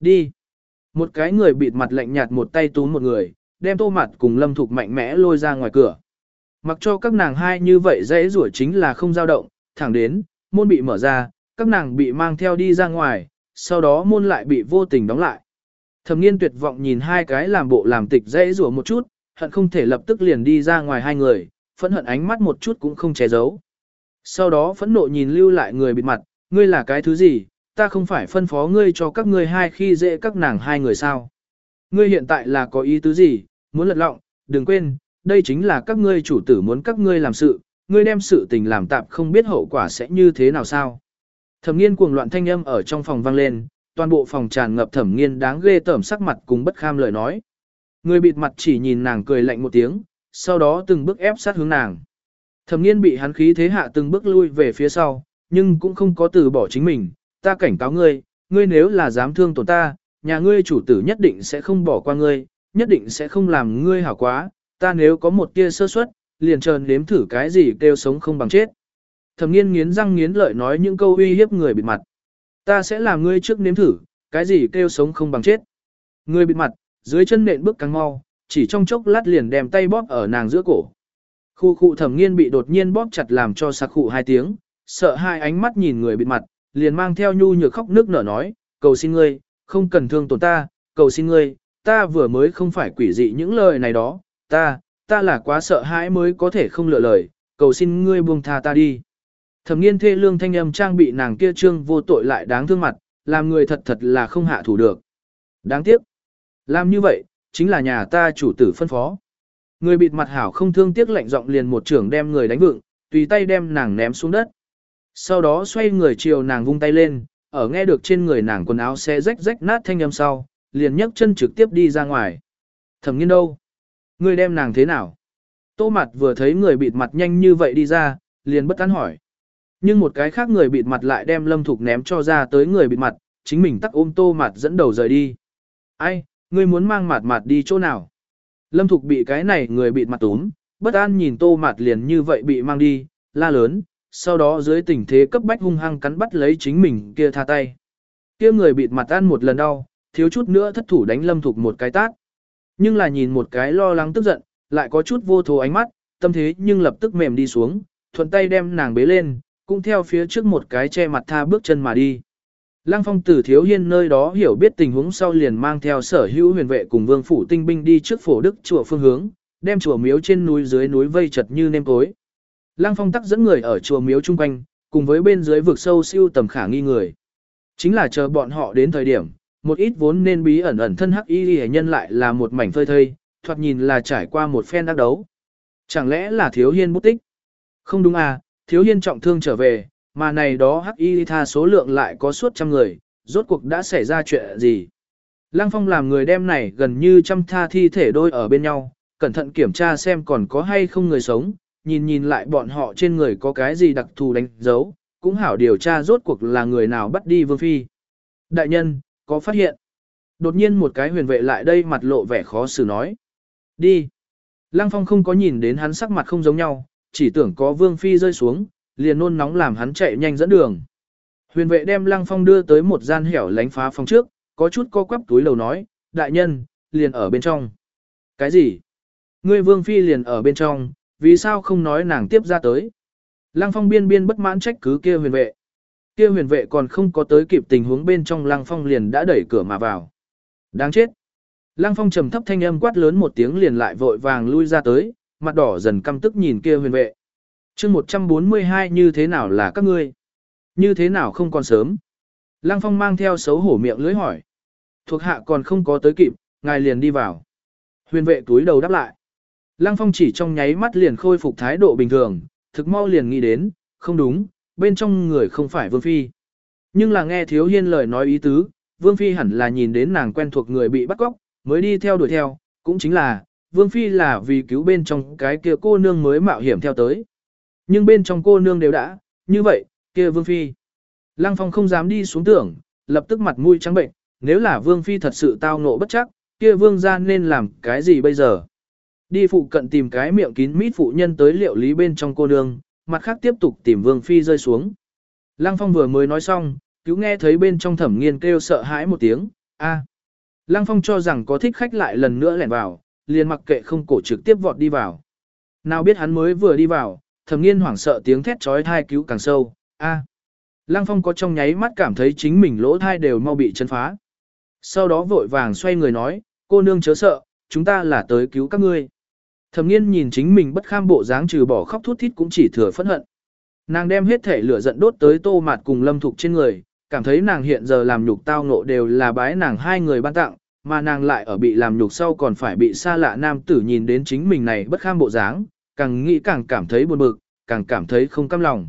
Đi. Một cái người bịt mặt lạnh nhạt một tay túm một người, đem tô mặt cùng lâm thục mạnh mẽ lôi ra ngoài cửa. Mặc cho các nàng hai như vậy dễ rủa chính là không dao động, thẳng đến, môn bị mở ra, các nàng bị mang theo đi ra ngoài, sau đó môn lại bị vô tình đóng lại. Thẩm nghiên tuyệt vọng nhìn hai cái làm bộ làm tịch dễ rủa một chút, hận không thể lập tức liền đi ra ngoài hai người, phẫn hận ánh mắt một chút cũng không che giấu. Sau đó phẫn nộ nhìn lưu lại người bịt mặt, ngươi là cái thứ gì, ta không phải phân phó ngươi cho các ngươi hai khi dễ các nàng hai người sao. Ngươi hiện tại là có ý tứ gì, muốn lật lọng, đừng quên, đây chính là các ngươi chủ tử muốn các ngươi làm sự, ngươi đem sự tình làm tạm không biết hậu quả sẽ như thế nào sao. Thẩm nghiên cuồng loạn thanh âm ở trong phòng vang lên, toàn bộ phòng tràn ngập thẩm nghiên đáng ghê tởm sắc mặt cùng bất kham lời nói. Người bịt mặt chỉ nhìn nàng cười lạnh một tiếng, sau đó từng bước ép sát hướng nàng. Thẩm nghiên bị hắn khí thế hạ từng bước lui về phía sau, nhưng cũng không có từ bỏ chính mình. Ta cảnh cáo ngươi, ngươi nếu là dám thương tổn ta, nhà ngươi chủ tử nhất định sẽ không bỏ qua ngươi, nhất định sẽ không làm ngươi hảo quá. Ta nếu có một tia sơ suất, liền trờn nếm thử cái gì kêu sống không bằng chết. Thẩm nghiên nghiến răng nghiến lợi nói những câu uy hiếp người bịt mặt. Ta sẽ làm ngươi trước nếm thử, cái gì kêu sống không bằng chết. Người bịt mặt, dưới chân nện bước càng mau, chỉ trong chốc lát liền đem tay bóp ở nàng giữa cổ. Khu khu thẩm nghiên bị đột nhiên bóp chặt làm cho sặc khụ hai tiếng, sợ hai ánh mắt nhìn người bịt mặt, liền mang theo nhu nhược khóc nước nở nói, cầu xin ngươi, không cần thương tổn ta, cầu xin ngươi, ta vừa mới không phải quỷ dị những lời này đó, ta, ta là quá sợ hãi mới có thể không lựa lời, cầu xin ngươi buông tha ta đi. Thẩm nghiên thê lương thanh âm trang bị nàng kia trương vô tội lại đáng thương mặt, làm người thật thật là không hạ thủ được. Đáng tiếc. Làm như vậy, chính là nhà ta chủ tử phân phó. Người bịt mặt hảo không thương tiếc lạnh giọng liền một trưởng đem người đánh vựng, tùy tay đem nàng ném xuống đất. Sau đó xoay người chiều nàng vung tay lên, ở nghe được trên người nàng quần áo xe rách rách nát thanh âm sau, liền nhấc chân trực tiếp đi ra ngoài. Thẩm nghiên đâu? Người đem nàng thế nào? Tô mặt vừa thấy người bịt mặt nhanh như vậy đi ra, liền bất tán hỏi. Nhưng một cái khác người bịt mặt lại đem lâm thục ném cho ra tới người bịt mặt, chính mình tắc ôm tô mặt dẫn đầu rời đi. Ai, ngươi muốn mang mặt mặt đi chỗ nào? Lâm thục bị cái này người bịt mặt túm, bất an nhìn tô mặt liền như vậy bị mang đi, la lớn, sau đó dưới tình thế cấp bách hung hăng cắn bắt lấy chính mình kia tha tay. Kia người bịt mặt ăn một lần đau, thiếu chút nữa thất thủ đánh lâm thục một cái tát. Nhưng là nhìn một cái lo lắng tức giận, lại có chút vô thố ánh mắt, tâm thế nhưng lập tức mềm đi xuống, thuận tay đem nàng bế lên, cũng theo phía trước một cái che mặt tha bước chân mà đi. Lăng phong tử thiếu hiên nơi đó hiểu biết tình huống sau liền mang theo sở hữu huyền vệ cùng vương phủ tinh binh đi trước phổ đức chùa phương hướng, đem chùa miếu trên núi dưới núi vây chật như nêm tối. Lăng phong tắc dẫn người ở chùa miếu chung quanh, cùng với bên dưới vực sâu siêu tầm khả nghi người. Chính là chờ bọn họ đến thời điểm, một ít vốn nên bí ẩn ẩn thân hắc y hệ nhân lại là một mảnh phơi thây, thoạt nhìn là trải qua một phen đắc đấu. Chẳng lẽ là thiếu hiên bút tích? Không đúng à, thiếu hiên trọng thương trở về, mà này đó hắc y tha số lượng lại có suốt trăm người, rốt cuộc đã xảy ra chuyện gì. Lăng phong làm người đem này gần như trăm tha thi thể đôi ở bên nhau, cẩn thận kiểm tra xem còn có hay không người sống, nhìn nhìn lại bọn họ trên người có cái gì đặc thù đánh dấu, cũng hảo điều tra rốt cuộc là người nào bắt đi vương phi. Đại nhân, có phát hiện. Đột nhiên một cái huyền vệ lại đây mặt lộ vẻ khó xử nói. Đi. Lăng phong không có nhìn đến hắn sắc mặt không giống nhau, chỉ tưởng có vương phi rơi xuống, liền nôn nóng làm hắn chạy nhanh dẫn đường. Huyền vệ đem lăng phong đưa tới một gian hẻo lánh phá phòng trước, có chút co quắp túi lầu nói, đại nhân, liền ở bên trong. Cái gì? Ngươi vương phi liền ở bên trong, vì sao không nói nàng tiếp ra tới? Lăng phong biên biên bất mãn trách cứ kia huyền vệ. Kia huyền vệ còn không có tới kịp tình huống bên trong lăng phong liền đã đẩy cửa mà vào. Đáng chết. Lăng phong trầm thấp thanh âm quát lớn một tiếng liền lại vội vàng lui ra tới, mặt đỏ dần căm tức nhìn kia huyền vệ. chương 142 như thế nào là các ngươi? Như thế nào không còn sớm? Lăng phong mang theo xấu hổ miệng lưới hỏi. Thuộc hạ còn không có tới kịp, ngài liền đi vào. Huyền vệ túi đầu đáp lại. Lăng phong chỉ trong nháy mắt liền khôi phục thái độ bình thường, thực mau liền nghĩ đến, không đúng, bên trong người không phải Vương Phi. Nhưng là nghe Thiếu Hiên lời nói ý tứ, Vương Phi hẳn là nhìn đến nàng quen thuộc người bị bắt cóc, mới đi theo đuổi theo, cũng chính là, Vương Phi là vì cứu bên trong cái kia cô nương mới mạo hiểm theo tới. Nhưng bên trong cô nương đều đã, như vậy, kia Vương Phi. Lăng Phong không dám đi xuống tưởng, lập tức mặt mũi trắng bệnh, nếu là Vương Phi thật sự tao ngộ bất chắc, kia Vương gia nên làm cái gì bây giờ? Đi phụ cận tìm cái miệng kín mít phụ nhân tới liệu lý bên trong cô nương, mặt khác tiếp tục tìm Vương Phi rơi xuống. Lăng Phong vừa mới nói xong, cứu nghe thấy bên trong thẩm nghiên kêu sợ hãi một tiếng, A. Lăng Phong cho rằng có thích khách lại lần nữa lẻn vào, liền mặc kệ không cổ trực tiếp vọt đi vào. Nào biết hắn mới vừa đi vào, thẩm nghiên hoảng sợ tiếng thét trói thai cứu càng sâu, a. Lăng Phong có trong nháy mắt cảm thấy chính mình lỗ thai đều mau bị chấn phá. Sau đó vội vàng xoay người nói, cô nương chớ sợ, chúng ta là tới cứu các ngươi. Thẩm nghiên nhìn chính mình bất kham bộ dáng trừ bỏ khóc thút thít cũng chỉ thừa phẫn hận. Nàng đem hết thể lửa giận đốt tới tô mạt cùng lâm thục trên người, cảm thấy nàng hiện giờ làm nhục tao ngộ đều là bái nàng hai người ban tặng, mà nàng lại ở bị làm nhục sau còn phải bị xa lạ nam tử nhìn đến chính mình này bất kham bộ dáng, càng nghĩ càng cảm thấy buồn bực, càng cảm thấy không căm lòng.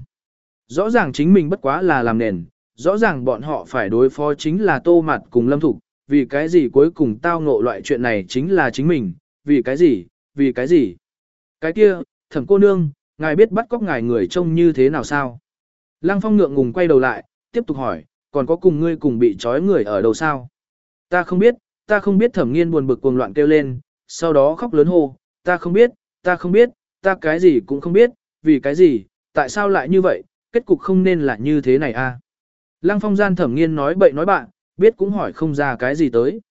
Rõ ràng chính mình bất quá là làm nền, rõ ràng bọn họ phải đối phó chính là tô mặt cùng lâm thục, vì cái gì cuối cùng tao ngộ loại chuyện này chính là chính mình, vì cái gì, vì cái gì. Cái kia, thẩm cô nương, ngài biết bắt cóc ngài người trông như thế nào sao? Lăng phong ngượng ngùng quay đầu lại, tiếp tục hỏi, còn có cùng ngươi cùng bị trói người ở đâu sao? Ta không biết, ta không biết thẩm nghiên buồn bực cuồng loạn kêu lên, sau đó khóc lớn hô, ta không biết, ta không biết, ta cái gì cũng không biết, vì cái gì, tại sao lại như vậy, kết cục không nên là như thế này a. À? Lăng phong gian thẩm nghiên nói bậy nói bạn, biết cũng hỏi không ra cái gì tới.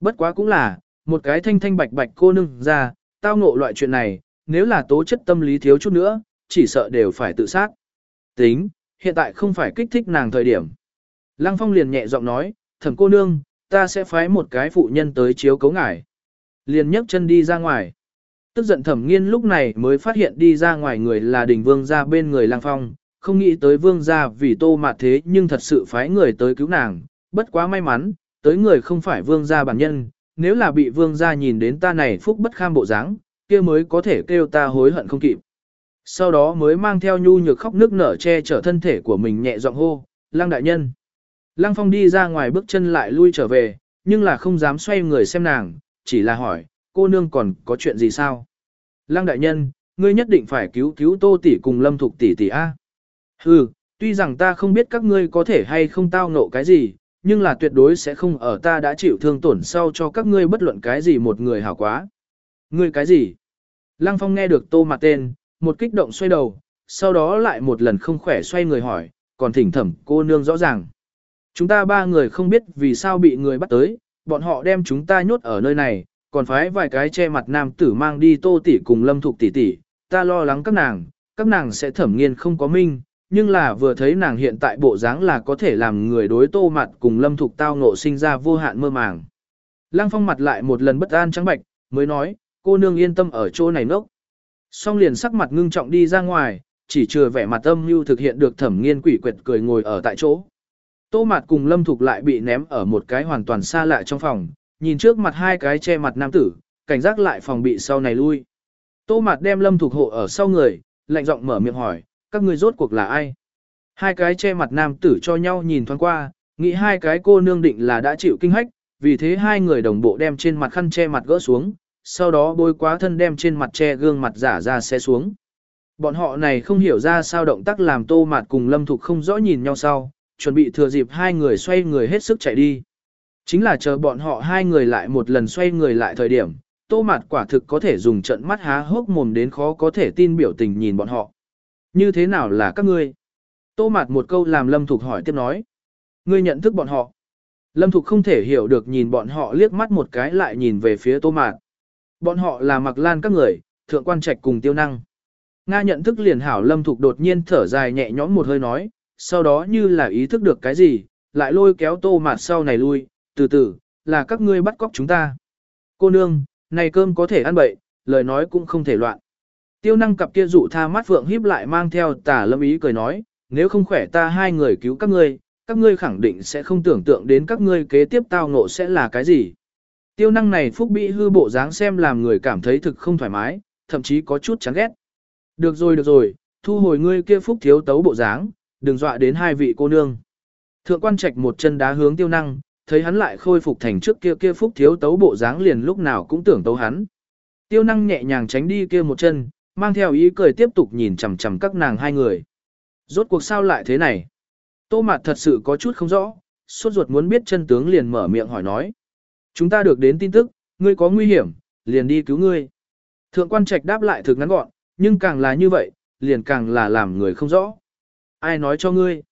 Bất quá cũng là, một cái thanh thanh bạch bạch cô nương ra, tao ngộ loại chuyện này, nếu là tố chất tâm lý thiếu chút nữa, chỉ sợ đều phải tự sát. Tính, hiện tại không phải kích thích nàng thời điểm. Lăng Phong liền nhẹ giọng nói, thẩm cô nương, ta sẽ phái một cái phụ nhân tới chiếu cấu ngải. Liền nhấc chân đi ra ngoài. Tức giận thẩm nghiên lúc này mới phát hiện đi ra ngoài người là đình vương ra bên người Lăng Phong, không nghĩ tới vương ra vì tô mà thế nhưng thật sự phái người tới cứu nàng, bất quá may mắn, tới người không phải vương gia bản nhân, nếu là bị vương gia nhìn đến ta này phúc bất kham bộ dáng, kia mới có thể kêu ta hối hận không kịp. Sau đó mới mang theo nhu nhược khóc nước nở che chở thân thể của mình nhẹ giọng hô, lăng đại nhân. Lăng phong đi ra ngoài bước chân lại lui trở về, nhưng là không dám xoay người xem nàng, chỉ là hỏi, cô nương còn có chuyện gì sao? Lăng đại nhân, ngươi nhất định phải cứu cứu tô tỷ cùng lâm thục tỷ tỷ A. Hừ, tuy rằng ta không biết các ngươi có thể hay không tao nộ cái gì, nhưng là tuyệt đối sẽ không ở ta đã chịu thương tổn sau cho các ngươi bất luận cái gì một người hảo quá. Ngươi cái gì? Lăng Phong nghe được tô mặt tên, một kích động xoay đầu, sau đó lại một lần không khỏe xoay người hỏi, còn thỉnh thẩm cô nương rõ ràng. Chúng ta ba người không biết vì sao bị người bắt tới, bọn họ đem chúng ta nhốt ở nơi này, còn phái vài cái che mặt nam tử mang đi tô tỷ cùng lâm thục tỷ tỷ, ta lo lắng các nàng, các nàng sẽ thẩm nghiên không có minh, nhưng là vừa thấy nàng hiện tại bộ dáng là có thể làm người đối tô mặt cùng lâm thục tao ngộ sinh ra vô hạn mơ màng. Lăng phong mặt lại một lần bất an trắng bạch, mới nói, cô nương yên tâm ở chỗ này nốc. xong liền sắc mặt ngưng trọng đi ra ngoài, chỉ chừa vẻ mặt âm như thực hiện được thẩm nghiên quỷ quệt cười ngồi ở tại chỗ. Tô mặt cùng lâm thục lại bị ném ở một cái hoàn toàn xa lạ trong phòng, nhìn trước mặt hai cái che mặt nam tử, cảnh giác lại phòng bị sau này lui. Tô mặt đem lâm thục hộ ở sau người, lạnh giọng mở miệng hỏi, các ngươi rốt cuộc là ai? Hai cái che mặt nam tử cho nhau nhìn thoáng qua, nghĩ hai cái cô nương định là đã chịu kinh hách, vì thế hai người đồng bộ đem trên mặt khăn che mặt gỡ xuống, sau đó bôi quá thân đem trên mặt che gương mặt giả ra xe xuống. Bọn họ này không hiểu ra sao động tác làm tô mặt cùng lâm thục không rõ nhìn nhau sau, chuẩn bị thừa dịp hai người xoay người hết sức chạy đi. Chính là chờ bọn họ hai người lại một lần xoay người lại thời điểm, tô mặt quả thực có thể dùng trận mắt há hốc mồm đến khó có thể tin biểu tình nhìn bọn họ. Như thế nào là các ngươi? Tô Mạt một câu làm Lâm Thục hỏi tiếp nói. Ngươi nhận thức bọn họ. Lâm Thục không thể hiểu được nhìn bọn họ liếc mắt một cái lại nhìn về phía Tô Mạt. Bọn họ là mặc lan các người, thượng quan trạch cùng tiêu năng. Nga nhận thức liền hảo Lâm Thục đột nhiên thở dài nhẹ nhõm một hơi nói, sau đó như là ý thức được cái gì, lại lôi kéo Tô Mạt sau này lui, từ từ, là các ngươi bắt cóc chúng ta. Cô nương, này cơm có thể ăn bậy, lời nói cũng không thể loạn. Tiêu năng cặp kia dụ tha mắt phượng híp lại mang theo tà lâm ý cười nói, nếu không khỏe ta hai người cứu các ngươi, các ngươi khẳng định sẽ không tưởng tượng đến các ngươi kế tiếp tao ngộ sẽ là cái gì. Tiêu năng này phúc bị hư bộ dáng xem làm người cảm thấy thực không thoải mái, thậm chí có chút chán ghét. Được rồi được rồi, thu hồi ngươi kia phúc thiếu tấu bộ dáng, đừng dọa đến hai vị cô nương. Thượng quan trạch một chân đá hướng tiêu năng, thấy hắn lại khôi phục thành trước kia kia phúc thiếu tấu bộ dáng liền lúc nào cũng tưởng tấu hắn. Tiêu năng nhẹ nhàng tránh đi kia một chân, mang theo ý cười tiếp tục nhìn chằm chằm các nàng hai người. Rốt cuộc sao lại thế này? Tô Mạt thật sự có chút không rõ, suốt ruột muốn biết chân tướng liền mở miệng hỏi nói. Chúng ta được đến tin tức, ngươi có nguy hiểm, liền đi cứu ngươi. Thượng quan trạch đáp lại thực ngắn gọn, nhưng càng là như vậy, liền càng là làm người không rõ. Ai nói cho ngươi?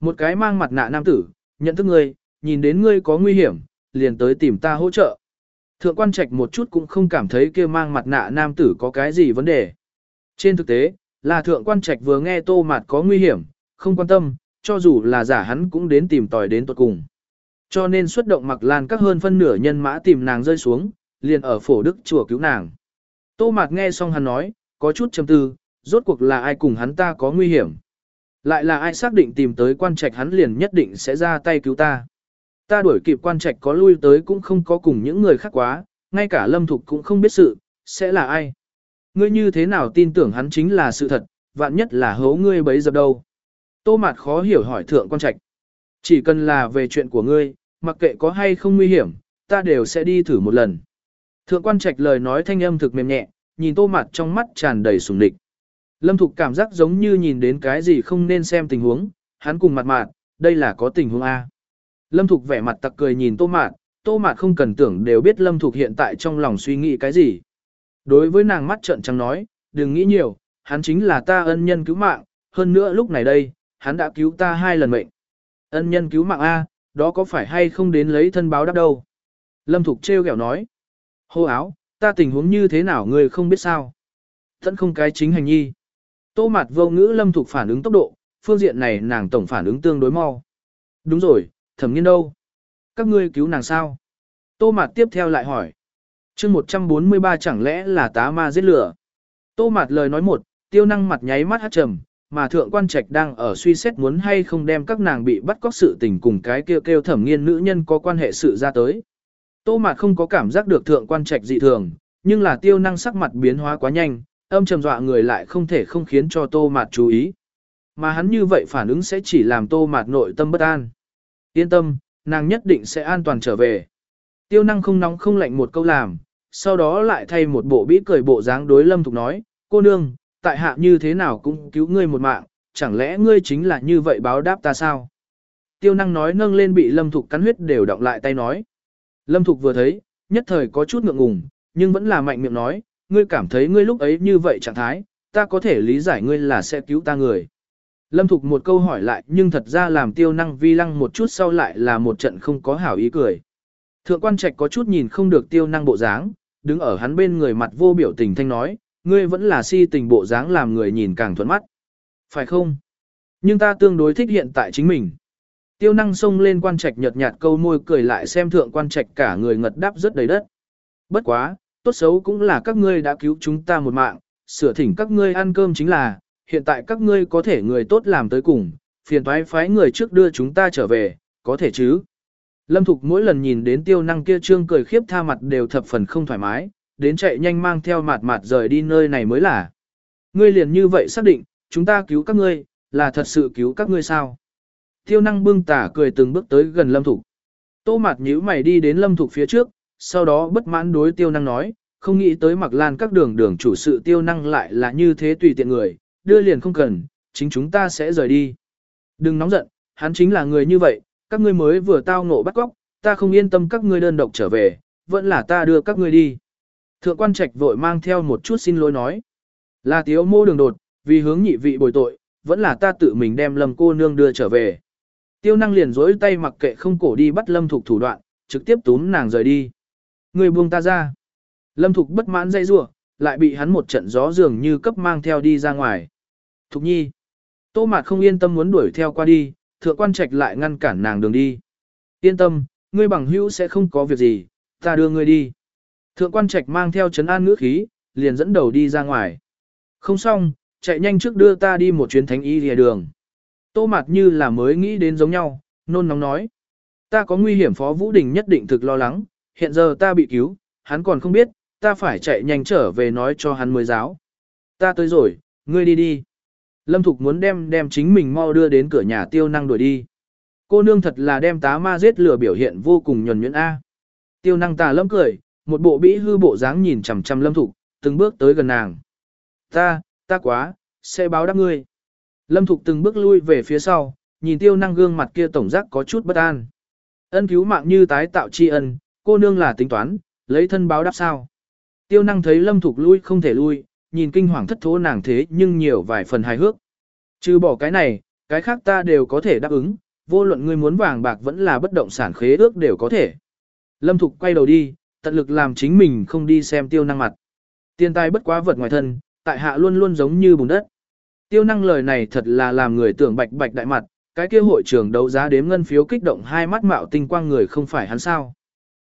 Một cái mang mặt nạ nam tử, nhận thức ngươi, nhìn đến ngươi có nguy hiểm, liền tới tìm ta hỗ trợ. Thượng quan trạch một chút cũng không cảm thấy kia mang mặt nạ nam tử có cái gì vấn đề. Trên thực tế, là thượng quan trạch vừa nghe tô mạt có nguy hiểm, không quan tâm, cho dù là giả hắn cũng đến tìm tòi đến tuật cùng. Cho nên xuất động mặc lan các hơn phân nửa nhân mã tìm nàng rơi xuống, liền ở phổ đức chùa cứu nàng. Tô mạt nghe xong hắn nói, có chút trầm tư, rốt cuộc là ai cùng hắn ta có nguy hiểm. Lại là ai xác định tìm tới quan trạch hắn liền nhất định sẽ ra tay cứu ta. Ta đuổi kịp quan trạch có lui tới cũng không có cùng những người khác quá, ngay cả lâm thục cũng không biết sự, sẽ là ai. Ngươi như thế nào tin tưởng hắn chính là sự thật, vạn nhất là hấu ngươi bấy giờ đâu. Tô Mạt khó hiểu hỏi thượng quan trạch. Chỉ cần là về chuyện của ngươi, mặc kệ có hay không nguy hiểm, ta đều sẽ đi thử một lần. Thượng quan trạch lời nói thanh âm thực mềm nhẹ, nhìn tô Mạt trong mắt tràn đầy sùng địch. Lâm Thục cảm giác giống như nhìn đến cái gì không nên xem tình huống, hắn cùng mặt mạt, đây là có tình huống A. Lâm Thục vẻ mặt tặc cười nhìn tô mạt, tô mạt không cần tưởng đều biết Lâm Thục hiện tại trong lòng suy nghĩ cái gì. Đối với nàng mắt trợn trắng nói, đừng nghĩ nhiều, hắn chính là ta ân nhân cứu mạng, hơn nữa lúc này đây, hắn đã cứu ta hai lần mệnh. Ân nhân cứu mạng A, đó có phải hay không đến lấy thân báo đáp đâu. Lâm Thục treo kẹo nói. Hô áo, ta tình huống như thế nào người không biết sao. Thẫn không cái chính hành nhi. Tô mặt vô ngữ Lâm Thục phản ứng tốc độ, phương diện này nàng tổng phản ứng tương đối mau. Đúng rồi, thẩm nghiên đâu? Các ngươi cứu nàng sao? Tô mặt tiếp theo lại hỏi chương 143 chẳng lẽ là tá ma giết lửa? Tô Mạt lời nói một, tiêu năng mặt nháy mắt hát trầm, mà thượng quan trạch đang ở suy xét muốn hay không đem các nàng bị bắt cóc sự tình cùng cái kêu kêu thẩm nghiên nữ nhân có quan hệ sự ra tới. Tô mạt không có cảm giác được thượng quan trạch dị thường, nhưng là tiêu năng sắc mặt biến hóa quá nhanh, âm trầm dọa người lại không thể không khiến cho tô mạt chú ý. Mà hắn như vậy phản ứng sẽ chỉ làm tô mạt nội tâm bất an. Yên tâm, nàng nhất định sẽ an toàn trở về. Tiêu năng không nóng không lạnh một câu làm, sau đó lại thay một bộ bĩ cười bộ dáng đối lâm thục nói, cô nương, tại hạ như thế nào cũng cứu ngươi một mạng, chẳng lẽ ngươi chính là như vậy báo đáp ta sao? Tiêu năng nói nâng lên bị lâm thục cắn huyết đều động lại tay nói. Lâm thục vừa thấy, nhất thời có chút ngượng ngùng, nhưng vẫn là mạnh miệng nói, ngươi cảm thấy ngươi lúc ấy như vậy trạng thái, ta có thể lý giải ngươi là sẽ cứu ta người. Lâm Thục một câu hỏi lại nhưng thật ra làm tiêu năng vi lăng một chút sau lại là một trận không có hảo ý cười. Thượng quan trạch có chút nhìn không được tiêu năng bộ dáng, đứng ở hắn bên người mặt vô biểu tình thanh nói, ngươi vẫn là si tình bộ dáng làm người nhìn càng thuận mắt. Phải không? Nhưng ta tương đối thích hiện tại chính mình. Tiêu năng xông lên quan trạch nhợt nhạt câu môi cười lại xem thượng quan trạch cả người ngật đáp rất đầy đất. Bất quá, tốt xấu cũng là các ngươi đã cứu chúng ta một mạng, sửa thỉnh các ngươi ăn cơm chính là, hiện tại các ngươi có thể người tốt làm tới cùng, phiền toái phái người trước đưa chúng ta trở về, có thể chứ. Lâm Thục mỗi lần nhìn đến tiêu năng kia trương cười khiếp tha mặt đều thập phần không thoải mái, đến chạy nhanh mang theo mặt mặt rời đi nơi này mới là. Ngươi liền như vậy xác định, chúng ta cứu các ngươi, là thật sự cứu các ngươi sao? Tiêu năng bưng tả cười từng bước tới gần Lâm Thục. Tô mặt nhíu mày đi đến Lâm Thục phía trước, sau đó bất mãn đối tiêu năng nói, không nghĩ tới mặc lan các đường đường chủ sự tiêu năng lại là như thế tùy tiện người, đưa liền không cần, chính chúng ta sẽ rời đi. Đừng nóng giận, hắn chính là người như vậy, các ngươi mới vừa tao ngộ bắt cóc, ta không yên tâm các ngươi đơn độc trở về, vẫn là ta đưa các ngươi đi. Thượng quan trạch vội mang theo một chút xin lỗi nói. Là tiếu mô đường đột, vì hướng nhị vị bồi tội, vẫn là ta tự mình đem lâm cô nương đưa trở về. Tiêu năng liền dối tay mặc kệ không cổ đi bắt lâm thục thủ đoạn, trực tiếp túm nàng rời đi. Người buông ta ra. Lâm thục bất mãn dây rủa lại bị hắn một trận gió dường như cấp mang theo đi ra ngoài. Thục nhi. Tô mạt không yên tâm muốn đuổi theo qua đi, thượng quan trạch lại ngăn cản nàng đường đi. Yên tâm, ngươi bằng hữu sẽ không có việc gì, ta đưa ngươi đi. Thượng quan trạch mang theo chấn an ngữ khí, liền dẫn đầu đi ra ngoài. Không xong, chạy nhanh trước đưa ta đi một chuyến thánh y lìa đường. Tô mặt như là mới nghĩ đến giống nhau, nôn nóng nói. Ta có nguy hiểm phó Vũ Đình nhất định thực lo lắng, hiện giờ ta bị cứu, hắn còn không biết, ta phải chạy nhanh trở về nói cho hắn mới giáo. Ta tới rồi, ngươi đi đi. Lâm Thục muốn đem đem chính mình mau đưa đến cửa nhà tiêu năng đuổi đi. Cô nương thật là đem tá ma giết lửa biểu hiện vô cùng nhuần nhuyễn A. Tiêu năng tà lâm cười, một bộ bĩ hư bộ dáng nhìn chằm chằm Lâm Thục, từng bước tới gần nàng. Ta, ta quá, sẽ báo đáp ngươi. Lâm Thục từng bước lui về phía sau, nhìn tiêu năng gương mặt kia tổng giác có chút bất an. Ân cứu mạng như tái tạo tri ân, cô nương là tính toán, lấy thân báo đáp sao. Tiêu năng thấy Lâm Thục lui không thể lui, nhìn kinh hoàng thất thố nàng thế nhưng nhiều vài phần hài hước. Trừ bỏ cái này, cái khác ta đều có thể đáp ứng, vô luận ngươi muốn vàng bạc vẫn là bất động sản khế ước đều có thể. Lâm Thục quay đầu đi, tận lực làm chính mình không đi xem tiêu năng mặt. Tiền tài bất quá vật ngoài thân, tại hạ luôn luôn giống như bùn đất. Tiêu năng lời này thật là làm người tưởng bạch bạch đại mặt, cái kia hội trưởng đấu giá đếm ngân phiếu kích động hai mắt mạo tinh quang người không phải hắn sao.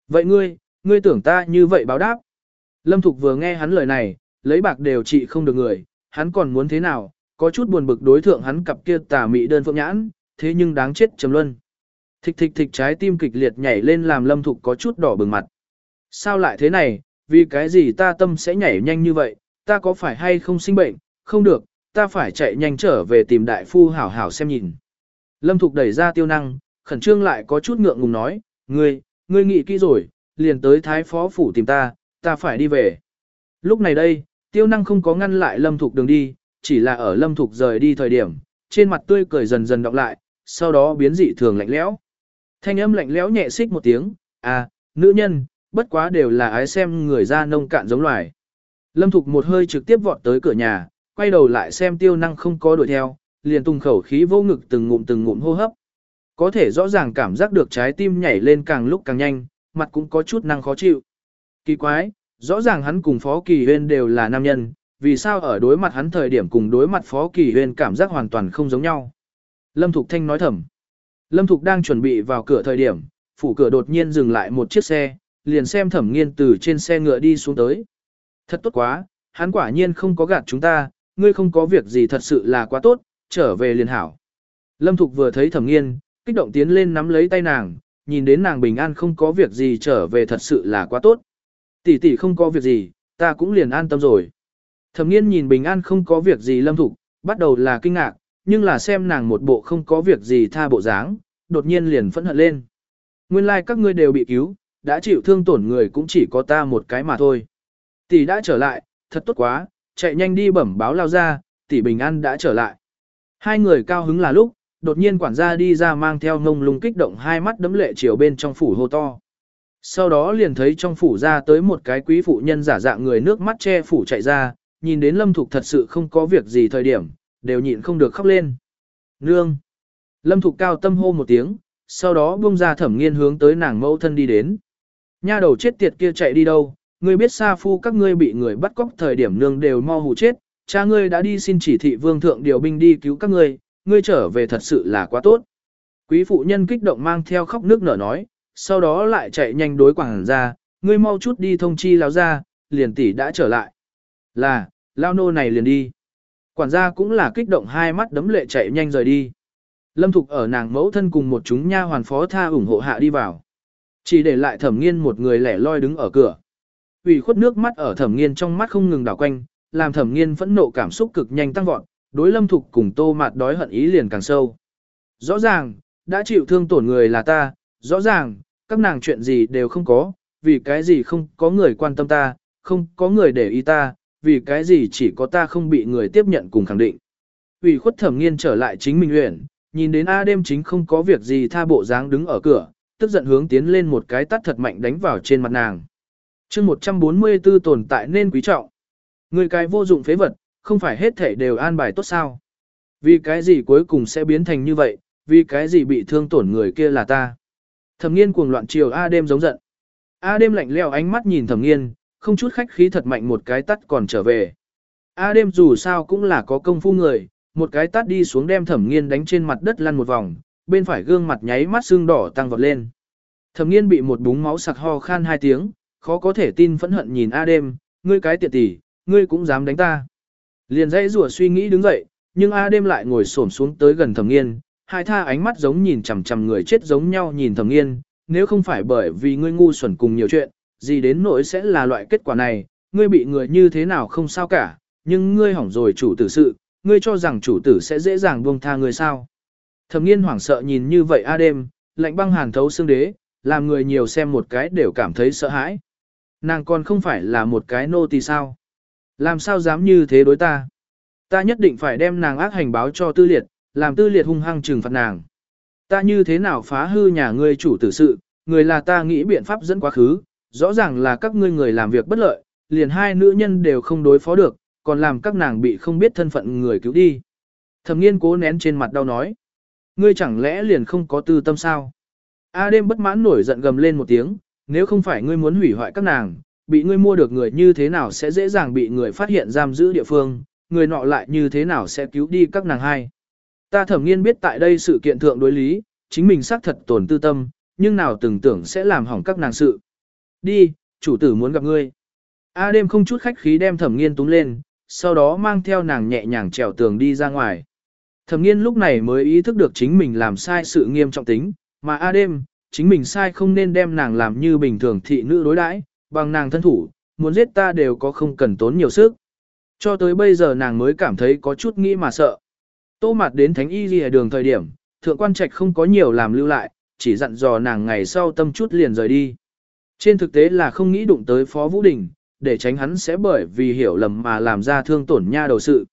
Vậy ngươi, ngươi tưởng ta như vậy báo đáp. Lâm Thục vừa nghe hắn lời này, lấy bạc đều trị không được người, hắn còn muốn thế nào, có chút buồn bực đối thượng hắn cặp kia tà mị đơn phượng nhãn, thế nhưng đáng chết trầm luân. Thịch thịch thịch trái tim kịch liệt nhảy lên làm Lâm Thục có chút đỏ bừng mặt. Sao lại thế này, vì cái gì ta tâm sẽ nhảy nhanh như vậy, ta có phải hay không sinh bệnh, không được, ta phải chạy nhanh trở về tìm đại phu hảo hảo xem nhìn. Lâm Thục đẩy ra tiêu năng, khẩn trương lại có chút ngượng ngùng nói, ngươi, ngươi nghĩ kỹ rồi, liền tới thái phó phủ tìm ta, ta phải đi về. Lúc này đây, tiêu năng không có ngăn lại Lâm Thục đường đi, chỉ là ở Lâm Thục rời đi thời điểm, trên mặt tươi cười dần dần đọc lại, sau đó biến dị thường lạnh lẽo. Thanh âm lạnh lẽo nhẹ xích một tiếng, à, nữ nhân, bất quá đều là ái xem người ra nông cạn giống loài. Lâm Thục một hơi trực tiếp vọt tới cửa nhà, quay đầu lại xem tiêu năng không có đuổi theo, liền tung khẩu khí vô ngực từng ngụm từng ngụm hô hấp. Có thể rõ ràng cảm giác được trái tim nhảy lên càng lúc càng nhanh, mặt cũng có chút năng khó chịu. Kỳ quái, rõ ràng hắn cùng Phó Kỳ Huyên đều là nam nhân, vì sao ở đối mặt hắn thời điểm cùng đối mặt Phó Kỳ Huyên cảm giác hoàn toàn không giống nhau. Lâm Thục Thanh nói thầm. Lâm Thục đang chuẩn bị vào cửa thời điểm, phủ cửa đột nhiên dừng lại một chiếc xe, liền xem thẩm nghiên từ trên xe ngựa đi xuống tới. Thật tốt quá, hắn quả nhiên không có gạt chúng ta, ngươi không có việc gì thật sự là quá tốt, trở về liền hảo. Lâm Thục vừa thấy thẩm nghiên, kích động tiến lên nắm lấy tay nàng, nhìn đến nàng bình an không có việc gì trở về thật sự là quá tốt. Tỷ tỷ không có việc gì, ta cũng liền an tâm rồi. Thẩm nghiên nhìn bình an không có việc gì Lâm Thục, bắt đầu là kinh ngạc, nhưng là xem nàng một bộ không có việc gì tha bộ dáng, đột nhiên liền phẫn hận lên. Nguyên lai like các ngươi đều bị cứu, đã chịu thương tổn người cũng chỉ có ta một cái mà thôi. Tỷ đã trở lại, thật tốt quá, chạy nhanh đi bẩm báo lao ra, tỷ bình an đã trở lại. Hai người cao hứng là lúc, đột nhiên quản gia đi ra mang theo ngông lung kích động hai mắt đấm lệ chiều bên trong phủ hô to. Sau đó liền thấy trong phủ ra tới một cái quý phụ nhân giả dạng người nước mắt che phủ chạy ra, nhìn đến lâm thục thật sự không có việc gì thời điểm, đều nhịn không được khóc lên. Nương! Lâm thục cao tâm hô một tiếng, sau đó buông ra thẩm nghiên hướng tới nàng mẫu thân đi đến. Nha đầu chết tiệt kia chạy đi đâu, ngươi biết xa phu các ngươi bị người bắt cóc thời điểm nương đều mau hù chết, cha ngươi đã đi xin chỉ thị vương thượng điều binh đi cứu các ngươi, ngươi trở về thật sự là quá tốt. Quý phụ nhân kích động mang theo khóc nước nở nói, sau đó lại chạy nhanh đối quảng ra, ngươi mau chút đi thông chi lao ra, liền tỷ đã trở lại. Là, lao nô này liền đi. Quản gia cũng là kích động hai mắt đấm lệ chạy nhanh rời đi. Lâm Thục ở nàng mẫu thân cùng một chúng nha hoàn phó tha ủng hộ hạ đi vào. Chỉ để lại thẩm nghiên một người lẻ loi đứng ở cửa. ủy khuất nước mắt ở thẩm nghiên trong mắt không ngừng đảo quanh, làm thẩm nghiên phẫn nộ cảm xúc cực nhanh tăng vọt, đối lâm thục cùng tô mạt đói hận ý liền càng sâu. Rõ ràng, đã chịu thương tổn người là ta, rõ ràng, các nàng chuyện gì đều không có, vì cái gì không có người quan tâm ta, không có người để ý ta, vì cái gì chỉ có ta không bị người tiếp nhận cùng khẳng định. ủy khuất thẩm nghiên trở lại chính mình huyện, nhìn đến A đêm chính không có việc gì tha bộ dáng đứng ở cửa, tức giận hướng tiến lên một cái tắt thật mạnh đánh vào trên mặt nàng. chương 144 tồn tại nên quý trọng. Người cái vô dụng phế vật, không phải hết thể đều an bài tốt sao. Vì cái gì cuối cùng sẽ biến thành như vậy, vì cái gì bị thương tổn người kia là ta. Thẩm nghiên cuồng loạn chiều A đêm giống giận. A đêm lạnh leo ánh mắt nhìn thẩm nghiên, không chút khách khí thật mạnh một cái tắt còn trở về. A đêm dù sao cũng là có công phu người, một cái tắt đi xuống đem thẩm nghiên đánh trên mặt đất lăn một vòng, bên phải gương mặt nháy mắt xương đỏ tăng vọt lên. Thẩm nghiên bị một búng máu sặc ho khan hai tiếng, khó có thể tin phẫn hận nhìn A đêm, ngươi cái tiện tỷ, ngươi cũng dám đánh ta. Liền dãy rủa suy nghĩ đứng dậy, nhưng A đêm lại ngồi xổm xuống tới gần thẩm nghiên, hai tha ánh mắt giống nhìn chằm chằm người chết giống nhau nhìn thẩm nghiên, nếu không phải bởi vì ngươi ngu xuẩn cùng nhiều chuyện, gì đến nỗi sẽ là loại kết quả này, ngươi bị người như thế nào không sao cả, nhưng ngươi hỏng rồi chủ tử sự, ngươi cho rằng chủ tử sẽ dễ dàng buông tha ngươi sao. Thẩm nghiên hoảng sợ nhìn như vậy A đêm, lạnh băng hàn thấu xương đế, làm người nhiều xem một cái đều cảm thấy sợ hãi. Nàng còn không phải là một cái nô tỳ sao. Làm sao dám như thế đối ta? Ta nhất định phải đem nàng ác hành báo cho tư liệt, làm tư liệt hung hăng trừng phạt nàng. Ta như thế nào phá hư nhà ngươi chủ tử sự, người là ta nghĩ biện pháp dẫn quá khứ, rõ ràng là các ngươi người làm việc bất lợi, liền hai nữ nhân đều không đối phó được, còn làm các nàng bị không biết thân phận người cứu đi. Thẩm nghiên cố nén trên mặt đau nói. Ngươi chẳng lẽ liền không có tư tâm sao? A đêm bất mãn nổi giận gầm lên một tiếng, nếu không phải ngươi muốn hủy hoại các nàng, bị ngươi mua được người như thế nào sẽ dễ dàng bị người phát hiện giam giữ địa phương, người nọ lại như thế nào sẽ cứu đi các nàng hai. Ta thẩm nghiên biết tại đây sự kiện thượng đối lý, chính mình xác thật tổn tư tâm, nhưng nào từng tưởng sẽ làm hỏng các nàng sự. Đi, chủ tử muốn gặp ngươi. A đêm không chút khách khí đem thẩm nghiên túng lên, sau đó mang theo nàng nhẹ nhàng trèo tường đi ra ngoài. Thẩm nghiên lúc này mới ý thức được chính mình làm sai sự nghiêm trọng tính, mà A đêm, chính mình sai không nên đem nàng làm như bình thường thị nữ đối đãi, bằng nàng thân thủ, muốn giết ta đều có không cần tốn nhiều sức. Cho tới bây giờ nàng mới cảm thấy có chút nghĩ mà sợ. Tô mặt đến thánh y ghi đường thời điểm, thượng quan trạch không có nhiều làm lưu lại, chỉ dặn dò nàng ngày sau tâm chút liền rời đi. Trên thực tế là không nghĩ đụng tới Phó Vũ Đình, để tránh hắn sẽ bởi vì hiểu lầm mà làm ra thương tổn nha đầu sự.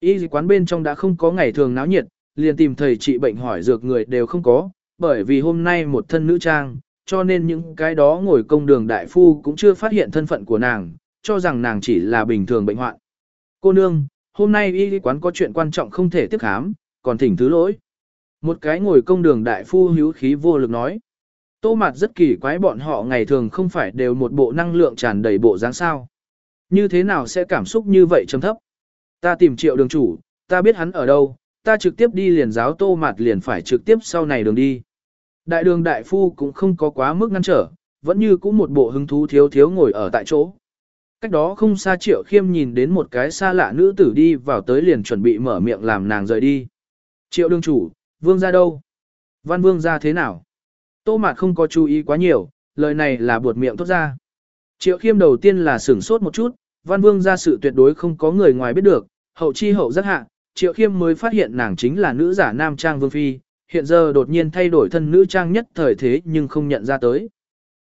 Y quán bên trong đã không có ngày thường náo nhiệt, liền tìm thầy trị bệnh hỏi dược người đều không có, bởi vì hôm nay một thân nữ trang, cho nên những cái đó ngồi công đường đại phu cũng chưa phát hiện thân phận của nàng, cho rằng nàng chỉ là bình thường bệnh hoạn. Cô nương, hôm nay y quán có chuyện quan trọng không thể tiếp khám, còn thỉnh thứ lỗi. Một cái ngồi công đường đại phu hữu khí vô lực nói. Tô mặt rất kỳ quái bọn họ ngày thường không phải đều một bộ năng lượng tràn đầy bộ dáng sao. Như thế nào sẽ cảm xúc như vậy trầm thấp? Ta tìm triệu đường chủ, ta biết hắn ở đâu, ta trực tiếp đi liền giáo tô mặt liền phải trực tiếp sau này đường đi. Đại đường đại phu cũng không có quá mức ngăn trở, vẫn như cũng một bộ hứng thú thiếu thiếu ngồi ở tại chỗ. Cách đó không xa triệu khiêm nhìn đến một cái xa lạ nữ tử đi vào tới liền chuẩn bị mở miệng làm nàng rời đi. Triệu đương chủ, vương ra đâu? Văn vương ra thế nào? Tô mạt không có chú ý quá nhiều, lời này là buột miệng tốt ra. Triệu khiêm đầu tiên là sửng sốt một chút, văn vương ra sự tuyệt đối không có người ngoài biết được, hậu chi hậu rất hạ, triệu khiêm mới phát hiện nàng chính là nữ giả nam trang vương phi, hiện giờ đột nhiên thay đổi thân nữ trang nhất thời thế nhưng không nhận ra tới.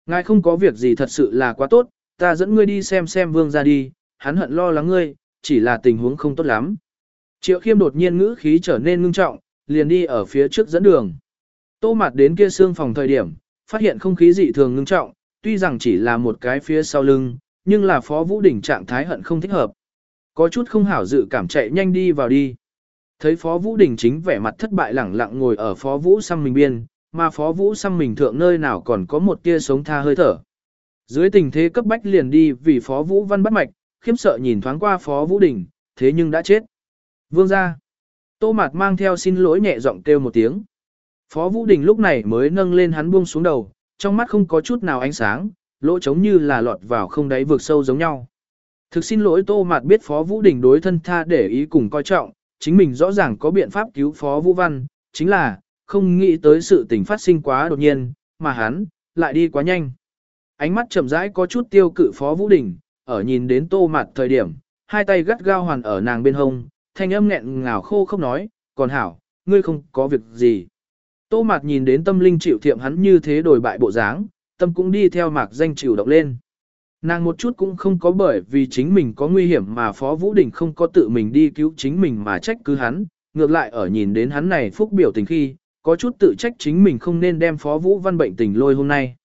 Ngài không có việc gì thật sự là quá tốt, ta dẫn ngươi đi xem xem vương ra đi, hắn hận lo lắng ngươi, chỉ là tình huống không tốt lắm. Triệu khiêm đột nhiên ngữ khí trở nên ngưng trọng, liền đi ở phía trước dẫn đường. Tô mặt đến kia xương phòng thời điểm, phát hiện không khí dị thường ngưng trọng, tuy rằng chỉ là một cái phía sau lưng, nhưng là phó vũ đỉnh trạng thái hận không thích hợp. Có chút không hảo dự cảm chạy nhanh đi vào đi. Thấy Phó Vũ Đình chính vẻ mặt thất bại lẳng lặng ngồi ở Phó Vũ xăm mình biên, mà Phó Vũ xăm mình thượng nơi nào còn có một tia sống tha hơi thở. Dưới tình thế cấp bách liền đi vì Phó Vũ Văn bắt mạch, khiếm sợ nhìn thoáng qua Phó Vũ Đình, thế nhưng đã chết. Vương ra. Tô Mạt mang theo xin lỗi nhẹ giọng kêu một tiếng. Phó Vũ Đình lúc này mới nâng lên hắn buông xuống đầu, trong mắt không có chút nào ánh sáng, lỗ trống như là lọt vào không đáy vượt sâu giống nhau. Thực xin lỗi Tô Mạt biết Phó Vũ Đình đối thân tha để ý cùng coi trọng, chính mình rõ ràng có biện pháp cứu Phó Vũ Văn, chính là, không nghĩ tới sự tình phát sinh quá đột nhiên, mà hắn, lại đi quá nhanh. Ánh mắt chậm rãi có chút tiêu cự Phó Vũ Đình, ở nhìn đến tô mặt thời điểm, hai tay gắt gao hoàn ở nàng bên hông, thanh âm nghẹn ngào khô không nói, còn hảo, ngươi không có việc gì. Tô mặt nhìn đến tâm linh chịu thiệm hắn như thế đổi bại bộ dáng, tâm cũng đi theo mạc danh chịu động lên. Nàng một chút cũng không có bởi vì chính mình có nguy hiểm mà Phó Vũ Đình không có tự mình đi cứu chính mình mà trách cứ hắn, ngược lại ở nhìn đến hắn này phúc biểu tình khi, có chút tự trách chính mình không nên đem Phó Vũ Văn bệnh tình lôi hôm nay.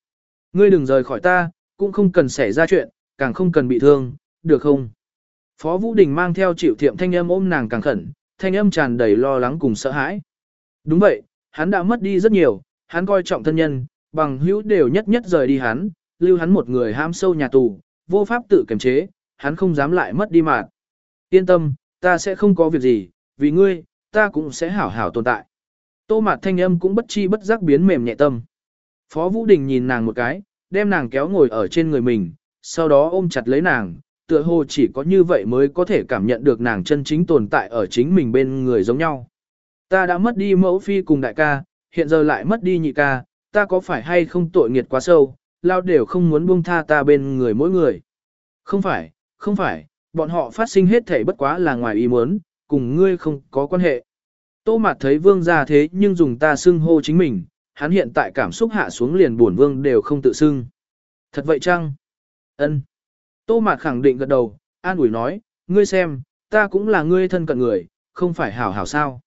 Ngươi đừng rời khỏi ta, cũng không cần xảy ra chuyện, càng không cần bị thương, được không? Phó Vũ Đình mang theo chịu thiệm thanh âm ôm nàng càng khẩn, thanh âm tràn đầy lo lắng cùng sợ hãi. Đúng vậy, hắn đã mất đi rất nhiều, hắn coi trọng thân nhân, bằng hữu đều nhất nhất rời đi hắn, lưu hắn một người ham sâu nhà tù, vô pháp tự kiềm chế, hắn không dám lại mất đi mạng. Yên tâm, ta sẽ không có việc gì, vì ngươi, ta cũng sẽ hảo hảo tồn tại. Tô mạt thanh âm cũng bất chi bất giác biến mềm nhẹ tâm. Phó Vũ Đình nhìn nàng một cái, đem nàng kéo ngồi ở trên người mình, sau đó ôm chặt lấy nàng, tựa hồ chỉ có như vậy mới có thể cảm nhận được nàng chân chính tồn tại ở chính mình bên người giống nhau. Ta đã mất đi mẫu phi cùng đại ca, hiện giờ lại mất đi nhị ca, ta có phải hay không tội nghiệt quá sâu, lao đều không muốn buông tha ta bên người mỗi người. Không phải, không phải, bọn họ phát sinh hết thể bất quá là ngoài ý muốn, cùng ngươi không có quan hệ. Tô Mạt thấy vương gia thế nhưng dùng ta xưng hô chính mình, hắn hiện tại cảm xúc hạ xuống liền buồn vương đều không tự xưng. Thật vậy chăng? Ân. Tô Mạt khẳng định gật đầu, an ủi nói, ngươi xem, ta cũng là ngươi thân cận người, không phải hảo hảo sao.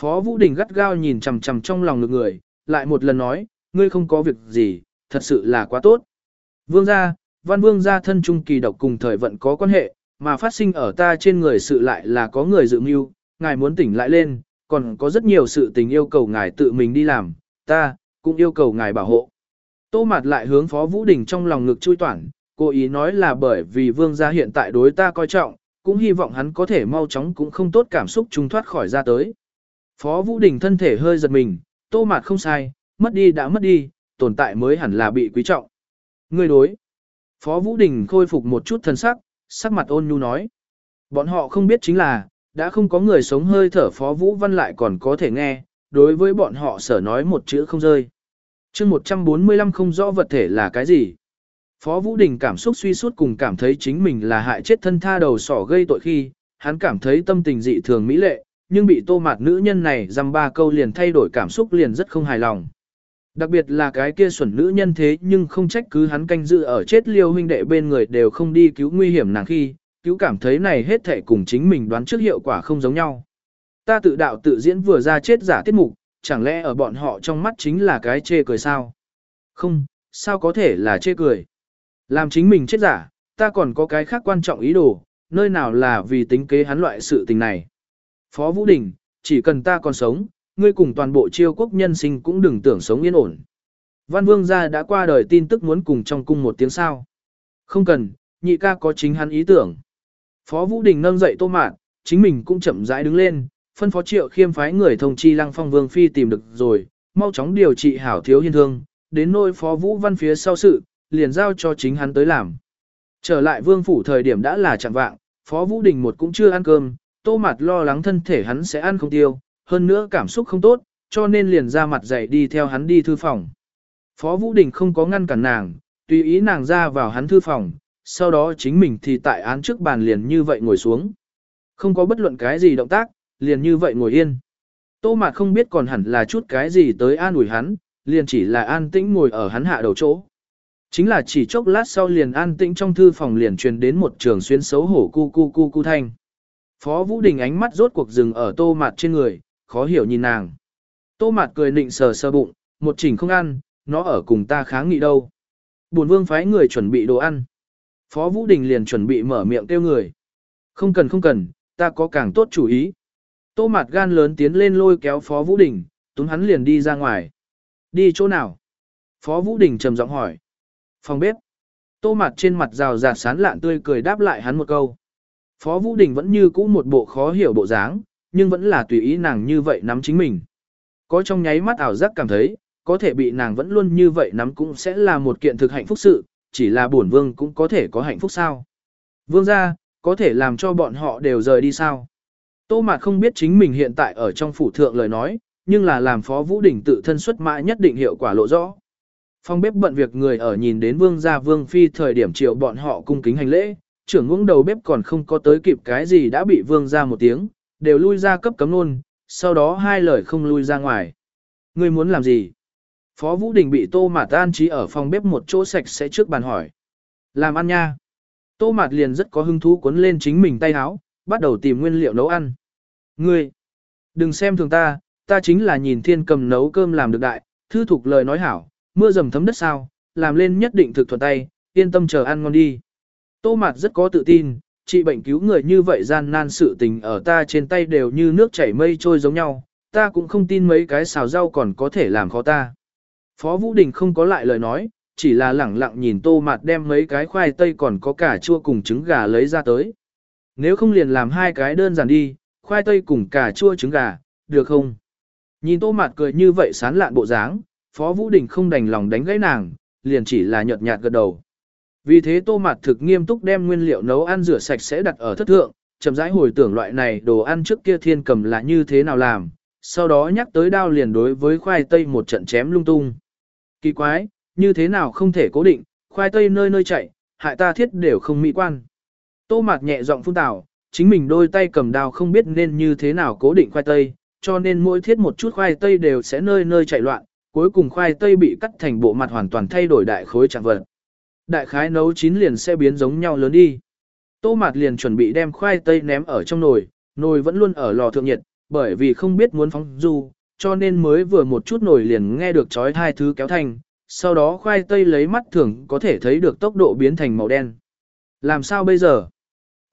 Phó Vũ Đình gắt gao nhìn chằm chằm trong lòng ngực người, lại một lần nói, ngươi không có việc gì, thật sự là quá tốt. Vương gia, văn vương gia thân trung kỳ độc cùng thời vận có quan hệ, mà phát sinh ở ta trên người sự lại là có người dự mưu, ngài muốn tỉnh lại lên, còn có rất nhiều sự tình yêu cầu ngài tự mình đi làm, ta, cũng yêu cầu ngài bảo hộ. Tô Mạt lại hướng Phó Vũ Đình trong lòng ngực chui toản, cố ý nói là bởi vì vương gia hiện tại đối ta coi trọng, cũng hy vọng hắn có thể mau chóng cũng không tốt cảm xúc trung thoát khỏi ra tới. Phó Vũ Đình thân thể hơi giật mình, Tô Mạt không sai, mất đi đã mất đi, tồn tại mới hẳn là bị quý trọng. Người đối. Phó Vũ Đình khôi phục một chút thân sắc, sắc mặt ôn nhu nói. Bọn họ không biết chính là, đã không có người sống hơi thở Phó Vũ Văn lại còn có thể nghe, đối với bọn họ sở nói một chữ không rơi. chương 145 không rõ vật thể là cái gì. Phó Vũ Đình cảm xúc suy suốt cùng cảm thấy chính mình là hại chết thân tha đầu sỏ gây tội khi, hắn cảm thấy tâm tình dị thường mỹ lệ, nhưng bị tô mạt nữ nhân này dăm ba câu liền thay đổi cảm xúc liền rất không hài lòng. Đặc biệt là cái kia xuẩn nữ nhân thế nhưng không trách cứ hắn canh dự ở chết liêu huynh đệ bên người đều không đi cứu nguy hiểm nàng khi, cứu cảm thấy này hết thể cùng chính mình đoán trước hiệu quả không giống nhau. Ta tự đạo tự diễn vừa ra chết giả tiết mục, chẳng lẽ ở bọn họ trong mắt chính là cái chê cười sao? Không, sao có thể là chê cười? Làm chính mình chết giả, ta còn có cái khác quan trọng ý đồ, nơi nào là vì tính kế hắn loại sự tình này. Phó Vũ Đình, chỉ cần ta còn sống, ngươi cùng toàn bộ chiêu quốc nhân sinh cũng đừng tưởng sống yên ổn. Văn Vương gia đã qua đời tin tức muốn cùng trong cung một tiếng sao. Không cần, nhị ca có chính hắn ý tưởng. Phó Vũ Đình nâng dậy tô mạn, chính mình cũng chậm rãi đứng lên, phân phó triệu khiêm phái người thông chi lăng phong vương phi tìm được rồi, mau chóng điều trị hảo thiếu hiên thương, đến nôi phó Vũ Văn phía sau sự, liền giao cho chính hắn tới làm. Trở lại vương phủ thời điểm đã là chẳng vạng, phó Vũ Đình một cũng chưa ăn cơm, tô mặt lo lắng thân thể hắn sẽ ăn không tiêu, hơn nữa cảm xúc không tốt, cho nên liền ra mặt dậy đi theo hắn đi thư phòng. Phó Vũ Đình không có ngăn cản nàng, tùy ý nàng ra vào hắn thư phòng, sau đó chính mình thì tại án trước bàn liền như vậy ngồi xuống. Không có bất luận cái gì động tác, liền như vậy ngồi yên. Tô Mạt không biết còn hẳn là chút cái gì tới an ủi hắn, liền chỉ là an tĩnh ngồi ở hắn hạ đầu chỗ. Chính là chỉ chốc lát sau liền an tĩnh trong thư phòng liền truyền đến một trường xuyên xấu hổ cu cu cu cu thanh. Phó Vũ Đình ánh mắt rốt cuộc dừng ở tô mạt trên người, khó hiểu nhìn nàng. Tô mạt cười nịnh sờ sờ bụng, một chỉnh không ăn, nó ở cùng ta kháng nghị đâu. Bổn vương phái người chuẩn bị đồ ăn. Phó Vũ Đình liền chuẩn bị mở miệng kêu người. Không cần không cần, ta có càng tốt chủ ý. Tô mạt gan lớn tiến lên lôi kéo Phó Vũ Đình, túm hắn liền đi ra ngoài. Đi chỗ nào? Phó Vũ Đình trầm giọng hỏi. Phòng bếp. Tô mặt trên mặt rào rạt sán lạn tươi cười đáp lại hắn một câu. Phó Vũ Đình vẫn như cũ một bộ khó hiểu bộ dáng, nhưng vẫn là tùy ý nàng như vậy nắm chính mình. Có trong nháy mắt ảo giác cảm thấy, có thể bị nàng vẫn luôn như vậy nắm cũng sẽ là một kiện thực hạnh phúc sự, chỉ là bổn vương cũng có thể có hạnh phúc sao. Vương gia, có thể làm cho bọn họ đều rời đi sao. Tô Mạt không biết chính mình hiện tại ở trong phủ thượng lời nói, nhưng là làm Phó Vũ đỉnh tự thân xuất mã nhất định hiệu quả lộ rõ. Phong bếp bận việc người ở nhìn đến vương gia vương phi thời điểm triệu bọn họ cung kính hành lễ, trưởng ngưỡng đầu bếp còn không có tới kịp cái gì đã bị vương ra một tiếng, đều lui ra cấp cấm luôn, sau đó hai lời không lui ra ngoài. Ngươi muốn làm gì? Phó Vũ Đình bị tô mạt an trí ở phòng bếp một chỗ sạch sẽ trước bàn hỏi. Làm ăn nha. Tô mạt liền rất có hứng thú cuốn lên chính mình tay áo, bắt đầu tìm nguyên liệu nấu ăn. Ngươi, đừng xem thường ta, ta chính là nhìn thiên cầm nấu cơm làm được đại, thư thục lời nói hảo, mưa dầm thấm đất sao, làm lên nhất định thực thuận tay, yên tâm chờ ăn ngon đi. Tô Mạt rất có tự tin, trị bệnh cứu người như vậy gian nan sự tình ở ta trên tay đều như nước chảy mây trôi giống nhau, ta cũng không tin mấy cái xào rau còn có thể làm khó ta. Phó Vũ Đình không có lại lời nói, chỉ là lẳng lặng nhìn Tô Mạt đem mấy cái khoai tây còn có cả chua cùng trứng gà lấy ra tới. Nếu không liền làm hai cái đơn giản đi, khoai tây cùng cà chua trứng gà, được không? Nhìn Tô Mạt cười như vậy sán lạn bộ dáng, Phó Vũ Đình không đành lòng đánh gãy nàng, liền chỉ là nhợt nhạt gật đầu. Vì thế tô mạt thực nghiêm túc đem nguyên liệu nấu ăn rửa sạch sẽ đặt ở thất thượng, chậm rãi hồi tưởng loại này đồ ăn trước kia thiên cầm là như thế nào làm, sau đó nhắc tới đao liền đối với khoai tây một trận chém lung tung. Kỳ quái, như thế nào không thể cố định, khoai tây nơi nơi chạy, hại ta thiết đều không mỹ quan. Tô mạt nhẹ giọng phun tảo, chính mình đôi tay cầm đao không biết nên như thế nào cố định khoai tây, cho nên mỗi thiết một chút khoai tây đều sẽ nơi nơi chạy loạn, cuối cùng khoai tây bị cắt thành bộ mặt hoàn toàn thay đổi đại khối trạng vật. Đại khái nấu chín liền sẽ biến giống nhau lớn đi. Tô Mạt liền chuẩn bị đem khoai tây ném ở trong nồi, nồi vẫn luôn ở lò thượng nhiệt, bởi vì không biết muốn phóng du, cho nên mới vừa một chút nồi liền nghe được chói hai thứ kéo thành, sau đó khoai tây lấy mắt thường có thể thấy được tốc độ biến thành màu đen. Làm sao bây giờ?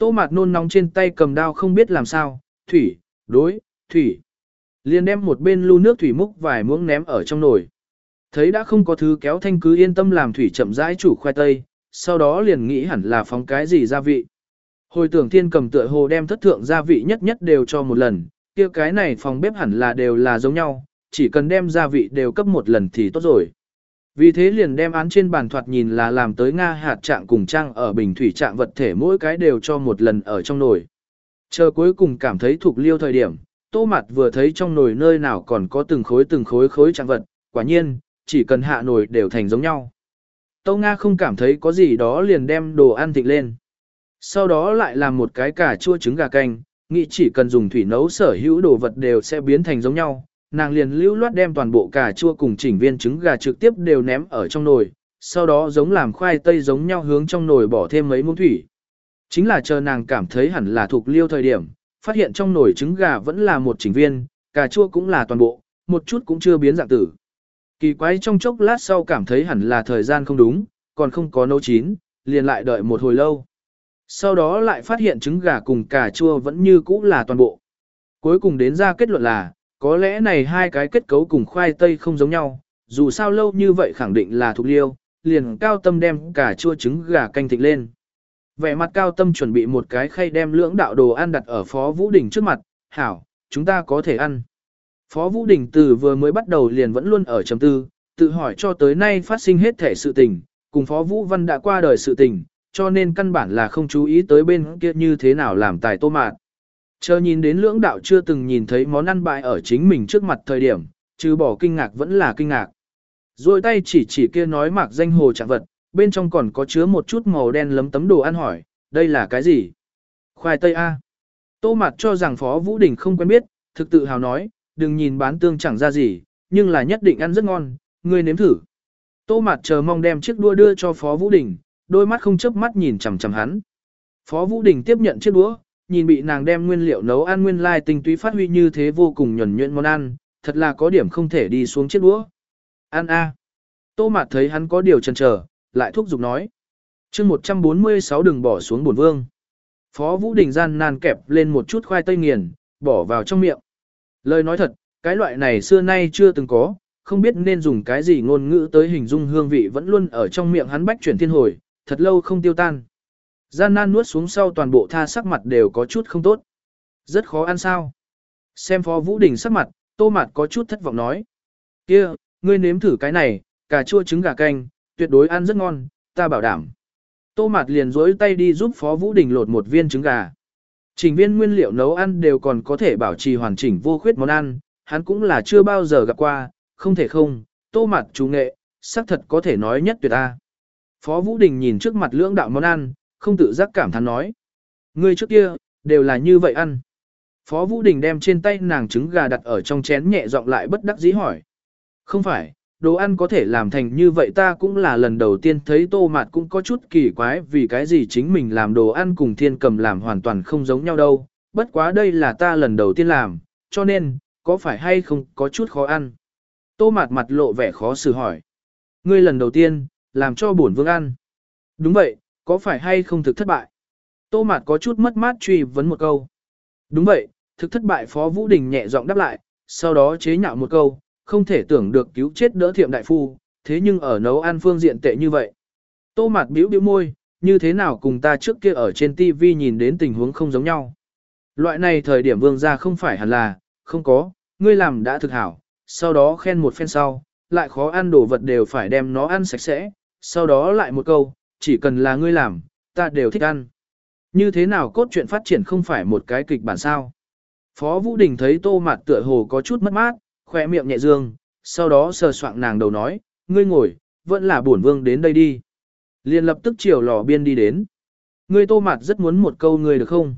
Tô Mạt nôn nóng trên tay cầm đao không biết làm sao, thủy, đối, thủy. Liền đem một bên lu nước thủy múc vài muỗng ném ở trong nồi. Thấy đã không có thứ kéo thanh cứ yên tâm làm thủy chậm rãi chủ khoai tây, sau đó liền nghĩ hẳn là phóng cái gì gia vị. Hồi tưởng thiên cầm tựa hồ đem thất thượng gia vị nhất nhất đều cho một lần, kia cái này phòng bếp hẳn là đều là giống nhau, chỉ cần đem gia vị đều cấp một lần thì tốt rồi. Vì thế liền đem án trên bàn thoạt nhìn là làm tới Nga hạt trạng cùng trang ở bình thủy trạng vật thể mỗi cái đều cho một lần ở trong nồi. Chờ cuối cùng cảm thấy thuộc liêu thời điểm, tô mặt vừa thấy trong nồi nơi nào còn có từng khối từng khối khối trạng vật, quả nhiên, chỉ cần hạ nồi đều thành giống nhau. Tô Nga không cảm thấy có gì đó liền đem đồ ăn thịnh lên. Sau đó lại làm một cái cà chua trứng gà canh, nghĩ chỉ cần dùng thủy nấu sở hữu đồ vật đều sẽ biến thành giống nhau. Nàng liền lưu loát đem toàn bộ cà chua cùng chỉnh viên trứng gà trực tiếp đều ném ở trong nồi, sau đó giống làm khoai tây giống nhau hướng trong nồi bỏ thêm mấy muỗng thủy. Chính là chờ nàng cảm thấy hẳn là thuộc liêu thời điểm, phát hiện trong nồi trứng gà vẫn là một chỉnh viên, cà chua cũng là toàn bộ, một chút cũng chưa biến dạng tử. Kỳ quái trong chốc lát sau cảm thấy hẳn là thời gian không đúng, còn không có nấu chín, liền lại đợi một hồi lâu. Sau đó lại phát hiện trứng gà cùng cà chua vẫn như cũ là toàn bộ. Cuối cùng đến ra kết luận là, có lẽ này hai cái kết cấu cùng khoai tây không giống nhau, dù sao lâu như vậy khẳng định là thuộc liêu, liền cao tâm đem cả chua trứng gà canh thịt lên. Vẻ mặt cao tâm chuẩn bị một cái khay đem lưỡng đạo đồ ăn đặt ở Phó Vũ Đình trước mặt, hảo, chúng ta có thể ăn. Phó Vũ Đình từ vừa mới bắt đầu liền vẫn luôn ở trầm tư, tự hỏi cho tới nay phát sinh hết thể sự tình, cùng Phó Vũ Văn đã qua đời sự tình, cho nên căn bản là không chú ý tới bên kia như thế nào làm tài tô mạt. Chờ nhìn đến lưỡng đạo chưa từng nhìn thấy món ăn bại ở chính mình trước mặt thời điểm, trừ bỏ kinh ngạc vẫn là kinh ngạc. Rồi tay chỉ chỉ kia nói mạc danh hồ trạng vật, bên trong còn có chứa một chút màu đen lấm tấm đồ ăn hỏi, đây là cái gì? Khoai tây A. Tô mặt cho rằng Phó Vũ Đình không quen biết, thực tự hào nói, đừng nhìn bán tương chẳng ra gì, nhưng là nhất định ăn rất ngon, ngươi nếm thử. Tô mặt chờ mong đem chiếc đua đưa cho Phó Vũ Đình, đôi mắt không chớp mắt nhìn chằm chằm hắn. Phó Vũ Đình tiếp nhận chiếc đũa, nhìn bị nàng đem nguyên liệu nấu ăn nguyên lai tinh túy phát huy như thế vô cùng nhuẩn nhuyễn món ăn, thật là có điểm không thể đi xuống chiếc đũa. Ăn a. Tô Mạt thấy hắn có điều chần chờ, lại thúc giục nói. Chương 146 đừng bỏ xuống buồn vương. Phó Vũ Đình gian nan kẹp lên một chút khoai tây nghiền, bỏ vào trong miệng. Lời nói thật, cái loại này xưa nay chưa từng có, không biết nên dùng cái gì ngôn ngữ tới hình dung hương vị vẫn luôn ở trong miệng hắn bách chuyển thiên hồi, thật lâu không tiêu tan. Gian nan nuốt xuống sau toàn bộ tha sắc mặt đều có chút không tốt. Rất khó ăn sao. Xem phó Vũ Đình sắc mặt, tô mặt có chút thất vọng nói. kia ngươi nếm thử cái này, cà chua trứng gà canh, tuyệt đối ăn rất ngon, ta bảo đảm. Tô mặt liền dối tay đi giúp phó Vũ Đình lột một viên trứng gà. Trình viên nguyên liệu nấu ăn đều còn có thể bảo trì hoàn chỉnh vô khuyết món ăn, hắn cũng là chưa bao giờ gặp qua, không thể không, tô mặt chú nghệ, xác thật có thể nói nhất tuyệt ta. Phó Vũ Đình nhìn trước mặt lưỡng đạo món ăn, không tự giác cảm thán nói. Ngươi trước kia, đều là như vậy ăn. Phó Vũ Đình đem trên tay nàng trứng gà đặt ở trong chén nhẹ giọng lại bất đắc dĩ hỏi. Không phải, đồ ăn có thể làm thành như vậy ta cũng là lần đầu tiên thấy tô mạt cũng có chút kỳ quái vì cái gì chính mình làm đồ ăn cùng thiên cầm làm hoàn toàn không giống nhau đâu. Bất quá đây là ta lần đầu tiên làm, cho nên, có phải hay không có chút khó ăn. Tô mạt mặt lộ vẻ khó xử hỏi. Ngươi lần đầu tiên, làm cho bổn vương ăn. Đúng vậy, có phải hay không thực thất bại? Tô Mạt có chút mất mát truy vấn một câu. Đúng vậy, thực thất bại Phó Vũ Đình nhẹ giọng đáp lại, sau đó chế nhạo một câu, không thể tưởng được cứu chết đỡ thiệm đại phu, thế nhưng ở nấu ăn phương diện tệ như vậy. Tô Mạt biểu biểu môi, như thế nào cùng ta trước kia ở trên TV nhìn đến tình huống không giống nhau. Loại này thời điểm vương gia không phải hẳn là, không có, ngươi làm đã thực hảo, sau đó khen một phen sau, lại khó ăn đồ vật đều phải đem nó ăn sạch sẽ, sau đó lại một câu, chỉ cần là ngươi làm, ta đều thích ăn. Như thế nào cốt truyện phát triển không phải một cái kịch bản sao? Phó Vũ Đình thấy tô mặt tựa hồ có chút mất mát, khỏe miệng nhẹ dương, sau đó sờ soạng nàng đầu nói, ngươi ngồi, vẫn là bổn vương đến đây đi. Liền lập tức chiều lò biên đi đến. Ngươi tô mặt rất muốn một câu ngươi được không?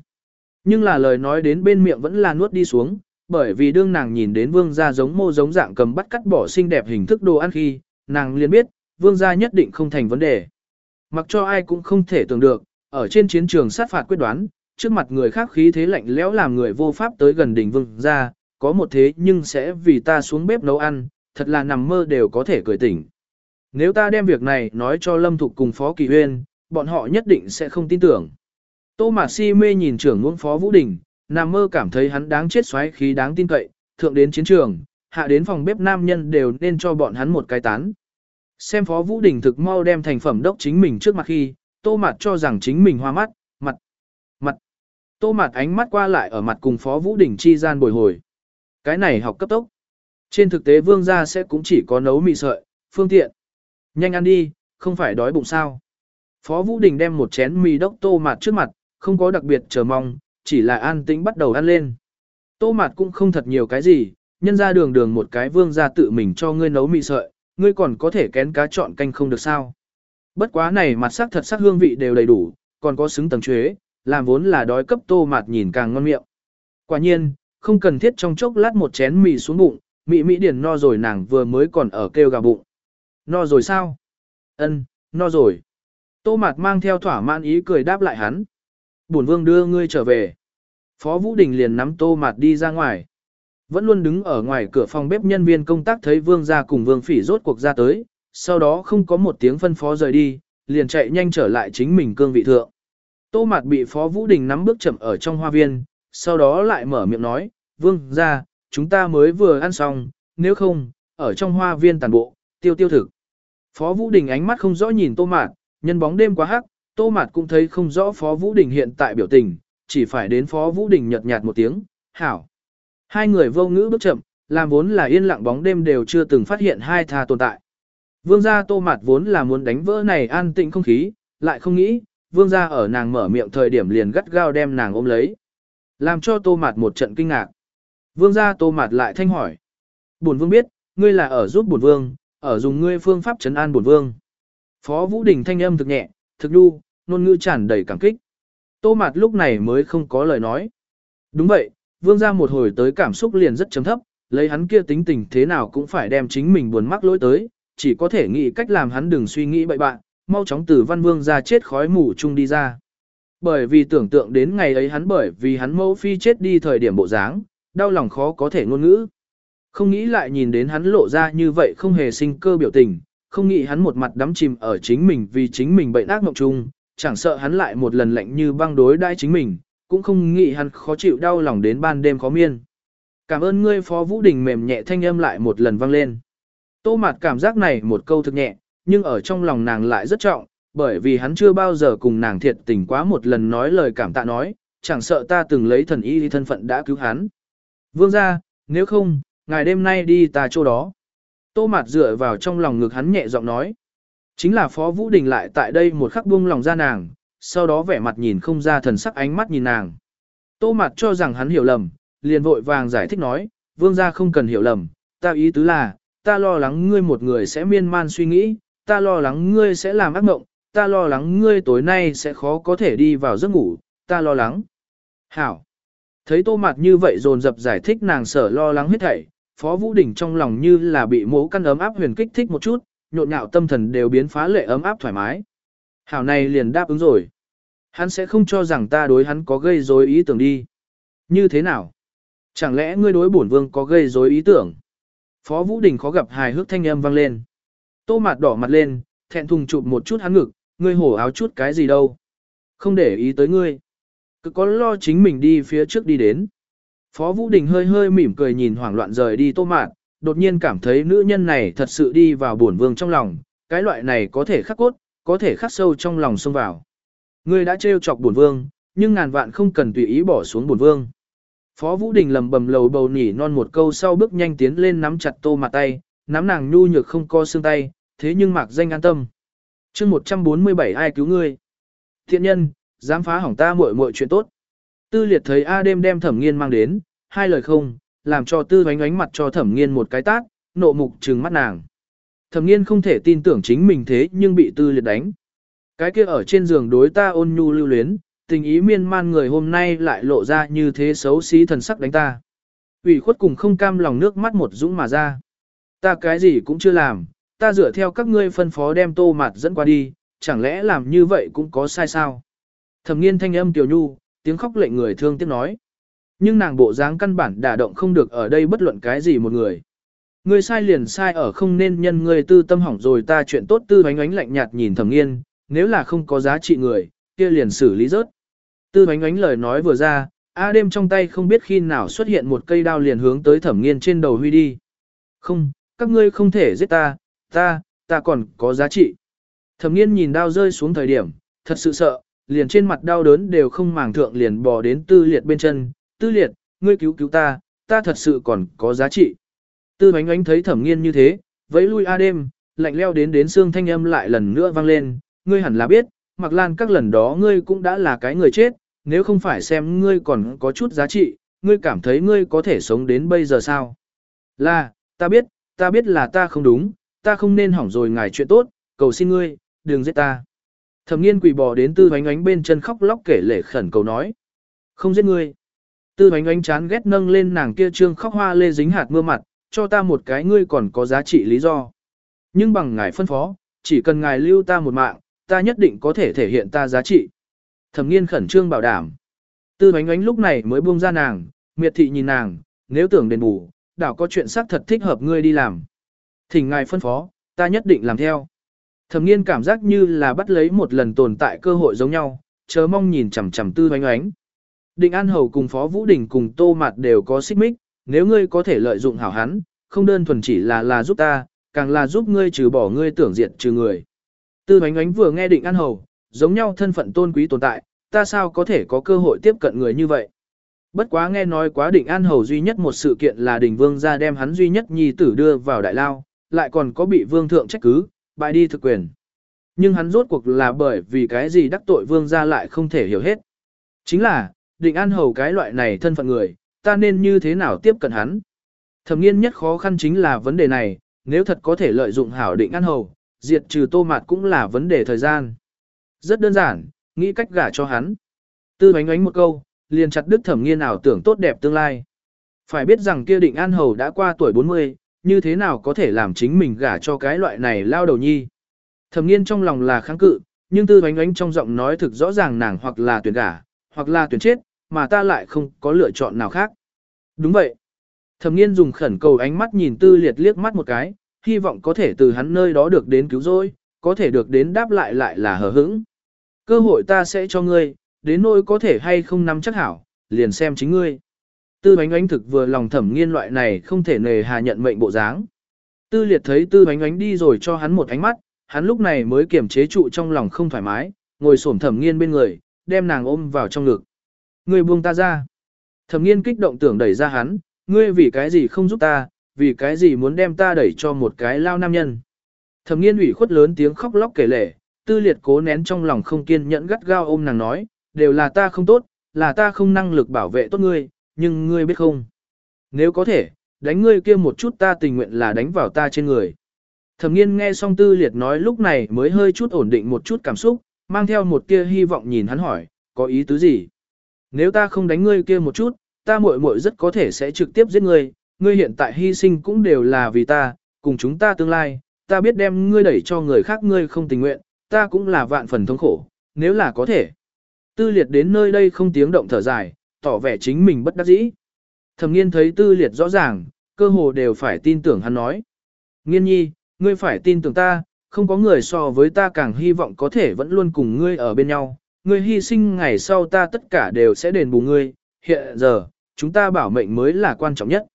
Nhưng là lời nói đến bên miệng vẫn là nuốt đi xuống, bởi vì đương nàng nhìn đến vương gia giống mô giống dạng cầm bắt cắt bỏ xinh đẹp hình thức đồ ăn khi, nàng liền biết, vương gia nhất định không thành vấn đề. Mặc cho ai cũng không thể tưởng được, ở trên chiến trường sát phạt quyết đoán, trước mặt người khác khí thế lạnh lẽo làm người vô pháp tới gần đỉnh vương Ra, có một thế nhưng sẽ vì ta xuống bếp nấu ăn, thật là nằm mơ đều có thể cười tỉnh. Nếu ta đem việc này nói cho Lâm Thục cùng Phó Kỳ Huyên, bọn họ nhất định sẽ không tin tưởng. Tô Mạc Si mê nhìn trưởng ngôn Phó Vũ Đình, nằm mơ cảm thấy hắn đáng chết xoáy khí đáng tin cậy, thượng đến chiến trường, hạ đến phòng bếp nam nhân đều nên cho bọn hắn một cái tán. Xem Phó Vũ Đình thực mau đem thành phẩm đốc chính mình trước mặt khi, tô mạt cho rằng chính mình hoa mắt, mặt, mặt. Tô mạt ánh mắt qua lại ở mặt cùng Phó Vũ Đình chi gian bồi hồi. Cái này học cấp tốc. Trên thực tế vương gia sẽ cũng chỉ có nấu mì sợi, phương tiện. Nhanh ăn đi, không phải đói bụng sao. Phó Vũ Đình đem một chén mì đốc tô mạt trước mặt, không có đặc biệt chờ mong, chỉ là an tĩnh bắt đầu ăn lên. Tô mạt cũng không thật nhiều cái gì, nhân ra đường đường một cái vương gia tự mình cho ngươi nấu mì sợi, ngươi còn có thể kén cá chọn canh không được sao. Bất quá này mặt sắc thật sắc hương vị đều đầy đủ, còn có xứng tầng chuế, làm vốn là đói cấp tô mạt nhìn càng ngon miệng. Quả nhiên, không cần thiết trong chốc lát một chén mì xuống bụng, mị mỹ điển no rồi nàng vừa mới còn ở kêu gà bụng. No rồi sao? Ân, no rồi. Tô mạt mang theo thỏa mãn ý cười đáp lại hắn. Bổn vương đưa ngươi trở về. Phó Vũ Đình liền nắm tô mạt đi ra ngoài. Vẫn luôn đứng ở ngoài cửa phòng bếp nhân viên công tác thấy vương gia cùng vương phỉ rốt cuộc ra tới, sau đó không có một tiếng phân phó rời đi, liền chạy nhanh trở lại chính mình cương vị thượng. Tô mạt bị Phó Vũ Đình nắm bước chậm ở trong hoa viên, sau đó lại mở miệng nói, vương gia, chúng ta mới vừa ăn xong, nếu không, ở trong hoa viên tàn bộ, tiêu tiêu thực. Phó Vũ Đình ánh mắt không rõ nhìn Tô Mạt, nhân bóng đêm quá hắc, Tô Mạt cũng thấy không rõ Phó Vũ Đình hiện tại biểu tình, chỉ phải đến Phó Vũ Đình nhợt nhạt một tiếng, hảo. Hai người vô ngữ bước chậm, làm vốn là yên lặng bóng đêm đều chưa từng phát hiện hai tha tồn tại. Vương gia Tô Mạt vốn là muốn đánh vỡ này an tĩnh không khí, lại không nghĩ, vương gia ở nàng mở miệng thời điểm liền gắt gao đem nàng ôm lấy. Làm cho Tô Mạt một trận kinh ngạc. Vương gia Tô Mạt lại thanh hỏi. Bổn vương biết, ngươi là ở giúp bổn vương, ở dùng ngươi phương pháp trấn an bổn vương. Phó Vũ Đình thanh âm thực nhẹ, thực đu, ngôn ngữ tràn đầy cảm kích. Tô Mạt lúc này mới không có lời nói. Đúng vậy, vương gia một hồi tới cảm xúc liền rất chấm thấp, lấy hắn kia tính tình thế nào cũng phải đem chính mình buồn mắc lỗi tới, chỉ có thể nghĩ cách làm hắn đừng suy nghĩ bậy bạn, mau chóng từ văn vương ra chết khói mù chung đi ra. Bởi vì tưởng tượng đến ngày ấy hắn bởi vì hắn mẫu phi chết đi thời điểm bộ dáng, đau lòng khó có thể ngôn ngữ. Không nghĩ lại nhìn đến hắn lộ ra như vậy không hề sinh cơ biểu tình, không nghĩ hắn một mặt đắm chìm ở chính mình vì chính mình bệnh ác mộng chung, chẳng sợ hắn lại một lần lạnh như băng đối đãi chính mình, cũng không nghĩ hắn khó chịu đau lòng đến ban đêm khó miên. Cảm ơn ngươi Phó Vũ Đình mềm nhẹ thanh âm lại một lần vang lên. Tô Mạt cảm giác này một câu thực nhẹ, nhưng ở trong lòng nàng lại rất trọng, bởi vì hắn chưa bao giờ cùng nàng thiệt tình quá một lần nói lời cảm tạ nói, chẳng sợ ta từng lấy thần y thân phận đã cứu hắn. Vương ra, nếu không, ngày đêm nay đi ta chỗ đó. Tô Mạt dựa vào trong lòng ngực hắn nhẹ giọng nói. Chính là Phó Vũ Đình lại tại đây một khắc buông lòng ra nàng, sau đó vẻ mặt nhìn không ra thần sắc ánh mắt nhìn nàng. Tô mặt cho rằng hắn hiểu lầm, liền vội vàng giải thích nói, vương gia không cần hiểu lầm, ta ý tứ là, ta lo lắng ngươi một người sẽ miên man suy nghĩ, ta lo lắng ngươi sẽ làm ác mộng, ta lo lắng ngươi tối nay sẽ khó có thể đi vào giấc ngủ, ta lo lắng. Hảo. Thấy tô mặt như vậy dồn dập giải thích nàng sở lo lắng hết thảy, Phó Vũ Đình trong lòng như là bị mố căn ấm áp huyền kích thích một chút, nhộn nhạo tâm thần đều biến phá lệ ấm áp thoải mái. Hảo này liền đáp ứng rồi. Hắn sẽ không cho rằng ta đối hắn có gây rối ý tưởng đi. Như thế nào? Chẳng lẽ ngươi đối bổn vương có gây rối ý tưởng? Phó Vũ Đình khó gặp hài hước thanh âm vang lên. Tô mặt đỏ mặt lên, thẹn thùng chụp một chút hắn ngực, ngươi hổ áo chút cái gì đâu. Không để ý tới ngươi. Cứ có lo chính mình đi phía trước đi đến. Phó Vũ Đình hơi hơi mỉm cười nhìn hoảng loạn rời đi tô Mạt, đột nhiên cảm thấy nữ nhân này thật sự đi vào buồn vương trong lòng, cái loại này có thể khắc cốt, có thể khắc sâu trong lòng xông vào. Ngươi đã trêu chọc bổn vương, nhưng ngàn vạn không cần tùy ý bỏ xuống bổn vương. Phó Vũ Đình lầm bầm lầu bầu nỉ non một câu sau bước nhanh tiến lên nắm chặt tô mặt tay, nắm nàng nhu nhược không co xương tay, thế nhưng mạc danh an tâm. chương 147 ai cứu ngươi? Thiện nhân, dám phá hỏng ta muội muội chuyện tốt. Tư liệt thấy A đêm đem thẩm nghiên mang đến, hai lời không, làm cho tư ánh ánh mặt cho thẩm nghiên một cái tát, nộ mục trừng mắt nàng. Thẩm nghiên không thể tin tưởng chính mình thế nhưng bị tư liệt đánh. Cái kia ở trên giường đối ta ôn nhu lưu luyến, tình ý miên man người hôm nay lại lộ ra như thế xấu xí thần sắc đánh ta. ủy khuất cùng không cam lòng nước mắt một dũng mà ra. Ta cái gì cũng chưa làm, ta dựa theo các ngươi phân phó đem tô mặt dẫn qua đi, chẳng lẽ làm như vậy cũng có sai sao? Thẩm nghiên thanh âm tiểu nhu, tiếng khóc lệnh người thương tiếc nói. Nhưng nàng bộ dáng căn bản đả động không được ở đây bất luận cái gì một người. Ngươi sai liền sai ở không nên nhân ngươi tư tâm hỏng rồi ta chuyện tốt tư ánh ánh lạnh nhạt nhìn thẩm nghiên, nếu là không có giá trị người, kia liền xử lý rớt. Tư ánh ánh lời nói vừa ra, A đêm trong tay không biết khi nào xuất hiện một cây đao liền hướng tới thẩm nghiên trên đầu huy đi. Không, các ngươi không thể giết ta, ta, ta còn có giá trị. Thẩm nghiên nhìn đao rơi xuống thời điểm, thật sự sợ, liền trên mặt đau đớn đều không màng thượng liền bò đến tư liệt bên chân. Tư liệt, ngươi cứu cứu ta, ta thật sự còn có giá trị. Tư bánh ánh thấy thẩm nghiên như thế, vẫy lui a đêm, lạnh leo đến đến xương thanh âm lại lần nữa vang lên, ngươi hẳn là biết, mặc lan các lần đó ngươi cũng đã là cái người chết, nếu không phải xem ngươi còn có chút giá trị, ngươi cảm thấy ngươi có thể sống đến bây giờ sao? Là, ta biết, ta biết là ta không đúng, ta không nên hỏng rồi ngài chuyện tốt, cầu xin ngươi, đừng giết ta. Thẩm nghiên quỳ bò đến tư bánh ánh bên chân khóc lóc kể lể khẩn cầu nói. Không giết ngươi. Tư bánh ánh chán ghét nâng lên nàng kia trương khóc hoa lê dính hạt mưa mặt, cho ta một cái ngươi còn có giá trị lý do. Nhưng bằng ngài phân phó, chỉ cần ngài lưu ta một mạng, ta nhất định có thể thể hiện ta giá trị. Thẩm nghiên khẩn trương bảo đảm. Tư ánh ánh lúc này mới buông ra nàng, miệt thị nhìn nàng, nếu tưởng đền bù, đảo có chuyện xác thật thích hợp ngươi đi làm. Thỉnh ngài phân phó, ta nhất định làm theo. Thẩm nghiên cảm giác như là bắt lấy một lần tồn tại cơ hội giống nhau, chớ mong nhìn chằm chằm tư ánh ánh. Định An Hầu cùng Phó Vũ Đình cùng Tô Mạt đều có xích mích, nếu ngươi có thể lợi dụng hảo hắn, không đơn thuần chỉ là là giúp ta, càng là giúp ngươi trừ bỏ ngươi tưởng diện trừ người. Tư Hoánh Hoánh vừa nghe Định An Hầu, giống nhau thân phận tôn quý tồn tại, ta sao có thể có cơ hội tiếp cận người như vậy. Bất quá nghe nói quá Định An Hầu duy nhất một sự kiện là Đình Vương ra đem hắn duy nhất nhi tử đưa vào đại lao, lại còn có bị Vương thượng trách cứ, bại đi thực quyền. Nhưng hắn rốt cuộc là bởi vì cái gì đắc tội Vương ra lại không thể hiểu hết. Chính là, định an hầu cái loại này thân phận người, ta nên như thế nào tiếp cận hắn. Thẩm nghiên nhất khó khăn chính là vấn đề này, nếu thật có thể lợi dụng hảo định an hầu, diệt trừ tô mạt cũng là vấn đề thời gian. Rất đơn giản, nghĩ cách gả cho hắn. Tư bánh ánh một câu, liền chặt đứt thẩm nghiên ảo tưởng tốt đẹp tương lai. Phải biết rằng kia định an hầu đã qua tuổi 40, như thế nào có thể làm chính mình gả cho cái loại này lao đầu nhi. Thẩm nghiên trong lòng là kháng cự, nhưng tư bánh ánh trong giọng nói thực rõ ràng nàng hoặc là tuyển gả, hoặc là tuyển chết, mà ta lại không có lựa chọn nào khác. Đúng vậy. Thẩm nghiên dùng khẩn cầu ánh mắt nhìn tư liệt liếc mắt một cái, hy vọng có thể từ hắn nơi đó được đến cứu rỗi, có thể được đến đáp lại lại là hờ hững. Cơ hội ta sẽ cho ngươi, đến nỗi có thể hay không nắm chắc hảo, liền xem chính ngươi. Tư bánh ánh thực vừa lòng thẩm nghiên loại này không thể nề hà nhận mệnh bộ dáng. Tư liệt thấy tư bánh ánh đi rồi cho hắn một ánh mắt, hắn lúc này mới kiềm chế trụ trong lòng không thoải mái, ngồi xổm thẩm nghiên bên người, đem nàng ôm vào trong ngực. Ngươi buông ta ra. Thẩm nghiên kích động tưởng đẩy ra hắn, ngươi vì cái gì không giúp ta, vì cái gì muốn đem ta đẩy cho một cái lao nam nhân. Thẩm nghiên ủy khuất lớn tiếng khóc lóc kể lể, tư liệt cố nén trong lòng không kiên nhẫn gắt gao ôm nàng nói, đều là ta không tốt, là ta không năng lực bảo vệ tốt ngươi, nhưng ngươi biết không. Nếu có thể, đánh ngươi kia một chút ta tình nguyện là đánh vào ta trên người. Thẩm nghiên nghe xong tư liệt nói lúc này mới hơi chút ổn định một chút cảm xúc, mang theo một tia hy vọng nhìn hắn hỏi, có ý tứ gì? Nếu ta không đánh ngươi kia một chút, ta muội muội rất có thể sẽ trực tiếp giết ngươi, ngươi hiện tại hy sinh cũng đều là vì ta, cùng chúng ta tương lai, ta biết đem ngươi đẩy cho người khác ngươi không tình nguyện, ta cũng là vạn phần thống khổ, nếu là có thể. Tư liệt đến nơi đây không tiếng động thở dài, tỏ vẻ chính mình bất đắc dĩ. Thẩm nghiên thấy tư liệt rõ ràng, cơ hồ đều phải tin tưởng hắn nói. Nghiên nhi, ngươi phải tin tưởng ta, không có người so với ta càng hy vọng có thể vẫn luôn cùng ngươi ở bên nhau, ngươi hy sinh ngày sau ta tất cả đều sẽ đền bù ngươi, hiện giờ, chúng ta bảo mệnh mới là quan trọng nhất.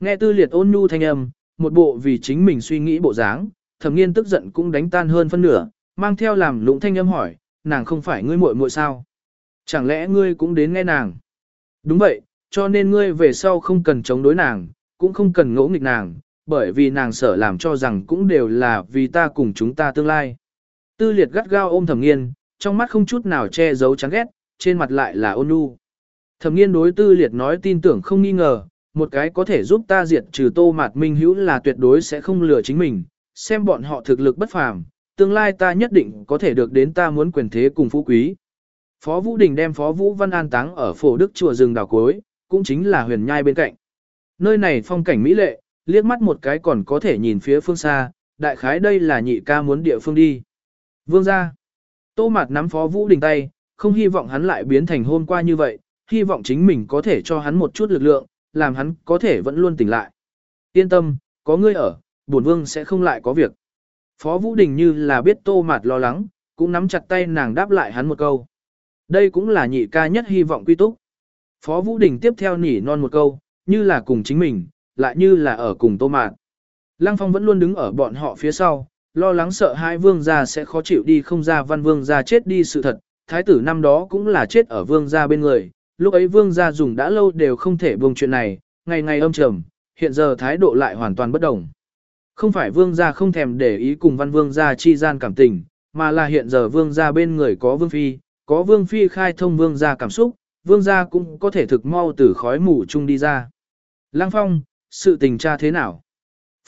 Nghe tư liệt ôn nhu thanh âm, một bộ vì chính mình suy nghĩ bộ dáng, thẩm nghiên tức giận cũng đánh tan hơn phân nửa, mang theo làm lũng thanh âm hỏi, nàng không phải ngươi muội muội sao? Chẳng lẽ ngươi cũng đến nghe nàng? Đúng vậy, cho nên ngươi về sau không cần chống đối nàng, cũng không cần ngỗ nghịch nàng, bởi vì nàng sợ làm cho rằng cũng đều là vì ta cùng chúng ta tương lai. Tư liệt gắt gao ôm thẩm nghiên, trong mắt không chút nào che giấu chán ghét, trên mặt lại là ôn nhu. Thẩm nghiên đối tư liệt nói tin tưởng không nghi ngờ, một cái có thể giúp ta diệt trừ tô mạt minh hữu là tuyệt đối sẽ không lừa chính mình, xem bọn họ thực lực bất phàm, tương lai ta nhất định có thể được đến ta muốn quyền thế cùng phú quý. Phó Vũ Đình đem Phó Vũ Văn an táng ở phổ đức chùa rừng đảo cuối, cũng chính là huyền nhai bên cạnh. Nơi này phong cảnh mỹ lệ, liếc mắt một cái còn có thể nhìn phía phương xa, đại khái đây là nhị ca muốn địa phương đi. Vương ra. Tô Mạt nắm Phó Vũ Đình tay, không hy vọng hắn lại biến thành hôm qua như vậy, hy vọng chính mình có thể cho hắn một chút lực lượng, làm hắn có thể vẫn luôn tỉnh lại. Yên tâm, có ngươi ở, bổn vương sẽ không lại có việc. Phó Vũ Đình như là biết Tô Mạt lo lắng, cũng nắm chặt tay nàng đáp lại hắn một câu. Đây cũng là nhị ca nhất hy vọng quy túc. Phó Vũ Đình tiếp theo nỉ non một câu, như là cùng chính mình, lại như là ở cùng Tô Mạt. Lăng Phong vẫn luôn đứng ở bọn họ phía sau, lo lắng sợ hai vương gia sẽ khó chịu đi không ra văn vương gia chết đi sự thật, thái tử năm đó cũng là chết ở vương gia bên người, lúc ấy vương gia dùng đã lâu đều không thể buông chuyện này, ngày ngày âm trầm, hiện giờ thái độ lại hoàn toàn bất đồng. Không phải vương gia không thèm để ý cùng văn vương gia chi gian cảm tình, mà là hiện giờ vương gia bên người có vương phi, có vương phi khai thông vương gia cảm xúc, vương gia cũng có thể thực mau từ khói mù chung đi ra. Lăng phong, sự tình tra thế nào?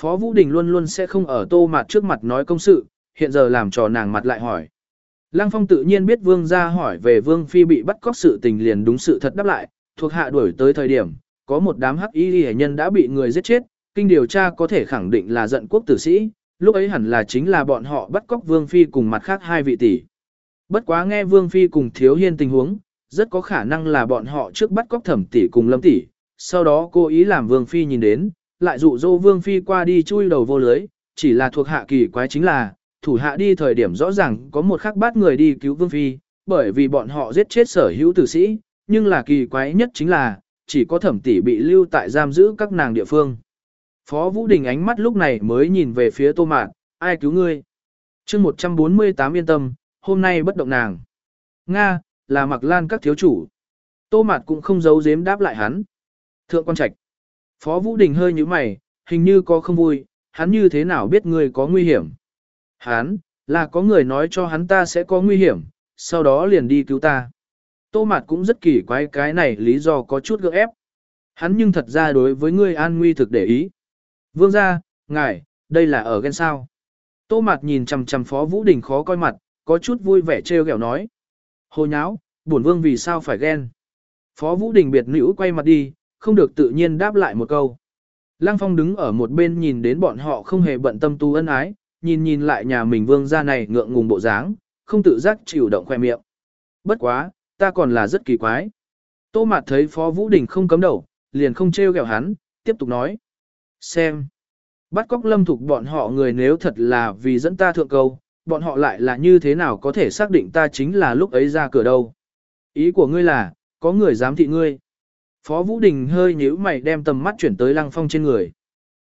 Phó Vũ Đình luôn luôn sẽ không ở tô mặt trước mặt nói công sự, hiện giờ làm trò nàng mặt lại hỏi. Lăng Phong tự nhiên biết vương gia hỏi về vương phi bị bắt cóc sự tình liền đúng sự thật đáp lại, thuộc hạ đuổi tới thời điểm, có một đám hắc y hệ nhân đã bị người giết chết, kinh điều tra có thể khẳng định là giận quốc tử sĩ, lúc ấy hẳn là chính là bọn họ bắt cóc vương phi cùng mặt khác hai vị tỷ. Bất quá nghe vương phi cùng thiếu hiên tình huống, rất có khả năng là bọn họ trước bắt cóc thẩm tỷ cùng lâm tỷ, sau đó cố ý làm vương phi nhìn đến, lại dụ dỗ vương phi qua đi chui đầu vô lưới, chỉ là thuộc hạ kỳ quái chính là, thủ hạ đi thời điểm rõ ràng có một khắc bắt người đi cứu vương phi, bởi vì bọn họ giết chết sở hữu tử sĩ, nhưng là kỳ quái nhất chính là, chỉ có thẩm tỷ bị lưu tại giam giữ các nàng địa phương. Phó Vũ Đình ánh mắt lúc này mới nhìn về phía tô mạn, ai cứu ngươi? chương 148 yên tâm, hôm nay bất động nàng. Nga, là mặc lan các thiếu chủ. Tô mạt cũng không giấu giếm đáp lại hắn. Thượng quan trạch. Phó Vũ Đình hơi như mày, hình như có không vui, hắn như thế nào biết ngươi có nguy hiểm. Hắn, là có người nói cho hắn ta sẽ có nguy hiểm, sau đó liền đi cứu ta. Tô Mạt cũng rất kỳ quái cái này lý do có chút gượng ép. Hắn nhưng thật ra đối với ngươi an nguy thực để ý. Vương gia, ngài, đây là ở ghen sao. Tô Mạt nhìn chằm chằm Phó Vũ Đình khó coi mặt, có chút vui vẻ trêu ghẹo nói. Hồ nháo, bổn vương vì sao phải ghen. Phó Vũ Đình biệt nữ quay mặt đi, không được tự nhiên đáp lại một câu. Lăng Phong đứng ở một bên nhìn đến bọn họ không hề bận tâm tu ân ái, nhìn nhìn lại nhà mình vương gia này ngượng ngùng bộ dáng, không tự giác chịu động khoe miệng. Bất quá, ta còn là rất kỳ quái. Tô Mạt thấy Phó Vũ Đình không cấm đầu, liền không trêu ghẹo hắn, tiếp tục nói. Xem. Bắt cóc lâm thục bọn họ người nếu thật là vì dẫn ta thượng câu, bọn họ lại là như thế nào có thể xác định ta chính là lúc ấy ra cửa đâu. Ý của ngươi là, có người dám thị ngươi. Phó Vũ Đình hơi nhíu mày đem tầm mắt chuyển tới Lăng Phong trên người.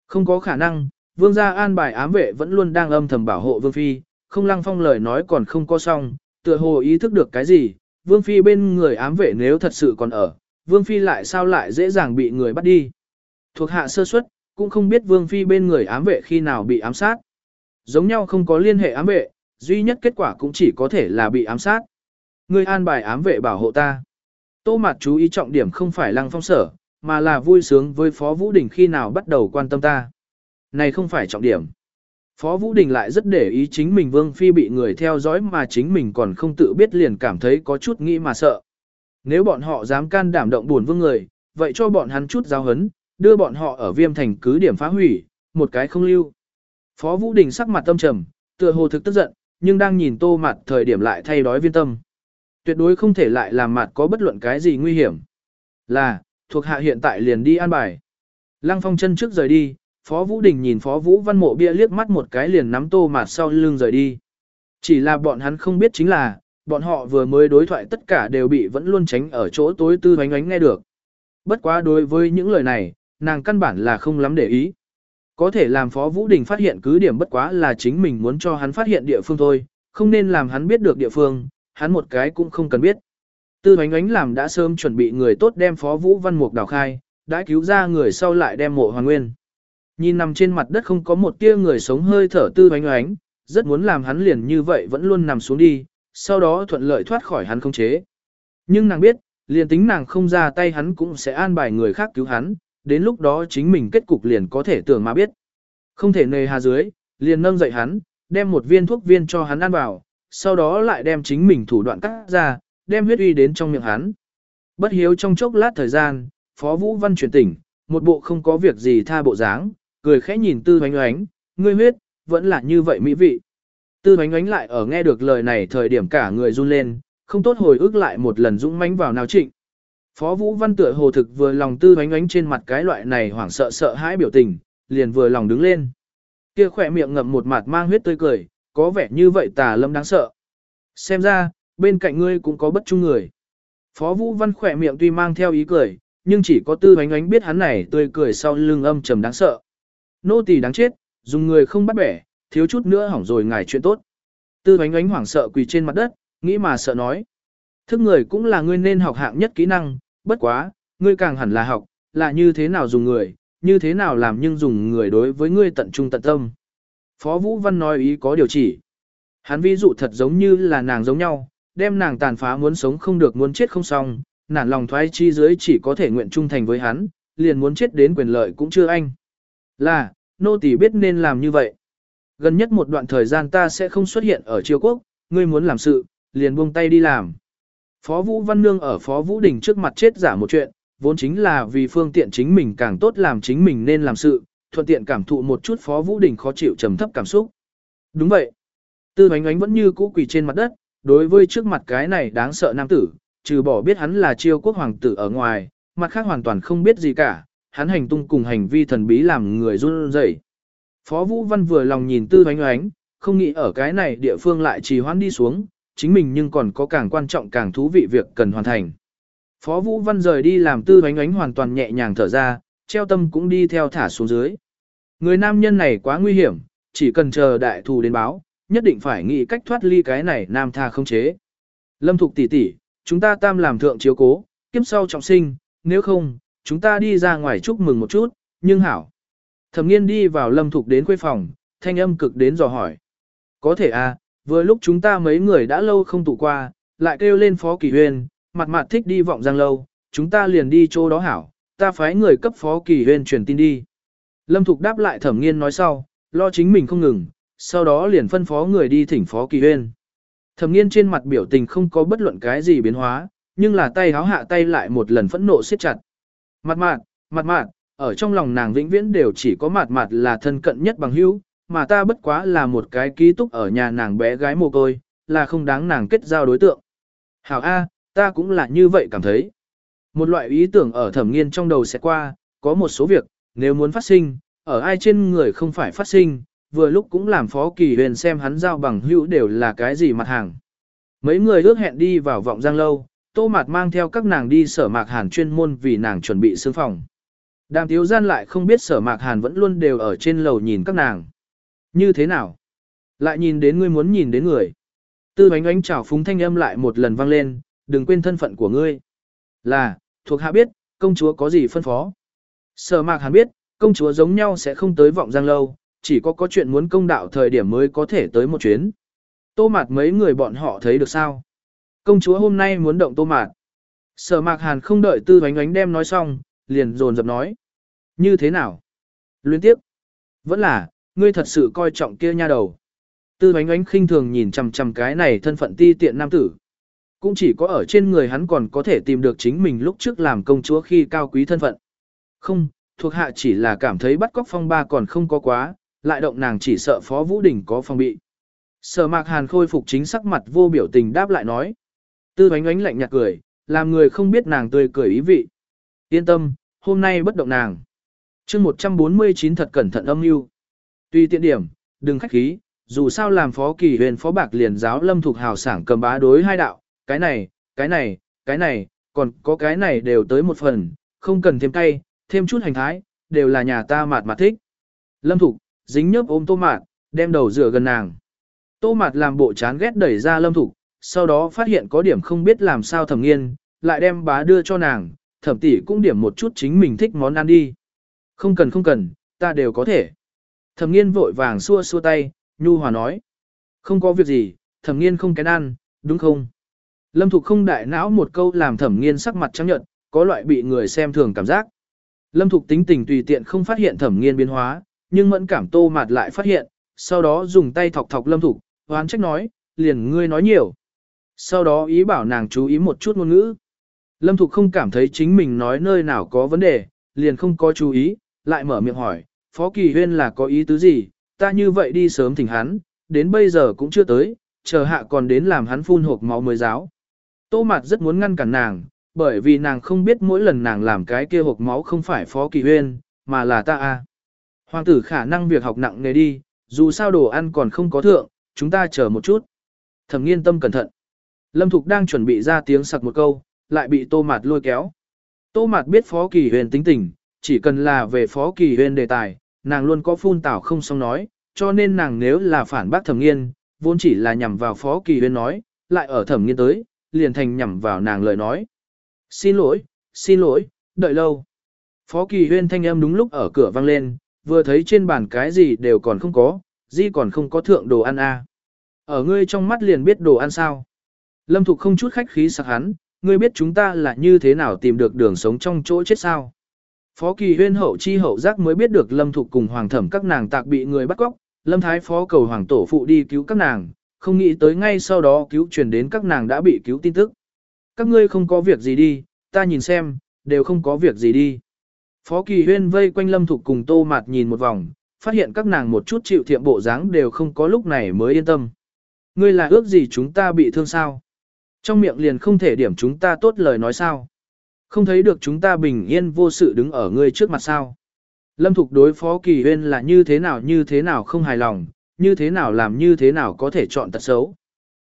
Không có khả năng, vương gia an bài ám vệ vẫn luôn đang âm thầm bảo hộ vương phi, không Lăng Phong lời nói còn không có xong, tựa hồ ý thức được cái gì, vương phi bên người ám vệ nếu thật sự còn ở, vương phi lại sao lại dễ dàng bị người bắt đi. Thuộc hạ sơ suất, cũng không biết vương phi bên người ám vệ khi nào bị ám sát. Giống nhau không có liên hệ ám vệ, duy nhất kết quả cũng chỉ có thể là bị ám sát. Ngươi an bài ám vệ bảo hộ ta. Tô Mạt chú ý trọng điểm không phải lăng phong sở, mà là vui sướng với Phó Vũ Đình khi nào bắt đầu quan tâm ta. Này không phải trọng điểm. Phó Vũ Đình lại rất để ý chính mình Vương Phi bị người theo dõi mà chính mình còn không tự biết liền cảm thấy có chút nghĩ mà sợ. Nếu bọn họ dám can đảm động buồn vương người, vậy cho bọn hắn chút giáo hấn, đưa bọn họ ở viêm thành cứ điểm phá hủy, một cái không lưu. Phó Vũ Đình sắc mặt tâm trầm, tựa hồ thực tức giận, nhưng đang nhìn tô mặt thời điểm lại thay đói viên tâm. Tuyệt đối không thể lại làm mặt có bất luận cái gì nguy hiểm. Là, thuộc hạ hiện tại liền đi an bài. Lăng phong chân trước rời đi, Phó Vũ Đình nhìn Phó Vũ Văn Mộ bia liếc mắt một cái liền nắm tô mặt sau lưng rời đi. Chỉ là bọn hắn không biết chính là, bọn họ vừa mới đối thoại tất cả đều bị vẫn luôn tránh ở chỗ tối tư hoánh ánh nghe được. Bất quá đối với những lời này, nàng căn bản là không lắm để ý. Có thể làm Phó Vũ Đình phát hiện cứ điểm bất quá là chính mình muốn cho hắn phát hiện địa phương thôi, không nên làm hắn biết được địa phương, hắn một cái cũng không cần biết. Tư Hoánh Ánh làm đã sớm chuẩn bị người tốt đem Phó Vũ Văn Mục đào khai, đã cứu ra người sau lại đem mộ Hoàng Nguyên. Nhìn nằm trên mặt đất không có một tia người sống hơi thở Tư Hoánh Ánh, rất muốn làm hắn liền như vậy vẫn luôn nằm xuống đi, sau đó thuận lợi thoát khỏi hắn không chế. Nhưng nàng biết, liền tính nàng không ra tay hắn cũng sẽ an bài người khác cứu hắn, đến lúc đó chính mình kết cục liền có thể tưởng mà biết. Không thể nề hà dưới, liền nâng dậy hắn, đem một viên thuốc viên cho hắn ăn vào, sau đó lại đem chính mình thủ đoạn cắt ra, đem huyết uy đến trong miệng hắn. Bất hiếu trong chốc lát thời gian, Phó Vũ Văn chuyển tỉnh, một bộ không có việc gì tha bộ dáng, cười khẽ nhìn Tư Hoánh Hoánh, ngươi huyết, vẫn là như vậy mỹ vị. Tư Hoánh Hoánh lại ở nghe được lời này thời điểm cả người run lên, không tốt hồi ức lại một lần dũng mãnh vào nào trịnh. Phó Vũ Văn tựa hồ thực vừa lòng Tư Hoánh Hoánh trên mặt cái loại này hoảng sợ sợ hãi biểu tình, liền vừa lòng đứng lên. Kia khỏe miệng ngậm một mặt mang huyết tươi cười, có vẻ như vậy tà lâm đáng sợ. Xem ra, bên cạnh ngươi cũng có bất trung người. Phó Vũ Văn khỏe miệng tuy mang theo ý cười, nhưng chỉ có tư ánh ánh biết hắn này tươi cười sau lưng âm trầm đáng sợ. Nô tỳ đáng chết, dùng người không bắt bẻ, thiếu chút nữa hỏng rồi ngài chuyện tốt. Tư ánh ánh hoảng sợ quỳ trên mặt đất, nghĩ mà sợ nói. Thức người cũng là ngươi nên học hạng nhất kỹ năng, bất quá, ngươi càng hẳn là học, là như thế nào dùng người, như thế nào làm nhưng dùng người đối với ngươi tận trung tận tâm. Phó Vũ Văn nói ý có điều chỉ. Hắn ví dụ thật giống như là nàng giống nhau, đem nàng tàn phá muốn sống không được muốn chết không xong, nản lòng thoái chi dưới chỉ có thể nguyện trung thành với hắn, liền muốn chết đến quyền lợi cũng chưa anh. Là, nô tỳ biết nên làm như vậy. Gần nhất một đoạn thời gian ta sẽ không xuất hiện ở triều quốc, ngươi muốn làm sự, liền buông tay đi làm. Phó Vũ Văn Nương ở Phó Vũ Đình trước mặt chết giả một chuyện, vốn chính là vì phương tiện chính mình càng tốt làm chính mình nên làm sự, thuận tiện cảm thụ một chút Phó Vũ Đình khó chịu trầm thấp cảm xúc. Đúng vậy. Tư bánh ánh vẫn như cũ quỳ trên mặt đất, đối với trước mặt cái này đáng sợ nam tử, trừ bỏ biết hắn là chiêu quốc hoàng tử ở ngoài, mặt khác hoàn toàn không biết gì cả, hắn hành tung cùng hành vi thần bí làm người run rẩy. Phó Vũ Văn vừa lòng nhìn tư bánh ánh, không nghĩ ở cái này địa phương lại trì hoãn đi xuống, chính mình nhưng còn có càng quan trọng càng thú vị việc cần hoàn thành. Phó Vũ Văn rời đi làm tư bánh ánh hoàn toàn nhẹ nhàng thở ra, treo tâm cũng đi theo thả xuống dưới. Người nam nhân này quá nguy hiểm, chỉ cần chờ đại thù đến báo, nhất định phải nghĩ cách thoát ly cái này nam tha không chế. Lâm Thục tỷ tỷ, chúng ta tam làm thượng chiếu cố, kiếp sau trọng sinh, nếu không, chúng ta đi ra ngoài chúc mừng một chút, nhưng hảo. Thẩm nghiên đi vào Lâm Thục đến quê phòng, thanh âm cực đến dò hỏi. Có thể à, vừa lúc chúng ta mấy người đã lâu không tụ qua, lại kêu lên Phó Kỳ huyền, mặt mặt thích đi vọng giang lâu, chúng ta liền đi chỗ đó hảo, ta phái người cấp Phó Kỳ Huyên truyền tin đi. Lâm Thục đáp lại thẩm nghiên nói sau, lo chính mình không ngừng, sau đó liền phân phó người đi thỉnh Phó Kỳ Huyên. Thẩm nghiên trên mặt biểu tình không có bất luận cái gì biến hóa, nhưng là tay háo hạ tay lại một lần phẫn nộ siết chặt. Mặt mạn, mặt mạn, ở trong lòng nàng vĩnh viễn đều chỉ có mặt mặt là thân cận nhất bằng hữu, mà ta bất quá là một cái ký túc ở nhà nàng bé gái mồ côi, là không đáng nàng kết giao đối tượng. Hảo A, ta cũng là như vậy cảm thấy. Một loại ý tưởng ở thẩm nghiên trong đầu sẽ qua, có một số việc, nếu muốn phát sinh, ở ai trên người không phải phát sinh, vừa lúc cũng làm phó kỳ huyền xem hắn giao bằng hữu đều là cái gì mặt hàng. Mấy người ước hẹn đi vào vọng giang lâu, tô mạt mang theo các nàng đi sở mạc hàn chuyên môn vì nàng chuẩn bị xương phòng. Đàm thiếu gian lại không biết sở mạc hàn vẫn luôn đều ở trên lầu nhìn các nàng. Như thế nào? Lại nhìn đến ngươi muốn nhìn đến người. Tư bánh ánh chào phúng thanh âm lại một lần vang lên, đừng quên thân phận của ngươi. Là, thuộc hạ biết, công chúa có gì phân phó. Sở mạc hàn biết, công chúa giống nhau sẽ không tới vọng giang lâu, chỉ có có chuyện muốn công đạo thời điểm mới có thể tới một chuyến. Tô mạt mấy người bọn họ thấy được sao? Công chúa hôm nay muốn động tô mạt. Sở mạc hàn không đợi tư bánh ánh đem nói xong, liền dồn dập nói. Như thế nào? Luyến tiếp. Vẫn là, ngươi thật sự coi trọng kia nha đầu. Tư bánh ánh khinh thường nhìn chằm chằm cái này thân phận ti tiện nam tử. Cũng chỉ có ở trên người hắn còn có thể tìm được chính mình lúc trước làm công chúa khi cao quý thân phận. Không, thuộc hạ chỉ là cảm thấy bắt cóc phong ba còn không có quá, lại động nàng chỉ sợ Phó Vũ Đình có phong bị. Sở mạc hàn khôi phục chính sắc mặt vô biểu tình đáp lại nói. Tư bánh ánh lạnh nhạt cười, làm người không biết nàng tươi cười ý vị. Yên tâm, hôm nay bất động nàng. chương 149 thật cẩn thận âm mưu Tuy tiện điểm, đừng khách khí, dù sao làm phó kỳ huyền phó bạc liền giáo lâm thuộc hào sảng cầm bá đối hai đạo, cái này, cái này, cái này, còn có cái này đều tới một phần, không cần thêm cay, thêm chút hành thái, đều là nhà ta mạt mạt thích. Lâm thục, dính nhớp ôm tô mạt, đem đầu rửa gần nàng. Tô mạt làm bộ chán ghét đẩy ra lâm thục, sau đó phát hiện có điểm không biết làm sao thẩm nghiên, lại đem bá đưa cho nàng, thẩm tỷ cũng điểm một chút chính mình thích món ăn đi. Không cần không cần, ta đều có thể. Thẩm nghiên vội vàng xua xua tay, nhu hòa nói. Không có việc gì, thẩm nghiên không kén ăn, đúng không? Lâm Thục không đại não một câu làm thẩm nghiên sắc mặt trắng nhợt, có loại bị người xem thường cảm giác. Lâm Thục tính tình tùy tiện không phát hiện thẩm nghiên biến hóa, nhưng mẫn cảm tô mạt lại phát hiện, sau đó dùng tay thọc thọc Lâm Thục, hoán trách nói, liền ngươi nói nhiều. Sau đó ý bảo nàng chú ý một chút ngôn ngữ. Lâm Thục không cảm thấy chính mình nói nơi nào có vấn đề, liền không có chú ý, lại mở miệng hỏi, Phó Kỳ Huyên là có ý tứ gì, ta như vậy đi sớm thỉnh hắn, đến bây giờ cũng chưa tới, chờ hạ còn đến làm hắn phun hộp máu mới giáo. Tô Mạt rất muốn ngăn cản nàng, bởi vì nàng không biết mỗi lần nàng làm cái kia hộp máu không phải Phó Kỳ Huyên, mà là ta a. Hoàng tử khả năng việc học nặng nề đi, dù sao đồ ăn còn không có thượng, chúng ta chờ một chút. Thẩm nghiên tâm cẩn thận. Lâm Thục đang chuẩn bị ra tiếng sặc một câu, lại bị Tô Mạt lôi kéo. Tô Mạt biết Phó Kỳ Huyên tính tình, chỉ cần là về Phó Kỳ Huyên đề tài, nàng luôn có phun tảo không xong nói, cho nên nàng nếu là phản bác thẩm nghiên, vốn chỉ là nhằm vào phó kỳ huyên nói, lại ở thẩm nghiên tới, liền thành nhằm vào nàng lời nói. Xin lỗi, xin lỗi, đợi lâu. Phó kỳ huyên thanh âm đúng lúc ở cửa vang lên, vừa thấy trên bàn cái gì đều còn không có, di còn không có thượng đồ ăn a. À. Ở ngươi trong mắt liền biết đồ ăn sao. Lâm Thục không chút khách khí sặc hắn, ngươi biết chúng ta là như thế nào tìm được đường sống trong chỗ chết sao. Phó kỳ huyên hậu chi hậu giác mới biết được Lâm Thục cùng Hoàng thẩm các nàng tạc bị người bắt cóc, Lâm Thái phó cầu Hoàng tổ phụ đi cứu các nàng, không nghĩ tới ngay sau đó cứu truyền đến các nàng đã bị cứu tin tức. Các ngươi không có việc gì đi, ta nhìn xem, đều không có việc gì đi. Phó Kỳ Huyên vây quanh Lâm Thục cùng Tô Mạt nhìn một vòng, phát hiện các nàng một chút chịu thiệm bộ dáng đều không có lúc này mới yên tâm. Ngươi là ước gì chúng ta bị thương sao? Trong miệng liền không thể điểm chúng ta tốt lời nói sao? Không thấy được chúng ta bình yên vô sự đứng ở ngươi trước mặt sao? Lâm Thục đối Phó Kỳ Huyên là như thế nào như thế nào không hài lòng, như thế nào làm như thế nào có thể chọn tật xấu.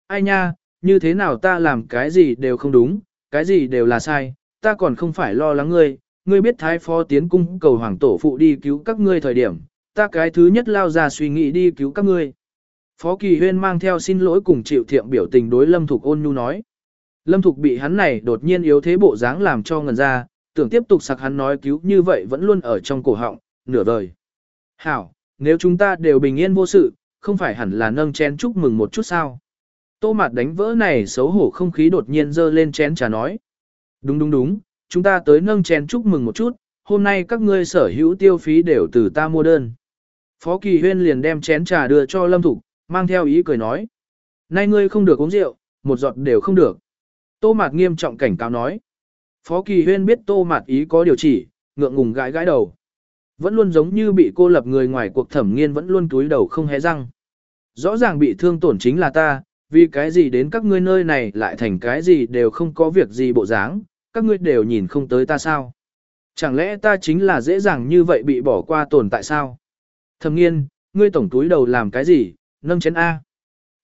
Ai nha, như thế nào ta làm cái gì đều không đúng, cái gì đều là sai, ta còn không phải lo lắng ngươi, ngươi biết thái phó tiến cung cầu hoàng tổ phụ đi cứu các ngươi thời điểm, ta cái thứ nhất lao ra suy nghĩ đi cứu các ngươi. Phó Kỳ Huyên mang theo xin lỗi cùng chịu thiệm biểu tình đối Lâm Thục ôn nhu nói. Lâm Thục bị hắn này đột nhiên yếu thế bộ dáng làm cho ngần ra, tưởng tiếp tục sặc hắn nói cứu như vậy vẫn luôn ở trong cổ họng, nửa đời Hảo, nếu chúng ta đều bình yên vô sự, không phải hẳn là nâng chén chúc mừng một chút sao. Tô Mạt đánh vỡ này xấu hổ không khí đột nhiên dơ lên chén trà nói. Đúng đúng đúng, chúng ta tới nâng chén chúc mừng một chút, hôm nay các ngươi sở hữu tiêu phí đều từ ta mua đơn. Phó Kỳ Huyên liền đem chén trà đưa cho Lâm Thục, mang theo ý cười nói. Nay ngươi không được uống rượu, một giọt đều không được. Tô Mạt nghiêm trọng cảnh cáo nói. Phó Kỳ Huyên biết Tô Mạt ý có điều chỉ, ngượng ngùng gãi gãi đầu. Vẫn luôn giống như bị cô lập người ngoài cuộc thẩm nghiên vẫn luôn túi đầu không hé răng. Rõ ràng bị thương tổn chính là ta, vì cái gì đến các ngươi nơi này lại thành cái gì đều không có việc gì bộ dáng, các ngươi đều nhìn không tới ta sao. Chẳng lẽ ta chính là dễ dàng như vậy bị bỏ qua tồn tại sao? Thẩm nghiên, ngươi tổng túi đầu làm cái gì, nâng chén A.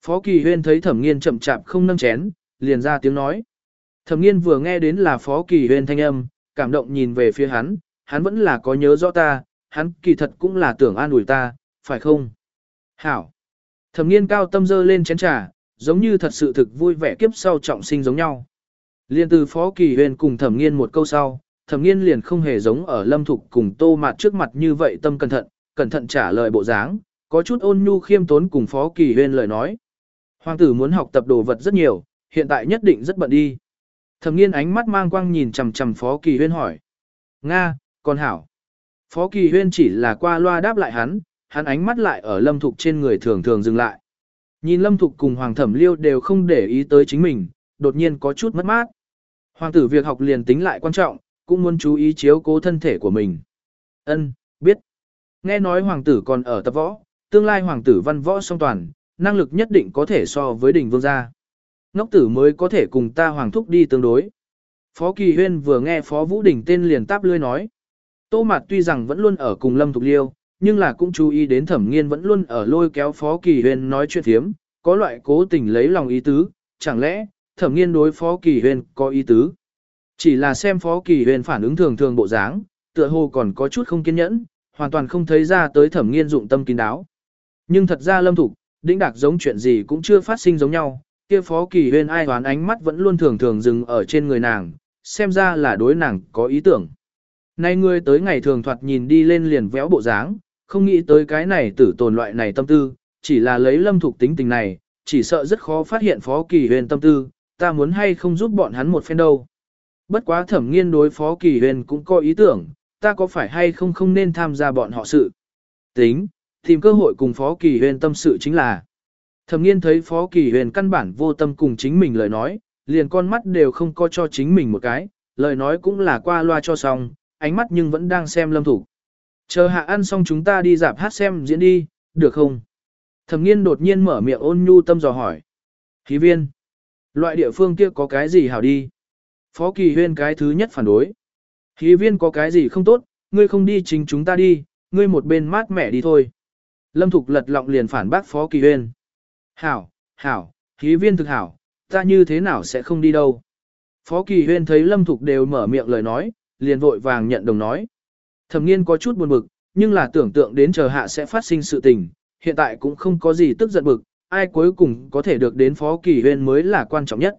Phó Kỳ Huyên thấy thẩm nghiên chậm chạp không nâng chén, liền ra tiếng nói. Thẩm nghiên vừa nghe đến là Phó Kỳ Huyên thanh âm, cảm động nhìn về phía hắn, hắn vẫn là có nhớ rõ ta, hắn kỳ thật cũng là tưởng an ủi ta, phải không? Hảo. Thẩm nghiên cao tâm dơ lên chén trà, giống như thật sự thực vui vẻ kiếp sau trọng sinh giống nhau. Liên từ Phó Kỳ Huyền cùng Thẩm Nghiên một câu sau, Thẩm Nghiên liền không hề giống ở Lâm Thục cùng Tô Mạt trước mặt như vậy tâm cẩn thận, cẩn thận trả lời bộ dáng, có chút ôn nhu khiêm tốn cùng Phó Kỳ Huyền lời nói. Hoàng tử muốn học tập đồ vật rất nhiều, hiện tại nhất định rất bận đi. Thẩm Nghiên ánh mắt mang quang nhìn chằm chằm Phó Kỳ huyên hỏi: "Nga, con hảo?" Phó Kỳ Huyên chỉ là qua loa đáp lại hắn, hắn ánh mắt lại ở Lâm Thục trên người thường thường dừng lại. Nhìn Lâm Thục cùng Hoàng Thẩm Liêu đều không để ý tới chính mình, đột nhiên có chút mất mát. Hoàng tử việc học liền tính lại quan trọng, cũng muốn chú ý chiếu cố thân thể của mình. Ân, biết. Nghe nói hoàng tử còn ở tập võ, tương lai hoàng tử văn võ song toàn, năng lực nhất định có thể so với đỉnh vương gia. Ngốc tử mới có thể cùng ta hoàng thúc đi tương đối. Phó Kỳ Huyên vừa nghe Phó Vũ Đình tên liền táp lươi nói. Tô Mạt tuy rằng vẫn luôn ở cùng Lâm Thục Liêu, nhưng là cũng chú ý đến thẩm nghiên vẫn luôn ở lôi kéo Phó Kỳ Huyền nói chuyện thiếm, có loại cố tình lấy lòng ý tứ, chẳng lẽ, thẩm nghiên đối Phó Kỳ Huyền có ý tứ. Chỉ là xem Phó Kỳ Huyền phản ứng thường thường bộ dáng, tựa hồ còn có chút không kiên nhẫn, hoàn toàn không thấy ra tới thẩm nghiên dụng tâm kín đáo. Nhưng thật ra Lâm Thục, đĩnh đạc giống chuyện gì cũng chưa phát sinh giống nhau, kia Phó Kỳ Huyền ai đoán ánh mắt vẫn luôn thường thường dừng ở trên người nàng, xem ra là đối nàng có ý tưởng. Nay ngươi tới ngày thường thoạt nhìn đi lên liền véo bộ dáng, không nghĩ tới cái này tử tồn loại này tâm tư, chỉ là lấy lâm thục tính tình này, chỉ sợ rất khó phát hiện phó kỳ huyền tâm tư, ta muốn hay không giúp bọn hắn một phen đâu. Bất quá thẩm nghiên đối phó kỳ huyền cũng có ý tưởng, ta có phải hay không không nên tham gia bọn họ sự. Tính, tìm cơ hội cùng phó kỳ huyền tâm sự chính là. Thẩm nghiên thấy phó kỳ huyền căn bản vô tâm cùng chính mình lời nói, liền con mắt đều không có cho chính mình một cái, lời nói cũng là qua loa cho xong, ánh mắt nhưng vẫn đang xem lâm thủ. Chờ hạ ăn xong chúng ta đi dạp hát xem diễn đi, được không? Thẩm nghiên đột nhiên mở miệng ôn nhu tâm dò hỏi. Khí viên. Loại địa phương kia có cái gì hảo đi? Phó kỳ huyên cái thứ nhất phản đối. Khí viên có cái gì không tốt, ngươi không đi chính chúng ta đi, ngươi một bên mát mẻ đi thôi. Lâm Thục lật lọng liền phản bác Phó Kỳ Huyên. Hảo, hảo, khí viên thực hảo, ta như thế nào sẽ không đi đâu. Phó Kỳ Huyên thấy Lâm Thục đều mở miệng lời nói, liền vội vàng nhận đồng nói. Thẩm nghiên có chút buồn bực, nhưng là tưởng tượng đến chờ hạ sẽ phát sinh sự tình, hiện tại cũng không có gì tức giận bực, ai cuối cùng có thể được đến Phó Kỳ Huyên mới là quan trọng nhất.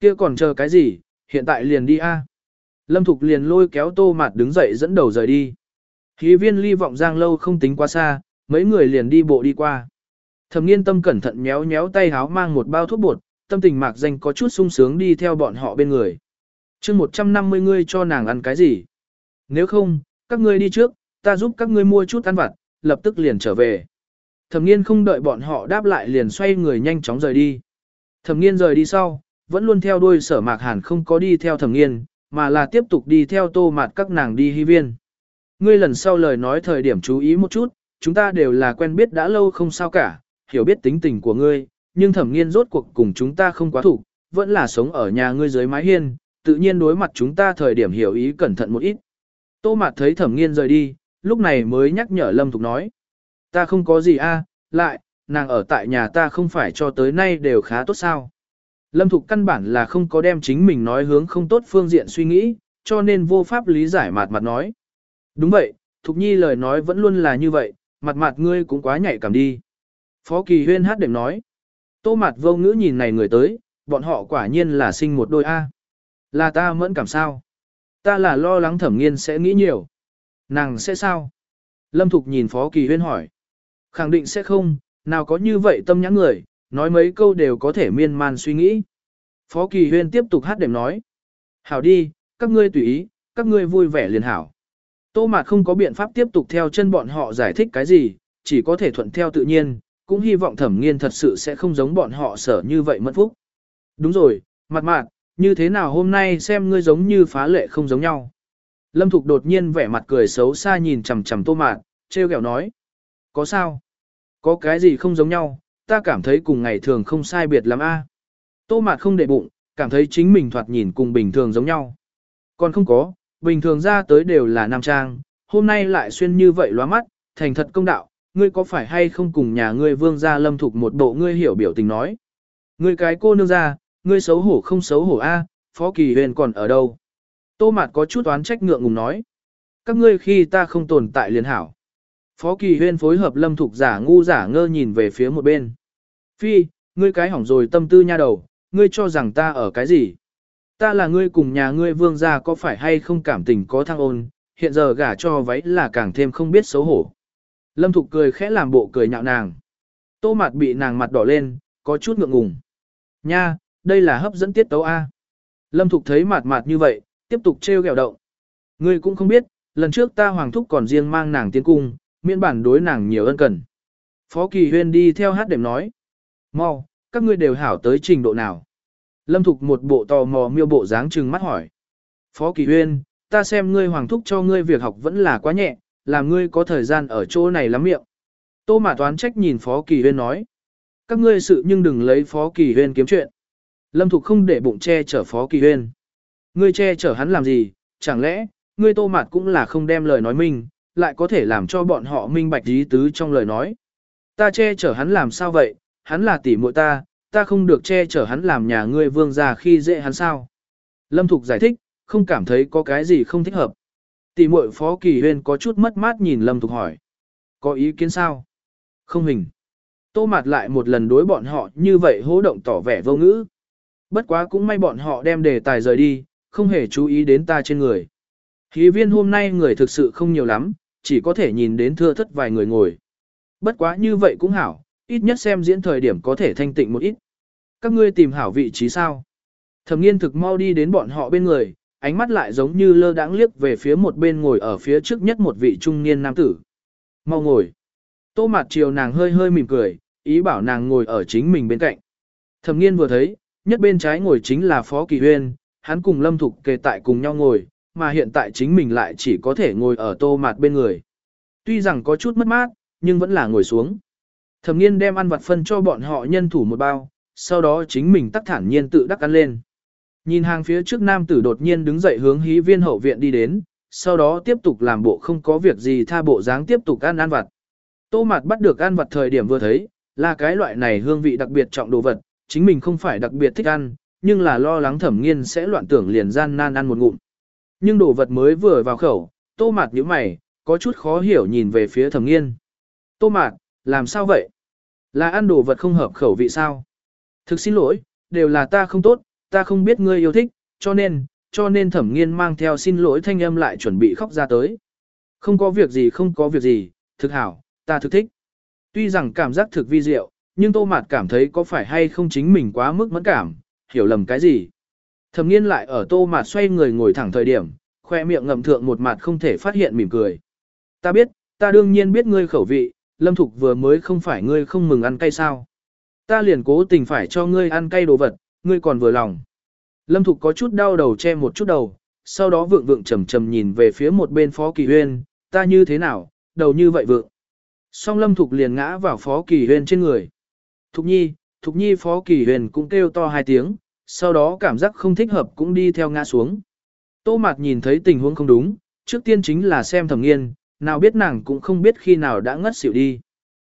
Kia còn chờ cái gì, hiện tại liền đi a. Lâm Thục liền lôi kéo tô mạt đứng dậy dẫn đầu rời đi. Khí viên ly vọng giang lâu không tính quá xa, mấy người liền đi bộ đi qua. Thẩm nghiên tâm cẩn thận nhéo nhéo tay háo mang một bao thuốc bột, tâm tình mạc danh có chút sung sướng đi theo bọn họ bên người chương 150 ngươi cho nàng ăn cái gì? Nếu không, các ngươi đi trước, ta giúp các ngươi mua chút ăn vặt, lập tức liền trở về. Thẩm nghiên không đợi bọn họ đáp lại liền xoay người nhanh chóng rời đi. Thẩm nghiên rời đi sau, vẫn luôn theo đuôi sở mạc hàn không có đi theo thẩm nghiên, mà là tiếp tục đi theo tô mạt các nàng đi hy viên. Ngươi lần sau lời nói thời điểm chú ý một chút, chúng ta đều là quen biết đã lâu không sao cả, hiểu biết tính tình của ngươi, nhưng thẩm nghiên rốt cuộc cùng chúng ta không quá thủ, vẫn là sống ở nhà ngươi dưới mái hiên, tự nhiên đối mặt chúng ta thời điểm hiểu ý cẩn thận một ít. Tô mạt thấy thẩm nghiên rời đi, lúc này mới nhắc nhở Lâm Thục nói. Ta không có gì a, lại, nàng ở tại nhà ta không phải cho tới nay đều khá tốt sao. Lâm Thục căn bản là không có đem chính mình nói hướng không tốt phương diện suy nghĩ, cho nên vô pháp lý giải mặt mặt nói. Đúng vậy, Thục Nhi lời nói vẫn luôn là như vậy, mặt mặt ngươi cũng quá nhạy cảm đi. Phó Kỳ Huyên hát đệm nói. Tô mặt vô ngữ nhìn này người tới, bọn họ quả nhiên là sinh một đôi A. Là ta mẫn cảm sao? Ta là lo lắng thẩm nghiên sẽ nghĩ nhiều. Nàng sẽ sao? Lâm Thục nhìn Phó Kỳ Huyên hỏi. Khẳng định sẽ không, nào có như vậy tâm nhãn người, nói mấy câu đều có thể miên man suy nghĩ. Phó Kỳ Huyên tiếp tục hát đềm nói. Hảo đi, các ngươi tùy ý, các ngươi vui vẻ liền hảo. Tô Mạt không có biện pháp tiếp tục theo chân bọn họ giải thích cái gì, chỉ có thể thuận theo tự nhiên, cũng hy vọng thẩm nghiên thật sự sẽ không giống bọn họ sở như vậy mất phúc. Đúng rồi, mặt mạt, như thế nào hôm nay xem ngươi giống như phá lệ không giống nhau. Lâm Thục đột nhiên vẻ mặt cười xấu xa nhìn chằm chằm tô mạt, treo kẹo nói. Có sao? Có cái gì không giống nhau, ta cảm thấy cùng ngày thường không sai biệt lắm a. Tô mạt không để bụng, cảm thấy chính mình thoạt nhìn cùng bình thường giống nhau. Còn không có, bình thường ra tới đều là nam trang, hôm nay lại xuyên như vậy lóa mắt, thành thật công đạo, ngươi có phải hay không cùng nhà ngươi vương gia lâm thục một bộ ngươi hiểu biểu tình nói. Ngươi cái cô nương gia ngươi xấu hổ không xấu hổ a, phó kỳ huyền còn ở đâu. Tô mạt có chút oán trách ngượng ngùng nói. Các ngươi khi ta không tồn tại liền hảo. Phó kỳ huyên phối hợp lâm thục giả ngu giả ngơ nhìn về phía một bên. Phi, ngươi cái hỏng rồi tâm tư nha đầu, ngươi cho rằng ta ở cái gì? Ta là ngươi cùng nhà ngươi vương gia có phải hay không cảm tình có thăng ôn, hiện giờ gả cho váy là càng thêm không biết xấu hổ. Lâm Thục cười khẽ làm bộ cười nhạo nàng. Tô mặt bị nàng mặt đỏ lên, có chút ngượng ngùng. Nha, đây là hấp dẫn tiết tấu A. Lâm Thục thấy mạt mạt như vậy, tiếp tục trêu ghẹo động. Ngươi cũng không biết, lần trước ta hoàng thúc còn riêng mang nàng tiến cung, miễn bản đối nàng nhiều ân cần. Phó Kỳ Huyên đi theo hát đệm nói. Mau, các ngươi đều hảo tới trình độ nào. Lâm Thục một bộ tò mò miêu bộ dáng trừng mắt hỏi. Phó Kỳ Huyên, ta xem ngươi hoàng thúc cho ngươi việc học vẫn là quá nhẹ, làm ngươi có thời gian ở chỗ này lắm miệng. Tô Mã Toán trách nhìn Phó Kỳ Huyên nói. Các ngươi sự nhưng đừng lấy Phó Kỳ Huyên kiếm chuyện. Lâm Thục không để bụng che chở Phó Kỳ Huyên. Ngươi che chở hắn làm gì, chẳng lẽ, ngươi Tô Mạt cũng là không đem lời nói minh, lại có thể làm cho bọn họ minh bạch ý tứ trong lời nói. Ta che chở hắn làm sao vậy, hắn là tỷ muội ta, ta không được che chở hắn làm nhà ngươi vương gia khi dễ hắn sao. Lâm Thục giải thích, không cảm thấy có cái gì không thích hợp. Tỷ muội Phó Kỳ Huyên có chút mất mát nhìn Lâm Thục hỏi. Có ý kiến sao? Không hình. Tô mạt lại một lần đối bọn họ như vậy hố động tỏ vẻ vô ngữ. Bất quá cũng may bọn họ đem đề tài rời đi, không hề chú ý đến ta trên người. Hí viên hôm nay người thực sự không nhiều lắm, chỉ có thể nhìn đến thưa thất vài người ngồi. Bất quá như vậy cũng hảo, ít nhất xem diễn thời điểm có thể thanh tịnh một ít. Các ngươi tìm hảo vị trí sao? Thẩm nghiên thực mau đi đến bọn họ bên người, ánh mắt lại giống như lơ đãng liếc về phía một bên ngồi ở phía trước nhất một vị trung niên nam tử. Mau ngồi. Tô mặt chiều nàng hơi hơi mỉm cười, ý bảo nàng ngồi ở chính mình bên cạnh. Thẩm nghiên vừa thấy, nhất bên trái ngồi chính là Phó Kỳ Huyên, hắn cùng Lâm Thục kề tại cùng nhau ngồi, mà hiện tại chính mình lại chỉ có thể ngồi ở tô mạt bên người. Tuy rằng có chút mất mát, nhưng vẫn là ngồi xuống. Thẩm nghiên đem ăn vặt phân cho bọn họ nhân thủ một bao, sau đó chính mình tắc thản nhiên tự đắc ăn lên. Nhìn hàng phía trước nam tử đột nhiên đứng dậy hướng hí viên hậu viện đi đến, sau đó tiếp tục làm bộ không có việc gì tha bộ dáng tiếp tục ăn ăn vặt. Tô mạt bắt được ăn vặt thời điểm vừa thấy, là cái loại này hương vị đặc biệt trọng đồ vật, chính mình không phải đặc biệt thích ăn, nhưng là lo lắng thẩm nghiên sẽ loạn tưởng liền gian nan ăn một ngụm. Nhưng đồ vật mới vừa vào khẩu, tô mạt nhíu mày, có chút khó hiểu nhìn về phía thẩm nghiên. Tô mạt, làm sao vậy? Là ăn đồ vật không hợp khẩu vị sao? Thực xin lỗi, đều là ta không tốt, ta không biết ngươi yêu thích, cho nên, cho nên thẩm nghiên mang theo xin lỗi thanh âm lại chuẩn bị khóc ra tới. Không có việc gì không có việc gì, thực hảo, ta thực thích. Tuy rằng cảm giác thực vi diệu, nhưng tô mạt cảm thấy có phải hay không chính mình quá mức mẫn cảm, hiểu lầm cái gì. Thẩm nghiên lại ở tô mạt xoay người ngồi thẳng thời điểm, khoe miệng ngậm thượng một mặt không thể phát hiện mỉm cười. Ta biết, ta đương nhiên biết ngươi khẩu vị, lâm thục vừa mới không phải ngươi không mừng ăn cay sao. Ta liền cố tình phải cho ngươi ăn cay đồ vật, ngươi còn vừa lòng. Lâm thục có chút đau đầu che một chút đầu, sau đó vượng vượng trầm trầm nhìn về phía một bên phó kỳ huyên, ta như thế nào, đầu như vậy vượng. Song lâm thục liền ngã vào phó kỳ huyên trên người. Thục nhi, thục nhi phó kỳ huyền cũng kêu to hai tiếng, sau đó cảm giác không thích hợp cũng đi theo ngã xuống. Tô Mạt nhìn thấy tình huống không đúng, trước tiên chính là xem thẩm nghiên, nào biết nàng cũng không biết khi nào đã ngất xỉu đi.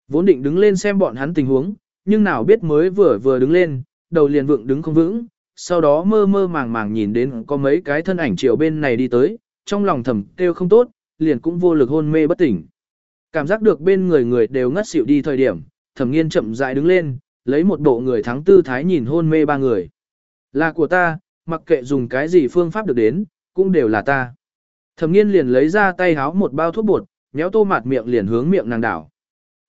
Vốn định đứng lên xem bọn hắn tình huống, nhưng nào biết mới vừa vừa đứng lên, đầu liền vượng đứng không vững, sau đó mơ mơ màng màng nhìn đến có mấy cái thân ảnh chiều bên này đi tới, trong lòng thầm kêu không tốt, liền cũng vô lực hôn mê bất tỉnh. Cảm giác được bên người người đều ngất xỉu đi thời điểm, thẩm nghiên chậm rãi đứng lên, lấy một bộ người thắng tư thái nhìn hôn mê ba người. Là của ta, mặc kệ dùng cái gì phương pháp được đến, cũng đều là ta. Thẩm nghiên liền lấy ra tay háo một bao thuốc bột, méo tô mặt miệng liền hướng miệng nàng đảo.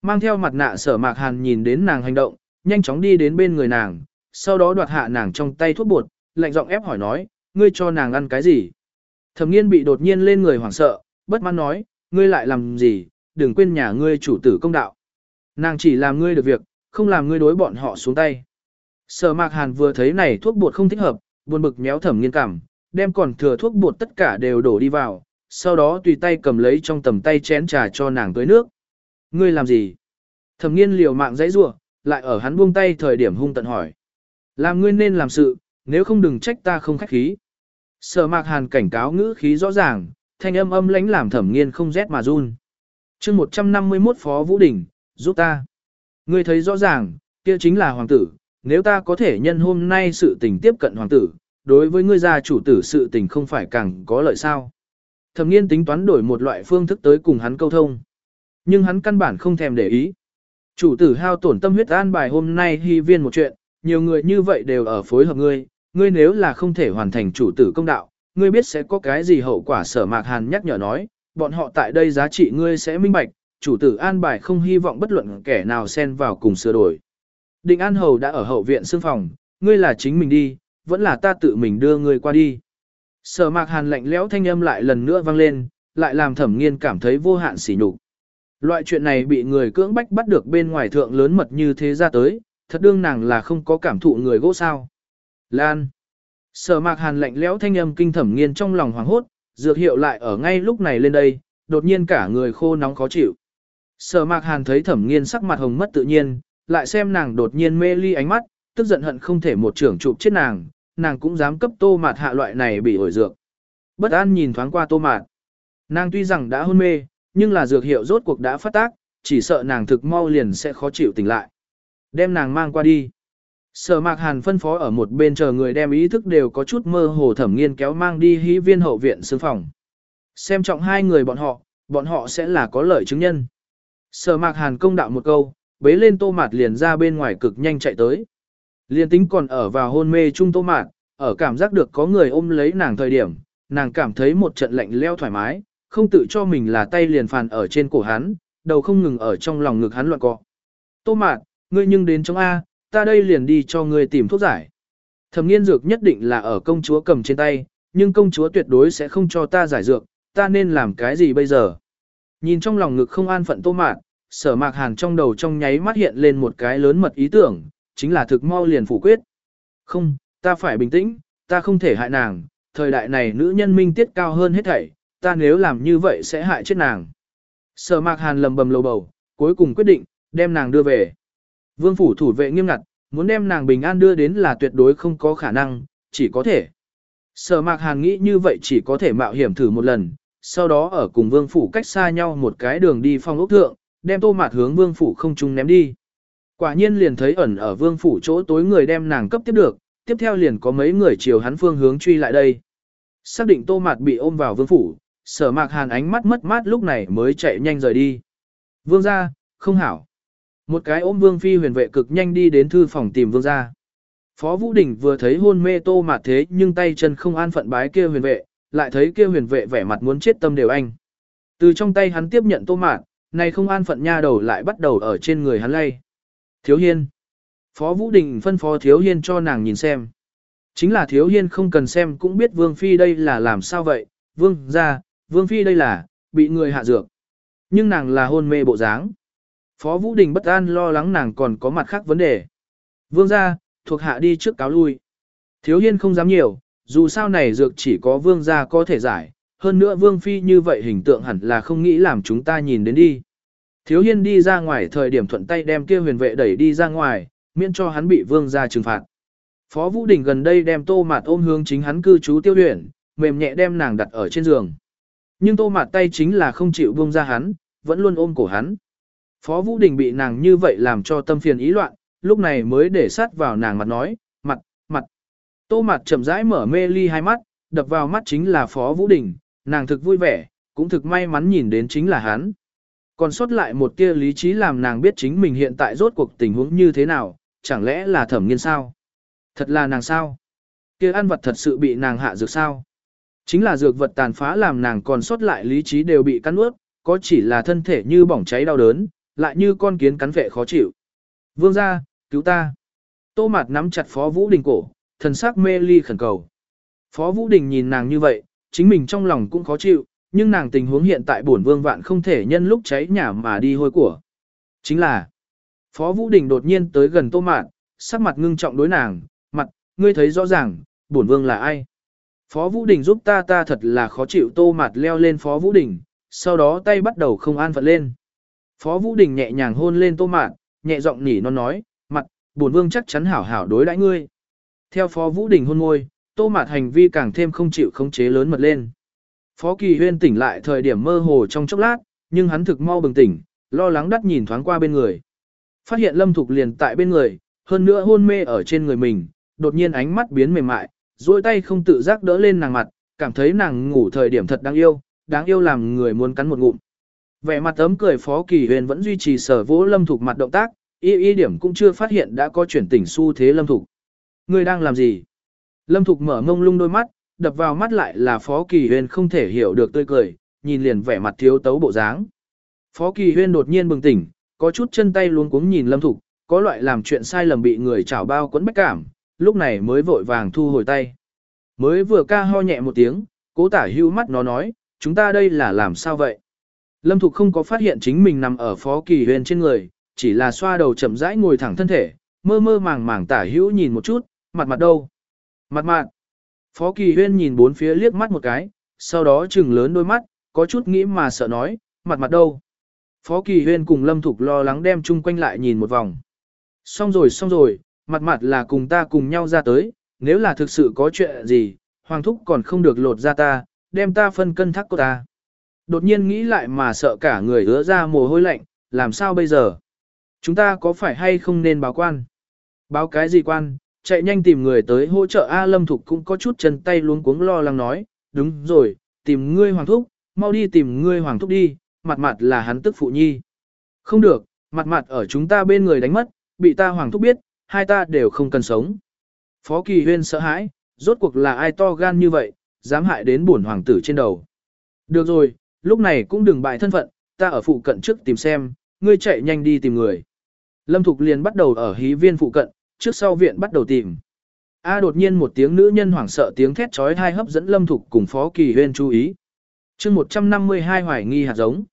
Mang theo mặt nạ sở mạc hàn nhìn đến nàng hành động, nhanh chóng đi đến bên người nàng, sau đó đoạt hạ nàng trong tay thuốc bột, lạnh giọng ép hỏi nói, ngươi cho nàng ăn cái gì? Thẩm nghiên bị đột nhiên lên người hoảng sợ, bất mãn nói, ngươi lại làm gì, đừng quên nhà ngươi chủ tử công đạo. Nàng chỉ làm ngươi được việc, không làm ngươi đối bọn họ xuống tay. Sở mạc hàn vừa thấy này thuốc bột không thích hợp, buồn bực méo thẩm nghiên cảm, đem còn thừa thuốc bột tất cả đều đổ đi vào, sau đó tùy tay cầm lấy trong tầm tay chén trà cho nàng tới nước. Ngươi làm gì? Thẩm nghiên liều mạng dãy rủa, lại ở hắn buông tay thời điểm hung tận hỏi. Làm ngươi nên làm sự, nếu không đừng trách ta không khách khí. Sở mạc hàn cảnh cáo ngữ khí rõ ràng, thanh âm âm lãnh làm thẩm nghiên không rét mà run. chương 151 Phó Vũ Đình, giúp ta. Ngươi thấy rõ ràng, kia chính là hoàng tử, nếu ta có thể nhân hôm nay sự tình tiếp cận hoàng tử, đối với ngươi gia chủ tử sự tình không phải càng có lợi sao. Thẩm nghiên tính toán đổi một loại phương thức tới cùng hắn câu thông. Nhưng hắn căn bản không thèm để ý. Chủ tử hao tổn tâm huyết an bài hôm nay hy viên một chuyện, nhiều người như vậy đều ở phối hợp ngươi, ngươi nếu là không thể hoàn thành chủ tử công đạo, ngươi biết sẽ có cái gì hậu quả sở mạc hàn nhắc nhở nói, bọn họ tại đây giá trị ngươi sẽ minh bạch, chủ tử an bài không hy vọng bất luận kẻ nào xen vào cùng sửa đổi. Định An Hầu đã ở hậu viện xương phòng, ngươi là chính mình đi, vẫn là ta tự mình đưa ngươi qua đi. Sở mạc hàn lạnh lẽo thanh âm lại lần nữa vang lên, lại làm thẩm nghiên cảm thấy vô hạn sỉ nhục. Loại chuyện này bị người cưỡng bách bắt được bên ngoài thượng lớn mật như thế ra tới, thật đương nàng là không có cảm thụ người gỗ sao. Lan. Sở mạc hàn lạnh lẽo thanh âm kinh thẩm nghiên trong lòng hoảng hốt, dược hiệu lại ở ngay lúc này lên đây, đột nhiên cả người khô nóng khó chịu. Sở mạc hàn thấy thẩm nghiên sắc mặt hồng mất tự nhiên, lại xem nàng đột nhiên mê ly ánh mắt, tức giận hận không thể một trưởng chụp chết nàng, nàng cũng dám cấp tô mạt hạ loại này bị ổi dược. Bất an nhìn thoáng qua tô mạt. Nàng tuy rằng đã hôn mê, nhưng là dược hiệu rốt cuộc đã phát tác, chỉ sợ nàng thực mau liền sẽ khó chịu tỉnh lại. Đem nàng mang qua đi. Sở mạc hàn phân phó ở một bên chờ người đem ý thức đều có chút mơ hồ thẩm nghiên kéo mang đi hí viên hậu viện xương phòng. Xem trọng hai người bọn họ, bọn họ sẽ là có lợi chứng nhân. Sở mạc hàn công đạo một câu, bế lên tô mạt liền ra bên ngoài cực nhanh chạy tới. Liên tính còn ở vào hôn mê chung tô mạt, ở cảm giác được có người ôm lấy nàng thời điểm, nàng cảm thấy một trận lạnh leo thoải mái, không tự cho mình là tay liền phàn ở trên cổ hắn, đầu không ngừng ở trong lòng ngực hắn loạn cọ. Tô mạt, ngươi nhưng đến trong A, ta đây liền đi cho ngươi tìm thuốc giải. Thẩm nghiên dược nhất định là ở công chúa cầm trên tay, nhưng công chúa tuyệt đối sẽ không cho ta giải dược, ta nên làm cái gì bây giờ? Nhìn trong lòng ngực không an phận tô mạt, sở mạc hàn trong đầu trong nháy mắt hiện lên một cái lớn mật ý tưởng, chính là thực mau liền phủ quyết. Không, ta phải bình tĩnh, ta không thể hại nàng, thời đại này nữ nhân minh tiết cao hơn hết thảy, ta nếu làm như vậy sẽ hại chết nàng. Sở mạc hàn lầm bầm lầu bầu, cuối cùng quyết định, đem nàng đưa về. Vương phủ thủ vệ nghiêm ngặt, muốn đem nàng bình an đưa đến là tuyệt đối không có khả năng, chỉ có thể. Sở mạc hàn nghĩ như vậy chỉ có thể mạo hiểm thử một lần, sau đó ở cùng vương phủ cách xa nhau một cái đường đi phong ốc thượng, đem tô mạt hướng vương phủ không trung ném đi. Quả nhiên liền thấy ẩn ở vương phủ chỗ tối người đem nàng cấp tiếp được, tiếp theo liền có mấy người chiều hắn phương hướng truy lại đây. Xác định tô mạt bị ôm vào vương phủ, sở mạc hàn ánh mắt mất mát lúc này mới chạy nhanh rời đi. Vương gia, không hảo. Một cái ôm vương phi huyền vệ cực nhanh đi đến thư phòng tìm vương gia. Phó Vũ Đình vừa thấy hôn mê tô mạt thế nhưng tay chân không an phận bái kia huyền vệ, lại thấy kia huyền vệ vẻ mặt muốn chết tâm đều anh. Từ trong tay hắn tiếp nhận tô mạt, này không an phận nha đầu lại bắt đầu ở trên người hắn lay. Thiếu hiên. Phó Vũ Đình phân phó thiếu hiên cho nàng nhìn xem. Chính là thiếu hiên không cần xem cũng biết vương phi đây là làm sao vậy, vương ra, vương phi đây là, bị người hạ dược. Nhưng nàng là hôn mê bộ dáng. Phó Vũ Đình bất an lo lắng nàng còn có mặt khác vấn đề. Vương ra, thuộc hạ đi trước cáo lui. Thiếu hiên không dám nhiều, dù sao này dược chỉ có vương gia có thể giải, hơn nữa vương phi như vậy hình tượng hẳn là không nghĩ làm chúng ta nhìn đến đi. Thiếu hiên đi ra ngoài thời điểm thuận tay đem kia huyền vệ đẩy đi ra ngoài, miễn cho hắn bị vương gia trừng phạt. Phó Vũ Đình gần đây đem tô mạt ôm hướng chính hắn cư trú tiêu luyện, mềm nhẹ đem nàng đặt ở trên giường. Nhưng tô mạt tay chính là không chịu buông ra hắn, vẫn luôn ôm cổ hắn. Phó Vũ Đình bị nàng như vậy làm cho tâm phiền ý loạn, lúc này mới để sát vào nàng mặt nói, mặt, mặt. Tô mặt chậm rãi mở mê ly hai mắt, đập vào mắt chính là Phó Vũ Đình, nàng thực vui vẻ, cũng thực may mắn nhìn đến chính là hắn. Còn sót lại một tia lý trí làm nàng biết chính mình hiện tại rốt cuộc tình huống như thế nào, chẳng lẽ là thẩm nghiên sao? Thật là nàng sao? kia ăn vật thật sự bị nàng hạ dược sao? Chính là dược vật tàn phá làm nàng còn sót lại lý trí đều bị cắn ướt, có chỉ là thân thể như bỏng cháy đau đớn, lại như con kiến cắn vệ khó chịu. Vương gia, cứu ta. Tô Mạt nắm chặt Phó Vũ Đình cổ, thần sắc mê ly khẩn cầu. Phó Vũ Đình nhìn nàng như vậy, chính mình trong lòng cũng khó chịu, nhưng nàng tình huống hiện tại bổn vương vạn không thể nhân lúc cháy nhà mà đi hôi của. Chính là, Phó Vũ Đình đột nhiên tới gần Tô mạn sắc mặt ngưng trọng đối nàng, mặt, ngươi thấy rõ ràng, bổn vương là ai. Phó Vũ Đình giúp ta ta thật là khó chịu Tô Mạt leo lên Phó Vũ Đình, sau đó tay bắt đầu không an phận lên. Phó Vũ Đình nhẹ nhàng hôn lên Tô Mạt, nhẹ giọng nỉ non nói, mặt, bổn vương chắc chắn hảo hảo đối đãi ngươi. Theo Phó Vũ Đình hôn môi, Tô Mạt hành vi càng thêm không chịu khống chế lớn mật lên. Phó Kỳ Huyên tỉnh lại thời điểm mơ hồ trong chốc lát, nhưng hắn thực mau bừng tỉnh, lo lắng đắt nhìn thoáng qua bên người. Phát hiện Lâm Thục liền tại bên người, hơn nữa hôn mê ở trên người mình, đột nhiên ánh mắt biến mềm mại, duỗi tay không tự giác đỡ lên nàng mặt, cảm thấy nàng ngủ thời điểm thật đáng yêu, đáng yêu làm người muốn cắn một ngụm. Vẻ mặt ấm cười Phó Kỳ Huyền vẫn duy trì sở vỗ Lâm Thục mặt động tác, y y điểm cũng chưa phát hiện đã có chuyển tỉnh xu thế Lâm Thục. Người đang làm gì? Lâm Thục mở mông lung đôi mắt, đập vào mắt lại là Phó Kỳ Huyên không thể hiểu được tươi cười, nhìn liền vẻ mặt thiếu tấu bộ dáng. Phó Kỳ Huyên đột nhiên bừng tỉnh, có chút chân tay luống cuống nhìn Lâm Thục, có loại làm chuyện sai lầm bị người chảo bao quấn bách cảm, lúc này mới vội vàng thu hồi tay. Mới vừa ca ho nhẹ một tiếng, cố tả hưu mắt nó nói, chúng ta đây là làm sao vậy? Lâm Thục không có phát hiện chính mình nằm ở Phó Kỳ Huyên trên người, chỉ là xoa đầu chậm rãi ngồi thẳng thân thể, mơ mơ màng màng tả hữu nhìn một chút, mặt mặt đâu? Mặt mặt. Phó Kỳ Huyên nhìn bốn phía liếc mắt một cái, sau đó trừng lớn đôi mắt, có chút nghĩ mà sợ nói, mặt mặt đâu? Phó Kỳ Huyên cùng Lâm Thục lo lắng đem chung quanh lại nhìn một vòng. Xong rồi xong rồi, mặt mặt là cùng ta cùng nhau ra tới, nếu là thực sự có chuyện gì, Hoàng Thúc còn không được lột ra ta, đem ta phân cân thắc của ta. Đột nhiên nghĩ lại mà sợ cả người hứa ra mồ hôi lạnh, làm sao bây giờ? Chúng ta có phải hay không nên báo quan? Báo cái gì quan? Chạy nhanh tìm người tới hỗ trợ A Lâm Thục cũng có chút chân tay luống cuống lo lắng nói, đúng rồi, tìm ngươi Hoàng Thúc, mau đi tìm ngươi Hoàng Thúc đi, mặt mặt là hắn tức phụ nhi. Không được, mặt mặt ở chúng ta bên người đánh mất, bị ta Hoàng Thúc biết, hai ta đều không cần sống. Phó Kỳ Huyên sợ hãi, rốt cuộc là ai to gan như vậy, dám hại đến bổn hoàng tử trên đầu. Được rồi, lúc này cũng đừng bại thân phận, ta ở phụ cận trước tìm xem, ngươi chạy nhanh đi tìm người. Lâm Thục liền bắt đầu ở hí viên phụ cận, trước sau viện bắt đầu tìm. A đột nhiên một tiếng nữ nhân hoảng sợ tiếng thét trói thai hấp dẫn Lâm Thục cùng Phó Kỳ Huyên chú ý. chương 152 hoài nghi hạt giống.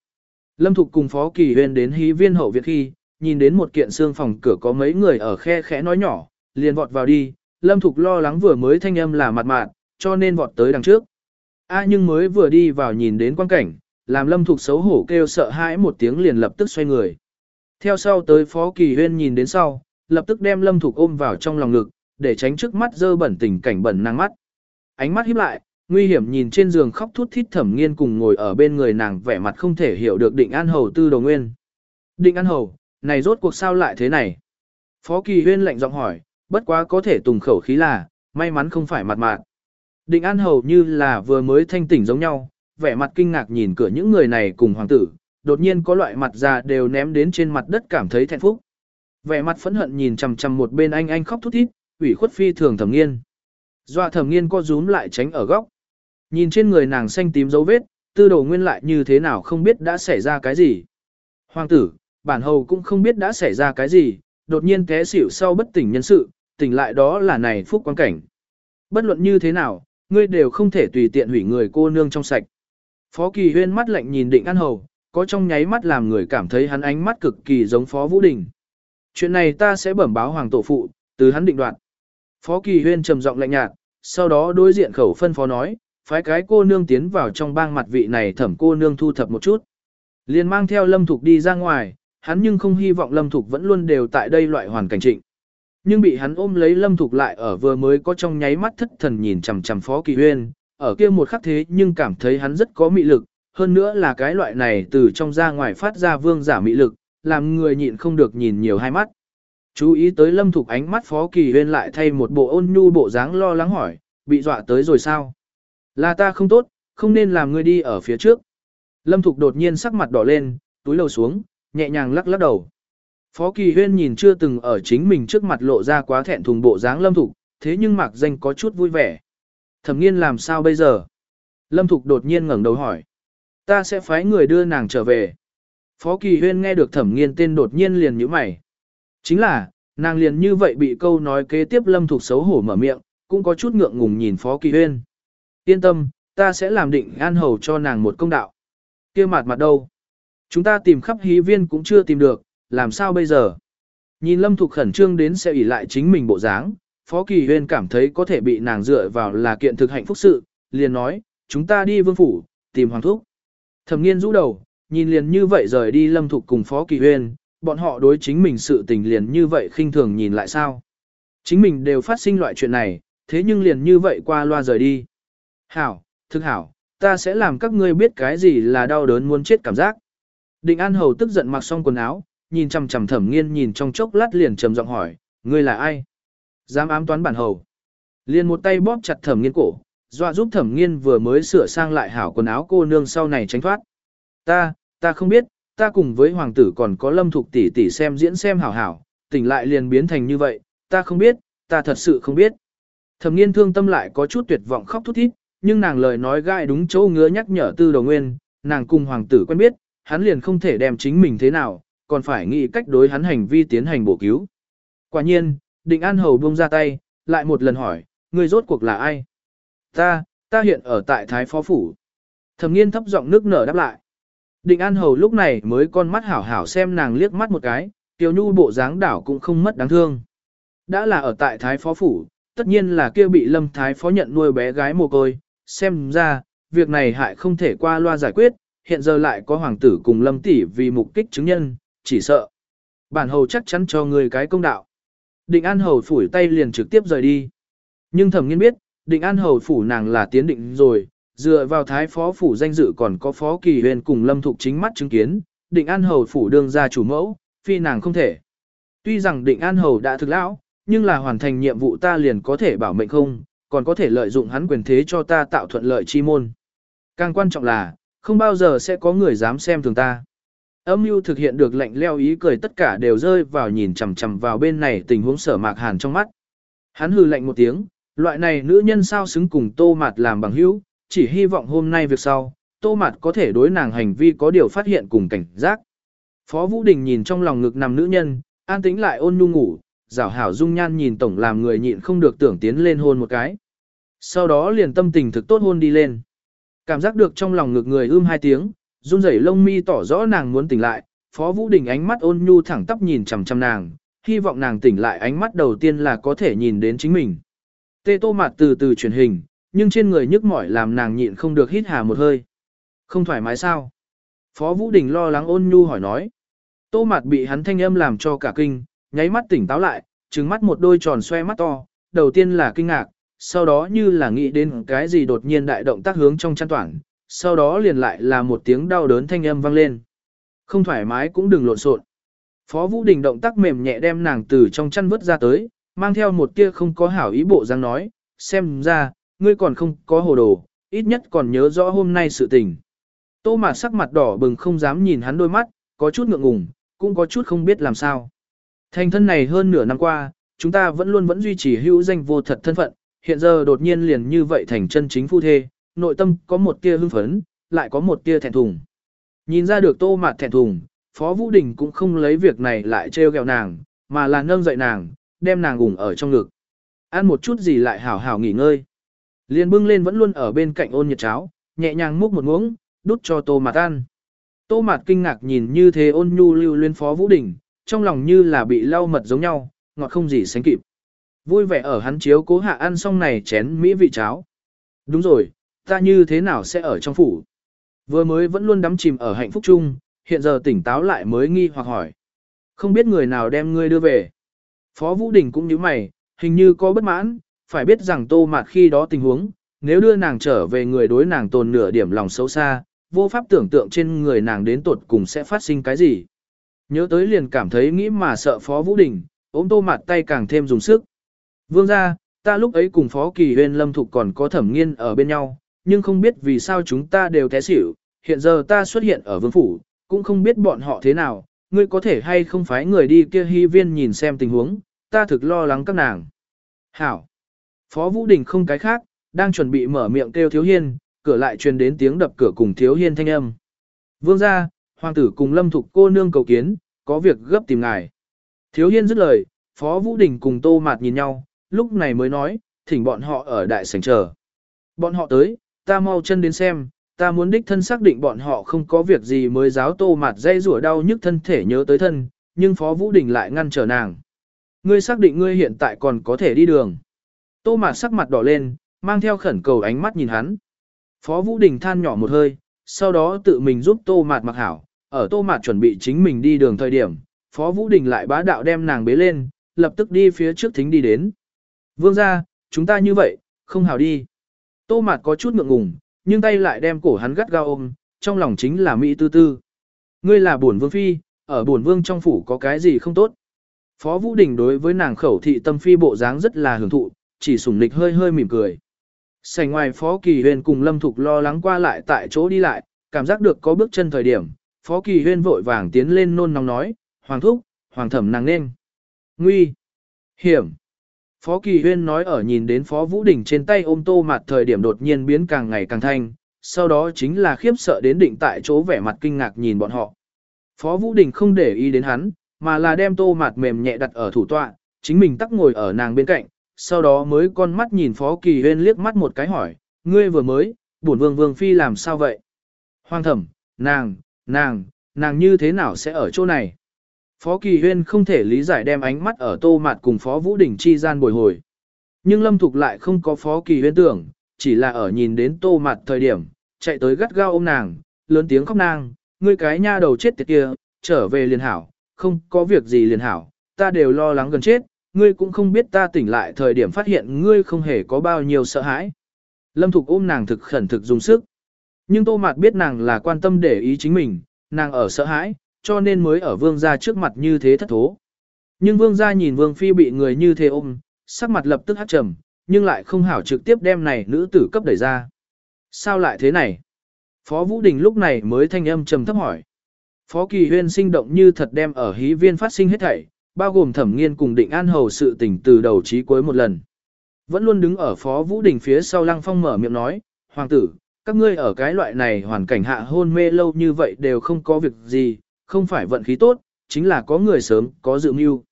Lâm Thục cùng Phó Kỳ Huyên đến hí viên hậu viện khi, nhìn đến một kiện xương phòng cửa có mấy người ở khe khẽ nói nhỏ, liền vọt vào đi, Lâm Thục lo lắng vừa mới thanh âm là mặt mạn, cho nên vọt tới đằng trước. A nhưng mới vừa đi vào nhìn đến quan cảnh, làm Lâm Thục xấu hổ kêu sợ hãi một tiếng liền lập tức xoay người. Theo sau tới Phó Kỳ Huyên nhìn đến sau, lập tức đem Lâm Thục ôm vào trong lòng ngực, để tránh trước mắt dơ bẩn tình cảnh bẩn nàng mắt. Ánh mắt híp lại, nguy hiểm nhìn trên giường khóc thút thít thẩm nghiên cùng ngồi ở bên người nàng vẻ mặt không thể hiểu được định an hầu tư đầu nguyên. Định an hầu, này rốt cuộc sao lại thế này? Phó Kỳ Huyên lạnh giọng hỏi, bất quá có thể tùng khẩu khí là, may mắn không phải mặt mạn. Định An hầu như là vừa mới thanh tỉnh giống nhau, vẻ mặt kinh ngạc nhìn cửa những người này cùng hoàng tử, đột nhiên có loại mặt già đều ném đến trên mặt đất cảm thấy thẹn phúc. Vẻ mặt phẫn hận nhìn chằm chằm một bên anh anh khóc thút thít, ủy khuất phi thường thẩm nghiên. Doa thẩm nghiên co rúm lại tránh ở góc. Nhìn trên người nàng xanh tím dấu vết, tư đồ nguyên lại như thế nào không biết đã xảy ra cái gì. Hoàng tử, bản hầu cũng không biết đã xảy ra cái gì, đột nhiên té xỉu sau bất tỉnh nhân sự, tỉnh lại đó là này phúc quan cảnh. Bất luận như thế nào, ngươi đều không thể tùy tiện hủy người cô nương trong sạch. Phó Kỳ Huyên mắt lạnh nhìn Định An Hầu, có trong nháy mắt làm người cảm thấy hắn ánh mắt cực kỳ giống Phó Vũ Đình. Chuyện này ta sẽ bẩm báo hoàng tổ phụ, từ hắn định đoạt. Phó Kỳ Huyên trầm giọng lạnh nhạt, sau đó đối diện khẩu phân phó nói, phái cái cô nương tiến vào trong bang mặt vị này thẩm cô nương thu thập một chút. Liền mang theo Lâm Thục đi ra ngoài, hắn nhưng không hy vọng Lâm Thục vẫn luôn đều tại đây loại hoàn cảnh trịnh. Nhưng bị hắn ôm lấy Lâm Thục lại ở vừa mới có trong nháy mắt thất thần nhìn chằm chằm Phó Kỳ Huyên, ở kia một khắc thế nhưng cảm thấy hắn rất có mị lực, hơn nữa là cái loại này từ trong ra ngoài phát ra vương giả mị lực, làm người nhịn không được nhìn nhiều hai mắt. Chú ý tới Lâm Thục ánh mắt Phó Kỳ Huyên lại thay một bộ ôn nhu bộ dáng lo lắng hỏi, bị dọa tới rồi sao? Là ta không tốt, không nên làm ngươi đi ở phía trước. Lâm Thục đột nhiên sắc mặt đỏ lên, túi lầu xuống, nhẹ nhàng lắc lắc đầu. Phó Kỳ Huyên nhìn chưa từng ở chính mình trước mặt lộ ra quá thẹn thùng bộ dáng Lâm Thục, thế nhưng mạc danh có chút vui vẻ. Thẩm nghiên làm sao bây giờ? Lâm Thục đột nhiên ngẩng đầu hỏi. Ta sẽ phái người đưa nàng trở về. Phó Kỳ Huyên nghe được thẩm nghiên tên đột nhiên liền nhíu mày. Chính là, nàng liền như vậy bị câu nói kế tiếp Lâm Thuộc xấu hổ mở miệng, cũng có chút ngượng ngùng nhìn Phó Kỳ Huyên. Yên tâm, ta sẽ làm định an hầu cho nàng một công đạo. kia mặt mặt đâu? Chúng ta tìm khắp hí viên cũng chưa tìm được, làm sao bây giờ? Nhìn Lâm Thuộc khẩn trương đến sẽ ủy lại chính mình bộ dáng, Phó Kỳ Huyên cảm thấy có thể bị nàng dựa vào là kiện thực hạnh phúc sự, liền nói, chúng ta đi vương phủ, tìm hoàng thúc. Thẩm nghiên rũ đầu, nhìn liền như vậy rời đi Lâm Thục cùng Phó Kỳ Huyên, bọn họ đối chính mình sự tình liền như vậy khinh thường nhìn lại sao. Chính mình đều phát sinh loại chuyện này, thế nhưng liền như vậy qua loa rời đi. Hảo, thực hảo, ta sẽ làm các ngươi biết cái gì là đau đớn muốn chết cảm giác. Định An Hầu tức giận mặc xong quần áo, nhìn chằm chằm thẩm nghiên nhìn trong chốc lát liền trầm giọng hỏi, ngươi là ai? Dám ám toán bản hầu. Liền một tay bóp chặt thẩm nghiên cổ, dọa giúp thẩm nghiên vừa mới sửa sang lại hảo quần áo cô nương sau này tránh thoát. Ta, ta không biết, ta cùng với hoàng tử còn có lâm thục tỷ tỷ xem diễn xem hảo hảo, tỉnh lại liền biến thành như vậy, ta không biết, ta thật sự không biết. Thẩm nghiên thương tâm lại có chút tuyệt vọng khóc thút thít, nhưng nàng lời nói gai đúng chỗ ngứa nhắc nhở tư đầu nguyên, nàng cùng hoàng tử quen biết, hắn liền không thể đem chính mình thế nào, còn phải nghĩ cách đối hắn hành vi tiến hành bổ cứu. Quả nhiên, định an hầu buông ra tay, lại một lần hỏi, người rốt cuộc là ai? Ta, ta hiện ở tại Thái Phó Phủ. Thẩm nghiên thấp giọng nước nở đáp lại. Định an hầu lúc này mới con mắt hảo hảo xem nàng liếc mắt một cái, tiểu nhu bộ dáng đảo cũng không mất đáng thương. Đã là ở tại Thái Phó Phủ, tất nhiên là kia bị lâm Thái Phó nhận nuôi bé gái mồ côi, xem ra, việc này hại không thể qua loa giải quyết, hiện giờ lại có hoàng tử cùng lâm tỷ vì mục kích chứng nhân, chỉ sợ. Bản hầu chắc chắn cho người cái công đạo. Định an hầu phủi tay liền trực tiếp rời đi. Nhưng thẩm nghiên biết, định an hầu phủ nàng là tiến định rồi, dựa vào thái phó phủ danh dự còn có phó kỳ huyền cùng lâm thục chính mắt chứng kiến, định an hầu phủ đương ra chủ mẫu, phi nàng không thể. Tuy rằng định an hầu đã thực lão, nhưng là hoàn thành nhiệm vụ ta liền có thể bảo mệnh không, còn có thể lợi dụng hắn quyền thế cho ta tạo thuận lợi chi môn. Càng quan trọng là, không bao giờ sẽ có người dám xem thường ta. Âm mưu thực hiện được lệnh leo ý cười tất cả đều rơi vào nhìn chằm chằm vào bên này tình huống sở mạc hàn trong mắt. Hắn hừ lạnh một tiếng, loại này nữ nhân sao xứng cùng tô mạt làm bằng hữu, chỉ hy vọng hôm nay việc sau, tô mạt có thể đối nàng hành vi có điều phát hiện cùng cảnh giác. Phó Vũ Đình nhìn trong lòng ngực nằm nữ nhân, an tĩnh lại ôn nhu ngủ, rảo hảo dung nhan nhìn tổng làm người nhịn không được tưởng tiến lên hôn một cái. Sau đó liền tâm tình thực tốt hôn đi lên. Cảm giác được trong lòng ngực người ưm hai tiếng, run rẩy lông mi tỏ rõ nàng muốn tỉnh lại, Phó Vũ Đình ánh mắt ôn nhu thẳng tắp nhìn chằm chằm nàng, hy vọng nàng tỉnh lại ánh mắt đầu tiên là có thể nhìn đến chính mình. Tê tô mạt từ từ truyền hình, nhưng trên người nhức mỏi làm nàng nhịn không được hít hà một hơi. Không thoải mái sao? Phó Vũ Đình lo lắng ôn nhu hỏi nói. Tô mặt bị hắn thanh âm làm cho cả kinh, nháy mắt tỉnh táo lại, trừng mắt một đôi tròn xoe mắt to, đầu tiên là kinh ngạc, sau đó như là nghĩ đến cái gì đột nhiên đại động tác hướng trong chăn toàn, sau đó liền lại là một tiếng đau đớn thanh âm vang lên. Không thoải mái cũng đừng lộn xộn. Phó Vũ Đình động tác mềm nhẹ đem nàng từ trong chăn vứt ra tới, mang theo một tia không có hảo ý bộ dáng nói, xem ra, ngươi còn không có hồ đồ, ít nhất còn nhớ rõ hôm nay sự tình. Tô Mạt sắc mặt đỏ bừng không dám nhìn hắn đôi mắt, có chút ngượng ngùng, cũng có chút không biết làm sao. Thành thân này hơn nửa năm qua, chúng ta vẫn luôn vẫn duy trì hữu danh vô thật thân phận, hiện giờ đột nhiên liền như vậy thành chân chính phu thê, nội tâm có một tia hưng phấn, lại có một tia thẹn thùng. Nhìn ra được tô mạt thẹn thùng, Phó Vũ Đình cũng không lấy việc này lại trêu ghẹo nàng, mà là nâng dậy nàng, đem nàng ủng ở trong ngực. Ăn một chút gì lại hảo hảo nghỉ ngơi. Liên bưng lên vẫn luôn ở bên cạnh ôn nhiệt cháo, nhẹ nhàng múc một muỗng, đút cho tô mạt ăn. Tô mạt kinh ngạc nhìn như thế ôn nhu lưu liên Phó Vũ Đình, trong lòng như là bị lau mật giống nhau, ngọt không gì sánh kịp. Vui vẻ ở hắn chiếu cố hạ ăn xong này chén mỹ vị cháo. Đúng rồi, ta như thế nào sẽ ở trong phủ? Vừa mới vẫn luôn đắm chìm ở hạnh phúc chung, hiện giờ tỉnh táo lại mới nghi hoặc hỏi. Không biết người nào đem ngươi đưa về. Phó Vũ Đình cũng như mày, hình như có bất mãn, phải biết rằng tô mạt khi đó tình huống, nếu đưa nàng trở về người đối nàng tồn nửa điểm lòng xấu xa, vô pháp tưởng tượng trên người nàng đến tột cùng sẽ phát sinh cái gì. Nhớ tới liền cảm thấy nghĩ mà sợ Phó Vũ Đình, ôm tô mạt tay càng thêm dùng sức. Vương ra, ta lúc ấy cùng Phó Kỳ Huyên Lâm Thục còn có thẩm nghiên ở bên nhau, nhưng không biết vì sao chúng ta đều té xỉu, hiện giờ ta xuất hiện ở vương phủ, cũng không biết bọn họ thế nào, ngươi có thể hay không phái người đi kia hy viên nhìn xem tình huống, ta thực lo lắng các nàng. Hảo! Phó Vũ Đình không cái khác, đang chuẩn bị mở miệng kêu Thiếu Hiên, cửa lại truyền đến tiếng đập cửa cùng Thiếu Hiên thanh âm. Vương gia, hoàng tử cùng lâm thục cô nương cầu kiến, có việc gấp tìm ngài. Thiếu Hiên dứt lời, Phó Vũ Đình cùng Tô Mạt nhìn nhau, lúc này mới nói, thỉnh bọn họ ở đại sảnh chờ. Bọn họ tới, ta mau chân đến xem, ta muốn đích thân xác định bọn họ không có việc gì mới giáo tô Mạt dây rủa đau nhức thân thể nhớ tới thân, nhưng Phó Vũ Đình lại ngăn trở nàng. Ngươi xác định ngươi hiện tại còn có thể đi đường. Tô mạt sắc mặt đỏ lên, mang theo khẩn cầu ánh mắt nhìn hắn. Phó Vũ Đình than nhỏ một hơi, sau đó tự mình giúp tô mạt mặc hảo, ở tô mạt chuẩn bị chính mình đi đường thời điểm, Phó Vũ Đình lại bá đạo đem nàng bế lên, lập tức đi phía trước thính đi đến. Vương ra, chúng ta như vậy, không hảo đi. Tô mạt có chút ngượng ngùng, nhưng tay lại đem cổ hắn gắt gao ôm, trong lòng chính là Mỹ tư tư. Ngươi là buồn vương phi, ở buồn vương trong phủ có cái gì không tốt. Phó Vũ Đình đối với nàng khẩu thị tâm phi bộ dáng rất là hưởng thụ, chỉ sủng nịch hơi hơi mỉm cười. Sảnh ngoài Phó Kỳ Huyên cùng Lâm Thục lo lắng qua lại tại chỗ đi lại, cảm giác được có bước chân thời điểm, Phó Kỳ Huyên vội vàng tiến lên nôn nóng nói, Hoàng Thúc, Hoàng Thẩm nàng nên. Nguy! Hiểm! Phó Kỳ Huyên nói ở nhìn đến Phó Vũ Đình trên tay ôm tô mặt thời điểm đột nhiên biến càng ngày càng thanh, sau đó chính là khiếp sợ đến định tại chỗ vẻ mặt kinh ngạc nhìn bọn họ. Phó Vũ Đình không để ý đến hắn, mà là đem tô mặt mềm nhẹ đặt ở thủ tọa, chính mình tắc ngồi ở nàng bên cạnh, sau đó mới con mắt nhìn Phó Kỳ Huyên liếc mắt một cái hỏi, ngươi vừa mới, bổn vương vương phi làm sao vậy? Hoàng thẩm, nàng, nàng, nàng như thế nào sẽ ở chỗ này? Phó Kỳ Huyên không thể lý giải đem ánh mắt ở tô mặt cùng Phó Vũ Đình chi gian bồi hồi. Nhưng Lâm Thục lại không có Phó Kỳ Huyên tưởng, chỉ là ở nhìn đến tô mặt thời điểm, chạy tới gắt gao ôm nàng, lớn tiếng khóc nàng, ngươi cái nha đầu chết tiệt kia, trở về liền hảo, không có việc gì liền hảo, ta đều lo lắng gần chết, ngươi cũng không biết ta tỉnh lại thời điểm phát hiện ngươi không hề có bao nhiêu sợ hãi. Lâm Thục ôm nàng thực khẩn thực dùng sức. Nhưng Tô Mạt biết nàng là quan tâm để ý chính mình, nàng ở sợ hãi, cho nên mới ở vương gia trước mặt như thế thất thố. Nhưng vương gia nhìn vương phi bị người như thế ôm, sắc mặt lập tức hát trầm, nhưng lại không hảo trực tiếp đem này nữ tử cấp đẩy ra. Sao lại thế này? Phó Vũ Đình lúc này mới thanh âm trầm thấp hỏi. Phó Kỳ Huyên sinh động như thật đem ở hí viên phát sinh hết thảy, bao gồm thẩm nghiên cùng định an hầu sự tình từ đầu chí cuối một lần. Vẫn luôn đứng ở Phó Vũ Đình phía sau Lăng Phong mở miệng nói, Hoàng tử, các ngươi ở cái loại này hoàn cảnh hạ hôn mê lâu như vậy đều không có việc gì, không phải vận khí tốt, chính là có người sớm, có dự mưu.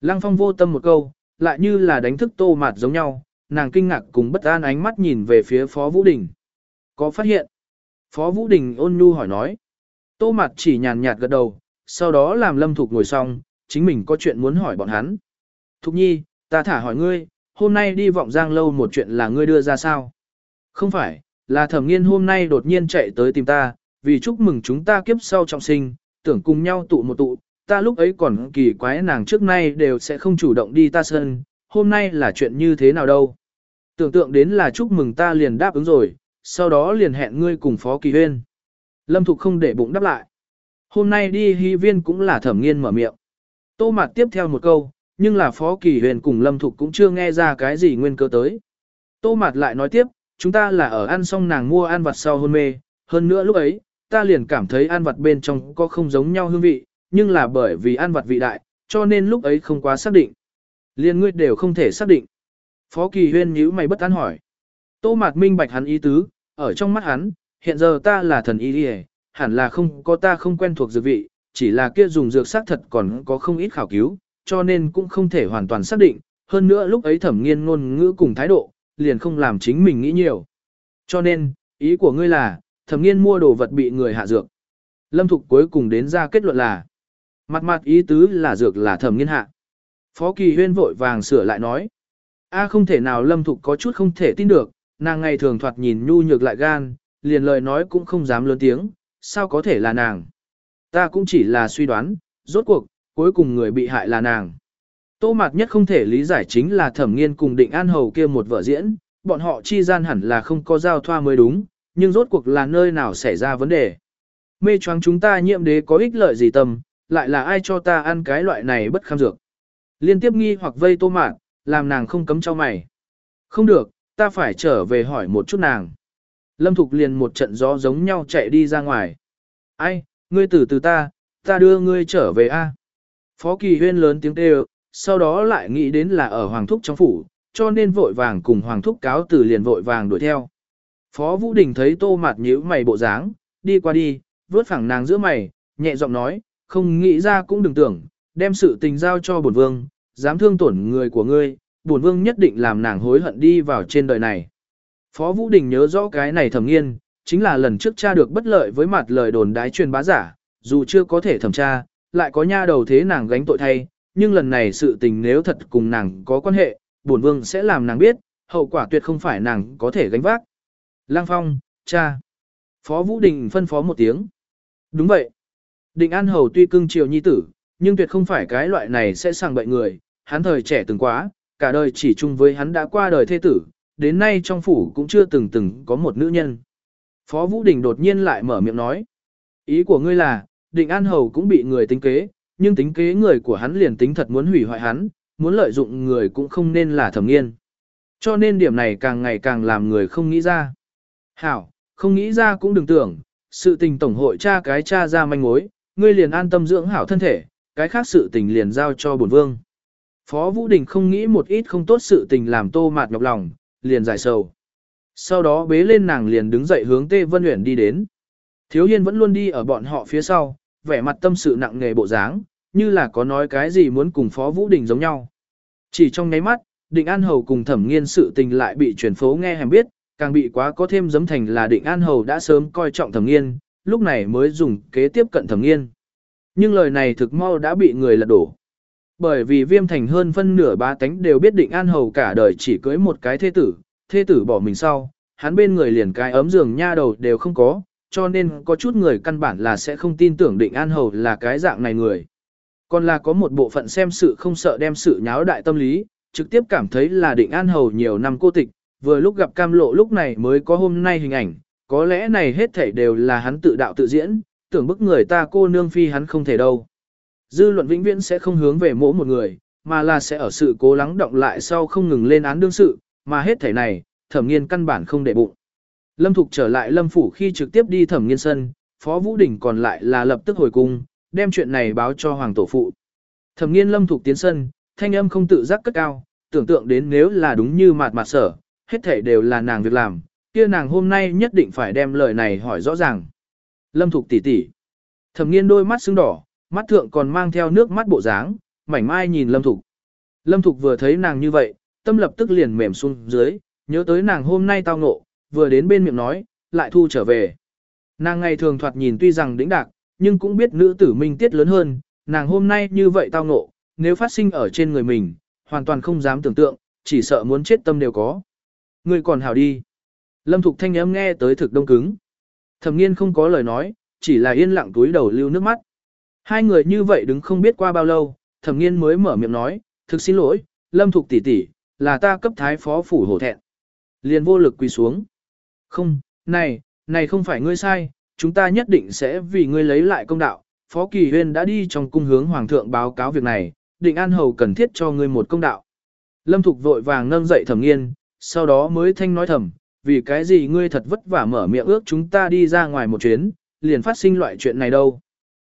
Lăng phong vô tâm một câu, lại như là đánh thức tô mạt giống nhau, nàng kinh ngạc cùng bất an ánh mắt nhìn về phía Phó Vũ Đình. Có phát hiện? Phó Vũ Đình ôn nhu hỏi nói. Tô mạt chỉ nhàn nhạt gật đầu, sau đó làm lâm thục ngồi xong, chính mình có chuyện muốn hỏi bọn hắn. Thục nhi, ta thả hỏi ngươi, hôm nay đi vọng giang lâu một chuyện là ngươi đưa ra sao? Không phải, là thẩm nghiên hôm nay đột nhiên chạy tới tìm ta, vì chúc mừng chúng ta kiếp sau trọng sinh, tưởng cùng nhau tụ một tụ, ta lúc ấy còn kỳ quái nàng trước nay đều sẽ không chủ động đi ta sân, hôm nay là chuyện như thế nào đâu. Tưởng tượng đến là chúc mừng ta liền đáp ứng rồi, sau đó liền hẹn ngươi cùng Phó Kỳ Huyên. Lâm Thục không để bụng đáp lại. Hôm nay đi hy viên cũng là thẩm nghiên mở miệng. Tô Mạt tiếp theo một câu, nhưng là Phó Kỳ Huyền cùng Lâm Thục cũng chưa nghe ra cái gì nguyên cơ tới. Tô Mạt lại nói tiếp, chúng ta là ở ăn xong nàng mua ăn vặt sau hôn mê, hơn nữa lúc ấy, ta liền cảm thấy ăn vặt bên trong có không giống nhau hương vị, nhưng là bởi vì ăn vặt vị đại, cho nên lúc ấy không quá xác định. Liên ngươi đều không thể xác định. Phó Kỳ Huyên nhíu mày bất an hỏi. Tô Mạt minh bạch hắn ý tứ, ở trong mắt hắn, hiện giờ ta là thần y đi hẳn là không có ta không quen thuộc dược vị, chỉ là kia dùng dược xác thật còn có không ít khảo cứu, cho nên cũng không thể hoàn toàn xác định, hơn nữa lúc ấy thẩm nghiên ngôn ngữ cùng thái độ, liền không làm chính mình nghĩ nhiều. Cho nên, ý của ngươi là, thẩm nghiên mua đồ vật bị người hạ dược. Lâm Thục cuối cùng đến ra kết luận là, mặt mặt ý tứ là dược là thẩm nghiên hạ. Phó Kỳ Huyên vội vàng sửa lại nói, a không thể nào Lâm Thục có chút không thể tin được, nàng ngày thường thoạt nhìn nhu nhược lại gan, liền lời nói cũng không dám lớn tiếng, sao có thể là nàng. Ta cũng chỉ là suy đoán, rốt cuộc, cuối cùng người bị hại là nàng. Tô Mạt nhất không thể lý giải chính là thẩm nghiên cùng định an hầu kia một vợ diễn, bọn họ chi gian hẳn là không có giao thoa mới đúng, nhưng rốt cuộc là nơi nào xảy ra vấn đề. Mê choáng chúng ta nhiễm đế có ích lợi gì tầm? lại là ai cho ta ăn cái loại này bất kham dược. Liên tiếp nghi hoặc vây tô mạt, làm nàng không cấm cho mày. Không được, ta phải trở về hỏi một chút nàng. Lâm Thục liền một trận gió giống nhau chạy đi ra ngoài. Ai, ngươi từ từ ta, ta đưa ngươi trở về a. Phó Kỳ Huyên lớn tiếng kêu, sau đó lại nghĩ đến là ở Hoàng Thúc trong phủ, cho nên vội vàng cùng Hoàng Thúc cáo từ liền vội vàng đuổi theo. Phó Vũ Đình thấy tô mặt nhíu mày bộ dáng, đi qua đi, vớt phẳng nàng giữa mày, nhẹ giọng nói, không nghĩ ra cũng đừng tưởng, đem sự tình giao cho bổn vương, dám thương tổn người của ngươi, bổn vương nhất định làm nàng hối hận đi vào trên đời này. Phó Vũ Đình nhớ rõ cái này thẩm nghiên, chính là lần trước cha được bất lợi với mặt lời đồn đái truyền bá giả, dù chưa có thể thẩm tra, lại có nha đầu thế nàng gánh tội thay, nhưng lần này sự tình nếu thật cùng nàng có quan hệ, bổn vương sẽ làm nàng biết, hậu quả tuyệt không phải nàng có thể gánh vác. Lang Phong, cha. Phó Vũ Đình phân phó một tiếng. Đúng vậy. Định An Hầu tuy cưng chiều nhi tử, nhưng tuyệt không phải cái loại này sẽ sàng bậy người, hắn thời trẻ từng quá, cả đời chỉ chung với hắn đã qua đời thê tử, đến nay trong phủ cũng chưa từng từng có một nữ nhân. Phó Vũ Đình đột nhiên lại mở miệng nói. Ý của ngươi là, định an hầu cũng bị người tính kế, nhưng tính kế người của hắn liền tính thật muốn hủy hoại hắn, muốn lợi dụng người cũng không nên là thẩm nghiên. Cho nên điểm này càng ngày càng làm người không nghĩ ra. Hảo, không nghĩ ra cũng đừng tưởng, sự tình tổng hội cha cái cha ra manh mối, ngươi liền an tâm dưỡng hảo thân thể, cái khác sự tình liền giao cho bổn vương. Phó Vũ Đình không nghĩ một ít không tốt sự tình làm tô mạt nhọc lòng, liền giải sầu. Sau đó bế lên nàng liền đứng dậy hướng Tê Vân Uyển đi đến. Thiếu Hiên vẫn luôn đi ở bọn họ phía sau, vẻ mặt tâm sự nặng nề bộ dáng, như là có nói cái gì muốn cùng Phó Vũ Đình giống nhau. Chỉ trong nháy mắt, Định An Hầu cùng Thẩm Nghiên sự tình lại bị truyền phố nghe hẻm biết, càng bị quá có thêm giấm thành là Định An Hầu đã sớm coi trọng Thẩm Nghiên, lúc này mới dùng kế tiếp cận Thẩm Nghiên. Nhưng lời này thực mau đã bị người lật đổ. Bởi vì viêm thành hơn phân nửa ba tánh đều biết định an hầu cả đời chỉ cưới một cái thế tử, thế tử bỏ mình sau, hắn bên người liền cái ấm giường nha đầu đều không có, cho nên có chút người căn bản là sẽ không tin tưởng định an hầu là cái dạng này người. Còn là có một bộ phận xem sự không sợ đem sự nháo đại tâm lý, trực tiếp cảm thấy là định an hầu nhiều năm cô tịch, vừa lúc gặp cam lộ lúc này mới có hôm nay hình ảnh, có lẽ này hết thảy đều là hắn tự đạo tự diễn, tưởng bức người ta cô nương phi hắn không thể đâu. Dư luận vĩnh viễn sẽ không hướng về mỗi một người, mà là sẽ ở sự cố lắng động lại sau không ngừng lên án đương sự, mà hết thể này, thẩm nghiên căn bản không để bụng. Lâm Thục trở lại Lâm Phủ khi trực tiếp đi thẩm nghiên sân, Phó Vũ Đình còn lại là lập tức hồi cung, đem chuyện này báo cho Hoàng Tổ Phụ. Thẩm nghiên Lâm Thục tiến sân, thanh âm không tự giác cất cao, tưởng tượng đến nếu là đúng như mạt mạt sở, hết thể đều là nàng việc làm, kia nàng hôm nay nhất định phải đem lời này hỏi rõ ràng. Lâm Thục tỷ tỷ. Thẩm nghiên đôi mắt sưng đỏ, mắt thượng còn mang theo nước mắt bộ dáng, mảnh mai nhìn Lâm Thục. Lâm Thục vừa thấy nàng như vậy, tâm lập tức liền mềm xuống dưới, nhớ tới nàng hôm nay tao ngộ, vừa đến bên miệng nói, lại thu trở về. Nàng ngày thường thoạt nhìn tuy rằng đĩnh đạc, nhưng cũng biết nữ tử minh tiết lớn hơn, nàng hôm nay như vậy tao ngộ, nếu phát sinh ở trên người mình, hoàn toàn không dám tưởng tượng, chỉ sợ muốn chết tâm đều có. Người còn hào đi. Lâm Thục thanh âm nghe tới thực đông cứng. Thẩm nghiên không có lời nói, chỉ là yên lặng túi đầu lưu nước mắt. Hai người như vậy đứng không biết qua bao lâu, thẩm nghiên mới mở miệng nói, thực xin lỗi, lâm thục tỷ tỷ, là ta cấp thái phó phủ hổ thẹn. Liền vô lực quỳ xuống. Không, này, này không phải ngươi sai, chúng ta nhất định sẽ vì ngươi lấy lại công đạo. Phó Kỳ Huyên đã đi trong cung hướng Hoàng thượng báo cáo việc này, định an hầu cần thiết cho ngươi một công đạo. Lâm Thục vội vàng nâng dậy thẩm nghiên, sau đó mới thanh nói thầm, vì cái gì ngươi thật vất vả mở miệng ước chúng ta đi ra ngoài một chuyến, liền phát sinh loại chuyện này đâu.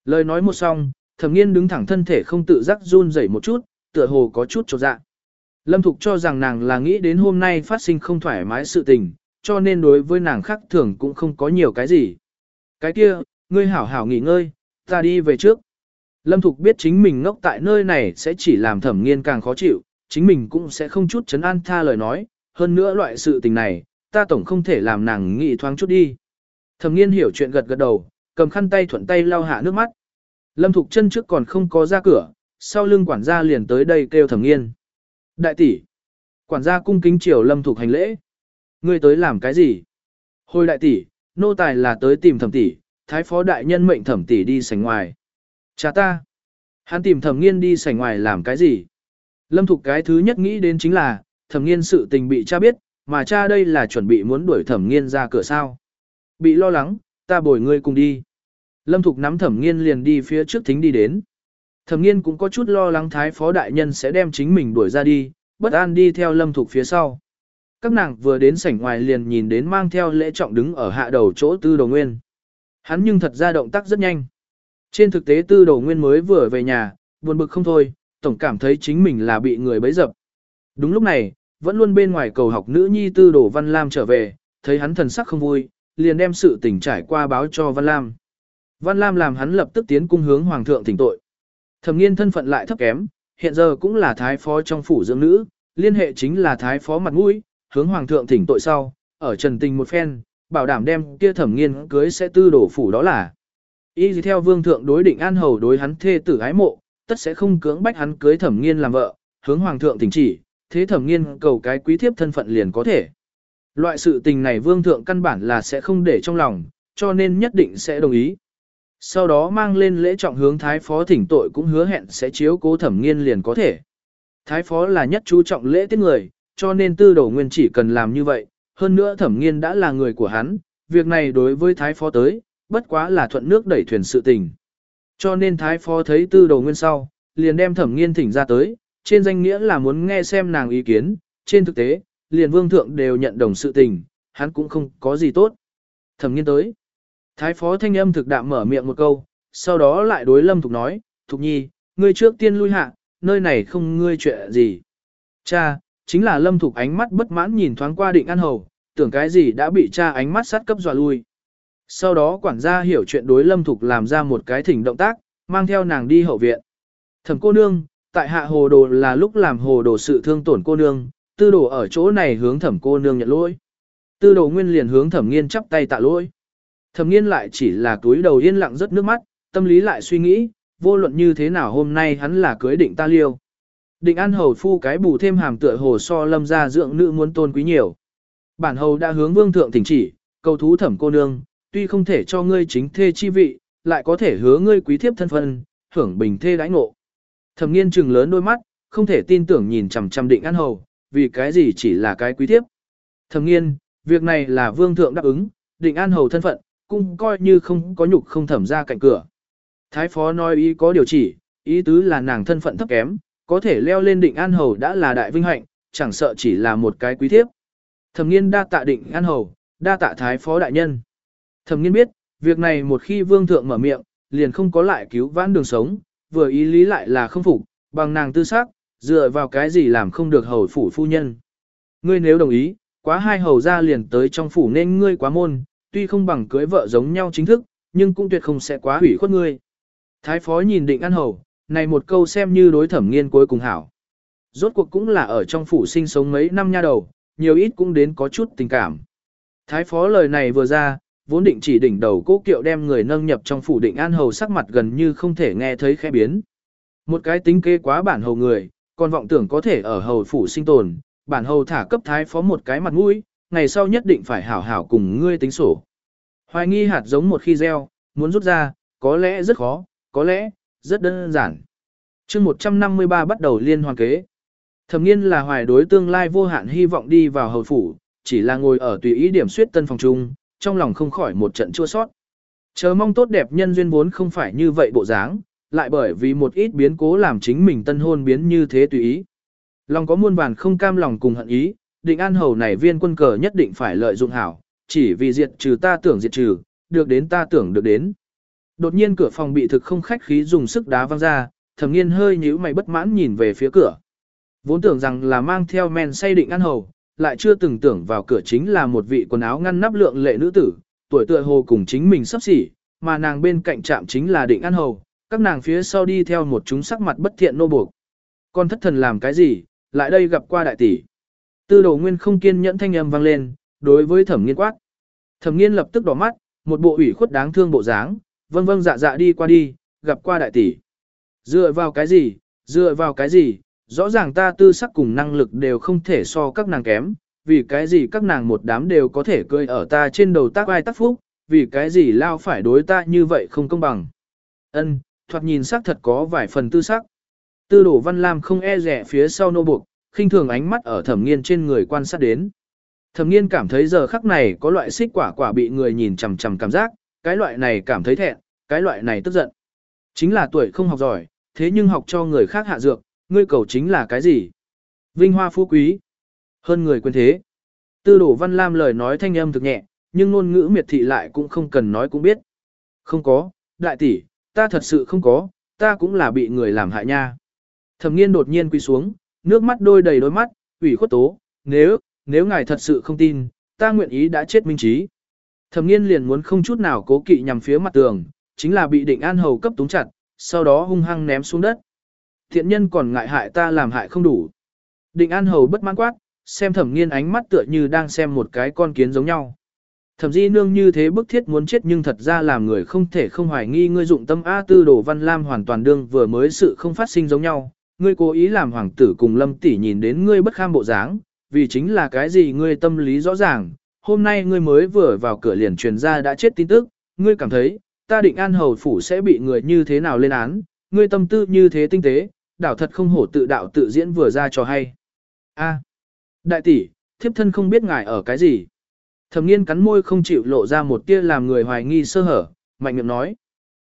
Lời nói một xong, thẩm nghiên đứng thẳng thân thể không tự giác run rẩy một chút, tựa hồ có chút trột dạ. Lâm Thục cho rằng nàng là nghĩ đến hôm nay phát sinh không thoải mái sự tình, cho nên đối với nàng khác thường cũng không có nhiều cái gì. Cái kia, ngươi hảo hảo nghỉ ngơi, ta đi về trước. Lâm Thục biết chính mình ngốc tại nơi này sẽ chỉ làm thẩm nghiên càng khó chịu, chính mình cũng sẽ không chút chấn an tha lời nói, hơn nữa loại sự tình này, ta tổng không thể làm nàng nghĩ thoáng chút đi. Thẩm nghiên hiểu chuyện gật gật đầu, cầm khăn tay thuận tay lau hạ nước mắt. Lâm Thục chân trước còn không có ra cửa, sau lưng quản gia liền tới đây kêu thẩm nghiên. Đại tỷ, quản gia cung kính triều Lâm Thục hành lễ. Ngươi tới làm cái gì? Hồi đại tỷ, nô tài là tới tìm thẩm tỷ, thái phó đại nhân mệnh thẩm tỷ đi sảnh ngoài. Cha ta. Hắn tìm thẩm nghiên đi sảnh ngoài làm cái gì? Lâm Thục cái thứ nhất nghĩ đến chính là, thẩm nghiên sự tình bị cha biết, mà cha đây là chuẩn bị muốn đuổi thẩm nghiên ra cửa sao. Bị lo lắng, ta bồi ngươi cùng đi. Lâm Thục nắm thẩm nghiên liền đi phía trước thính đi đến. Thẩm nghiên cũng có chút lo lắng thái phó đại nhân sẽ đem chính mình đuổi ra đi, bất an đi theo Lâm Thục phía sau. Các nàng vừa đến sảnh ngoài liền nhìn đến mang theo lễ trọng đứng ở hạ đầu chỗ tư đồ nguyên. Hắn nhưng thật ra động tác rất nhanh. Trên thực tế tư đồ nguyên mới vừa về nhà, buồn bực không thôi, tổng cảm thấy chính mình là bị người bấy dập. Đúng lúc này, vẫn luôn bên ngoài cầu học nữ nhi tư đồ Văn Lam trở về, thấy hắn thần sắc không vui, liền đem sự tình trải qua báo cho Văn Lam. Văn Lam làm hắn lập tức tiến cung hướng hoàng thượng thỉnh tội. Thẩm nghiên thân phận lại thấp kém, hiện giờ cũng là thái phó trong phủ dưỡng nữ, liên hệ chính là thái phó mặt mũi, hướng hoàng thượng thỉnh tội sau, ở trần tình một phen, bảo đảm đem kia thẩm nghiên cưới sẽ tư đổ phủ đó là. Y gì theo vương thượng đối định an hầu đối hắn thê tử ái mộ, tất sẽ không cưỡng bách hắn cưới thẩm nghiên làm vợ, hướng hoàng thượng thỉnh chỉ, thế thẩm nghiên cầu cái quý thiếp thân phận liền có thể. Loại sự tình này vương thượng căn bản là sẽ không để trong lòng, cho nên nhất định sẽ đồng ý. Sau đó mang lên lễ trọng hướng thái phó thỉnh tội cũng hứa hẹn sẽ chiếu cố thẩm nghiên liền có thể. Thái phó là nhất chú trọng lễ tiết người, cho nên tư đầu nguyên chỉ cần làm như vậy, hơn nữa thẩm nghiên đã là người của hắn, việc này đối với thái phó tới, bất quá là thuận nước đẩy thuyền sự tình. Cho nên thái phó thấy tư đầu nguyên sau, liền đem thẩm nghiên thỉnh ra tới, trên danh nghĩa là muốn nghe xem nàng ý kiến, trên thực tế, liền vương thượng đều nhận đồng sự tình, hắn cũng không có gì tốt. Thẩm nghiên tới. Thái phó thanh âm thực đạm mở miệng một câu, sau đó lại đối lâm thục nói, thục nhi, ngươi trước tiên lui hạ, nơi này không ngươi chuyện gì. Cha, chính là lâm thục ánh mắt bất mãn nhìn thoáng qua định ăn hầu, tưởng cái gì đã bị cha ánh mắt sát cấp dọa lui. Sau đó quản gia hiểu chuyện đối lâm thục làm ra một cái thỉnh động tác, mang theo nàng đi hậu viện. Thẩm cô nương, tại hạ hồ đồ là lúc làm hồ đồ sự thương tổn cô nương, tư đồ ở chỗ này hướng thẩm cô nương nhận lỗi. Tư đồ nguyên liền hướng thẩm nghiên chắp tay tạ lỗi thầm nghiên lại chỉ là túi đầu yên lặng rất nước mắt, tâm lý lại suy nghĩ, vô luận như thế nào hôm nay hắn là cưới định ta liêu. Định an hầu phu cái bù thêm hàm tựa hồ so lâm ra dưỡng nữ muốn tôn quý nhiều. Bản hầu đã hướng vương thượng thỉnh chỉ, cầu thú thẩm cô nương, tuy không thể cho ngươi chính thê chi vị, lại có thể hứa ngươi quý thiếp thân phân, hưởng bình thê đãi ngộ. Thẩm nghiên trừng lớn đôi mắt, không thể tin tưởng nhìn chằm chằm định an hầu, vì cái gì chỉ là cái quý thiếp. Thẩm nghiên, việc này là vương thượng đáp ứng, định an hầu thân phận, cũng coi như không có nhục không thẩm ra cạnh cửa. Thái phó nói ý có điều chỉ, ý tứ là nàng thân phận thấp kém, có thể leo lên định an hầu đã là đại vinh hạnh, chẳng sợ chỉ là một cái quý thiếp. Thẩm nghiên đa tạ định an hầu, đa tạ thái phó đại nhân. Thẩm nghiên biết, việc này một khi vương thượng mở miệng, liền không có lại cứu vãn đường sống, vừa ý lý lại là không phục, bằng nàng tư xác, dựa vào cái gì làm không được hầu phủ phu nhân. Ngươi nếu đồng ý, quá hai hầu ra liền tới trong phủ nên ngươi quá môn, tuy không bằng cưới vợ giống nhau chính thức, nhưng cũng tuyệt không sẽ quá hủy khuất ngươi. Thái phó nhìn định ăn hầu, này một câu xem như đối thẩm nghiên cuối cùng hảo. Rốt cuộc cũng là ở trong phủ sinh sống mấy năm nha đầu, nhiều ít cũng đến có chút tình cảm. Thái phó lời này vừa ra, vốn định chỉ đỉnh đầu cố kiệu đem người nâng nhập trong phủ định an hầu sắc mặt gần như không thể nghe thấy khẽ biến. Một cái tính kế quá bản hầu người, còn vọng tưởng có thể ở hầu phủ sinh tồn, bản hầu thả cấp thái phó một cái mặt mũi, ngày sau nhất định phải hảo hảo cùng ngươi tính sổ. Hoài nghi hạt giống một khi gieo, muốn rút ra, có lẽ rất khó, có lẽ, rất đơn giản. chương 153 bắt đầu liên hoàn kế. Thẩm nghiên là hoài đối tương lai vô hạn hy vọng đi vào hầu phủ, chỉ là ngồi ở tùy ý điểm suyết tân phòng trung, trong lòng không khỏi một trận chua sót. Chờ mong tốt đẹp nhân duyên vốn không phải như vậy bộ dáng, lại bởi vì một ít biến cố làm chính mình tân hôn biến như thế tùy ý. Lòng có muôn vàn không cam lòng cùng hận ý, định an hầu này viên quân cờ nhất định phải lợi dụng hảo, chỉ vì diệt trừ ta tưởng diệt trừ, được đến ta tưởng được đến. Đột nhiên cửa phòng bị thực không khách khí dùng sức đá văng ra, thẩm nghiên hơi nhíu mày bất mãn nhìn về phía cửa. Vốn tưởng rằng là mang theo men say định an hầu, lại chưa từng tưởng vào cửa chính là một vị quần áo ngăn nắp lượng lệ nữ tử, tuổi tựa hồ cùng chính mình sắp xỉ, mà nàng bên cạnh chạm chính là định an hầu, các nàng phía sau đi theo một chúng sắc mặt bất thiện nô buộc. Con thất thần làm cái gì, lại đây gặp qua đại tỷ. Tư đồ nguyên không kiên nhẫn thanh âm vang lên, đối với thẩm nghiên quát. Thẩm nghiên lập tức đỏ mắt, một bộ ủy khuất đáng thương bộ dáng, vâng vâng dạ dạ đi qua đi, gặp qua đại tỷ. Dựa vào cái gì, dựa vào cái gì, rõ ràng ta tư sắc cùng năng lực đều không thể so các nàng kém, vì cái gì các nàng một đám đều có thể cười ở ta trên đầu tác ai tác phúc, vì cái gì lao phải đối ta như vậy không công bằng. Ân, thoạt nhìn sắc thật có vài phần tư sắc. Tư đổ văn lam không e rẻ phía sau nô buộc, khinh thường ánh mắt ở thẩm nghiên trên người quan sát đến. Thẩm nghiên cảm thấy giờ khắc này có loại xích quả quả bị người nhìn chằm chằm cảm giác, cái loại này cảm thấy thẹn, cái loại này tức giận. Chính là tuổi không học giỏi, thế nhưng học cho người khác hạ dược, ngươi cầu chính là cái gì? Vinh hoa phú quý, hơn người quyền thế. Tư đổ văn lam lời nói thanh âm thực nhẹ, nhưng ngôn ngữ miệt thị lại cũng không cần nói cũng biết. Không có, đại tỷ, ta thật sự không có, ta cũng là bị người làm hại nha. Thẩm nghiên đột nhiên quỳ xuống, nước mắt đôi đầy đôi mắt, ủy khuất tố, nếu, nếu ngài thật sự không tin, ta nguyện ý đã chết minh trí. Thẩm nghiên liền muốn không chút nào cố kỵ nhằm phía mặt tường, chính là bị định an hầu cấp túng chặt, sau đó hung hăng ném xuống đất. Thiện nhân còn ngại hại ta làm hại không đủ. Định an hầu bất mãn quát, xem thẩm nghiên ánh mắt tựa như đang xem một cái con kiến giống nhau. Thẩm di nương như thế bức thiết muốn chết nhưng thật ra làm người không thể không hoài nghi ngươi dụng tâm A tư đồ văn lam hoàn toàn đương vừa mới sự không phát sinh giống nhau. Ngươi cố ý làm hoàng tử cùng lâm tỷ nhìn đến ngươi bất kham bộ dáng, vì chính là cái gì ngươi tâm lý rõ ràng. Hôm nay ngươi mới vừa vào cửa liền truyền ra đã chết tin tức, ngươi cảm thấy, ta định an hầu phủ sẽ bị người như thế nào lên án, ngươi tâm tư như thế tinh tế, đảo thật không hổ tự đạo tự diễn vừa ra cho hay. A, đại tỷ, thiếp thân không biết ngài ở cái gì. Thẩm nghiên cắn môi không chịu lộ ra một tia làm người hoài nghi sơ hở, mạnh miệng nói.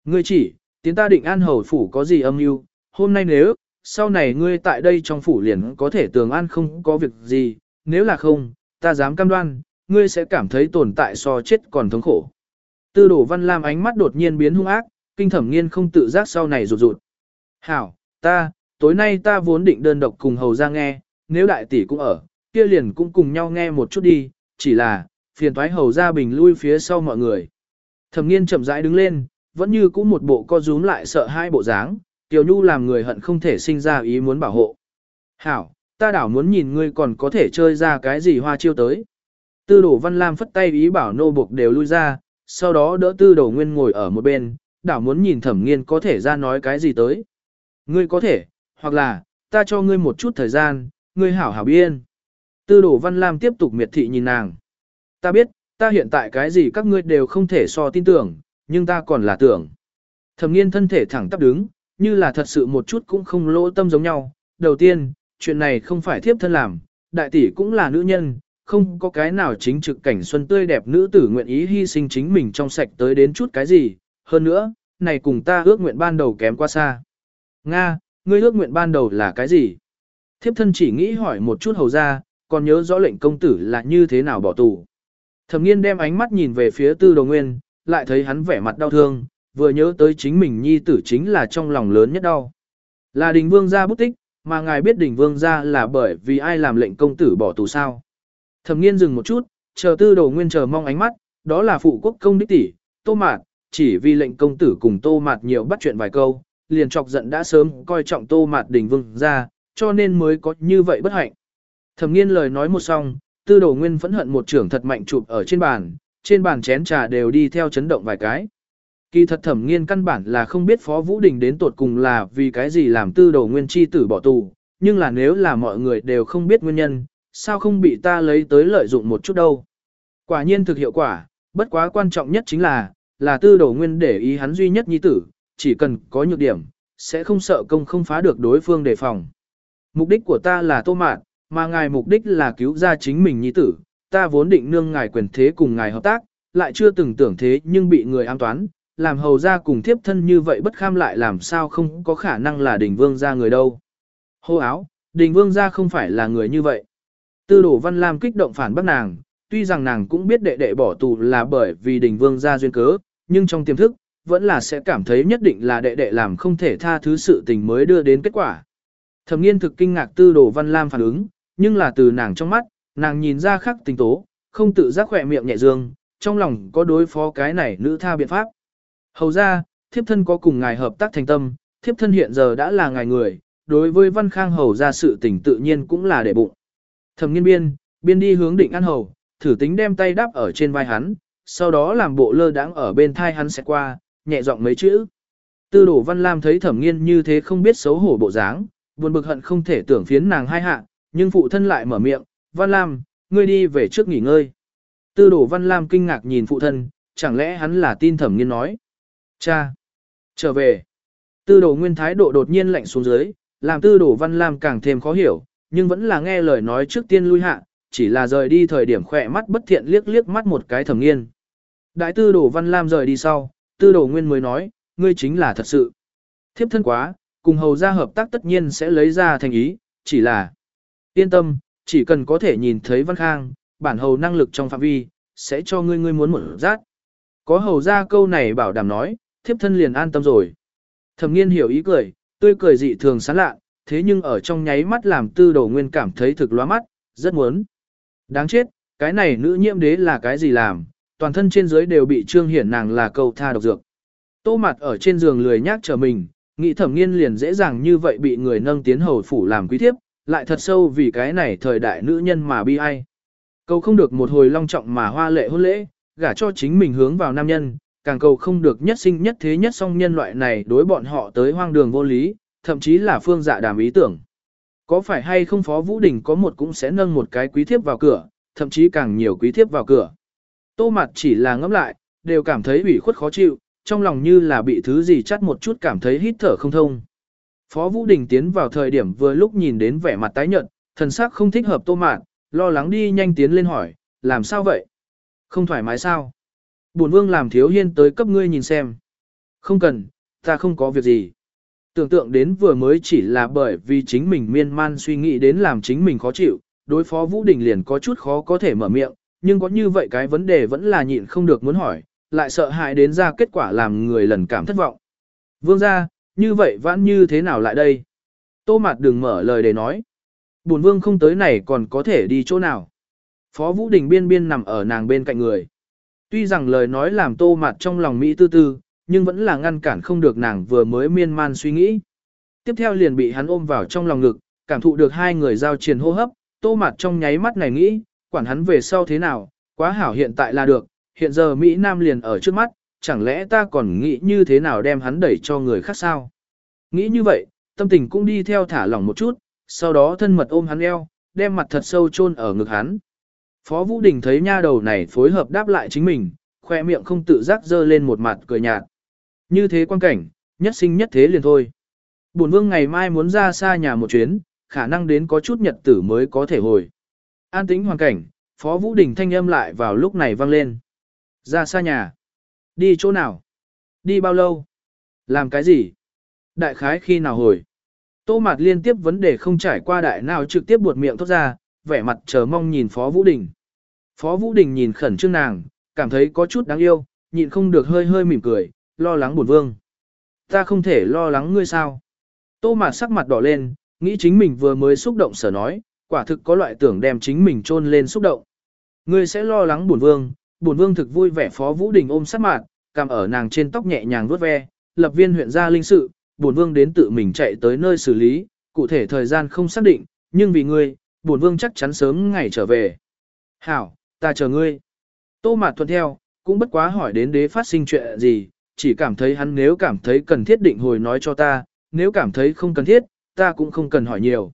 Ngươi chỉ, tiến ta định an hầu phủ có gì âm mưu hôm nay nếu, sau này ngươi tại đây trong phủ liền có thể tường an không có việc gì, nếu là không, ta dám cam đoan, ngươi sẽ cảm thấy tồn tại so chết còn thống khổ. Tư đổ văn lam ánh mắt đột nhiên biến hung ác, kinh thẩm nghiên không tự giác sau này rụt rụt. Hảo, ta, tối nay ta vốn định đơn độc cùng hầu ra nghe, nếu đại tỷ cũng ở, kia liền cũng cùng nhau nghe một chút đi, chỉ là, phiền thoái hầu ra bình lui phía sau mọi người. Thẩm nghiên chậm rãi đứng lên, vẫn như cũ một bộ co rúm lại sợ hai bộ dáng, tiểu nhu làm người hận không thể sinh ra ý muốn bảo hộ. Hảo, ta đảo muốn nhìn ngươi còn có thể chơi ra cái gì hoa chiêu tới. Tư đổ văn lam phất tay ý bảo nô buộc đều lui ra, sau đó đỡ tư đổ nguyên ngồi ở một bên, đảo muốn nhìn thẩm nghiên có thể ra nói cái gì tới. Ngươi có thể, hoặc là, ta cho ngươi một chút thời gian, ngươi hảo hảo biên. Tư đổ văn lam tiếp tục miệt thị nhìn nàng. Ta biết, ta hiện tại cái gì các ngươi đều không thể so tin tưởng, nhưng ta còn là tưởng. Thẩm nghiên thân thể thẳng tắp đứng, như là thật sự một chút cũng không lỗ tâm giống nhau. Đầu tiên, chuyện này không phải thiếp thân làm, đại tỷ cũng là nữ nhân, không có cái nào chính trực cảnh xuân tươi đẹp nữ tử nguyện ý hy sinh chính mình trong sạch tới đến chút cái gì. Hơn nữa, này cùng ta ước nguyện ban đầu kém quá xa. Nga, ngươi ước nguyện ban đầu là cái gì? Thiếp thân chỉ nghĩ hỏi một chút hầu ra, còn nhớ rõ lệnh công tử là như thế nào bỏ tù. Thẩm nghiên đem ánh mắt nhìn về phía tư đồ nguyên, lại thấy hắn vẻ mặt đau thương, vừa nhớ tới chính mình nhi tử chính là trong lòng lớn nhất đau. Là đình vương gia bút tích, mà ngài biết đình vương gia là bởi vì ai làm lệnh công tử bỏ tù sao. Thẩm nghiên dừng một chút, chờ tư đồ nguyên chờ mong ánh mắt, đó là phụ quốc công đích tỷ, tô mạt, chỉ vì lệnh công tử cùng tô mạt nhiều bắt chuyện vài câu, liền chọc giận đã sớm coi trọng tô mạt đình vương gia, cho nên mới có như vậy bất hạnh. Thẩm nghiên lời nói một xong, tư đồ nguyên phẫn hận một trưởng thật mạnh chụp ở trên bàn, trên bàn chén trà đều đi theo chấn động vài cái. Kỳ thật thẩm nghiên căn bản là không biết Phó Vũ Đình đến tột cùng là vì cái gì làm tư đồ nguyên chi tử bỏ tù, nhưng là nếu là mọi người đều không biết nguyên nhân, sao không bị ta lấy tới lợi dụng một chút đâu. Quả nhiên thực hiệu quả, bất quá quan trọng nhất chính là, là tư đồ nguyên để ý hắn duy nhất nhi tử, chỉ cần có nhược điểm, sẽ không sợ công không phá được đối phương đề phòng. Mục đích của ta là tô mạn, mà ngài mục đích là cứu ra chính mình nhi tử, ta vốn định nương ngài quyền thế cùng ngài hợp tác, lại chưa từng tưởng thế nhưng bị người an toán, làm hầu ra cùng thiếp thân như vậy bất kham lại làm sao không có khả năng là đình vương ra người đâu. Hô áo, đình vương ra không phải là người như vậy. Tư đổ văn lam kích động phản bác nàng, tuy rằng nàng cũng biết đệ đệ bỏ tù là bởi vì đình vương ra duyên cớ, nhưng trong tiềm thức, vẫn là sẽ cảm thấy nhất định là đệ đệ làm không thể tha thứ sự tình mới đưa đến kết quả. Thẩm nghiên thực kinh ngạc tư đồ văn lam phản ứng, nhưng là từ nàng trong mắt, nàng nhìn ra khắc tình tố, không tự giác khỏe miệng nhẹ dương, trong lòng có đối phó cái này nữ tha biện pháp. Hầu ra, thiếp thân có cùng ngài hợp tác thành tâm, thiếp thân hiện giờ đã là ngài người, đối với văn khang hầu ra sự tình tự nhiên cũng là để bụng. Thẩm nghiên biên, biên đi hướng định ăn hầu, thử tính đem tay đắp ở trên vai hắn, sau đó làm bộ lơ đãng ở bên thai hắn sẽ qua, nhẹ giọng mấy chữ. Tư đổ văn lam thấy thẩm nghiên như thế không biết xấu hổ bộ dáng, buồn bực hận không thể tưởng phiến nàng hai hạ, nhưng phụ thân lại mở miệng, văn lam, ngươi đi về trước nghỉ ngơi. Tư đổ văn lam kinh ngạc nhìn phụ thân, chẳng lẽ hắn là tin thẩm nghiên nói. Cha! Trở về! Tư đồ nguyên thái độ đột nhiên lạnh xuống dưới, làm tư đồ văn lam càng thêm khó hiểu, nhưng vẫn là nghe lời nói trước tiên lui hạ, chỉ là rời đi thời điểm khỏe mắt bất thiện liếc liếc mắt một cái thẩm nghiên. Đại tư đồ văn lam rời đi sau, tư đồ nguyên mới nói, ngươi chính là thật sự. Thiếp thân quá, cùng hầu ra hợp tác tất nhiên sẽ lấy ra thành ý, chỉ là yên tâm, chỉ cần có thể nhìn thấy văn khang, bản hầu năng lực trong phạm vi, sẽ cho ngươi ngươi muốn một rát. Có hầu ra câu này bảo đảm nói, thiếp thân liền an tâm rồi. Thẩm nghiên hiểu ý cười, tươi cười dị thường sán lạ, thế nhưng ở trong nháy mắt làm tư đồ nguyên cảm thấy thực loa mắt, rất muốn. Đáng chết, cái này nữ nhiễm đế là cái gì làm, toàn thân trên dưới đều bị trương hiển nàng là câu tha độc dược. Tô mặt ở trên giường lười nhác chờ mình, nghĩ thẩm nghiên liền dễ dàng như vậy bị người nâng tiến hầu phủ làm quý thiếp, lại thật sâu vì cái này thời đại nữ nhân mà bi ai. câu không được một hồi long trọng mà hoa lệ hôn lễ, gả cho chính mình hướng vào nam nhân, càng cầu không được nhất sinh nhất thế nhất song nhân loại này đối bọn họ tới hoang đường vô lý, thậm chí là phương dạ đàm ý tưởng. Có phải hay không Phó Vũ Đình có một cũng sẽ nâng một cái quý thiếp vào cửa, thậm chí càng nhiều quý thiếp vào cửa. Tô mặt chỉ là ngẫm lại, đều cảm thấy ủy khuất khó chịu, trong lòng như là bị thứ gì chắt một chút cảm thấy hít thở không thông. Phó Vũ Đình tiến vào thời điểm vừa lúc nhìn đến vẻ mặt tái nhợt, thần sắc không thích hợp tô mạn, lo lắng đi nhanh tiến lên hỏi, làm sao vậy? Không thoải mái sao? Bổn vương làm thiếu hiên tới cấp ngươi nhìn xem. Không cần, ta không có việc gì. Tưởng tượng đến vừa mới chỉ là bởi vì chính mình miên man suy nghĩ đến làm chính mình khó chịu, đối phó Vũ Đình liền có chút khó có thể mở miệng, nhưng có như vậy cái vấn đề vẫn là nhịn không được muốn hỏi, lại sợ hãi đến ra kết quả làm người lần cảm thất vọng. Vương ra, như vậy vãn như thế nào lại đây? Tô Mạt đừng mở lời để nói. Bổn vương không tới này còn có thể đi chỗ nào. Phó Vũ Đình biên biên nằm ở nàng bên cạnh người. Tuy rằng lời nói làm Tô mặt trong lòng Mỹ tư tư, nhưng vẫn là ngăn cản không được nàng vừa mới miên man suy nghĩ. Tiếp theo liền bị hắn ôm vào trong lòng ngực, cảm thụ được hai người giao triền hô hấp, Tô mặt trong nháy mắt này nghĩ, quản hắn về sau thế nào, quá hảo hiện tại là được, hiện giờ Mỹ Nam liền ở trước mắt, chẳng lẽ ta còn nghĩ như thế nào đem hắn đẩy cho người khác sao? Nghĩ như vậy, tâm tình cũng đi theo thả lỏng một chút, sau đó thân mật ôm hắn eo, đem mặt thật sâu chôn ở ngực hắn. Phó Vũ Đình thấy nha đầu này phối hợp đáp lại chính mình, khoe miệng không tự giác dơ lên một mặt cười nhạt. Như thế quan cảnh, nhất sinh nhất thế liền thôi. Bổn vương ngày mai muốn ra xa nhà một chuyến, khả năng đến có chút nhật tử mới có thể hồi. An tĩnh hoàn cảnh, Phó Vũ Đình thanh âm lại vào lúc này vang lên. Ra xa nhà. Đi chỗ nào? Đi bao lâu? Làm cái gì? Đại khái khi nào hồi? Tô Mạt liên tiếp vấn đề không trải qua đại nào trực tiếp buột miệng thốt ra, vẻ mặt chờ mong nhìn Phó Vũ Đình. Phó Vũ Đình nhìn khẩn trương nàng, cảm thấy có chút đáng yêu, nhịn không được hơi hơi mỉm cười, lo lắng buồn vương. Ta không thể lo lắng ngươi sao? Tô mà sắc mặt đỏ lên, nghĩ chính mình vừa mới xúc động sở nói, quả thực có loại tưởng đem chính mình chôn lên xúc động. Ngươi sẽ lo lắng buồn vương, buồn vương thực vui vẻ Phó Vũ Đình ôm sát mặt, cầm ở nàng trên tóc nhẹ nhàng vuốt ve, lập viên huyện gia linh sự, buồn vương đến tự mình chạy tới nơi xử lý, cụ thể thời gian không xác định, nhưng vì ngươi, buồn vương chắc chắn sớm ngày trở về. Hảo, ta chờ ngươi. Tô Mạt thuận theo, cũng bất quá hỏi đến đế phát sinh chuyện gì, chỉ cảm thấy hắn nếu cảm thấy cần thiết định hồi nói cho ta, nếu cảm thấy không cần thiết, ta cũng không cần hỏi nhiều.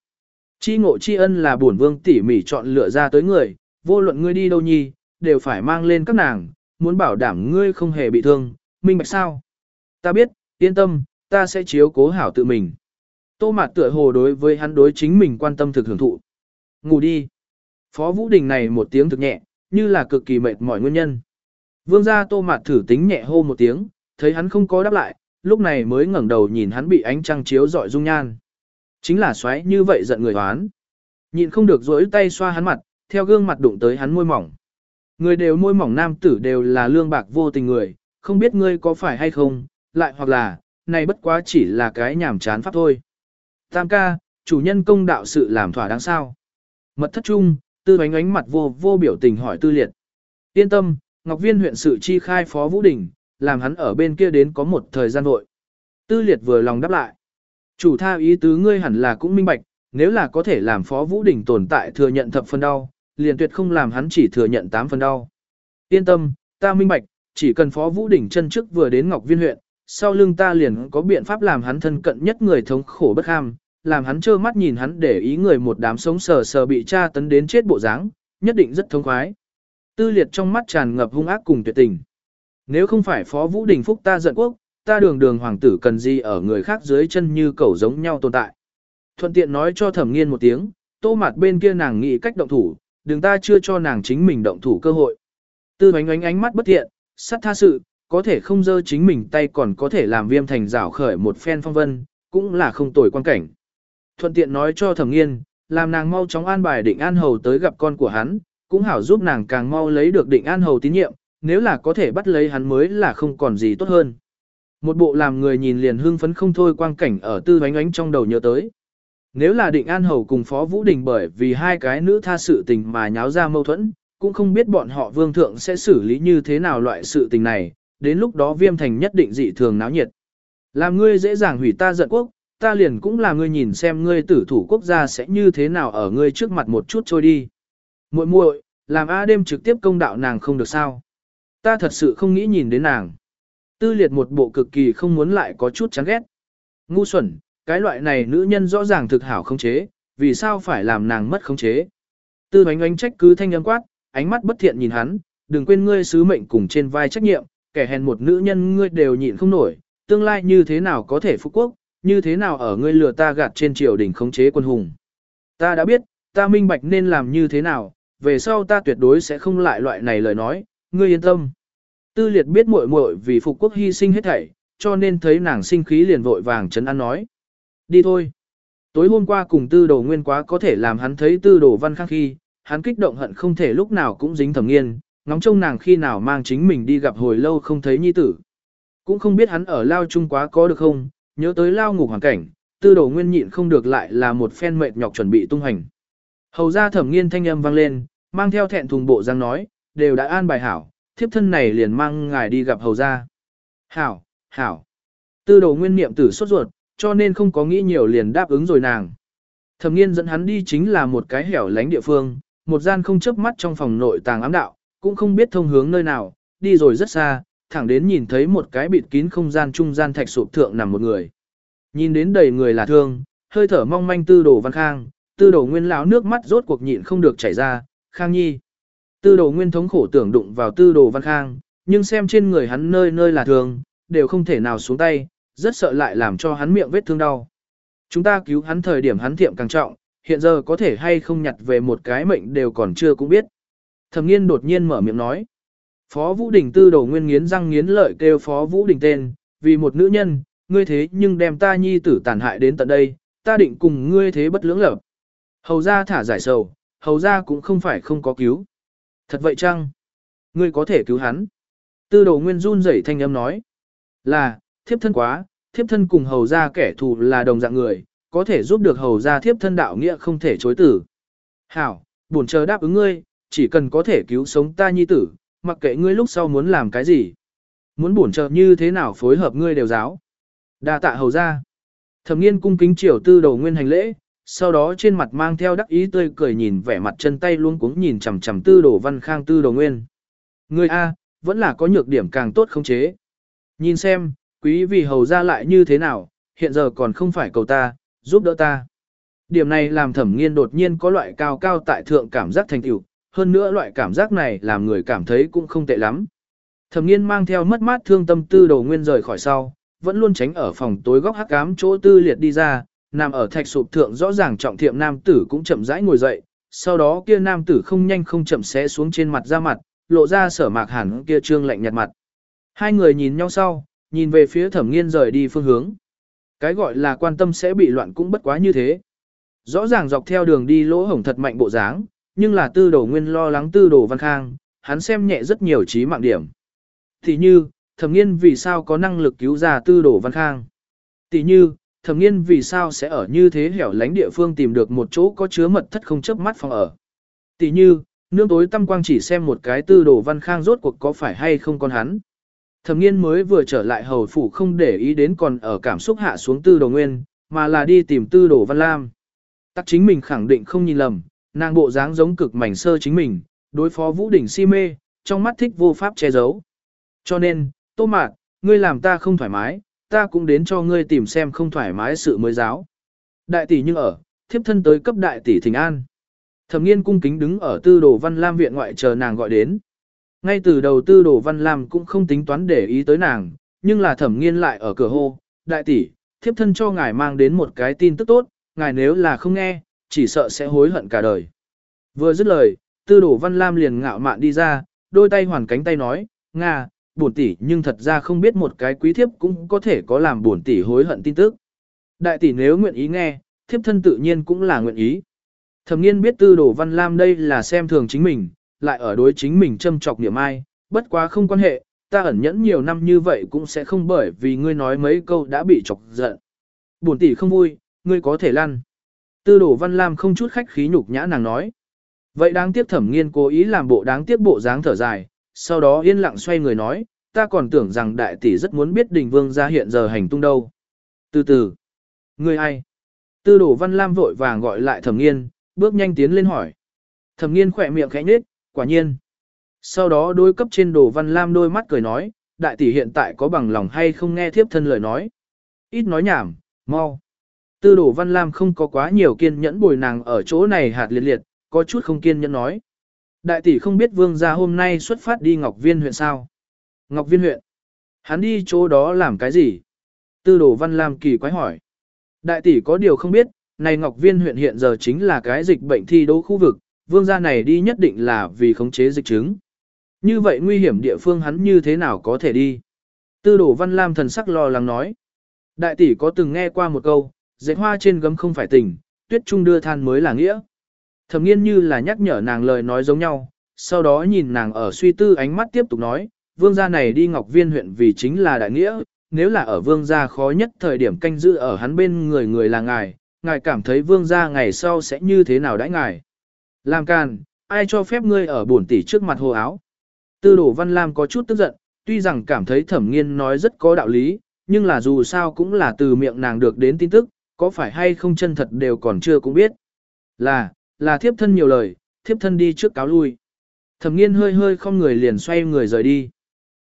Chi ngộ chi ân là bổn vương tỉ mỉ chọn lựa ra tới người, vô luận ngươi đi đâu nhi, đều phải mang lên các nàng, muốn bảo đảm ngươi không hề bị thương, minh bạch sao. Ta biết, yên tâm, ta sẽ chiếu cố hảo tự mình. Tô mạt tựa hồ đối với hắn đối chính mình quan tâm thực hưởng thụ. Ngủ đi. Phó Vũ Đình này một tiếng thực nhẹ, như là cực kỳ mệt mỏi nguyên nhân. Vương gia tô mạt thử tính nhẹ hô một tiếng, thấy hắn không có đáp lại, lúc này mới ngẩng đầu nhìn hắn bị ánh trăng chiếu dọi dung nhan. Chính là xoáy như vậy giận người hoán. Nhìn không được rỗi tay xoa hắn mặt, theo gương mặt đụng tới hắn môi mỏng. Người đều môi mỏng nam tử đều là lương bạc vô tình người, không biết ngươi có phải hay không, lại hoặc là, này bất quá chỉ là cái nhảm chán pháp thôi. Tam ca, chủ nhân công đạo sự làm thỏa đáng sao. Mật thất trung, tư ánh ánh mặt vô vô biểu tình hỏi tư liệt. Yên tâm, Ngọc Viên huyện sự chi khai phó Vũ Đình, làm hắn ở bên kia đến có một thời gian vội. Tư liệt vừa lòng đáp lại. Chủ tha ý tứ ngươi hẳn là cũng minh bạch, nếu là có thể làm phó Vũ Đình tồn tại thừa nhận thập phần đau, liền tuyệt không làm hắn chỉ thừa nhận tám phần đau. Yên tâm, ta minh bạch, chỉ cần phó Vũ Đình chân trước vừa đến Ngọc Viên huyện, sau lưng ta liền có biện pháp làm hắn thân cận nhất người thống khổ bất ham, làm hắn trơ mắt nhìn hắn để ý người một đám sống sờ sờ bị tra tấn đến chết bộ dáng, nhất định rất thông khoái. Tư liệt trong mắt tràn ngập hung ác cùng tuyệt tình. Nếu không phải phó vũ đình phúc ta giận quốc, ta đường đường hoàng tử cần gì ở người khác dưới chân như cẩu giống nhau tồn tại. Thuận tiện nói cho thẩm nghiên một tiếng, tô mặt bên kia nàng nghĩ cách động thủ, đừng ta chưa cho nàng chính mình động thủ cơ hội. Tư ánh ánh ánh mắt bất thiện, sắt tha sự, có thể không dơ chính mình tay còn có thể làm viêm thành rảo khởi một phen phong vân, cũng là không tồi quan cảnh. Thuận tiện nói cho thẩm nghiên, làm nàng mau chóng an bài định an hầu tới gặp con của hắn, cũng hảo giúp nàng càng mau lấy được định an hầu tín nhiệm, nếu là có thể bắt lấy hắn mới là không còn gì tốt hơn. Một bộ làm người nhìn liền hưng phấn không thôi quang cảnh ở tư ánh ánh trong đầu nhớ tới. Nếu là định an hầu cùng phó vũ đình bởi vì hai cái nữ tha sự tình mà nháo ra mâu thuẫn, cũng không biết bọn họ vương thượng sẽ xử lý như thế nào loại sự tình này, đến lúc đó viêm thành nhất định dị thường náo nhiệt. Làm ngươi dễ dàng hủy ta giận quốc, ta liền cũng là ngươi nhìn xem ngươi tử thủ quốc gia sẽ như thế nào ở ngươi trước mặt một chút trôi đi. muội muội làm A đêm trực tiếp công đạo nàng không được sao. Ta thật sự không nghĩ nhìn đến nàng. Tư liệt một bộ cực kỳ không muốn lại có chút chán ghét. Ngu xuẩn, cái loại này nữ nhân rõ ràng thực hảo không chế, vì sao phải làm nàng mất không chế. Tư bánh oánh trách cứ thanh âm quát, ánh mắt bất thiện nhìn hắn, đừng quên ngươi sứ mệnh cùng trên vai trách nhiệm, kẻ hèn một nữ nhân ngươi đều nhịn không nổi, tương lai như thế nào có thể phục quốc, như thế nào ở ngươi lừa ta gạt trên triều đình khống chế quân hùng. Ta đã biết, ta minh bạch nên làm như thế nào, về sau ta tuyệt đối sẽ không lại loại này lời nói, ngươi yên tâm. Tư liệt biết muội muội vì phục quốc hy sinh hết thảy, cho nên thấy nàng sinh khí liền vội vàng chấn an nói. Đi thôi. Tối hôm qua cùng tư đồ nguyên quá có thể làm hắn thấy tư đồ văn khang khi, hắn kích động hận không thể lúc nào cũng dính thẩm nghiên, ngóng trông nàng khi nào mang chính mình đi gặp hồi lâu không thấy nhi tử. Cũng không biết hắn ở lao chung quá có được không, nhớ tới lao ngục hoàn cảnh, tư đồ nguyên nhịn không được lại là một phen mệt nhọc chuẩn bị tung hành. Hầu ra thẩm nghiên thanh âm vang lên, mang theo thẹn thùng bộ răng nói, đều đã an bài hảo, thiếp thân này liền mang ngài đi gặp hầu ra. Hảo, hảo. Tư đồ nguyên niệm tử sốt ruột, cho nên không có nghĩ nhiều liền đáp ứng rồi nàng. Thẩm nghiên dẫn hắn đi chính là một cái hẻo lánh địa phương, một gian không chớp mắt trong phòng nội tàng ám đạo, cũng không biết thông hướng nơi nào, đi rồi rất xa, thẳng đến nhìn thấy một cái bịt kín không gian trung gian thạch sụp thượng nằm một người. Nhìn đến đầy người là thương, hơi thở mong manh tư đồ văn khang, tư đồ nguyên lão nước mắt rốt cuộc nhịn không được chảy ra, khang nhi. Tư đồ nguyên thống khổ tưởng đụng vào tư đồ văn khang, nhưng xem trên người hắn nơi nơi là thương, đều không thể nào xuống tay, rất sợ lại làm cho hắn miệng vết thương đau. Chúng ta cứu hắn thời điểm hắn tiệm càng trọng, hiện giờ có thể hay không nhặt về một cái mệnh đều còn chưa cũng biết. Thẩm nghiên đột nhiên mở miệng nói. Phó Vũ Đình tư đầu nguyên nghiến răng nghiến lợi kêu Phó Vũ Đình tên, vì một nữ nhân, ngươi thế nhưng đem ta nhi tử tàn hại đến tận đây, ta định cùng ngươi thế bất lưỡng lập. Hầu ra thả giải sầu, hầu ra cũng không phải không có cứu. Thật vậy chăng? Ngươi có thể cứu hắn. Tư đồ nguyên run rẩy thanh âm nói. Là, thiếp thân quá, thiếp thân cùng hầu ra kẻ thù là đồng dạng người, có thể giúp được hầu ra thiếp thân đạo nghĩa không thể chối tử. Hảo, buồn chờ đáp ứng ngươi, chỉ cần có thể cứu sống ta nhi tử, mặc kệ ngươi lúc sau muốn làm cái gì. Muốn buồn trợ như thế nào phối hợp ngươi đều giáo. đa tạ hầu ra. Thẩm nghiên cung kính triều tư đầu nguyên hành lễ, sau đó trên mặt mang theo đắc ý tươi cười nhìn vẻ mặt chân tay luôn cuống nhìn chằm chằm tư đồ văn khang tư đồ nguyên. Ngươi A, vẫn là có nhược điểm càng tốt không chế. Nhìn xem, quý vị hầu ra lại như thế nào, hiện giờ còn không phải cầu ta, giúp đỡ ta. Điểm này làm thẩm nghiên đột nhiên có loại cao cao tại thượng cảm giác thành tựu, hơn nữa loại cảm giác này làm người cảm thấy cũng không tệ lắm. Thẩm nghiên mang theo mất mát thương tâm tư đầu nguyên rời khỏi sau, vẫn luôn tránh ở phòng tối góc hắc ám chỗ tư liệt đi ra, nằm ở thạch sụp thượng rõ ràng trọng thiệm nam tử cũng chậm rãi ngồi dậy, sau đó kia nam tử không nhanh không chậm xé xuống trên mặt ra mặt, lộ ra sở mạc hẳn kia trương lạnh nhạt mặt. Hai người nhìn nhau sau, nhìn về phía thẩm nghiên rời đi phương hướng. Cái gọi là quan tâm sẽ bị loạn cũng bất quá như thế. Rõ ràng dọc theo đường đi lỗ hổng thật mạnh bộ dáng, nhưng là tư đồ nguyên lo lắng tư đồ văn khang, hắn xem nhẹ rất nhiều trí mạng điểm. Thì như, thẩm nghiên vì sao có năng lực cứu ra tư đồ văn khang. Tỷ như, thẩm nghiên vì sao sẽ ở như thế hẻo lánh địa phương tìm được một chỗ có chứa mật thất không chớp mắt phòng ở. Tỷ như, nương tối tâm quang chỉ xem một cái tư đồ văn khang rốt cuộc có phải hay không con hắn. Thẩm nghiên mới vừa trở lại hầu phủ không để ý đến còn ở cảm xúc hạ xuống tư đồ nguyên, mà là đi tìm tư đồ văn lam. Tắc chính mình khẳng định không nhìn lầm, nàng bộ dáng giống cực mảnh sơ chính mình, đối phó vũ đỉnh si mê, trong mắt thích vô pháp che giấu. Cho nên, tô mạt, ngươi làm ta không thoải mái, ta cũng đến cho ngươi tìm xem không thoải mái sự mới giáo. Đại tỷ nhưng ở, thiếp thân tới cấp đại tỷ thỉnh an. Thẩm nghiên cung kính đứng ở tư đồ văn lam viện ngoại chờ nàng gọi đến. Ngay từ đầu tư đồ văn lam cũng không tính toán để ý tới nàng, nhưng là thẩm nghiên lại ở cửa hô, đại tỷ, thiếp thân cho ngài mang đến một cái tin tức tốt, ngài nếu là không nghe, chỉ sợ sẽ hối hận cả đời. Vừa dứt lời, tư đồ văn lam liền ngạo mạn đi ra, đôi tay hoàn cánh tay nói, Nga, bổn tỷ nhưng thật ra không biết một cái quý thiếp cũng có thể có làm bổn tỷ hối hận tin tức. Đại tỷ nếu nguyện ý nghe, thiếp thân tự nhiên cũng là nguyện ý. Thẩm nghiên biết tư đồ văn lam đây là xem thường chính mình, lại ở đối chính mình châm chọc niệm ai, bất quá không quan hệ, ta ẩn nhẫn nhiều năm như vậy cũng sẽ không bởi vì ngươi nói mấy câu đã bị chọc giận. Bổn tỷ không vui, ngươi có thể lăn. Tư đổ văn lam không chút khách khí nhục nhã nàng nói. Vậy đáng tiếc thẩm nghiên cố ý làm bộ đáng tiếc bộ dáng thở dài, sau đó yên lặng xoay người nói, ta còn tưởng rằng đại tỷ rất muốn biết đình vương ra hiện giờ hành tung đâu. Từ từ, người ai? Tư đổ văn lam vội vàng gọi lại thẩm nghiên, bước nhanh tiến lên hỏi. Thẩm nghiên khỏe miệng khẽ nhếch, quả nhiên. Sau đó đôi cấp trên đồ văn lam đôi mắt cười nói, đại tỷ hiện tại có bằng lòng hay không nghe thiếp thân lời nói. Ít nói nhảm, mau. Tư đồ văn lam không có quá nhiều kiên nhẫn bồi nàng ở chỗ này hạt liệt liệt, có chút không kiên nhẫn nói. Đại tỷ không biết vương gia hôm nay xuất phát đi Ngọc Viên huyện sao? Ngọc Viên huyện. Hắn đi chỗ đó làm cái gì? Tư đồ văn lam kỳ quái hỏi. Đại tỷ có điều không biết, này Ngọc Viên huyện hiện giờ chính là cái dịch bệnh thi đấu khu vực, vương gia này đi nhất định là vì khống chế dịch chứng. Như vậy nguy hiểm địa phương hắn như thế nào có thể đi? Tư đồ văn lam thần sắc lo lắng nói. Đại tỷ có từng nghe qua một câu, dệt hoa trên gấm không phải tình, tuyết trung đưa than mới là nghĩa. Thẩm nghiên như là nhắc nhở nàng lời nói giống nhau, sau đó nhìn nàng ở suy tư ánh mắt tiếp tục nói, vương gia này đi ngọc viên huyện vì chính là đại nghĩa, nếu là ở vương gia khó nhất thời điểm canh giữ ở hắn bên người người là ngài, ngài cảm thấy vương gia ngày sau sẽ như thế nào đãi ngài. Làm càn, ai cho phép ngươi ở bổn tỷ trước mặt hồ áo. Tư đổ văn lam có chút tức giận, tuy rằng cảm thấy thẩm nghiên nói rất có đạo lý, nhưng là dù sao cũng là từ miệng nàng được đến tin tức, có phải hay không chân thật đều còn chưa cũng biết. Là, là thiếp thân nhiều lời, thiếp thân đi trước cáo lui. Thẩm nghiên hơi hơi không người liền xoay người rời đi.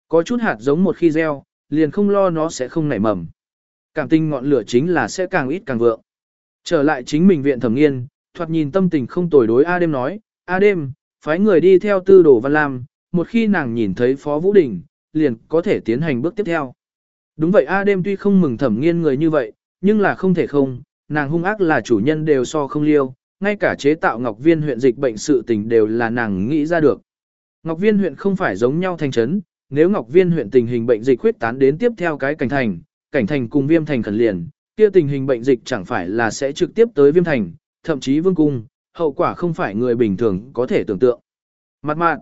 Có chút hạt giống một khi gieo, liền không lo nó sẽ không nảy mầm. Cảm tình ngọn lửa chính là sẽ càng ít càng vượng. Trở lại chính mình viện thẩm nghiên, thoạt nhìn tâm tình không tồi đối A đêm nói, A đêm, phái người đi theo tư đồ văn lam, một khi nàng nhìn thấy Phó Vũ Đình, liền có thể tiến hành bước tiếp theo. Đúng vậy A đêm tuy không mừng thẩm nghiên người như vậy, nhưng là không thể không, nàng hung ác là chủ nhân đều so không liêu, ngay cả chế tạo Ngọc Viên huyện dịch bệnh sự tình đều là nàng nghĩ ra được. Ngọc Viên huyện không phải giống nhau thành trấn, nếu Ngọc Viên huyện tình hình bệnh dịch huyết tán đến tiếp theo cái cảnh thành, cảnh thành cùng Viêm thành khẩn liền, kia tình hình bệnh dịch chẳng phải là sẽ trực tiếp tới Viêm thành, thậm chí Vương cung, hậu quả không phải người bình thường có thể tưởng tượng. Mặt mạn,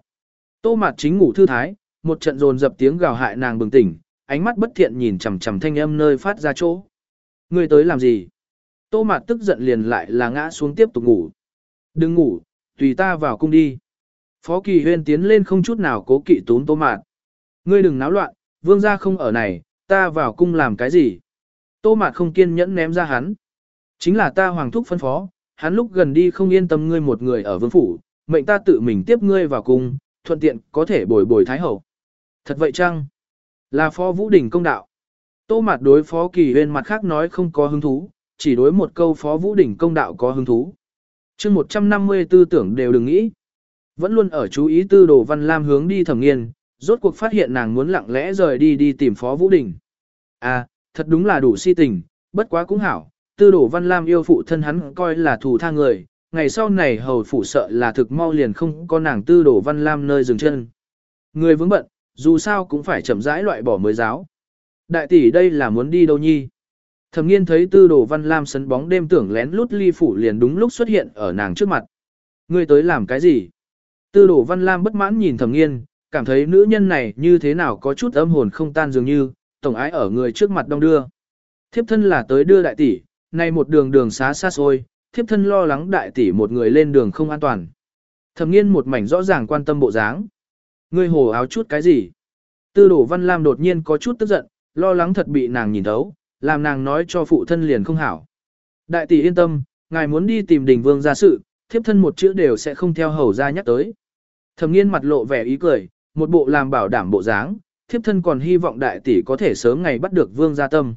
Tô Mạt chính ngủ thư thái, một trận dồn dập tiếng gào hại nàng bừng tỉnh, ánh mắt bất thiện nhìn chằm chằm thanh âm nơi phát ra chỗ. Ngươi tới làm gì? Tô Mạt tức giận liền lại là ngã xuống tiếp tục ngủ. Đừng ngủ, tùy ta vào cung đi. Phó Kỳ Huyên tiến lên không chút nào cố kỵ tún Tô Mạt. Ngươi đừng náo loạn, vương gia không ở này, ta vào cung làm cái gì? Tô Mạt không kiên nhẫn ném ra hắn. Chính là ta hoàng thúc phân phó, hắn lúc gần đi không yên tâm ngươi một người ở vương phủ, mệnh ta tự mình tiếp ngươi vào cung, thuận tiện có thể bồi bồi thái hậu. Thật vậy chăng? Là phó vũ đỉnh công đạo. Tô mạt đối phó kỳ huyên mặt khác nói không có hứng thú, chỉ đối một câu phó vũ đỉnh công đạo có hứng thú. chương 150 tư tưởng đều đừng nghĩ. Vẫn luôn ở chú ý tư đồ văn lam hướng đi thẩm nghiên, rốt cuộc phát hiện nàng muốn lặng lẽ rời đi đi tìm phó vũ đỉnh. À, thật đúng là đủ si tình, bất quá cũng hảo, tư đồ văn lam yêu phụ thân hắn coi là thù tha người, ngày sau này hầu phụ sợ là thực mau liền không có nàng tư đồ văn lam nơi dừng chân. Người vướng bận, dù sao cũng phải chậm rãi loại bỏ mới giáo. Đại tỷ đây là muốn đi đâu nhi? Thẩm nghiên thấy tư đồ văn lam sấn bóng đêm tưởng lén lút ly phủ liền đúng lúc xuất hiện ở nàng trước mặt. Ngươi tới làm cái gì? Tư đồ văn lam bất mãn nhìn thẩm nghiên, cảm thấy nữ nhân này như thế nào có chút âm hồn không tan dường như, tổng ái ở người trước mặt đông đưa. Thiếp thân là tới đưa đại tỷ, nay một đường đường xá xa xôi, thiếp thân lo lắng đại tỷ một người lên đường không an toàn. Thẩm nghiên một mảnh rõ ràng quan tâm bộ dáng. Ngươi hồ áo chút cái gì? Tư đổ văn lam đột nhiên có chút tức giận, lo lắng thật bị nàng nhìn thấu, làm nàng nói cho phụ thân liền không hảo. Đại tỷ yên tâm, ngài muốn đi tìm đình vương gia sự, thiếp thân một chữ đều sẽ không theo hầu ra nhắc tới. Thẩm nghiên mặt lộ vẻ ý cười, một bộ làm bảo đảm bộ dáng, thiếp thân còn hy vọng đại tỷ có thể sớm ngày bắt được vương gia tâm.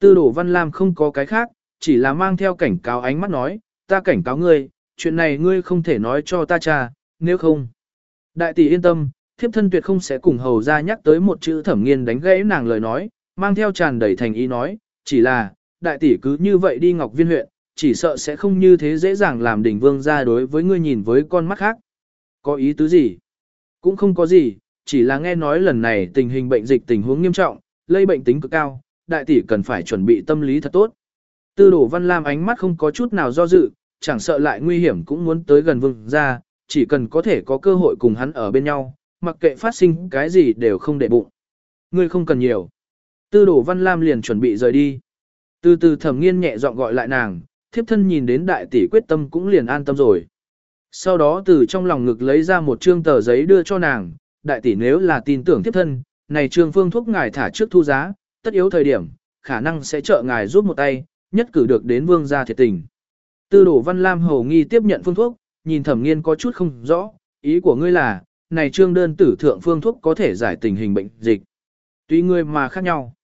Tư đổ văn lam không có cái khác, chỉ là mang theo cảnh cáo ánh mắt nói, ta cảnh cáo ngươi, chuyện này ngươi không thể nói cho ta cha, nếu không. Đại tỷ yên tâm, thiếp thân tuyệt không sẽ cùng hầu ra nhắc tới một chữ thẩm nghiên đánh gãy nàng lời nói, mang theo tràn đầy thành ý nói, chỉ là, đại tỷ cứ như vậy đi ngọc viên huyện, chỉ sợ sẽ không như thế dễ dàng làm đỉnh vương ra đối với ngươi nhìn với con mắt khác. Có ý tứ gì? Cũng không có gì, chỉ là nghe nói lần này tình hình bệnh dịch tình huống nghiêm trọng, lây bệnh tính cực cao, đại tỷ cần phải chuẩn bị tâm lý thật tốt. Tư đổ văn lam ánh mắt không có chút nào do dự, chẳng sợ lại nguy hiểm cũng muốn tới gần vương ra, chỉ cần có thể có cơ hội cùng hắn ở bên nhau, mặc kệ phát sinh cái gì đều không để bụng. Ngươi không cần nhiều. Tư đổ văn lam liền chuẩn bị rời đi. Từ từ thẩm nghiên nhẹ giọng gọi lại nàng, thiếp thân nhìn đến đại tỷ quyết tâm cũng liền an tâm rồi. Sau đó từ trong lòng ngực lấy ra một trương tờ giấy đưa cho nàng, đại tỷ nếu là tin tưởng thiếp thân, này trương phương thuốc ngài thả trước thu giá, tất yếu thời điểm, khả năng sẽ trợ ngài giúp một tay, nhất cử được đến vương gia thiệt tình. Tư đổ văn lam hầu nghi tiếp nhận phương thuốc, nhìn thẩm nghiên có chút không rõ, ý của ngươi là, này trương đơn tử thượng phương thuốc có thể giải tình hình bệnh dịch. Tuy người mà khác nhau.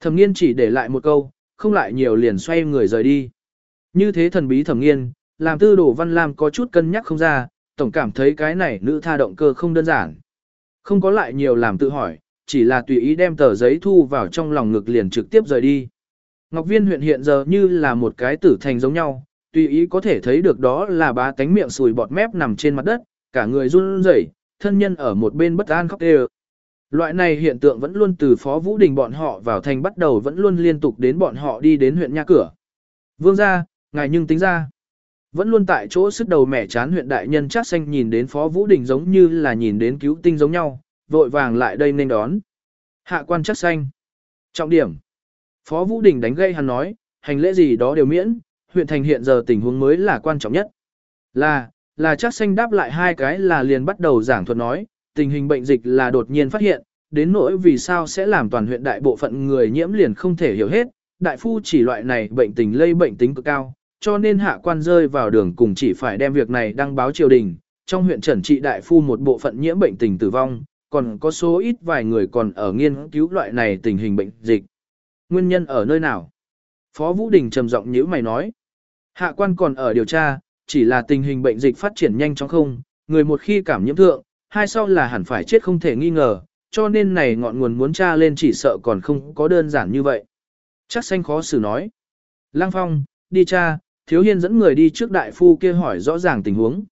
Thẩm nghiên chỉ để lại một câu, không lại nhiều liền xoay người rời đi. Như thế thần bí thẩm nghiên, làm tư đồ văn lam có chút cân nhắc không ra, tổng cảm thấy cái này nữ tha động cơ không đơn giản. Không có lại nhiều làm tự hỏi, chỉ là tùy ý đem tờ giấy thu vào trong lòng ngực liền trực tiếp rời đi. Ngọc Viên huyện hiện giờ như là một cái tử thành giống nhau, tùy ý có thể thấy được đó là bá tánh miệng sùi bọt mép nằm trên mặt đất, cả người run rẩy, thân nhân ở một bên bất an khóc đều. Loại này hiện tượng vẫn luôn từ Phó Vũ Đình bọn họ vào thành bắt đầu vẫn luôn liên tục đến bọn họ đi đến huyện nha cửa. Vương gia, ngài nhưng tính ra. Vẫn luôn tại chỗ sức đầu mẻ chán huyện đại nhân chắc xanh nhìn đến Phó Vũ Đình giống như là nhìn đến cứu tinh giống nhau, vội vàng lại đây nên đón. Hạ quan chắc xanh. Trọng điểm. Phó Vũ Đình đánh gây hắn nói, hành lễ gì đó đều miễn, huyện thành hiện giờ tình huống mới là quan trọng nhất. Là, là chắc xanh đáp lại hai cái là liền bắt đầu giảng thuật nói, tình hình bệnh dịch là đột nhiên phát hiện, đến nỗi vì sao sẽ làm toàn huyện đại bộ phận người nhiễm liền không thể hiểu hết, đại phu chỉ loại này bệnh tình lây bệnh tính cực cao, cho nên hạ quan rơi vào đường cùng chỉ phải đem việc này đăng báo triều đình, trong huyện trần trị đại phu một bộ phận nhiễm bệnh tình tử vong, còn có số ít vài người còn ở nghiên cứu loại này tình hình bệnh dịch. Nguyên nhân ở nơi nào? Phó Vũ Đình trầm giọng nhíu mày nói. Hạ quan còn ở điều tra, chỉ là tình hình bệnh dịch phát triển nhanh chóng không, người một khi cảm nhiễm thượng, hai sau là hẳn phải chết không thể nghi ngờ, cho nên này ngọn nguồn muốn tra lên chỉ sợ còn không có đơn giản như vậy. Chắc xanh khó xử nói. Lăng Phong, đi tra, thiếu hiên dẫn người đi trước đại phu kia hỏi rõ ràng tình huống.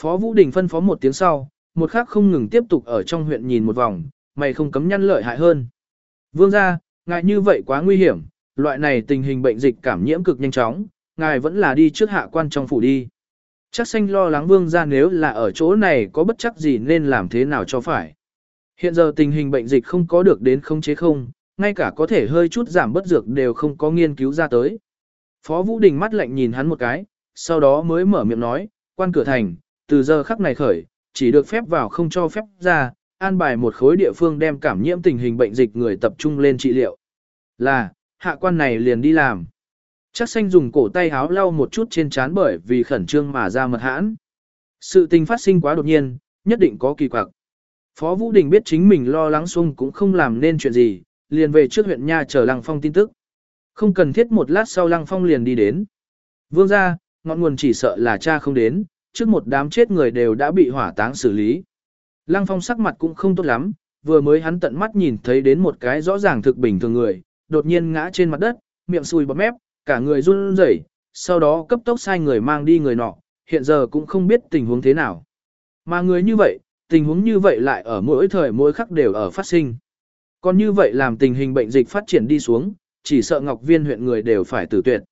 Phó Vũ Đình phân phó một tiếng sau, một khắc không ngừng tiếp tục ở trong huyện nhìn một vòng, mày không cấm nhăn lợi hại hơn. Vương gia, ngại như vậy quá nguy hiểm, loại này tình hình bệnh dịch cảm nhiễm cực nhanh chóng, ngài vẫn là đi trước hạ quan trong phủ đi. Chắc xanh lo lắng vương gia nếu là ở chỗ này có bất chắc gì nên làm thế nào cho phải. Hiện giờ tình hình bệnh dịch không có được đến không chế không, ngay cả có thể hơi chút giảm bất dược đều không có nghiên cứu ra tới. Phó Vũ Đình mắt lạnh nhìn hắn một cái, sau đó mới mở miệng nói, quan cửa thành, từ giờ khắc này khởi, chỉ được phép vào không cho phép ra, an bài một khối địa phương đem cảm nhiễm tình hình bệnh dịch người tập trung lên trị liệu. Là, hạ quan này liền đi làm. Chắc xanh dùng cổ tay háo lau một chút trên trán bởi vì khẩn trương mà ra mật hãn. Sự tình phát sinh quá đột nhiên, nhất định có kỳ quặc. Phó Vũ Đình biết chính mình lo lắng xung cũng không làm nên chuyện gì, liền về trước huyện nha chờ Lăng Phong tin tức. Không cần thiết một lát sau Lăng Phong liền đi đến. Vương ra, ngọn nguồn chỉ sợ là cha không đến, trước một đám chết người đều đã bị hỏa táng xử lý. Lăng Phong sắc mặt cũng không tốt lắm, vừa mới hắn tận mắt nhìn thấy đến một cái rõ ràng thực bình thường người, đột nhiên ngã trên mặt đất, miệng sùi bọt mép, cả người run rẩy, sau đó cấp tốc sai người mang đi người nọ, hiện giờ cũng không biết tình huống thế nào. Mà người như vậy, tình huống như vậy lại ở mỗi thời mỗi khắc đều ở phát sinh. Còn như vậy làm tình hình bệnh dịch phát triển đi xuống, chỉ sợ Ngọc Viên huyện người đều phải tử tuyệt.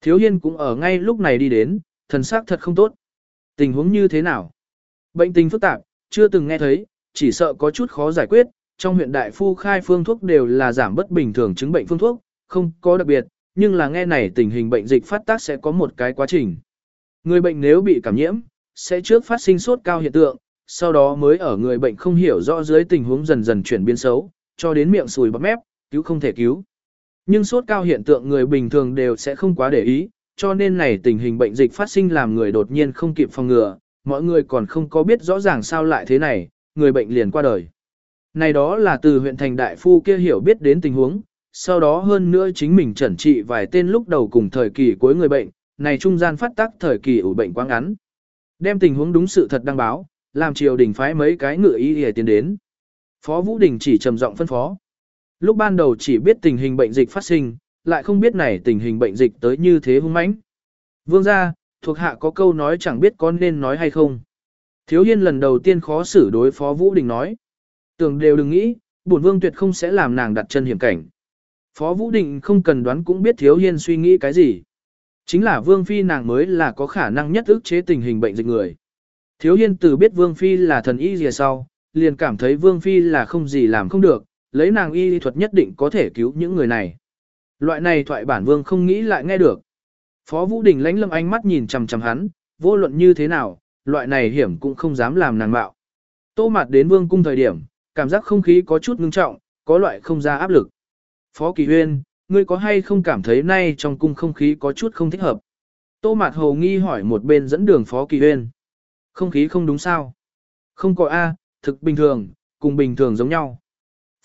Thiếu Hiên cũng ở ngay lúc này đi đến, thần sắc thật không tốt. Tình huống như thế nào? Bệnh tình phức tạp, chưa từng nghe thấy, chỉ sợ có chút khó giải quyết, trong huyện đại phu khai phương thuốc đều là giảm bất bình thường chứng bệnh phương thuốc, không có đặc biệt, nhưng là nghe này tình hình bệnh dịch phát tác sẽ có một cái quá trình. Người bệnh nếu bị cảm nhiễm, sẽ trước phát sinh sốt cao hiện tượng, sau đó mới ở người bệnh không hiểu rõ dưới tình huống dần dần chuyển biến xấu, cho đến miệng sùi bắp mép, cứu không thể cứu. Nhưng sốt cao hiện tượng người bình thường đều sẽ không quá để ý, cho nên này tình hình bệnh dịch phát sinh làm người đột nhiên không kịp phòng ngừa, mọi người còn không có biết rõ ràng sao lại thế này, người bệnh liền qua đời. Này đó là từ huyện thành đại phu kia hiểu biết đến tình huống, sau đó hơn nữa chính mình chẩn trị vài tên lúc đầu cùng thời kỳ cuối người bệnh, này trung gian phát tác thời kỳ ủ bệnh quá ngắn. Đem tình huống đúng sự thật đăng báo, làm triều đình phái mấy cái ngựa y để tiến đến. Phó Vũ Đình chỉ trầm giọng phân phó. Lúc ban đầu chỉ biết tình hình bệnh dịch phát sinh, lại không biết này tình hình bệnh dịch tới như thế hung mãnh. Vương gia, thuộc hạ có câu nói chẳng biết con nên nói hay không. Thiếu Hiên lần đầu tiên khó xử đối phó Vũ Đình nói. Tưởng đều đừng nghĩ, bổn vương tuyệt không sẽ làm nàng đặt chân hiểm cảnh. Phó Vũ Định không cần đoán cũng biết Thiếu Hiên suy nghĩ cái gì. Chính là Vương Phi nàng mới là có khả năng nhất ức chế tình hình bệnh dịch người. Thiếu Hiên từ biết Vương Phi là thần y gì sau, liền cảm thấy Vương Phi là không gì làm không được, lấy nàng y thuật nhất định có thể cứu những người này. Loại này thoại bản Vương không nghĩ lại nghe được. Phó Vũ Đình lánh lâm ánh mắt nhìn chằm chằm hắn, vô luận như thế nào, loại này hiểm cũng không dám làm nàng bạo. Tô mặt đến Vương cung thời điểm, cảm giác không khí có chút ngưng trọng, có loại không ra áp lực. Phó Kỳ Huyên, ngươi có hay không cảm thấy nay trong cung không khí có chút không thích hợp? Tô Mạt Hồ nghi hỏi một bên dẫn đường Phó Kỳ Huyên. Không khí không đúng sao? Không có A, thực bình thường, cùng bình thường giống nhau.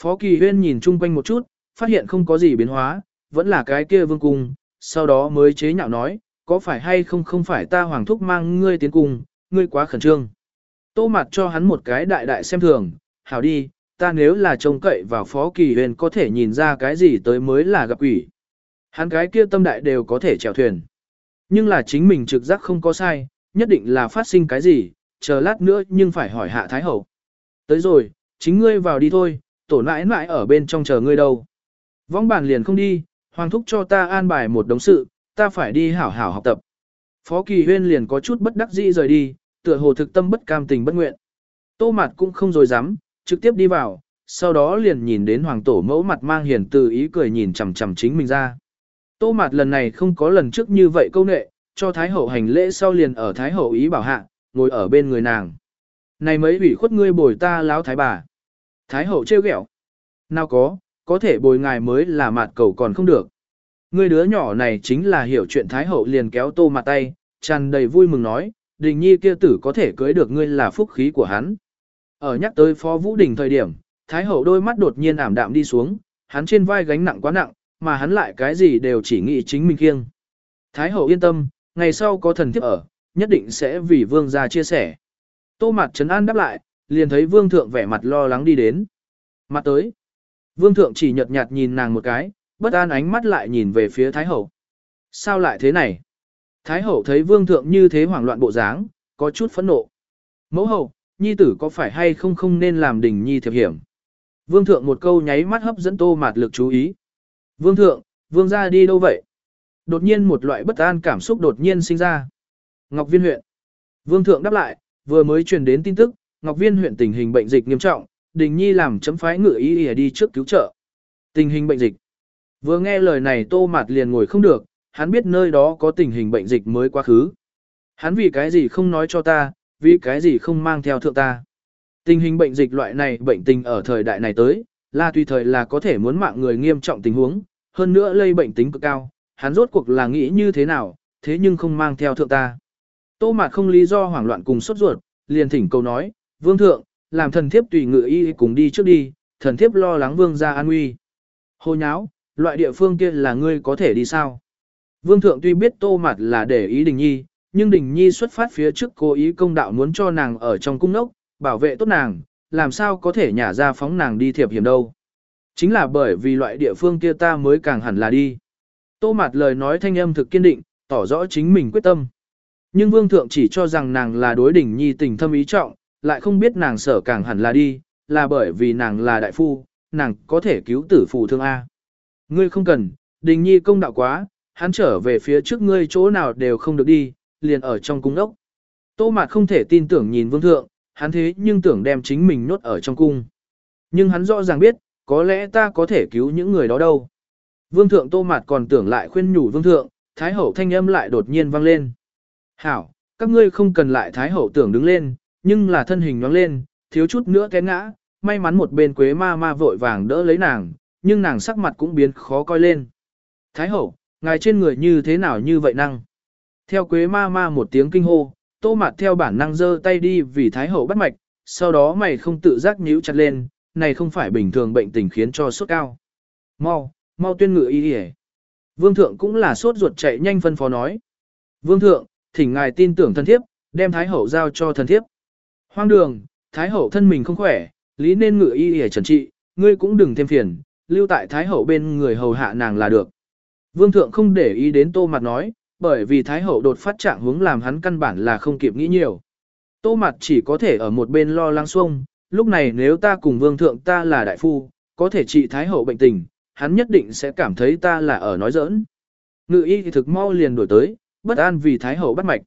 Phó Kỳ Huyên nhìn chung quanh một chút, phát hiện không có gì biến hóa, vẫn là cái kia vương cung, sau đó mới chế nhạo nói, có phải hay không không phải ta hoàng thúc mang ngươi tiến cung, ngươi quá khẩn trương. Tô Mạt cho hắn một cái đại đại xem thường, hảo đi, ta nếu là trông cậy vào phó kỳ huyền có thể nhìn ra cái gì tới mới là gặp quỷ. Hắn cái kia tâm đại đều có thể chèo thuyền. Nhưng là chính mình trực giác không có sai, nhất định là phát sinh cái gì, chờ lát nữa nhưng phải hỏi hạ thái hậu. Tới rồi, chính ngươi vào đi thôi, tổ nãi nãi ở bên trong chờ ngươi đâu. Vong bản liền không đi, hoàng thúc cho ta an bài một đống sự, ta phải đi hảo hảo học tập. Phó kỳ huyên liền có chút bất đắc dĩ rời đi, tựa hồ thực tâm bất cam tình bất nguyện. Tô mặt cũng không rồi dám, trực tiếp đi vào, sau đó liền nhìn đến hoàng tổ mẫu mặt mang hiền từ ý cười nhìn chằm chằm chính mình ra. Tô mặt lần này không có lần trước như vậy câu nệ, cho Thái Hậu hành lễ sau liền ở Thái Hậu ý bảo hạ, ngồi ở bên người nàng. Này mấy ủy khuất ngươi bồi ta láo thái bà. Thái Hậu trêu ghẹo. Nào có, có thể bồi ngài mới là mặt cầu còn không được. Ngươi đứa nhỏ này chính là hiểu chuyện Thái Hậu liền kéo tô mặt tay, tràn đầy vui mừng nói, đình nhi kia tử có thể cưới được ngươi là phúc khí của hắn. Ở nhắc tới Phó Vũ Đình thời điểm, Thái Hậu đôi mắt đột nhiên ảm đạm đi xuống, hắn trên vai gánh nặng quá nặng, mà hắn lại cái gì đều chỉ nghĩ chính mình kiêng. Thái Hậu yên tâm, ngày sau có thần thiếp ở, nhất định sẽ vì vương gia chia sẻ. Tô mặt trấn an đáp lại, liền thấy vương thượng vẻ mặt lo lắng đi đến. Mặt tới. Vương thượng chỉ nhợt nhạt nhìn nàng một cái, bất an ánh mắt lại nhìn về phía Thái Hậu. Sao lại thế này? Thái Hậu thấy vương thượng như thế hoảng loạn bộ dáng, có chút phẫn nộ. Mẫu hậu, nhi tử có phải hay không không nên làm đình nhi thiệp hiểm. Vương thượng một câu nháy mắt hấp dẫn tô mạt lực chú ý. Vương thượng, vương gia đi đâu vậy? Đột nhiên một loại bất an cảm xúc đột nhiên sinh ra. Ngọc Viên huyện. Vương thượng đáp lại, vừa mới truyền đến tin tức, Ngọc Viên huyện tình hình bệnh dịch nghiêm trọng, Đình Nhi làm chấm phái ngựa y y đi trước cứu trợ. Tình hình bệnh dịch. Vừa nghe lời này Tô Mạt liền ngồi không được, hắn biết nơi đó có tình hình bệnh dịch mới quá khứ. Hắn vì cái gì không nói cho ta, vì cái gì không mang theo thượng ta. Tình hình bệnh dịch loại này bệnh tình ở thời đại này tới, là tùy thời là có thể muốn mạng người nghiêm trọng tình huống, hơn nữa lây bệnh tính cực cao, hắn rốt cuộc là nghĩ như thế nào, thế nhưng không mang theo thượng ta. Tô Mạt không lý do hoảng loạn cùng sốt ruột, liền thỉnh cầu nói, vương thượng, làm thần thiếp tùy ngự y cùng đi trước đi, thần thiếp lo lắng vương ra an nguy. Hồ nháo, loại địa phương kia là ngươi có thể đi sao? Vương thượng tuy biết tô Mạt là để ý đình nhi, nhưng Đình Nhi xuất phát phía trước cố ý công đạo muốn cho nàng ở trong cung nốc, bảo vệ tốt nàng, làm sao có thể nhả ra phóng nàng đi thiệp hiểm đâu. Chính là bởi vì loại địa phương kia ta mới càng hẳn là đi. Tô Mạt lời nói thanh âm thực kiên định, tỏ rõ chính mình quyết tâm. Nhưng Vương Thượng chỉ cho rằng nàng là đối Đình Nhi tình thâm ý trọng, lại không biết nàng sở càng hẳn là đi, là bởi vì nàng là đại phu, nàng có thể cứu tử phù thương A. Ngươi không cần, đình nhi công đạo quá, hắn trở về phía trước ngươi chỗ nào đều không được đi, liền ở trong cung ốc. Tô Mạt không thể tin tưởng nhìn vương thượng, hắn thế nhưng tưởng đem chính mình nốt ở trong cung. Nhưng hắn rõ ràng biết, có lẽ ta có thể cứu những người đó đâu. Vương thượng Tô Mạt còn tưởng lại khuyên nhủ vương thượng, thái hậu thanh âm lại đột nhiên vang lên. Hảo, các ngươi không cần lại thái hậu tưởng đứng lên, nhưng là thân hình nhoáng lên, thiếu chút nữa té ngã, may mắn một bên quế ma ma vội vàng đỡ lấy nàng, nhưng nàng sắc mặt cũng biến khó coi lên. Thái hậu, ngài trên người như thế nào như vậy năng? Theo quế ma ma một tiếng kinh hô, tô mạt theo bản năng giơ tay đi vì thái hậu bắt mạch, sau đó mày không tự giác nhíu chặt lên, này không phải bình thường bệnh tình khiến cho sốt cao. Mau, mau tuyên ngự y đi Vương thượng cũng là sốt ruột chạy nhanh phân phó nói. Vương thượng, thỉnh ngài tin tưởng thân thiếp, đem thái hậu giao cho thân thiếp. Hoang đường, thái hậu thân mình không khỏe, lý nên ngự y để trần trị, ngươi cũng đừng thêm phiền, lưu tại thái hậu bên người hầu hạ nàng là được. Vương thượng không để ý đến tô mặt nói, bởi vì thái hậu đột phát trạng hướng làm hắn căn bản là không kịp nghĩ nhiều. Tô mặt chỉ có thể ở một bên lo lắng xuông, lúc này nếu ta cùng vương thượng ta là đại phu, có thể trị thái hậu bệnh tình, hắn nhất định sẽ cảm thấy ta là ở nói giỡn. Ngự y thì thực mau liền đổi tới, bất an vì thái hậu bắt mạch.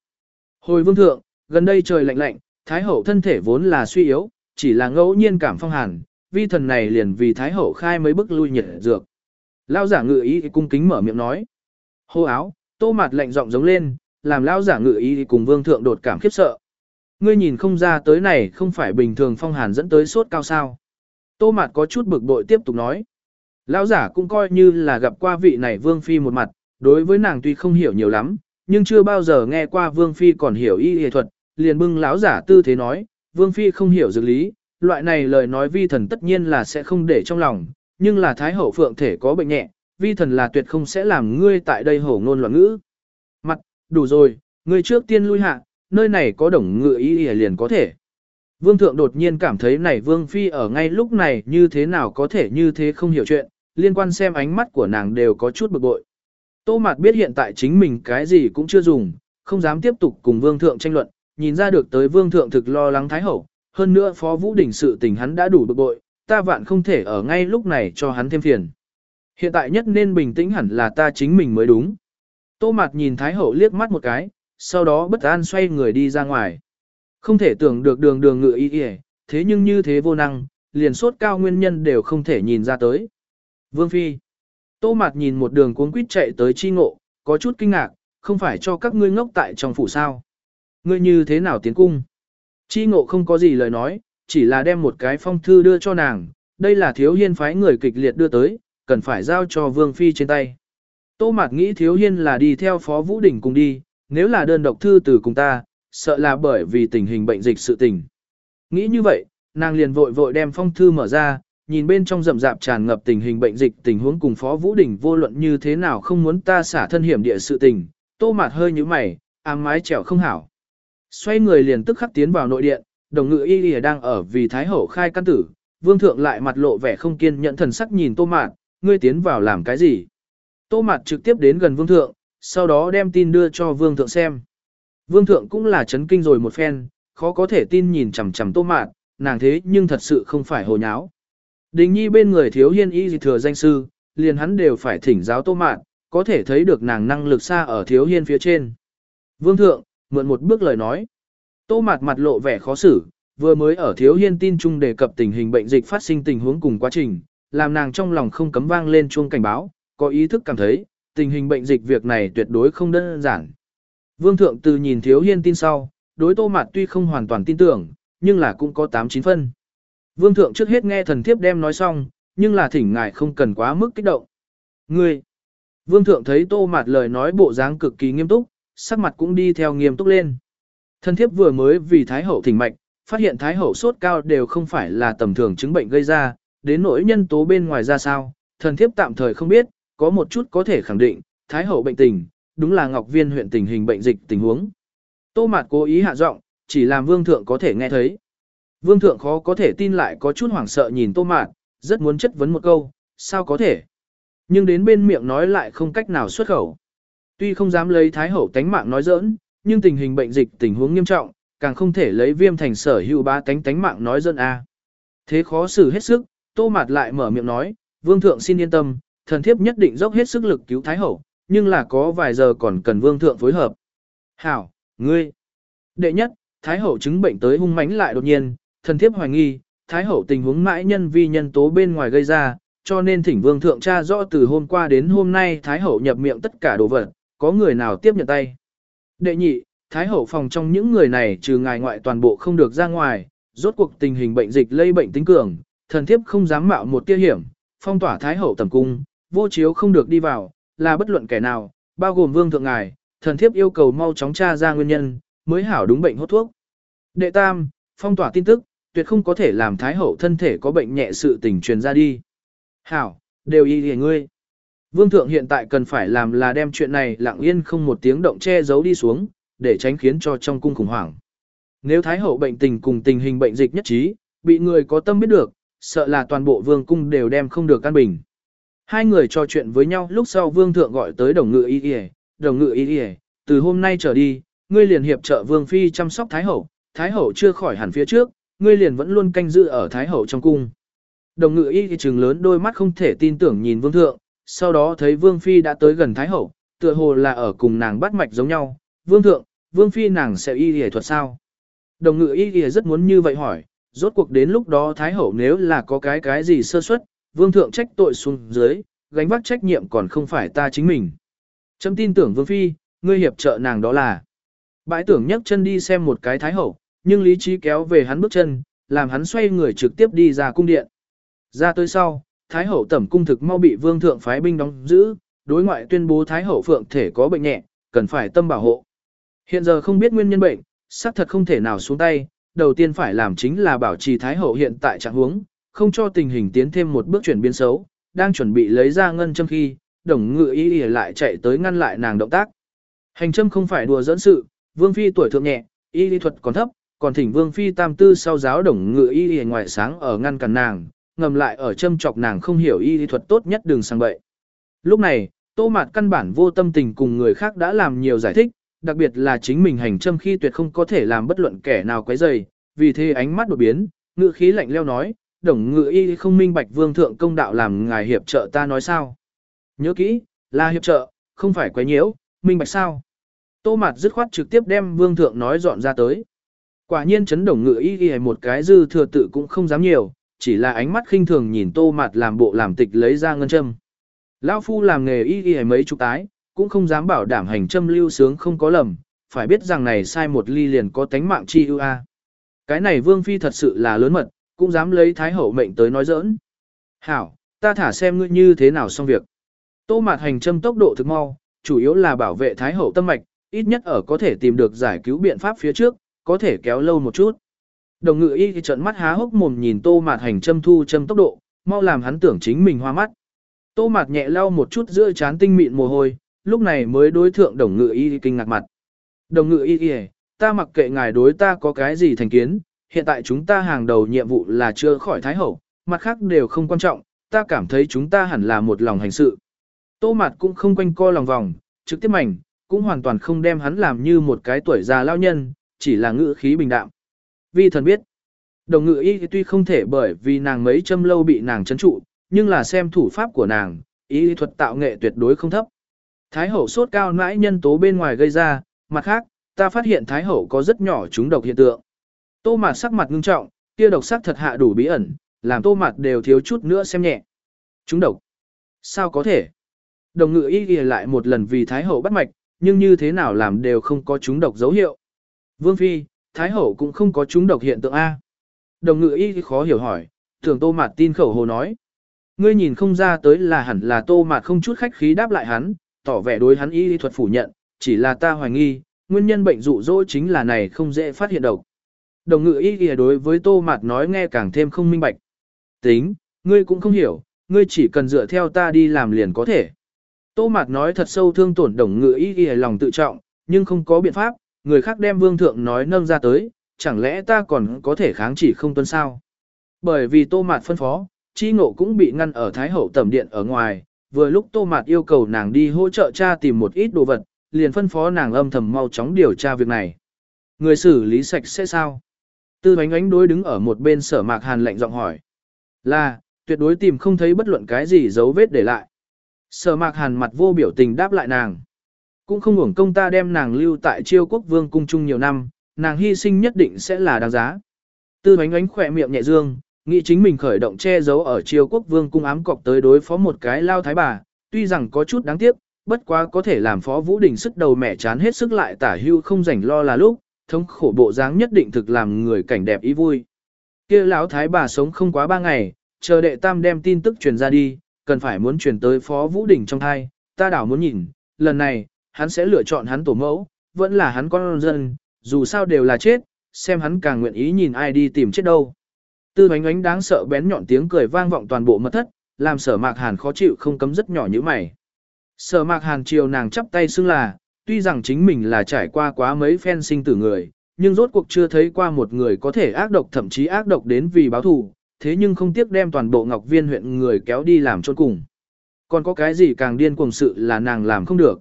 Hồi vương thượng, gần đây trời lạnh lạnh, thái hậu thân thể vốn là suy yếu, chỉ là ngẫu nhiên cảm phong hàn, vi thần này liền vì thái hậu khai mấy bức lui nhiệt dược. Lao giả ngự y cung kính mở miệng nói. Hô áo, tô Mạt lạnh giọng giống lên, làm lao giả ngự ý cùng vương thượng đột cảm khiếp sợ. Ngươi nhìn không ra tới này không phải bình thường phong hàn dẫn tới sốt cao sao. Tô Mạt có chút bực bội tiếp tục nói. Lão giả cũng coi như là gặp qua vị này vương phi một mặt, đối với nàng tuy không hiểu nhiều lắm, nhưng chưa bao giờ nghe qua vương phi còn hiểu y y thuật, liền bưng lão giả tư thế nói, vương phi không hiểu dược lý, loại này lời nói vi thần tất nhiên là sẽ không để trong lòng, nhưng là thái hậu phượng thể có bệnh nhẹ, vi thần là tuyệt không sẽ làm ngươi tại đây hổ ngôn loạn ngữ. Mặt, đủ rồi, ngươi trước tiên lui hạ, nơi này có đồng ngự ý y liền có thể. Vương thượng đột nhiên cảm thấy này vương phi ở ngay lúc này như thế nào có thể như thế không hiểu chuyện, liên quan xem ánh mắt của nàng đều có chút bực bội. Tô Mạt biết hiện tại chính mình cái gì cũng chưa dùng, không dám tiếp tục cùng vương thượng tranh luận, nhìn ra được tới vương thượng thực lo lắng thái hậu, hơn nữa phó vũ đỉnh sự tình hắn đã đủ bực bội, ta vạn không thể ở ngay lúc này cho hắn thêm phiền. Hiện tại nhất nên bình tĩnh hẳn là ta chính mình mới đúng. Tô Mạt nhìn thái hậu liếc mắt một cái, sau đó bất an xoay người đi ra ngoài. Không thể tưởng được đường đường ngựa y y, thế nhưng như thế vô năng, liền sốt cao nguyên nhân đều không thể nhìn ra tới. Vương Phi Tô Mạt nhìn một đường cuốn quýt chạy tới chi ngộ, có chút kinh ngạc, không phải cho các ngươi ngốc tại trong phủ sao. Ngươi như thế nào tiến cung? Chi ngộ không có gì lời nói, chỉ là đem một cái phong thư đưa cho nàng, đây là thiếu hiên phái người kịch liệt đưa tới, cần phải giao cho Vương Phi trên tay. Tô Mạt nghĩ thiếu hiên là đi theo Phó Vũ Đình cùng đi, nếu là đơn độc thư từ cùng ta, sợ là bởi vì tình hình bệnh dịch sự tình. Nghĩ như vậy, nàng liền vội vội đem phong thư mở ra, nhìn bên trong rậm rạp tràn ngập tình hình bệnh dịch tình huống cùng Phó Vũ Đình vô luận như thế nào không muốn ta xả thân hiểm địa sự tình, tô mạt hơi như mày, ám mái trèo không hảo. Xoay người liền tức khắc tiến vào nội điện, đồng ngự y y đang ở vì Thái Hậu khai căn tử, vương thượng lại mặt lộ vẻ không kiên nhẫn thần sắc nhìn tô mạt, ngươi tiến vào làm cái gì. Tô mạt trực tiếp đến gần vương thượng, sau đó đem tin đưa cho vương thượng xem. Vương thượng cũng là chấn kinh rồi một phen, khó có thể tin nhìn chằm chằm tô mạt, nàng thế nhưng thật sự không phải hồ nháo. Đình nhi bên người thiếu hiên y gì thừa danh sư, liền hắn đều phải thỉnh giáo tô Mạt. có thể thấy được nàng năng lực xa ở thiếu hiên phía trên. Vương thượng, mượn một bước lời nói. Tô mạt mặt lộ vẻ khó xử, vừa mới ở thiếu hiên tin chung đề cập tình hình bệnh dịch phát sinh tình huống cùng quá trình, làm nàng trong lòng không cấm vang lên chuông cảnh báo, có ý thức cảm thấy, tình hình bệnh dịch việc này tuyệt đối không đơn giản. Vương thượng từ nhìn thiếu hiên tin sau, đối tô mạt tuy không hoàn toàn tin tưởng, nhưng là cũng có 8-9 phân. Vương thượng trước hết nghe thần thiếp đem nói xong, nhưng là thỉnh ngài không cần quá mức kích động. Ngươi! Vương thượng thấy tô mạt lời nói bộ dáng cực kỳ nghiêm túc, sắc mặt cũng đi theo nghiêm túc lên. Thần thiếp vừa mới vì Thái Hậu thỉnh mạch, phát hiện Thái Hậu sốt cao đều không phải là tầm thường chứng bệnh gây ra, đến nỗi nhân tố bên ngoài ra sao, thần thiếp tạm thời không biết, có một chút có thể khẳng định, Thái Hậu bệnh tình, đúng là Ngọc Viên huyện tình hình bệnh dịch tình huống. Tô Mạt cố ý hạ giọng, chỉ làm Vương thượng có thể nghe thấy. Vương thượng khó có thể tin lại có chút hoảng sợ nhìn tô mạn, rất muốn chất vấn một câu, sao có thể. Nhưng đến bên miệng nói lại không cách nào xuất khẩu. Tuy không dám lấy thái hậu tánh mạng nói giỡn, nhưng tình hình bệnh dịch tình huống nghiêm trọng, càng không thể lấy viêm thành sở hữu ba tánh tánh mạng nói dân a. Thế khó xử hết sức, tô mạt lại mở miệng nói, vương thượng xin yên tâm, thần thiếp nhất định dốc hết sức lực cứu Thái Hậu, nhưng là có vài giờ còn cần vương thượng phối hợp. Hảo, ngươi. Đệ nhất, Thái Hậu chứng bệnh tới hung mãnh lại đột nhiên, thần thiếp hoài nghi, Thái Hậu tình huống mãi nhân vi nhân tố bên ngoài gây ra, cho nên thỉnh vương thượng tra rõ từ hôm qua đến hôm nay Thái Hậu nhập miệng tất cả đồ vật, có người nào tiếp nhận tay. Đệ nhị, Thái Hậu phòng trong những người này trừ ngài ngoại toàn bộ không được ra ngoài, rốt cuộc tình hình bệnh dịch lây bệnh tính cường, thần thiếp không dám mạo một tia hiểm, phong tỏa Thái Hậu tầm cung, vô chiếu không được đi vào, là bất luận kẻ nào, bao gồm vương thượng ngài, thần thiếp yêu cầu mau chóng tra ra nguyên nhân, mới hảo đúng bệnh hốt thuốc. Đệ tam, phong tỏa tin tức, tuyệt không có thể làm Thái Hậu thân thể có bệnh nhẹ sự tình truyền ra đi. Hảo, đều y hề ngươi. Vương thượng hiện tại cần phải làm là đem chuyện này lặng yên không một tiếng động che giấu đi xuống, để tránh khiến cho trong cung khủng hoảng. Nếu Thái Hậu bệnh tình cùng tình hình bệnh dịch nhất trí, bị người có tâm biết được, sợ là toàn bộ vương cung đều đem không được căn bình. Hai người trò chuyện với nhau lúc sau vương thượng gọi tới đồng ngự y y, đồng ngự y y, từ hôm nay trở đi, ngươi liền hiệp trợ vương phi chăm sóc Thái Hậu, Thái Hậu chưa khỏi hẳn phía trước, ngươi liền vẫn luôn canh giữ ở Thái Hậu trong cung. Đồng ngự y y trừng lớn đôi mắt không thể tin tưởng nhìn vương thượng, sau đó thấy vương phi đã tới gần Thái Hậu, tựa hồ là ở cùng nàng bắt mạch giống nhau. Vương thượng, vương phi nàng sẽ y y thuật sao? Đồng ngự y y rất muốn như vậy hỏi, rốt cuộc đến lúc đó Thái Hậu nếu là có cái cái gì sơ suất, vương thượng trách tội xuống dưới, gánh vác trách nhiệm còn không phải ta chính mình. Chấm tin tưởng vương phi, ngươi hiệp trợ nàng đó là. Bãi tưởng nhấc chân đi xem một cái Thái Hậu, nhưng lý trí kéo về hắn bước chân, làm hắn xoay người trực tiếp đi ra cung điện. Ra tới sau, Thái hậu tẩm cung thực mau bị vương thượng phái binh đóng giữ, đối ngoại tuyên bố Thái hậu phượng thể có bệnh nhẹ, cần phải tâm bảo hộ. Hiện giờ không biết nguyên nhân bệnh, xác thật không thể nào xuống tay, đầu tiên phải làm chính là bảo trì Thái hậu hiện tại trạng huống, không cho tình hình tiến thêm một bước chuyển biến xấu, đang chuẩn bị lấy ra ngân châm khi, đồng ngự y lại chạy tới ngăn lại nàng động tác. Hành châm không phải đùa dẫn sự, vương phi tuổi thượng nhẹ, y lý thuật còn thấp, còn thỉnh vương phi tam tư sau giáo đồng ngự y y ngoài sáng ở ngăn cản nàng, ngầm lại ở châm chọc nàng không hiểu y lý thuật tốt nhất đừng sang bậy. Lúc này, tô mạt căn bản vô tâm tình cùng người khác đã làm nhiều giải thích, đặc biệt là chính mình hành châm khi tuyệt không có thể làm bất luận kẻ nào quấy rầy, vì thế ánh mắt đột biến, ngựa khí lạnh leo nói, đồng ngựa y không minh bạch vương thượng công đạo làm ngài hiệp trợ ta nói sao. Nhớ kỹ, là hiệp trợ, không phải quấy nhiễu, minh bạch sao. Tô mạt dứt khoát trực tiếp đem vương thượng nói dọn ra tới. Quả nhiên chấn đồng ngựa y y một cái dư thừa tự cũng không dám nhiều, chỉ là ánh mắt khinh thường nhìn tô mặt làm bộ làm tịch lấy ra ngân châm. Lão phu làm nghề y y mấy chục tái, cũng không dám bảo đảm hành châm lưu sướng không có lầm, phải biết rằng này sai một ly liền có tánh mạng chi ưu a. Cái này vương phi thật sự là lớn mật, cũng dám lấy thái hậu mệnh tới nói giỡn. Hảo, ta thả xem ngươi như thế nào xong việc. Tô mạt hành châm tốc độ thực mau, chủ yếu là bảo vệ thái hậu tâm mạch, ít nhất ở có thể tìm được giải cứu biện pháp phía trước, có thể kéo lâu một chút. Đồng ngự y thì trận mắt há hốc mồm nhìn tô mạt hành châm thu châm tốc độ, mau làm hắn tưởng chính mình hoa mắt. Tô mạt nhẹ lau một chút giữa chán tinh mịn mồ hôi, lúc này mới đối thượng đồng ngự y kinh ngạc mặt. Đồng ngự y y, ta mặc kệ ngài đối ta có cái gì thành kiến, hiện tại chúng ta hàng đầu nhiệm vụ là chưa khỏi thái hậu, mặt khác đều không quan trọng, ta cảm thấy chúng ta hẳn là một lòng hành sự. Tô mặt cũng không quanh co lòng vòng, trực tiếp mảnh, cũng hoàn toàn không đem hắn làm như một cái tuổi già lao nhân, chỉ là ngữ khí bình đạm. Vi thần biết, đồng ngự y tuy không thể bởi vì nàng mấy châm lâu bị nàng chấn trụ, nhưng là xem thủ pháp của nàng, y thuật tạo nghệ tuyệt đối không thấp. Thái hậu sốt cao nãi nhân tố bên ngoài gây ra, mặt khác, ta phát hiện Thái hậu có rất nhỏ chúng độc hiện tượng. Tô mạt sắc mặt ngưng trọng, kia độc sắc thật hạ đủ bí ẩn, làm tô mạt đều thiếu chút nữa xem nhẹ. Chúng độc. Sao có thể? Đồng ngự y ghi lại một lần vì Thái hậu bắt mạch, nhưng như thế nào làm đều không có chúng độc dấu hiệu. Vương Phi, Thái Hậu cũng không có chúng độc hiện tượng A. Đồng ngự y khó hiểu hỏi, tưởng tô mạt tin khẩu hồ nói. Ngươi nhìn không ra tới là hẳn là tô mạt không chút khách khí đáp lại hắn, tỏ vẻ đối hắn y lý thuật phủ nhận, chỉ là ta hoài nghi, nguyên nhân bệnh dụ dỗ chính là này không dễ phát hiện độc. Đồng ngự y kìa đối với tô mạt nói nghe càng thêm không minh bạch. Tính, ngươi cũng không hiểu, ngươi chỉ cần dựa theo ta đi làm liền có thể. Tô mạt nói thật sâu thương tổn đồng ngự y kìa lòng tự trọng, nhưng không có biện pháp, người khác đem vương thượng nói nâng ra tới, chẳng lẽ ta còn có thể kháng chỉ không tuân sao? Bởi vì tô mạt phân phó, chi ngộ cũng bị ngăn ở Thái Hậu tẩm điện ở ngoài, vừa lúc tô mạt yêu cầu nàng đi hỗ trợ cha tìm một ít đồ vật, liền phân phó nàng âm thầm mau chóng điều tra việc này. Người xử lý sạch sẽ sao? Tư bánh ánh đối đứng ở một bên sở mạc hàn lạnh giọng hỏi. Là, tuyệt đối tìm không thấy bất luận cái gì dấu vết để lại. Sở mạc hàn mặt vô biểu tình đáp lại nàng. Cũng không hưởng công ta đem nàng lưu tại chiêu quốc vương cung chung nhiều năm, nàng hy sinh nhất định sẽ là đáng giá. Tư bánh ánh khỏe miệng nhẹ dương, nghĩ chính mình khởi động che giấu ở triều quốc vương cung ám cọc tới đối phó một cái lao thái bà, tuy rằng có chút đáng tiếc, bất quá có thể làm phó vũ đình sức đầu mẹ chán hết sức lại tả hưu không rảnh lo là lúc, thống khổ bộ dáng nhất định thực làm người cảnh đẹp ý vui. kia lão thái bà sống không quá ba ngày, chờ đệ tam đem tin tức truyền ra đi, cần phải muốn truyền tới phó vũ đình trong thai, ta đảo muốn nhìn, lần này, hắn sẽ lựa chọn hắn tổ mẫu, vẫn là hắn con dân, dù sao đều là chết, xem hắn càng nguyện ý nhìn ai đi tìm chết đâu. Tư bánh ánh đáng sợ bén nhọn tiếng cười vang vọng toàn bộ mật thất, làm sở mạc hàn khó chịu không cấm rất nhỏ như mày. Sở mạc hàn chiều nàng chắp tay xưng là, tuy rằng chính mình là trải qua quá mấy phen sinh tử người, nhưng rốt cuộc chưa thấy qua một người có thể ác độc thậm chí ác độc đến vì báo thù, thế nhưng không tiếc đem toàn bộ ngọc viên huyện người kéo đi làm chôn cùng. Còn có cái gì càng điên cuồng sự là nàng làm không được.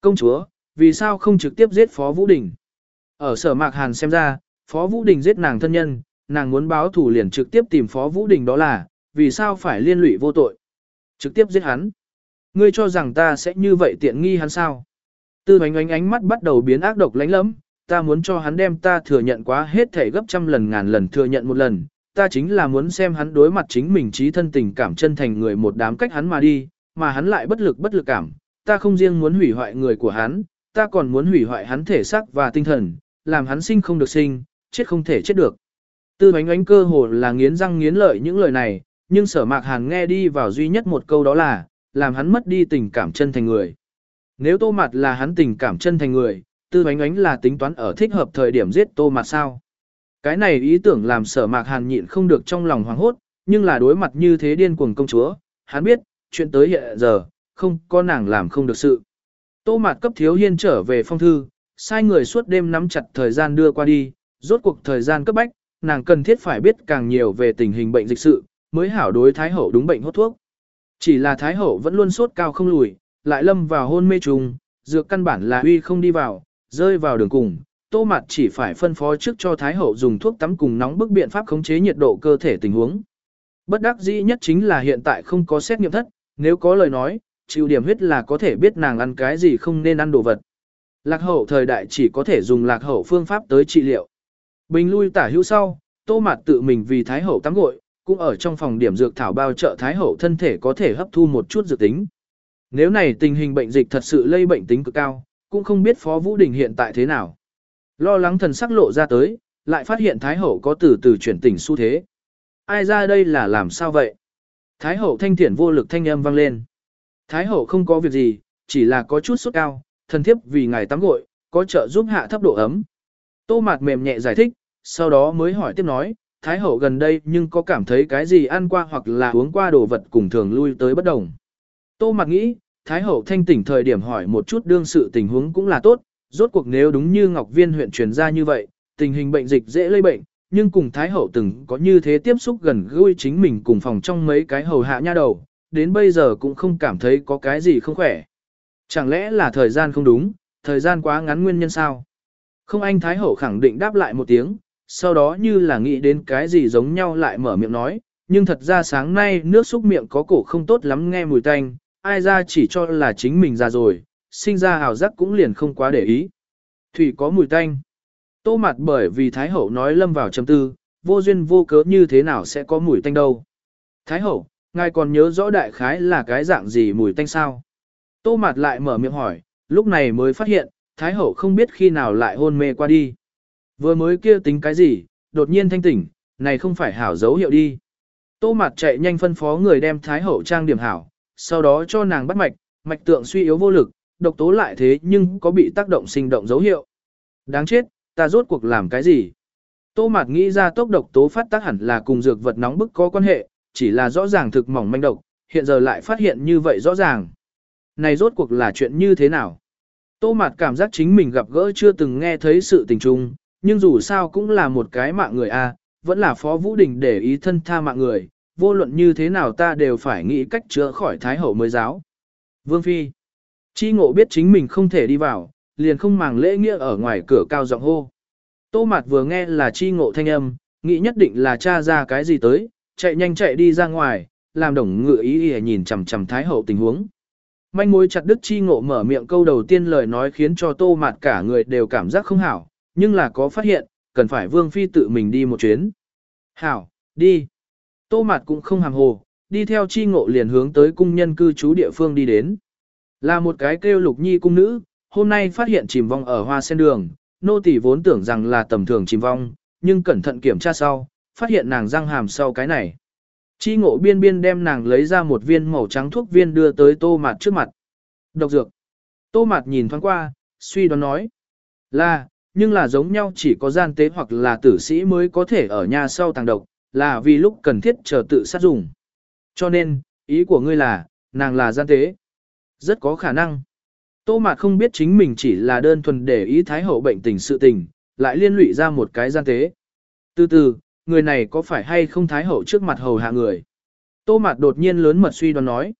Công chúa, vì sao không trực tiếp giết Phó Vũ Đình? Ở sở mạc hàn xem ra, Phó Vũ Đình giết nàng thân nhân, nàng muốn báo thù liền trực tiếp tìm Phó Vũ Đình đó là, vì sao phải liên lụy vô tội? Trực tiếp giết hắn. Ngươi cho rằng ta sẽ như vậy tiện nghi hắn sao? Tư ánh ánh ánh mắt bắt đầu biến ác độc lánh lẫm, ta muốn cho hắn đem ta thừa nhận quá hết thể gấp trăm lần ngàn lần thừa nhận một lần, ta chính là muốn xem hắn đối mặt chính mình trí thân tình cảm chân thành người một đám cách hắn mà đi, mà hắn lại bất lực bất lực cảm, ta không riêng muốn hủy hoại người của hắn, ta còn muốn hủy hoại hắn thể xác và tinh thần, làm hắn sinh không được sinh, chết không thể chết được. Tư bánh ánh cơ hồ là nghiến răng nghiến lợi những lời này, nhưng sở mạc hàn nghe đi vào duy nhất một câu đó là, làm hắn mất đi tình cảm chân thành người. Nếu tô mặt là hắn tình cảm chân thành người, tư bánh ánh là tính toán ở thích hợp thời điểm giết tô mặt sao. Cái này ý tưởng làm sở mạc hàn nhịn không được trong lòng hoảng hốt, nhưng là đối mặt như thế điên cuồng công chúa, hắn biết, chuyện tới hiện giờ, không có nàng làm không được sự. Tô mạt cấp thiếu hiên trở về phong thư, sai người suốt đêm nắm chặt thời gian đưa qua đi, rốt cuộc thời gian cấp bách, nàng cần thiết phải biết càng nhiều về tình hình bệnh dịch sự, mới hảo đối Thái Hậu đúng bệnh hốt thuốc. Chỉ là Thái Hậu vẫn luôn sốt cao không lùi, lại lâm vào hôn mê trùng, dược căn bản là uy không đi vào, rơi vào đường cùng. Tô Mạt chỉ phải phân phó trước cho Thái Hậu dùng thuốc tắm cùng nóng bức biện pháp khống chế nhiệt độ cơ thể tình huống. Bất đắc dĩ nhất chính là hiện tại không có xét nghiệm thất, nếu có lời nói, chịu điểm huyết là có thể biết nàng ăn cái gì không nên ăn đồ vật. Lạc hậu thời đại chỉ có thể dùng lạc hậu phương pháp tới trị liệu. Bình lui tả hữu sau, tô mạt tự mình vì thái hậu tắm gội, cũng ở trong phòng điểm dược thảo bao trợ thái hậu thân thể có thể hấp thu một chút dược tính. Nếu này tình hình bệnh dịch thật sự lây bệnh tính cực cao, cũng không biết Phó Vũ Đình hiện tại thế nào. Lo lắng thần sắc lộ ra tới, lại phát hiện Thái Hậu có từ từ chuyển tình xu thế. Ai ra đây là làm sao vậy? Thái Hậu thanh thiển vô lực thanh âm vang lên. Thái Hậu không có việc gì, chỉ là có chút sốt cao, thần thiếp vì ngài tắm gội, có trợ giúp hạ thấp độ ấm. Tô Mạt mềm nhẹ giải thích, sau đó mới hỏi tiếp nói, Thái Hậu gần đây nhưng có cảm thấy cái gì ăn qua hoặc là uống qua đồ vật cùng thường lui tới bất đồng. Tô Mạt nghĩ, Thái Hậu thanh tỉnh thời điểm hỏi một chút đương sự tình huống cũng là tốt, rốt cuộc nếu đúng như Ngọc Viên huyện truyền ra như vậy, tình hình bệnh dịch dễ lây bệnh, nhưng cùng Thái Hậu từng có như thế tiếp xúc gần gũi chính mình cùng phòng trong mấy cái hầu hạ nha đầu, đến bây giờ cũng không cảm thấy có cái gì không khỏe. Chẳng lẽ là thời gian không đúng, thời gian quá ngắn nguyên nhân sao? Không anh Thái Hậu khẳng định đáp lại một tiếng, sau đó như là nghĩ đến cái gì giống nhau lại mở miệng nói, nhưng thật ra sáng nay nước xúc miệng có cổ không tốt lắm nghe mùi tanh, ai ra chỉ cho là chính mình ra rồi, sinh ra hào giác cũng liền không quá để ý. Thủy có mùi tanh. Tô mặt bởi vì Thái Hậu nói lâm vào chấm tư, vô duyên vô cớ như thế nào sẽ có mùi tanh đâu. Thái Hậu, ngài còn nhớ rõ đại khái là cái dạng gì mùi tanh sao? Tô mặt lại mở miệng hỏi, lúc này mới phát hiện, Thái Hậu không biết khi nào lại hôn mê qua đi. Vừa mới kia tính cái gì, đột nhiên thanh tỉnh, này không phải hảo dấu hiệu đi. Tô mặt chạy nhanh phân phó người đem Thái Hậu trang điểm hảo, sau đó cho nàng bắt mạch, mạch tượng suy yếu vô lực, độc tố lại thế nhưng có bị tác động sinh động dấu hiệu. Đáng chết, ta rốt cuộc làm cái gì? Tô Mạt nghĩ ra tốc độc tố phát tác hẳn là cùng dược vật nóng bức có quan hệ, chỉ là rõ ràng thực mỏng manh độc, hiện giờ lại phát hiện như vậy rõ ràng. Này rốt cuộc là chuyện như thế nào? Tô Mạt cảm giác chính mình gặp gỡ chưa từng nghe thấy sự tình trung, nhưng dù sao cũng là một cái mạng người a, vẫn là Phó Vũ Đình để ý thân tha mạng người, vô luận như thế nào ta đều phải nghĩ cách chữa khỏi Thái Hậu mới giáo. Vương Phi Chi ngộ biết chính mình không thể đi vào, liền không màng lễ nghĩa ở ngoài cửa cao giọng hô. Tô Mạt vừa nghe là chi ngộ thanh âm, nghĩ nhất định là cha ra cái gì tới, chạy nhanh chạy đi ra ngoài, làm đồng ngựa ý ý nhìn chằm chằm Thái Hậu tình huống. Manh mối chặt đức chi ngộ mở miệng câu đầu tiên lời nói khiến cho tô mạt cả người đều cảm giác không hảo, nhưng là có phát hiện, cần phải vương phi tự mình đi một chuyến. Hảo, đi. Tô mạt cũng không hàm hồ, đi theo chi ngộ liền hướng tới cung nhân cư trú địa phương đi đến. Là một cái kêu lục nhi cung nữ, hôm nay phát hiện chìm vong ở hoa sen đường, nô tỳ vốn tưởng rằng là tầm thường chìm vong, nhưng cẩn thận kiểm tra sau, phát hiện nàng răng hàm sau cái này. Chi ngộ biên biên đem nàng lấy ra một viên màu trắng thuốc viên đưa tới tô mạt trước mặt. Độc dược. Tô mạt nhìn thoáng qua, suy đoán nói. Là, nhưng là giống nhau chỉ có gian tế hoặc là tử sĩ mới có thể ở nhà sau tàng độc, là vì lúc cần thiết chờ tự sát dùng. Cho nên, ý của ngươi là, nàng là gian tế. Rất có khả năng. Tô Mạt không biết chính mình chỉ là đơn thuần để ý thái hậu bệnh tình sự tình, lại liên lụy ra một cái gian tế. Từ từ, người này có phải hay không thái hậu trước mặt hầu hạ người? Tô Mạt đột nhiên lớn mật suy đoán nói.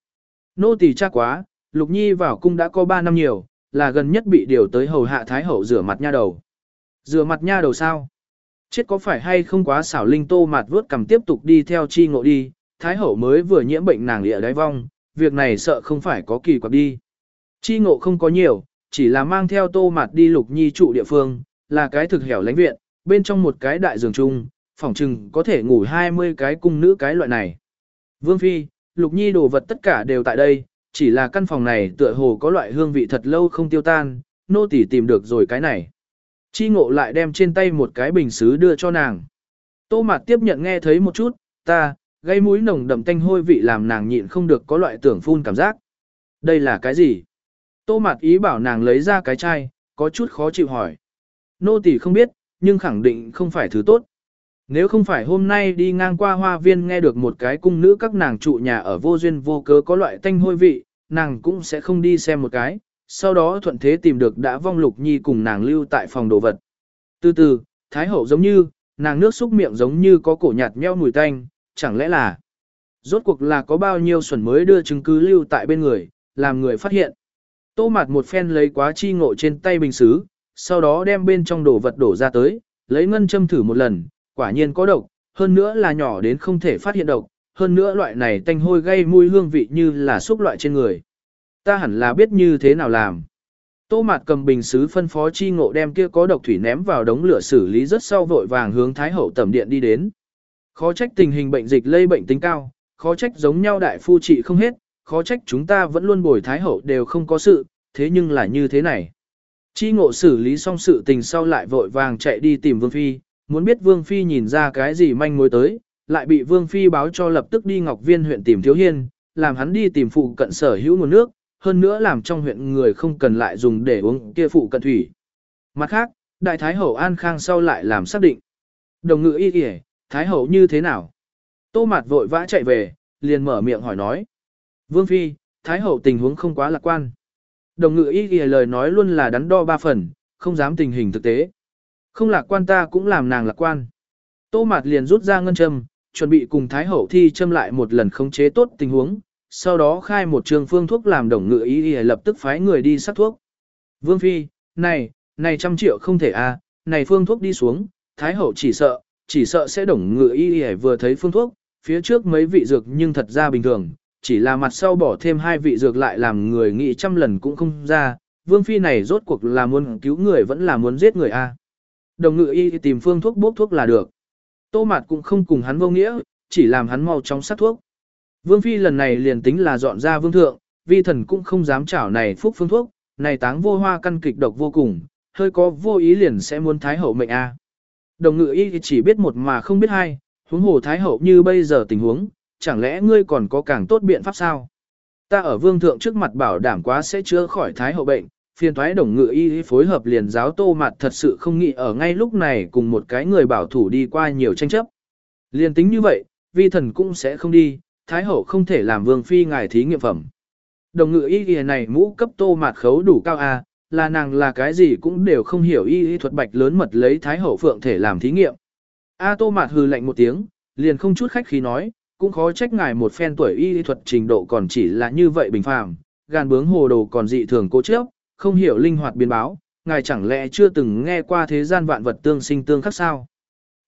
Nô tỳ chắc quá, Lục Nhi vào cung đã có 3 năm nhiều, là gần nhất bị điều tới hầu hạ thái hậu rửa mặt nha đầu. Rửa mặt nha đầu sao? Chết có phải hay không quá xảo linh Tô Mạt vớt cầm tiếp tục đi theo chi ngộ đi, thái hậu mới vừa nhiễm bệnh nàng địa đáy vong, việc này sợ không phải có kỳ quặc đi. Chi ngộ không có nhiều, chỉ là mang theo tô mặt đi lục nhi trụ địa phương, là cái thực hẻo lánh viện, bên trong một cái đại giường chung, phòng trừng có thể ngủ 20 cái cung nữ cái loại này. Vương Phi, lục nhi đồ vật tất cả đều tại đây, chỉ là căn phòng này tựa hồ có loại hương vị thật lâu không tiêu tan, nô tỳ tìm được rồi cái này. Chi ngộ lại đem trên tay một cái bình xứ đưa cho nàng. Tô Mạt tiếp nhận nghe thấy một chút, ta, gây mũi nồng đậm tanh hôi vị làm nàng nhịn không được có loại tưởng phun cảm giác. Đây là cái gì? Tô Mạt ý bảo nàng lấy ra cái chai, có chút khó chịu hỏi. Nô tỳ không biết, nhưng khẳng định không phải thứ tốt. Nếu không phải hôm nay đi ngang qua hoa viên nghe được một cái cung nữ các nàng trụ nhà ở vô duyên vô cớ có loại tanh hôi vị, nàng cũng sẽ không đi xem một cái, sau đó thuận thế tìm được đã vong lục nhi cùng nàng lưu tại phòng đồ vật. Từ từ, thái hậu giống như, nàng nước xúc miệng giống như có cổ nhạt nheo mùi tanh, chẳng lẽ là rốt cuộc là có bao nhiêu xuẩn mới đưa chứng cứ lưu tại bên người, làm người phát hiện. Tô mặt một phen lấy quá chi ngộ trên tay bình xứ, sau đó đem bên trong đồ vật đổ ra tới, lấy ngân châm thử một lần, quả nhiên có độc, hơn nữa là nhỏ đến không thể phát hiện độc, hơn nữa loại này tanh hôi gây mùi hương vị như là xúc loại trên người. Ta hẳn là biết như thế nào làm. Tô Mạt cầm bình xứ phân phó chi ngộ đem kia có độc thủy ném vào đống lửa xử lý rất sau vội vàng hướng Thái Hậu tẩm điện đi đến. Khó trách tình hình bệnh dịch lây bệnh tính cao, khó trách giống nhau đại phu trị không hết, khó trách chúng ta vẫn luôn bồi thái hậu đều không có sự, thế nhưng là như thế này. Chi ngộ xử lý xong sự tình sau lại vội vàng chạy đi tìm Vương Phi, muốn biết Vương Phi nhìn ra cái gì manh mối tới, lại bị Vương Phi báo cho lập tức đi Ngọc Viên huyện tìm Thiếu Hiên, làm hắn đi tìm phụ cận sở hữu nguồn nước, hơn nữa làm trong huyện người không cần lại dùng để uống kia phụ cận thủy. Mặt khác, Đại Thái Hậu An Khang sau lại làm xác định. Đồng ngự y kìa, Thái Hậu như thế nào? Tô Mạt vội vã chạy về, liền mở miệng hỏi nói. Vương Phi, Thái Hậu tình huống không quá lạc quan. Đồng ngự y kìa lời nói luôn là đắn đo ba phần, không dám tình hình thực tế. Không lạc quan ta cũng làm nàng lạc quan. Tô Mạt liền rút ra ngân châm, chuẩn bị cùng Thái Hậu thi châm lại một lần khống chế tốt tình huống, sau đó khai một trường phương thuốc làm đồng ngự y lập tức phái người đi sắc thuốc. Vương Phi, này, này trăm triệu không thể à? này phương thuốc đi xuống, Thái Hậu chỉ sợ, chỉ sợ sẽ đồng ngự y ghi vừa thấy phương thuốc, phía trước mấy vị dược nhưng thật ra bình thường, chỉ là mặt sau bỏ thêm hai vị dược lại làm người nghĩ trăm lần cũng không ra, vương phi này rốt cuộc là muốn cứu người vẫn là muốn giết người a. Đồng ngự y tìm phương thuốc bốc thuốc là được. Tô mạt cũng không cùng hắn vô nghĩa, chỉ làm hắn mau chóng sát thuốc. Vương phi lần này liền tính là dọn ra vương thượng, vi thần cũng không dám chảo này phúc phương thuốc, này táng vô hoa căn kịch độc vô cùng, hơi có vô ý liền sẽ muốn thái hậu mệnh a. Đồng ngự y chỉ biết một mà không biết hai, huống hồ thái hậu như bây giờ tình huống, chẳng lẽ ngươi còn có càng tốt biện pháp sao? Ta ở vương thượng trước mặt bảo đảm quá sẽ chữa khỏi thái hậu bệnh, phiền thoái đồng ngự y phối hợp liền giáo tô mặt thật sự không nghĩ ở ngay lúc này cùng một cái người bảo thủ đi qua nhiều tranh chấp. Liền tính như vậy, vi thần cũng sẽ không đi, thái hậu không thể làm vương phi ngài thí nghiệm phẩm. Đồng ngự y y này mũ cấp tô mạt khấu đủ cao a, là nàng là cái gì cũng đều không hiểu y y thuật bạch lớn mật lấy thái hậu phượng thể làm thí nghiệm. A tô mạt hừ lạnh một tiếng, liền không chút khách khí nói, cũng khó trách ngài một phen tuổi y thuật trình độ còn chỉ là như vậy bình phàm, gan bướng hồ đồ còn dị thường cố chấp, không hiểu linh hoạt biến báo, ngài chẳng lẽ chưa từng nghe qua thế gian vạn vật tương sinh tương khắc sao?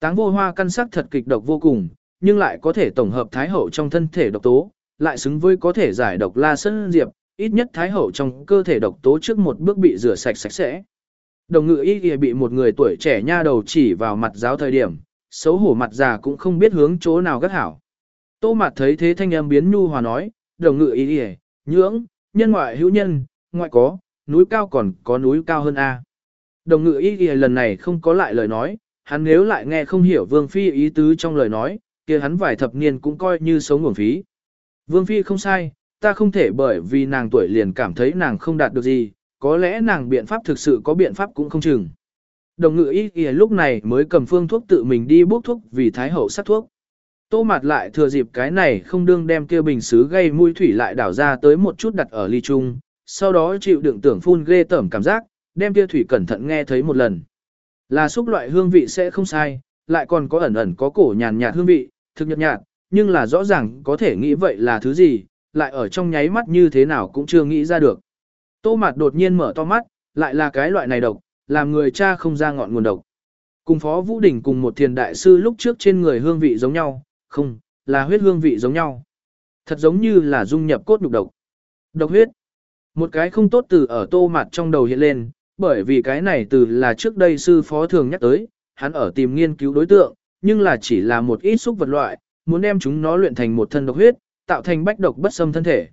Táng vô hoa căn sắc thật kịch độc vô cùng, nhưng lại có thể tổng hợp thái hậu trong thân thể độc tố, lại xứng với có thể giải độc la sơn diệp, ít nhất thái hậu trong cơ thể độc tố trước một bước bị rửa sạch sạch sẽ. Đồng ngự y kia bị một người tuổi trẻ nha đầu chỉ vào mặt giáo thời điểm, xấu hổ mặt già cũng không biết hướng chỗ nào gắt hảo. Tô mặt thấy thế thanh âm biến nhu hòa nói, đồng ngự y kia, nhưỡng, nhân ngoại hữu nhân, ngoại có, núi cao còn có núi cao hơn A. Đồng ngự ý y lần này không có lại lời nói, hắn nếu lại nghe không hiểu vương phi ý tứ trong lời nói, kia hắn vài thập niên cũng coi như sống nguồn phí. Vương phi không sai, ta không thể bởi vì nàng tuổi liền cảm thấy nàng không đạt được gì, có lẽ nàng biện pháp thực sự có biện pháp cũng không chừng. Đồng ngự ý kìa lúc này mới cầm phương thuốc tự mình đi bốc thuốc vì thái hậu sát thuốc. Tô mặt lại thừa dịp cái này không đương đem kia bình xứ gây mũi thủy lại đảo ra tới một chút đặt ở ly chung, sau đó chịu đựng tưởng phun ghê tởm cảm giác, đem kia thủy cẩn thận nghe thấy một lần. Là xúc loại hương vị sẽ không sai, lại còn có ẩn ẩn có cổ nhàn nhạt hương vị, thực nhật nhạt, nhưng là rõ ràng có thể nghĩ vậy là thứ gì, lại ở trong nháy mắt như thế nào cũng chưa nghĩ ra được. Tô Mạt đột nhiên mở to mắt, lại là cái loại này độc, làm người cha không ra ngọn nguồn độc. Cùng Phó Vũ Đình cùng một thiền đại sư lúc trước trên người hương vị giống nhau, không, là huyết hương vị giống nhau. Thật giống như là dung nhập cốt nhục độc. Độc huyết. Một cái không tốt từ ở tô mặt trong đầu hiện lên, bởi vì cái này từ là trước đây sư phó thường nhắc tới, hắn ở tìm nghiên cứu đối tượng, nhưng là chỉ là một ít xúc vật loại, muốn đem chúng nó luyện thành một thân độc huyết, tạo thành bách độc bất xâm thân thể.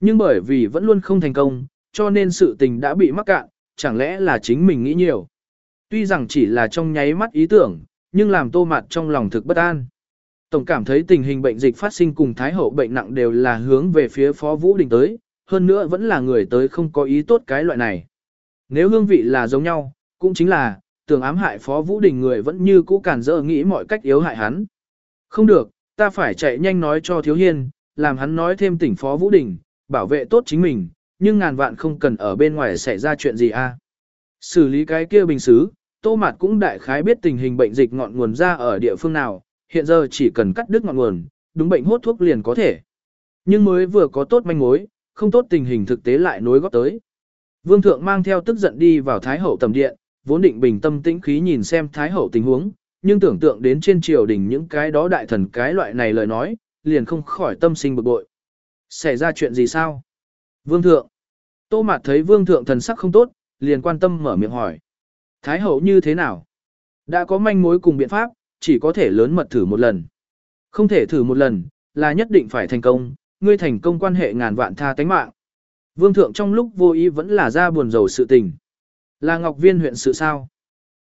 Nhưng bởi vì vẫn luôn không thành công, cho nên sự tình đã bị mắc cạn, chẳng lẽ là chính mình nghĩ nhiều. Tuy rằng chỉ là trong nháy mắt ý tưởng, nhưng làm tô mặt trong lòng thực bất an. Tổng cảm thấy tình hình bệnh dịch phát sinh cùng Thái Hậu bệnh nặng đều là hướng về phía Phó Vũ Đình tới, hơn nữa vẫn là người tới không có ý tốt cái loại này. Nếu hương vị là giống nhau, cũng chính là, tưởng ám hại Phó Vũ Đình người vẫn như cũ cản dỡ nghĩ mọi cách yếu hại hắn. Không được, ta phải chạy nhanh nói cho Thiếu Hiên, làm hắn nói thêm tỉnh Phó Vũ Đình, bảo vệ tốt chính mình, nhưng ngàn vạn không cần ở bên ngoài xảy ra chuyện gì a. Xử lý cái kia bình xứ, Tô Mạt cũng đại khái biết tình hình bệnh dịch ngọn nguồn ra ở địa phương nào, hiện giờ chỉ cần cắt đứt ngọn nguồn, đúng bệnh hốt thuốc liền có thể. Nhưng mới vừa có tốt manh mối, không tốt tình hình thực tế lại nối góp tới. Vương thượng mang theo tức giận đi vào Thái hậu tầm điện, vốn định bình tâm tĩnh khí nhìn xem Thái hậu tình huống, nhưng tưởng tượng đến trên triều đình những cái đó đại thần cái loại này lời nói, liền không khỏi tâm sinh bực bội. Xảy ra chuyện gì sao? Vương thượng. Tô Mạt thấy vương thượng thần sắc không tốt, liền quan tâm mở miệng hỏi. Thái hậu như thế nào? Đã có manh mối cùng biện pháp, chỉ có thể lớn mật thử một lần. Không thể thử một lần, là nhất định phải thành công, ngươi thành công quan hệ ngàn vạn tha tánh mạng. Vương thượng trong lúc vô ý vẫn là ra buồn rầu sự tình. Là Ngọc Viên huyện sự sao?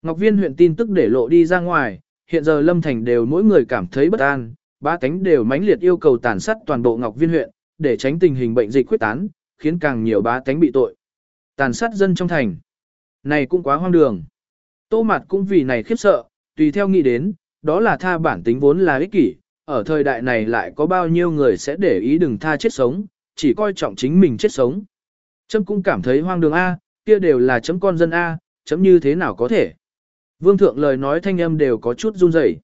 Ngọc Viên huyện tin tức để lộ đi ra ngoài, hiện giờ Lâm Thành đều mỗi người cảm thấy bất an, ba cánh đều mãnh liệt yêu cầu tàn sát toàn bộ Ngọc Viên huyện, để tránh tình hình bệnh dịch quyết tán, khiến càng nhiều bá tánh bị tội. Tàn sát dân trong thành. Này cũng quá hoang đường. Tô Mạt cũng vì này khiếp sợ, tùy theo nghĩ đến, đó là tha bản tính vốn là ích kỷ, ở thời đại này lại có bao nhiêu người sẽ để ý đừng tha chết sống, chỉ coi trọng chính mình chết sống. Chấm cũng cảm thấy hoang đường A, kia đều là chấm con dân A, chấm như thế nào có thể. Vương thượng lời nói thanh âm đều có chút run rẩy.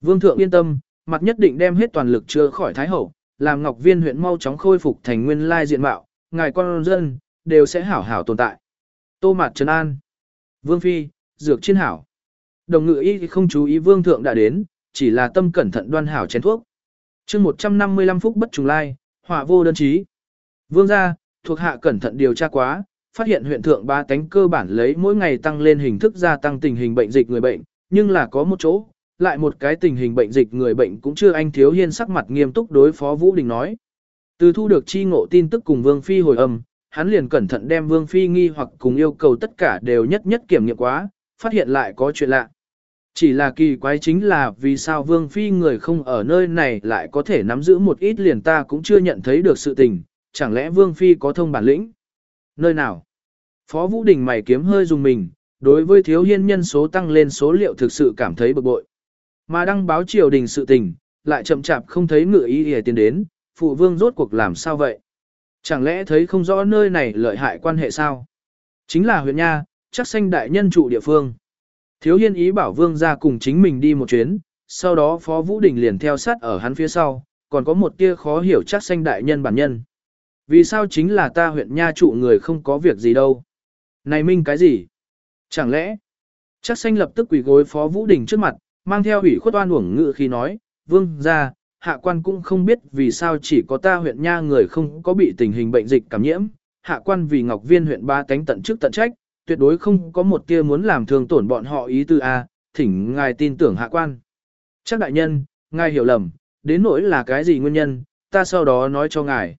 Vương thượng yên tâm, mặt nhất định đem hết toàn lực chữa khỏi Thái Hậu, làm Ngọc Viên huyện mau chóng khôi phục thành nguyên lai diện mạo, ngài con dân, đều sẽ hảo hảo tồn tại. Tô Mạt Trấn An. Vương Phi, Dược Chiên Hảo. Đồng ngự y không chú ý vương thượng đã đến, chỉ là tâm cẩn thận đoan hảo chén thuốc. chương 155 phút bất trùng lai, họa vô đơn chí. Vương gia, thuộc hạ cẩn thận điều tra quá, phát hiện huyện thượng ba tánh cơ bản lấy mỗi ngày tăng lên hình thức gia tăng tình hình bệnh dịch người bệnh, nhưng là có một chỗ, lại một cái tình hình bệnh dịch người bệnh cũng chưa anh thiếu hiên sắc mặt nghiêm túc đối phó Vũ Đình nói. Từ thu được chi ngộ tin tức cùng Vương Phi hồi âm, hắn liền cẩn thận đem Vương Phi nghi hoặc cùng yêu cầu tất cả đều nhất nhất kiểm nghiệm quá, phát hiện lại có chuyện lạ. Chỉ là kỳ quái chính là vì sao Vương Phi người không ở nơi này lại có thể nắm giữ một ít liền ta cũng chưa nhận thấy được sự tình, chẳng lẽ Vương Phi có thông bản lĩnh? Nơi nào? Phó Vũ Đình mày kiếm hơi dùng mình, đối với thiếu hiên nhân số tăng lên số liệu thực sự cảm thấy bực bội. Mà đăng báo triều đình sự tình, lại chậm chạp không thấy ngựa ý hề tiến đến, phụ vương rốt cuộc làm sao vậy? Chẳng lẽ thấy không rõ nơi này lợi hại quan hệ sao? Chính là huyện nha, chắc xanh đại nhân trụ địa phương. Thiếu hiên ý bảo vương ra cùng chính mình đi một chuyến, sau đó Phó Vũ Đình liền theo sát ở hắn phía sau, còn có một tia khó hiểu chắc xanh đại nhân bản nhân. Vì sao chính là ta huyện nha trụ người không có việc gì đâu? Này minh cái gì? Chẳng lẽ? Chắc xanh lập tức quỳ gối Phó Vũ Đình trước mặt, mang theo ủy khuất oan uổng ngự khi nói, vương ra, hạ quan cũng không biết vì sao chỉ có ta huyện nha người không có bị tình hình bệnh dịch cảm nhiễm, hạ quan vì Ngọc Viên huyện ba cánh tận trước tận trách, tuyệt đối không có một tia muốn làm thương tổn bọn họ ý tư a, thỉnh ngài tin tưởng hạ quan. Chắc đại nhân, ngài hiểu lầm, đến nỗi là cái gì nguyên nhân, ta sau đó nói cho ngài.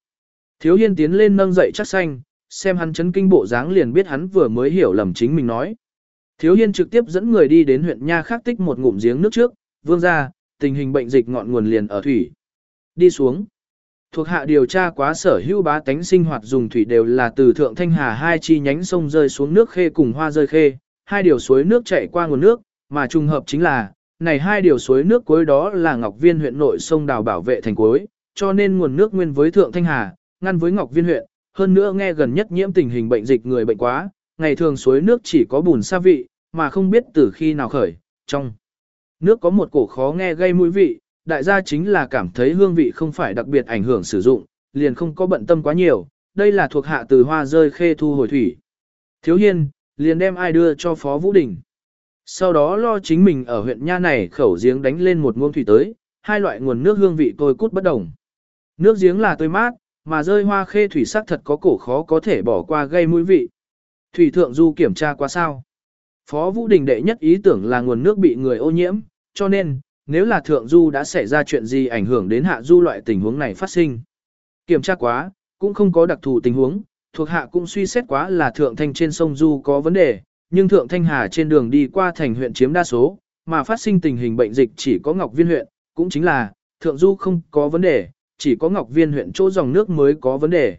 Thiếu hiên tiến lên nâng dậy chắc xanh, xem hắn chấn kinh bộ dáng liền biết hắn vừa mới hiểu lầm chính mình nói. Thiếu hiên trực tiếp dẫn người đi đến huyện Nha khắc tích một ngụm giếng nước trước, vương ra, tình hình bệnh dịch ngọn nguồn liền ở thủy. Đi xuống. Thuộc hạ điều tra quá sở hữu bá tánh sinh hoạt dùng thủy đều là từ thượng thanh hà hai chi nhánh sông rơi xuống nước khê cùng hoa rơi khê, hai điều suối nước chảy qua nguồn nước, mà trùng hợp chính là, này hai điều suối nước cuối đó là Ngọc Viên huyện nội sông đào bảo vệ thành cuối, cho nên nguồn nước nguyên với thượng thanh hà, ngăn với Ngọc Viên huyện, hơn nữa nghe gần nhất nhiễm tình hình bệnh dịch người bệnh quá, ngày thường suối nước chỉ có bùn sa vị, mà không biết từ khi nào khởi, trong nước có một cổ khó nghe gây mũi vị, đại gia chính là cảm thấy hương vị không phải đặc biệt ảnh hưởng sử dụng, liền không có bận tâm quá nhiều, đây là thuộc hạ từ hoa rơi khê thu hồi thủy. Thiếu hiên, liền đem ai đưa cho Phó Vũ Đình. Sau đó lo chính mình ở huyện Nha này khẩu giếng đánh lên một nguồn thủy tới, hai loại nguồn nước hương vị tôi cút bất đồng. Nước giếng là tươi mát, mà rơi hoa khê thủy sắc thật có cổ khó có thể bỏ qua gây mũi vị. Thủy thượng du kiểm tra qua sao. Phó Vũ Đình đệ nhất ý tưởng là nguồn nước bị người ô nhiễm, cho nên, nếu là thượng du đã xảy ra chuyện gì ảnh hưởng đến hạ du loại tình huống này phát sinh. Kiểm tra quá, cũng không có đặc thù tình huống, thuộc hạ cũng suy xét quá là thượng thanh trên sông du có vấn đề, nhưng thượng thanh hà trên đường đi qua thành huyện chiếm đa số, mà phát sinh tình hình bệnh dịch chỉ có Ngọc Viên huyện, cũng chính là, thượng du không có vấn đề, chỉ có Ngọc Viên huyện chỗ dòng nước mới có vấn đề.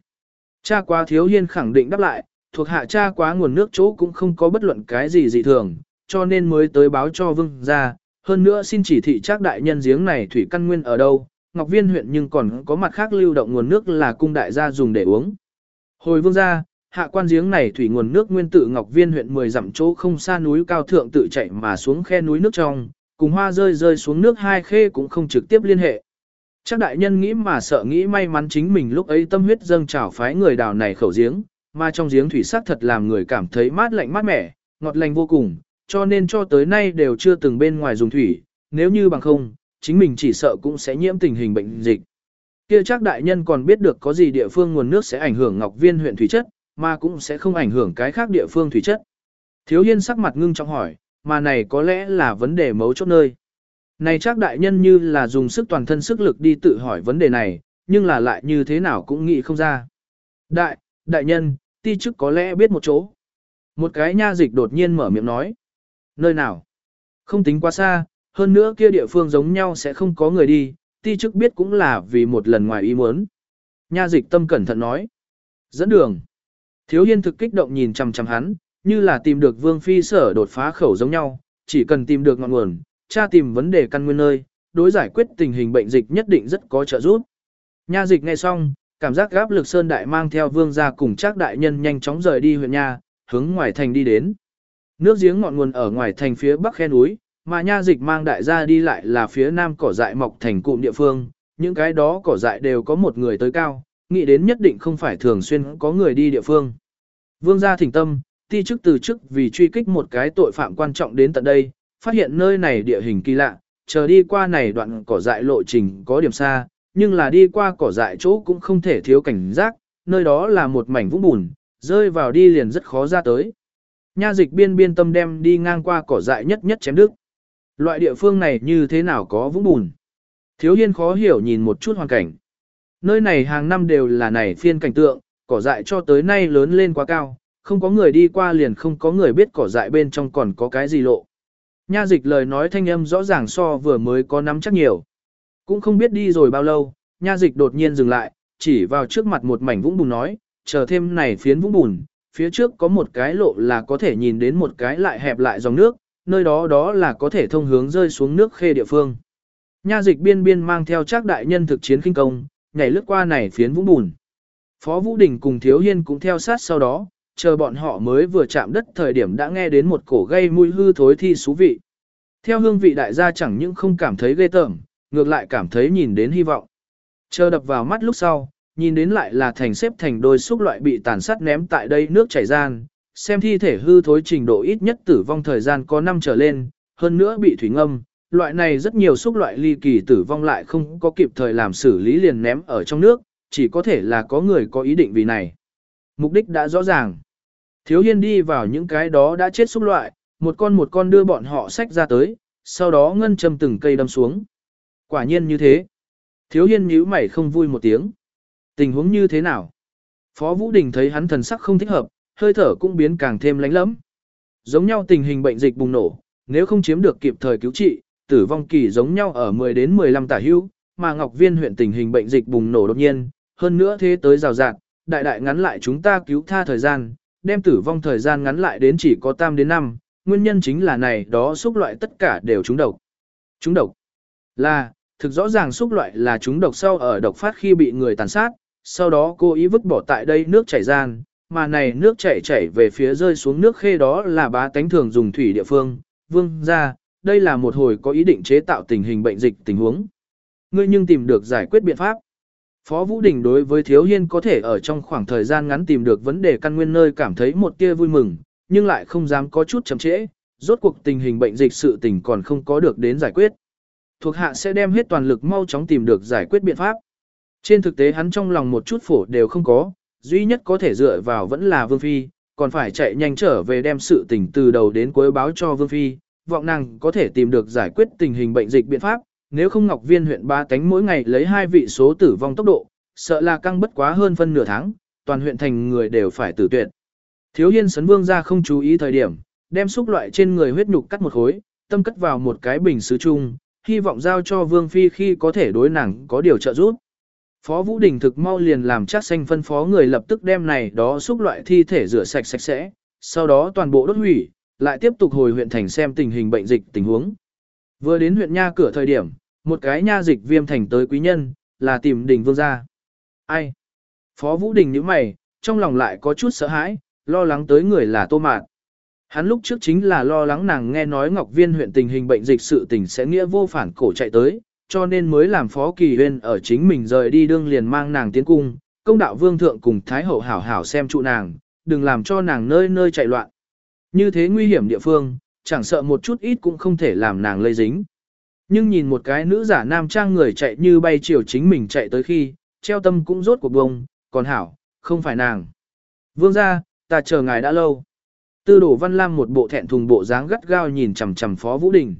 Cha quá thiếu hiên khẳng định đáp lại, thuộc hạ cha quá nguồn nước chỗ cũng không có bất luận cái gì dị thường, cho nên mới tới báo cho vương ra, hơn nữa xin chỉ thị chắc đại nhân giếng này thủy căn nguyên ở đâu, Ngọc Viên huyện nhưng còn có mặt khác lưu động nguồn nước là cung đại gia dùng để uống. Hồi vương gia hạ quan giếng này thủy nguồn nước nguyên tự Ngọc Viên huyện 10 dặm chỗ không xa núi cao thượng tự chạy mà xuống khe núi nước trong, cùng hoa rơi rơi xuống nước hai khê cũng không trực tiếp liên hệ. Chắc đại nhân nghĩ mà sợ nghĩ may mắn chính mình lúc ấy tâm huyết dâng trào phái người đào này khẩu giếng, mà trong giếng thủy sắc thật làm người cảm thấy mát lạnh mát mẻ, ngọt lành vô cùng, cho nên cho tới nay đều chưa từng bên ngoài dùng thủy, nếu như bằng không, chính mình chỉ sợ cũng sẽ nhiễm tình hình bệnh dịch. Kia chắc đại nhân còn biết được có gì địa phương nguồn nước sẽ ảnh hưởng Ngọc Viên huyện thủy chất, mà cũng sẽ không ảnh hưởng cái khác địa phương thủy chất. Thiếu Hiên sắc mặt ngưng trọng hỏi, mà này có lẽ là vấn đề mấu chốt nơi. Này chắc đại nhân như là dùng sức toàn thân sức lực đi tự hỏi vấn đề này, nhưng là lại như thế nào cũng nghĩ không ra. Đại, đại nhân, ti chức có lẽ biết một chỗ. Một cái nha dịch đột nhiên mở miệng nói. Nơi nào? Không tính quá xa, hơn nữa kia địa phương giống nhau sẽ không có người đi, ti chức biết cũng là vì một lần ngoài ý muốn. Nha dịch tâm cẩn thận nói. Dẫn đường. Thiếu hiên thực kích động nhìn chằm chằm hắn, như là tìm được vương phi sở đột phá khẩu giống nhau, chỉ cần tìm được ngọn nguồn, tra tìm vấn đề căn nguyên nơi, đối giải quyết tình hình bệnh dịch nhất định rất có trợ giúp. Nha dịch nghe xong, cảm giác gáp lực sơn đại mang theo vương gia cùng chắc đại nhân nhanh chóng rời đi huyện nha, hướng ngoài thành đi đến. Nước giếng ngọn nguồn ở ngoài thành phía bắc khe núi, mà nha dịch mang đại gia đi lại là phía nam cỏ dại mọc thành cụm địa phương, những cái đó cỏ dại đều có một người tới cao, nghĩ đến nhất định không phải thường xuyên có người đi địa phương. Vương gia thỉnh tâm, ti chức từ chức vì truy kích một cái tội phạm quan trọng đến tận đây, phát hiện nơi này địa hình kỳ lạ, chờ đi qua này đoạn cỏ dại lộ trình có điểm xa, nhưng là đi qua cỏ dại chỗ cũng không thể thiếu cảnh giác, nơi đó là một mảnh vũng bùn, rơi vào đi liền rất khó ra tới. Nha dịch biên biên tâm đem đi ngang qua cỏ dại nhất nhất chém đứt. Loại địa phương này như thế nào có vũng bùn? Thiếu hiên khó hiểu nhìn một chút hoàn cảnh. Nơi này hàng năm đều là này phiên cảnh tượng, cỏ dại cho tới nay lớn lên quá cao, không có người đi qua liền không có người biết cỏ dại bên trong còn có cái gì lộ. Nha dịch lời nói thanh âm rõ ràng so vừa mới có nắm chắc nhiều. Cũng không biết đi rồi bao lâu, nha dịch đột nhiên dừng lại, chỉ vào trước mặt một mảnh vũng bùn nói, chờ thêm này phiến vũng bùn, phía trước có một cái lộ là có thể nhìn đến một cái lại hẹp lại dòng nước, nơi đó đó là có thể thông hướng rơi xuống nước khê địa phương. Nha dịch biên biên mang theo chắc đại nhân thực chiến kinh công, nhảy lướt qua này phiến vũng bùn. Phó Vũ Đình cùng Thiếu Hiên cũng theo sát sau đó, chờ bọn họ mới vừa chạm đất thời điểm đã nghe đến một cổ gây mùi hư thối thi xú vị. Theo hương vị đại gia chẳng những không cảm thấy ghê tởm, ngược lại cảm thấy nhìn đến hy vọng. Chờ đập vào mắt lúc sau, nhìn đến lại là thành xếp thành đôi xúc loại bị tàn sát ném tại đây nước chảy gian, xem thi thể hư thối trình độ ít nhất tử vong thời gian có năm trở lên, hơn nữa bị thủy ngâm, loại này rất nhiều xúc loại ly kỳ tử vong lại không có kịp thời làm xử lý liền ném ở trong nước, chỉ có thể là có người có ý định vì này. Mục đích đã rõ ràng. Thiếu hiên đi vào những cái đó đã chết xúc loại, một con một con đưa bọn họ sách ra tới, sau đó ngân châm từng cây đâm xuống. Quả nhiên như thế. Thiếu hiên nhíu mày không vui một tiếng. Tình huống như thế nào? Phó Vũ Đình thấy hắn thần sắc không thích hợp, hơi thở cũng biến càng thêm lánh lẫm. Giống nhau tình hình bệnh dịch bùng nổ, nếu không chiếm được kịp thời cứu trị, tử vong kỳ giống nhau ở 10 đến 15 tả hữu. mà Ngọc Viên huyện tình hình bệnh dịch bùng nổ đột nhiên, hơn nữa thế tới rào rạt, đại đại ngắn lại chúng ta cứu tha thời gian, đem tử vong thời gian ngắn lại đến chỉ có tam đến 5, nguyên nhân chính là này đó xúc loại tất cả đều trúng độc. Trúng độc là, thực rõ ràng xúc loại là trúng độc sau ở độc phát khi bị người tàn sát, sau đó cô ý vứt bỏ tại đây nước chảy gian, mà này nước chảy chảy về phía rơi xuống nước khê đó là bá tánh thường dùng thủy địa phương, vương ra, đây là một hồi có ý định chế tạo tình hình bệnh dịch tình huống. Ngươi nhưng tìm được giải quyết biện pháp. Phó Vũ Đình đối với Thiếu Hiên có thể ở trong khoảng thời gian ngắn tìm được vấn đề căn nguyên nơi cảm thấy một tia vui mừng, nhưng lại không dám có chút chậm trễ, rốt cuộc tình hình bệnh dịch sự tình còn không có được đến giải quyết. Thuộc hạ sẽ đem hết toàn lực mau chóng tìm được giải quyết biện pháp. Trên thực tế hắn trong lòng một chút phổ đều không có, duy nhất có thể dựa vào vẫn là Vương Phi, còn phải chạy nhanh trở về đem sự tình từ đầu đến cuối báo cho Vương Phi, vọng nàng có thể tìm được giải quyết tình hình bệnh dịch biện pháp, nếu không Ngọc Viên huyện ba cánh mỗi ngày lấy hai vị số tử vong tốc độ, sợ là căng bất quá hơn phân nửa tháng, toàn huyện thành người đều phải tử tuyệt. Thiếu hiên sấn vương ra không chú ý thời điểm, đem xúc loại trên người huyết nhục cắt một khối, tâm cất vào một cái bình sứ chung, hy vọng giao cho vương phi khi có thể đối nàng có điều trợ giúp. Phó Vũ Đình thực mau liền làm chắc xanh phân phó người lập tức đem này đó xúc loại thi thể rửa sạch sạch sẽ, sau đó toàn bộ đốt hủy, lại tiếp tục hồi huyện thành xem tình hình bệnh dịch tình huống. Vừa đến huyện nha cửa thời điểm, một cái nha dịch viêm thành tới quý nhân, là tìm đình vương gia. Ai? Phó Vũ Đình nhíu mày, trong lòng lại có chút sợ hãi, lo lắng tới người là Tô Mạt. Hắn lúc trước chính là lo lắng nàng nghe nói Ngọc Viên huyện tình hình bệnh dịch sự tình sẽ nghĩa vô phản cổ chạy tới, cho nên mới làm Phó Kỳ Huyên ở chính mình rời đi đương liền mang nàng tiến cung, công đạo vương thượng cùng Thái hậu hảo hảo xem trụ nàng, đừng làm cho nàng nơi nơi chạy loạn. Như thế nguy hiểm địa phương, chẳng sợ một chút ít cũng không thể làm nàng lây dính. Nhưng nhìn một cái nữ giả nam trang người chạy như bay chiều chính mình chạy tới khi, treo tâm cũng rốt cuộc bông, còn hảo, không phải nàng. Vương ra, ta chờ ngài đã lâu. Tư đổ văn lam một bộ thẹn thùng bộ dáng gắt gao nhìn chằm chằm phó vũ đình.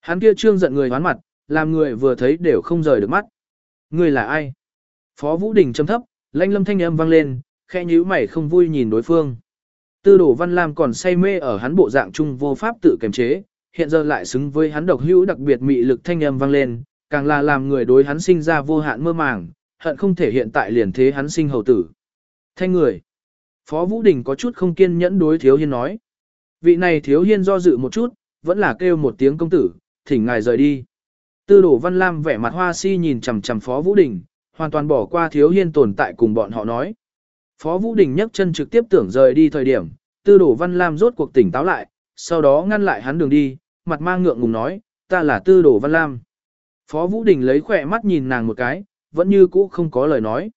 Hắn kia trương giận người hoán mặt, làm người vừa thấy đều không rời được mắt. Người là ai? Phó vũ đình trầm thấp, lanh lâm thanh âm vang lên, khẽ nhíu mày không vui nhìn đối phương. Tư đổ văn lam còn say mê ở hắn bộ dạng trung vô pháp tự kiềm chế, hiện giờ lại xứng với hắn độc hữu đặc biệt mị lực thanh âm vang lên, càng là làm người đối hắn sinh ra vô hạn mơ màng, hận không thể hiện tại liền thế hắn sinh hầu tử. Thanh người. Phó Vũ Đình có chút không kiên nhẫn đối Thiếu Hiên nói. Vị này Thiếu Hiên do dự một chút, vẫn là kêu một tiếng công tử, thỉnh ngài rời đi. Tư đổ Văn Lam vẻ mặt hoa si nhìn chằm chằm Phó Vũ Đình, hoàn toàn bỏ qua Thiếu Hiên tồn tại cùng bọn họ nói. Phó Vũ Đình nhấc chân trực tiếp tưởng rời đi thời điểm, Tư đổ Văn Lam rốt cuộc tỉnh táo lại, sau đó ngăn lại hắn đường đi, mặt mang ngượng ngùng nói, ta là Tư đổ Văn Lam. Phó Vũ Đình lấy khỏe mắt nhìn nàng một cái, vẫn như cũ không có lời nói.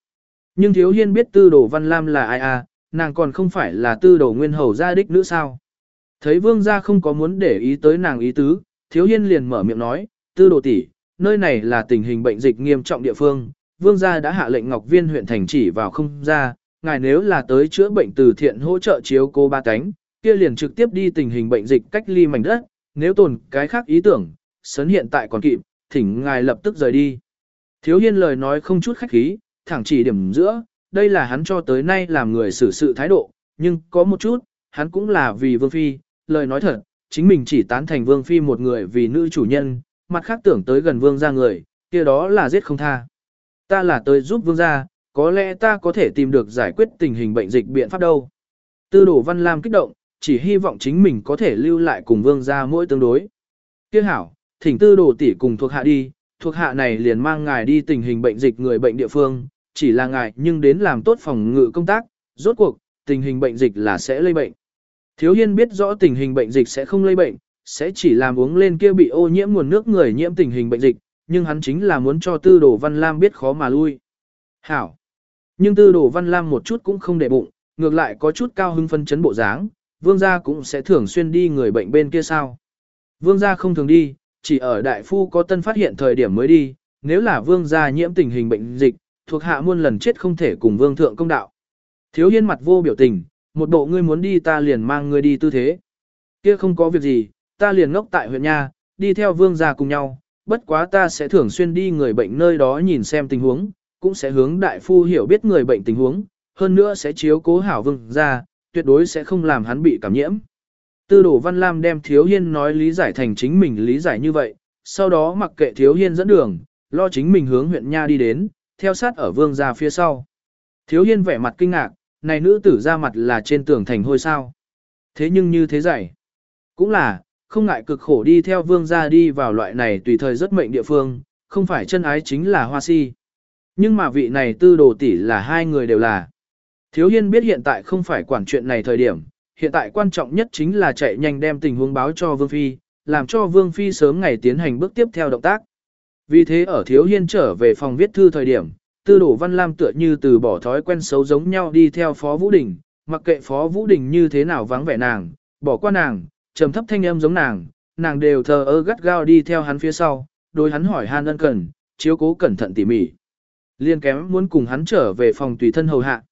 Nhưng Thiếu Hiên biết Tư đổ Văn Lam là ai à, nàng còn không phải là tư Đổ nguyên hầu gia đích nữ sao. Thấy vương gia không có muốn để ý tới nàng ý tứ, thiếu hiên liền mở miệng nói, tư đồ tỷ, nơi này là tình hình bệnh dịch nghiêm trọng địa phương, vương gia đã hạ lệnh ngọc viên huyện thành chỉ vào không ra, ngài nếu là tới chữa bệnh từ thiện hỗ trợ chiếu cô ba cánh, kia liền trực tiếp đi tình hình bệnh dịch cách ly mảnh đất, nếu tồn cái khác ý tưởng, sấn hiện tại còn kịp, thỉnh ngài lập tức rời đi. Thiếu hiên lời nói không chút khách khí, thẳng chỉ điểm giữa, đây là hắn cho tới nay làm người xử sự thái độ, nhưng có một chút, hắn cũng là vì Vương Phi, lời nói thật, chính mình chỉ tán thành Vương Phi một người vì nữ chủ nhân, mặt khác tưởng tới gần Vương gia người, kia đó là giết không tha. Ta là tới giúp Vương gia, có lẽ ta có thể tìm được giải quyết tình hình bệnh dịch biện pháp đâu. Tư đổ Văn Lam kích động, chỉ hy vọng chính mình có thể lưu lại cùng Vương gia mỗi tương đối. Kia hảo, thỉnh tư đồ tỷ cùng thuộc hạ đi, thuộc hạ này liền mang ngài đi tình hình bệnh dịch người bệnh địa phương, chỉ là ngài nhưng đến làm tốt phòng ngự công tác, rốt cuộc, tình hình bệnh dịch là sẽ lây bệnh. Thiếu hiên biết rõ tình hình bệnh dịch sẽ không lây bệnh, sẽ chỉ làm uống lên kia bị ô nhiễm nguồn nước người nhiễm tình hình bệnh dịch, nhưng hắn chính là muốn cho tư đồ văn lam biết khó mà lui. Hảo! Nhưng tư đồ văn lam một chút cũng không để bụng, ngược lại có chút cao hưng phân chấn bộ dáng, vương gia cũng sẽ thường xuyên đi người bệnh bên kia sao. Vương gia không thường đi, chỉ ở đại phu có tân phát hiện thời điểm mới đi, nếu là vương gia nhiễm tình hình bệnh dịch, thuộc hạ muôn lần chết không thể cùng vương thượng công đạo. Thiếu hiên mặt vô biểu tình, một bộ ngươi muốn đi ta liền mang ngươi đi tư thế. Kia không có việc gì, ta liền ngốc tại huyện nha, đi theo vương gia cùng nhau, bất quá ta sẽ thường xuyên đi người bệnh nơi đó nhìn xem tình huống, cũng sẽ hướng đại phu hiểu biết người bệnh tình huống, hơn nữa sẽ chiếu cố hảo vương gia, tuyệt đối sẽ không làm hắn bị cảm nhiễm. Tư đổ Văn Lam đem Thiếu Hiên nói lý giải thành chính mình lý giải như vậy, sau đó mặc kệ Thiếu Hiên dẫn đường, lo chính mình hướng huyện Nha đi đến, theo sát ở vương gia phía sau. Thiếu Hiên vẻ mặt kinh ngạc, này nữ tử ra mặt là trên tường thành hôi sao. Thế nhưng như thế giải, cũng là, không ngại cực khổ đi theo vương gia đi vào loại này tùy thời rất mệnh địa phương, không phải chân ái chính là hoa si. Nhưng mà vị này tư đồ tỷ là hai người đều là. Thiếu Hiên biết hiện tại không phải quản chuyện này thời điểm, hiện tại quan trọng nhất chính là chạy nhanh đem tình huống báo cho Vương Phi, làm cho Vương Phi sớm ngày tiến hành bước tiếp theo động tác. Vì thế ở Thiếu Hiên trở về phòng viết thư thời điểm, tư đổ Văn Lam tựa như từ bỏ thói quen xấu giống nhau đi theo Phó Vũ Đình, mặc kệ Phó Vũ Đình như thế nào vắng vẻ nàng, bỏ qua nàng, trầm thấp thanh âm giống nàng, nàng đều thờ ơ gắt gao đi theo hắn phía sau, đối hắn hỏi han ân cần, chiếu cố cẩn thận tỉ mỉ. Liên kém muốn cùng hắn trở về phòng tùy thân hầu hạ.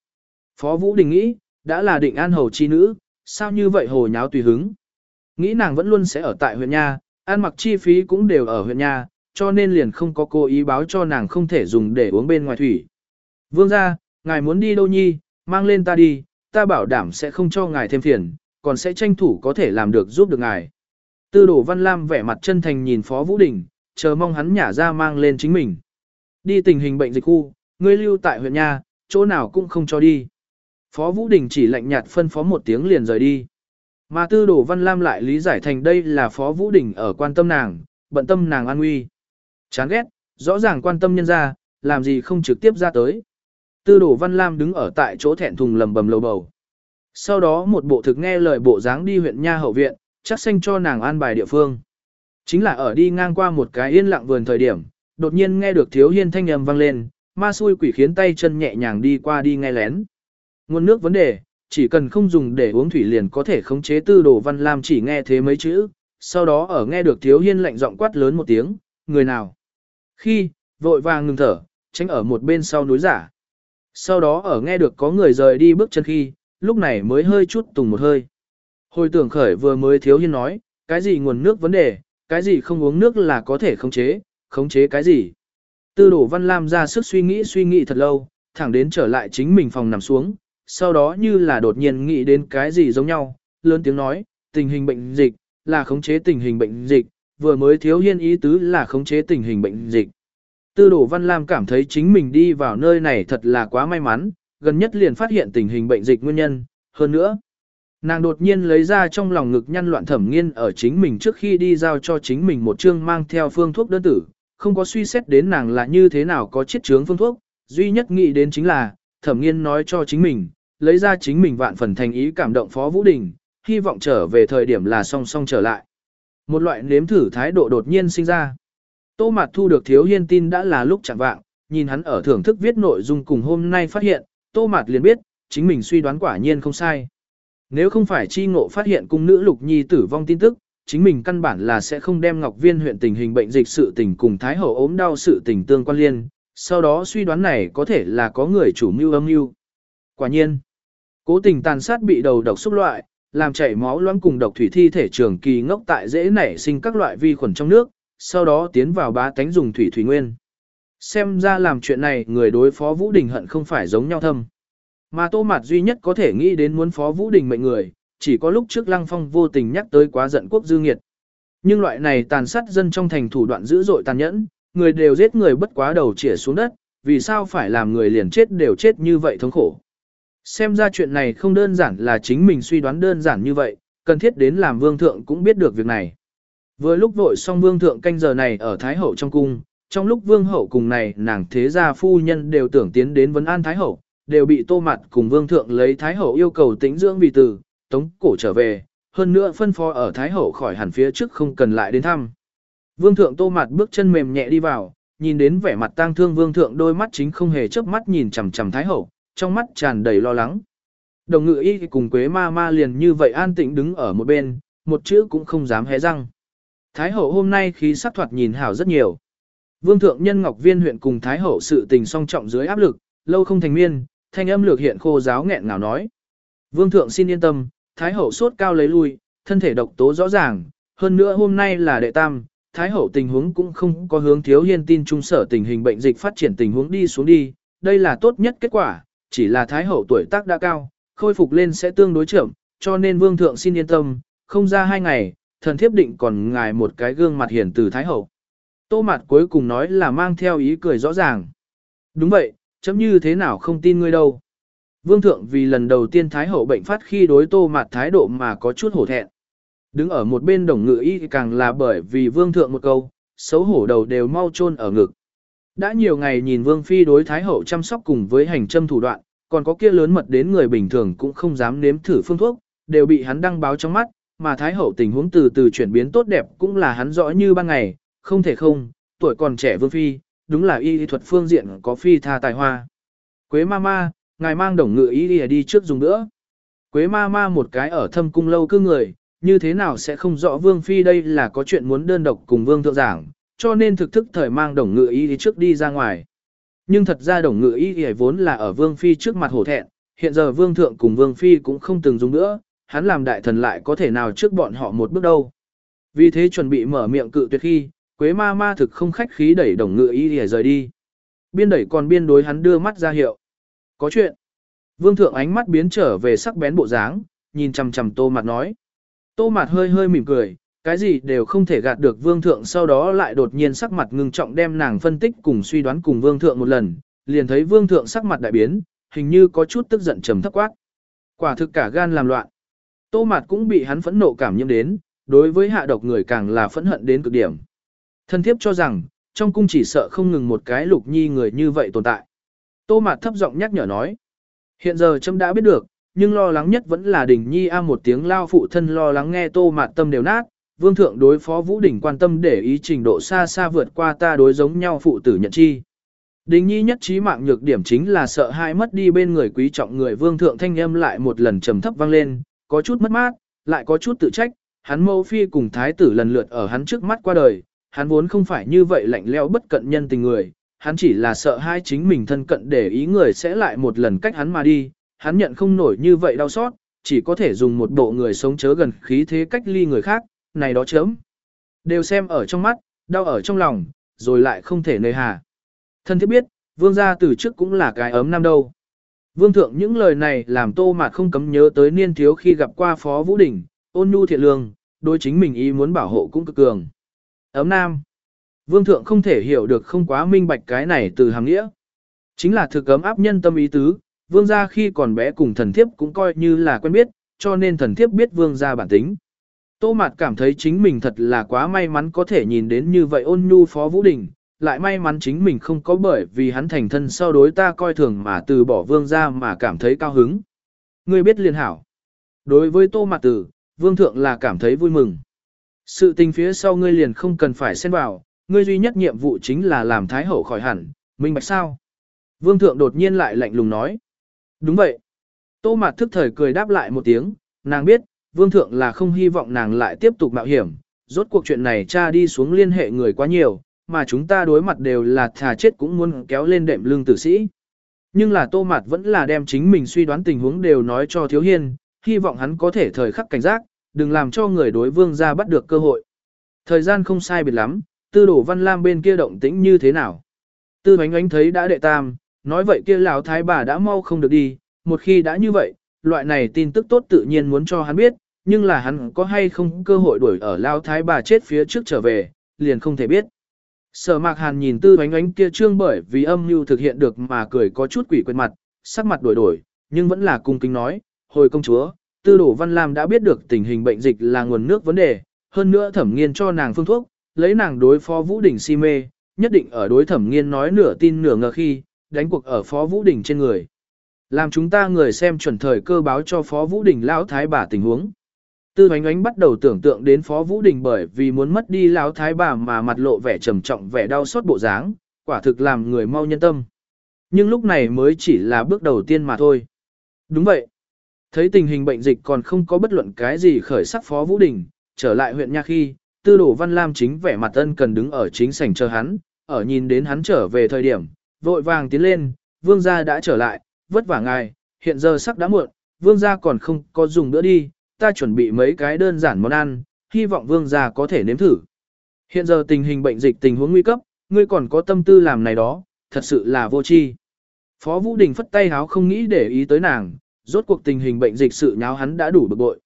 Phó Vũ Đình nghĩ, đã là định an hầu chi nữ, sao như vậy hồ nháo tùy hứng. Nghĩ nàng vẫn luôn sẽ ở tại huyện nha, ăn mặc chi phí cũng đều ở huyện nha, cho nên liền không có cố ý báo cho nàng không thể dùng để uống bên ngoài thủy. Vương ra, ngài muốn đi đâu nhi, mang lên ta đi, ta bảo đảm sẽ không cho ngài thêm phiền, còn sẽ tranh thủ có thể làm được giúp được ngài. Tư đổ Văn Lam vẻ mặt chân thành nhìn Phó Vũ Đình, chờ mong hắn nhả ra mang lên chính mình. Đi tình hình bệnh dịch khu, ngươi lưu tại huyện nha, chỗ nào cũng không cho đi. Phó Vũ Đình chỉ lạnh nhạt phân phó một tiếng liền rời đi. Mà tư đồ Văn Lam lại lý giải thành đây là Phó Vũ Đình ở quan tâm nàng, bận tâm nàng an nguy. Chán ghét, rõ ràng quan tâm nhân ra, làm gì không trực tiếp ra tới. Tư đồ Văn Lam đứng ở tại chỗ thẹn thùng lầm bầm lầu bầu. Sau đó một bộ thực nghe lời bộ dáng đi huyện nha hậu viện, chắc xanh cho nàng an bài địa phương. Chính là ở đi ngang qua một cái yên lặng vườn thời điểm, đột nhiên nghe được thiếu hiên thanh âm vang lên, ma xui quỷ khiến tay chân nhẹ nhàng đi qua đi nghe lén. Nguồn nước vấn đề, chỉ cần không dùng để uống thủy liền có thể khống chế tư đồ văn lam chỉ nghe thế mấy chữ, sau đó ở nghe được thiếu hiên lạnh giọng quát lớn một tiếng, người nào. Khi, vội vàng ngừng thở, tránh ở một bên sau núi giả. Sau đó ở nghe được có người rời đi bước chân khi, lúc này mới hơi chút tùng một hơi. Hồi tưởng khởi vừa mới thiếu hiên nói, cái gì nguồn nước vấn đề, cái gì không uống nước là có thể khống chế, khống chế cái gì. Tư đổ văn lam ra sức suy nghĩ suy nghĩ thật lâu, thẳng đến trở lại chính mình phòng nằm xuống, sau đó như là đột nhiên nghĩ đến cái gì giống nhau, lớn tiếng nói, tình hình bệnh dịch, là khống chế tình hình bệnh dịch, vừa mới thiếu hiên ý tứ là khống chế tình hình bệnh dịch. Tư đổ Văn Lam cảm thấy chính mình đi vào nơi này thật là quá may mắn, gần nhất liền phát hiện tình hình bệnh dịch nguyên nhân, hơn nữa. Nàng đột nhiên lấy ra trong lòng ngực nhăn loạn thẩm nghiên ở chính mình trước khi đi giao cho chính mình một chương mang theo phương thuốc đơn tử, không có suy xét đến nàng là như thế nào có chiết chướng phương thuốc, duy nhất nghĩ đến chính là, thẩm nghiên nói cho chính mình, lấy ra chính mình vạn phần thành ý cảm động Phó Vũ Đình, hy vọng trở về thời điểm là song song trở lại. Một loại nếm thử thái độ đột nhiên sinh ra. Tô Mạt thu được thiếu hiên tin đã là lúc chẳng vạng, nhìn hắn ở thưởng thức viết nội dung cùng hôm nay phát hiện, Tô Mạt liền biết, chính mình suy đoán quả nhiên không sai. Nếu không phải chi ngộ phát hiện cung nữ Lục Nhi tử vong tin tức, chính mình căn bản là sẽ không đem Ngọc Viên huyện tình hình bệnh dịch sự tình cùng Thái Hậu ốm đau sự tình tương quan liên, sau đó suy đoán này có thể là có người chủ mưu âm mưu. Quả nhiên, Cố tình tàn sát bị đầu độc xúc loại, làm chảy máu loãng cùng độc thủy thi thể trường kỳ ngốc tại dễ nảy sinh các loại vi khuẩn trong nước, sau đó tiến vào bá tánh dùng thủy thủy nguyên. Xem ra làm chuyện này người đối phó Vũ Đình hận không phải giống nhau thâm. Mà tô mạt duy nhất có thể nghĩ đến muốn phó Vũ Đình mệnh người, chỉ có lúc trước Lăng Phong vô tình nhắc tới quá giận quốc dư nghiệt. Nhưng loại này tàn sát dân trong thành thủ đoạn dữ dội tàn nhẫn, người đều giết người bất quá đầu chĩa xuống đất, vì sao phải làm người liền chết đều chết như vậy thống khổ. Xem ra chuyện này không đơn giản là chính mình suy đoán đơn giản như vậy, cần thiết đến làm vương thượng cũng biết được việc này. Vừa lúc vội xong vương thượng canh giờ này ở Thái Hậu trong cung, trong lúc vương hậu cùng này nàng thế gia phu nhân đều tưởng tiến đến vấn an Thái Hậu, đều bị tô mặt cùng vương thượng lấy Thái Hậu yêu cầu tĩnh dưỡng vì từ, tống cổ trở về, hơn nữa phân phó ở Thái Hậu khỏi hẳn phía trước không cần lại đến thăm. Vương thượng tô mặt bước chân mềm nhẹ đi vào, nhìn đến vẻ mặt tang thương vương thượng đôi mắt chính không hề chớp mắt nhìn chằm chằm Thái Hậu, trong mắt tràn đầy lo lắng. Đồng ngự y cùng quế ma ma liền như vậy an tĩnh đứng ở một bên, một chữ cũng không dám hé răng. Thái hậu hôm nay khí sắc thoạt nhìn hảo rất nhiều. Vương thượng nhân Ngọc Viên huyện cùng Thái hậu sự tình song trọng dưới áp lực, lâu không thành miên, thanh âm lược hiện khô giáo nghẹn ngào nói. Vương thượng xin yên tâm, Thái hậu sốt cao lấy lui, thân thể độc tố rõ ràng, hơn nữa hôm nay là đệ tam, Thái hậu tình huống cũng không có hướng thiếu hiên tin trung sở tình hình bệnh dịch phát triển tình huống đi xuống đi, đây là tốt nhất kết quả, chỉ là Thái hậu tuổi tác đã cao, khôi phục lên sẽ tương đối chậm, cho nên Vương thượng xin yên tâm, không ra hai ngày, thần thiếp định còn ngài một cái gương mặt hiền từ Thái hậu. Tô mặt cuối cùng nói là mang theo ý cười rõ ràng. Đúng vậy, chấm như thế nào không tin ngươi đâu. Vương thượng vì lần đầu tiên Thái hậu bệnh phát khi đối tô mặt thái độ mà có chút hổ thẹn. Đứng ở một bên đồng ngự y càng là bởi vì vương thượng một câu, xấu hổ đầu đều mau chôn ở ngực. Đã nhiều ngày nhìn vương phi đối thái hậu chăm sóc cùng với hành châm thủ đoạn, còn có kia lớn mật đến người bình thường cũng không dám nếm thử phương thuốc, đều bị hắn đăng báo trong mắt, mà thái hậu tình huống từ từ chuyển biến tốt đẹp cũng là hắn rõ như ban ngày, không thể không, tuổi còn trẻ vương phi, đúng là y thuật phương diện có phi tha tài hoa. Quế ma ma, ngài mang đồng ngự y đi, trước dùng nữa. Quế ma ma một cái ở thâm cung lâu cư người, như thế nào sẽ không rõ vương phi đây là có chuyện muốn đơn độc cùng vương thượng giảng, cho nên thực thức thời mang đồng ngự y đi trước đi ra ngoài. Nhưng thật ra đồng ngự y thì vốn là ở vương phi trước mặt hổ thẹn, hiện giờ vương thượng cùng vương phi cũng không từng dùng nữa, hắn làm đại thần lại có thể nào trước bọn họ một bước đâu. Vì thế chuẩn bị mở miệng cự tuyệt khi, Quế ma ma thực không khách khí đẩy đồng ngựa y để rời đi. Biên đẩy còn biên đối hắn đưa mắt ra hiệu. Có chuyện. Vương thượng ánh mắt biến trở về sắc bén bộ dáng, nhìn chằm chằm tô mặt nói. Tô mặt hơi hơi mỉm cười, cái gì đều không thể gạt được vương thượng sau đó lại đột nhiên sắc mặt ngưng trọng đem nàng phân tích cùng suy đoán cùng vương thượng một lần, liền thấy vương thượng sắc mặt đại biến, hình như có chút tức giận trầm thấp quát. Quả thực cả gan làm loạn. Tô mặt cũng bị hắn phẫn nộ cảm nhiễm đến, đối với hạ độc người càng là phẫn hận đến cực điểm. Thân thiếp cho rằng, trong cung chỉ sợ không ngừng một cái lục nhi người như vậy tồn tại. Tô Mạt thấp giọng nhắc nhở nói. Hiện giờ chấm đã biết được, nhưng lo lắng nhất vẫn là đình nhi a một tiếng lao phụ thân lo lắng nghe Tô Mạt tâm đều nát. Vương thượng đối phó Vũ Đình quan tâm để ý trình độ xa xa vượt qua ta đối giống nhau phụ tử nhận chi. Đình nhi nhất trí mạng nhược điểm chính là sợ hai mất đi bên người quý trọng người vương thượng thanh âm lại một lần trầm thấp vang lên, có chút mất mát, lại có chút tự trách, hắn mâu phi cùng thái tử lần lượt ở hắn trước mắt qua đời, hắn vốn không phải như vậy lạnh lẽo bất cận nhân tình người, hắn chỉ là sợ hai chính mình thân cận để ý người sẽ lại một lần cách hắn mà đi, hắn nhận không nổi như vậy đau xót, chỉ có thể dùng một bộ người sống chớ gần khí thế cách ly người khác, này đó chớm, Đều xem ở trong mắt, đau ở trong lòng, rồi lại không thể nơi hà. Thân thiết biết, vương gia từ trước cũng là cái ấm năm đâu. Vương thượng những lời này làm tô mà không cấm nhớ tới niên thiếu khi gặp qua phó Vũ Đình, ôn nhu thiện lương, đối chính mình ý muốn bảo hộ cũng cực cường. Ấm nam. Vương thượng không thể hiểu được không quá minh bạch cái này từ hàng nghĩa. Chính là thực ấm áp nhân tâm ý tứ, vương gia khi còn bé cùng thần thiếp cũng coi như là quen biết, cho nên thần thiếp biết vương gia bản tính. Tô Mạt cảm thấy chính mình thật là quá may mắn có thể nhìn đến như vậy ôn nhu phó Vũ Đình, lại may mắn chính mình không có bởi vì hắn thành thân sau đối ta coi thường mà từ bỏ vương gia mà cảm thấy cao hứng. Ngươi biết liền hảo. Đối với Tô Mạt Tử, vương thượng là cảm thấy vui mừng. Sự tình phía sau ngươi liền không cần phải xen vào, ngươi duy nhất nhiệm vụ chính là làm thái hậu khỏi hẳn, minh bạch sao? Vương thượng đột nhiên lại lạnh lùng nói. Đúng vậy. Tô Mạt thức thời cười đáp lại một tiếng, nàng biết, vương thượng là không hy vọng nàng lại tiếp tục mạo hiểm, rốt cuộc chuyện này cha đi xuống liên hệ người quá nhiều, mà chúng ta đối mặt đều là thà chết cũng muốn kéo lên đệm lương tử sĩ. Nhưng là Tô Mạt vẫn là đem chính mình suy đoán tình huống đều nói cho Thiếu Hiên, hy vọng hắn có thể thời khắc cảnh giác, đừng làm cho người đối vương ra bắt được cơ hội. Thời gian không sai biệt lắm, tư đổ văn lam bên kia động tĩnh như thế nào. Tư bánh ánh thấy đã đệ tam, nói vậy kia lão thái bà đã mau không được đi, một khi đã như vậy, loại này tin tức tốt tự nhiên muốn cho hắn biết, nhưng là hắn có hay không cơ hội đuổi ở lão thái bà chết phía trước trở về, liền không thể biết. Sở mạc hàn nhìn tư bánh ánh kia trương bởi vì âm mưu thực hiện được mà cười có chút quỷ quên mặt, sắc mặt đổi đổi, nhưng vẫn là cung kính nói, hồi công chúa, tư đổ văn lam đã biết được tình hình bệnh dịch là nguồn nước vấn đề, hơn nữa thẩm nghiên cho nàng phương thuốc, lấy nàng đối phó Vũ Đình si mê, nhất định ở đối thẩm nghiên nói nửa tin nửa ngờ khi, đánh cuộc ở phó Vũ Đình trên người. Làm chúng ta người xem chuẩn thời cơ báo cho phó Vũ Đình lão thái bà tình huống. Tư Hoành ánh bắt đầu tưởng tượng đến phó Vũ Đình bởi vì muốn mất đi lão thái bà mà mặt lộ vẻ trầm trọng vẻ đau xót bộ dáng, quả thực làm người mau nhân tâm. Nhưng lúc này mới chỉ là bước đầu tiên mà thôi. Đúng vậy. Thấy tình hình bệnh dịch còn không có bất luận cái gì khởi sắc phó Vũ Đình, trở lại huyện Nha khi, tư đổ văn lam chính vẻ mặt ân cần đứng ở chính sảnh chờ hắn, ở nhìn đến hắn trở về thời điểm, vội vàng tiến lên, vương gia đã trở lại, vất vả ngài, hiện giờ sắc đã muộn, vương gia còn không có dùng bữa đi, ta chuẩn bị mấy cái đơn giản món ăn, hy vọng vương gia có thể nếm thử. Hiện giờ tình hình bệnh dịch tình huống nguy cấp, ngươi còn có tâm tư làm này đó, thật sự là vô tri. Phó Vũ Đình phất tay háo không nghĩ để ý tới nàng, rốt cuộc tình hình bệnh dịch sự nháo hắn đã đủ bực bội.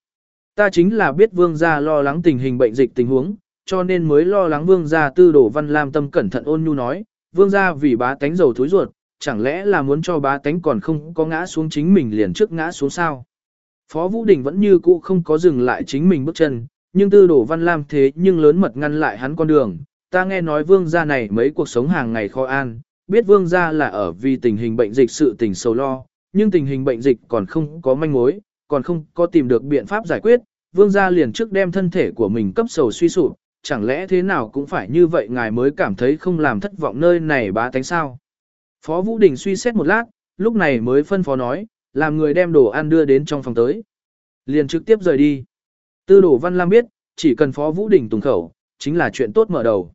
Ta chính là biết vương gia lo lắng tình hình bệnh dịch tình huống, cho nên mới lo lắng vương gia tư đổ văn lam tâm cẩn thận ôn nhu nói, vương gia vì bá tánh dầu thối ruột, chẳng lẽ là muốn cho bá tánh còn không có ngã xuống chính mình liền trước ngã xuống sao. Phó Vũ Đình vẫn như cũ không có dừng lại chính mình bước chân, nhưng tư đổ văn lam thế nhưng lớn mật ngăn lại hắn con đường. Ta nghe nói vương gia này mấy cuộc sống hàng ngày khó an, biết vương gia là ở vì tình hình bệnh dịch sự tình sầu lo, nhưng tình hình bệnh dịch còn không có manh mối, còn không có tìm được biện pháp giải quyết, vương gia liền trước đem thân thể của mình cấp sầu suy sụp, chẳng lẽ thế nào cũng phải như vậy ngài mới cảm thấy không làm thất vọng nơi này bá tánh sao. Phó Vũ Đình suy xét một lát, lúc này mới phân phó nói, làm người đem đồ ăn đưa đến trong phòng tới. Liền trực tiếp rời đi. Tư đồ Văn Lam biết, chỉ cần Phó Vũ Đình tùng khẩu, chính là chuyện tốt mở đầu.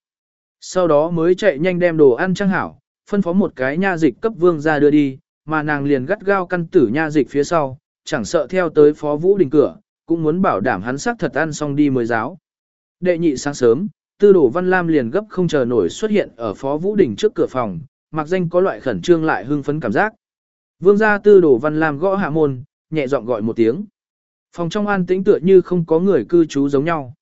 Sau đó mới chạy nhanh đem đồ ăn trang hảo, phân phó một cái nha dịch cấp vương ra đưa đi, mà nàng liền gắt gao căn tử nha dịch phía sau, chẳng sợ theo tới Phó Vũ Đình cửa, cũng muốn bảo đảm hắn xác thật ăn xong đi mới giáo. Đệ nhị sáng sớm, tư đồ Văn Lam liền gấp không chờ nổi xuất hiện ở Phó Vũ Đình trước cửa phòng, mặc danh có loại khẩn trương lại hưng phấn cảm giác. Vương gia tư đồ Văn Lam gõ hạ môn, nhẹ giọng gọi một tiếng. Phòng trong an tĩnh tựa như không có người cư trú giống nhau.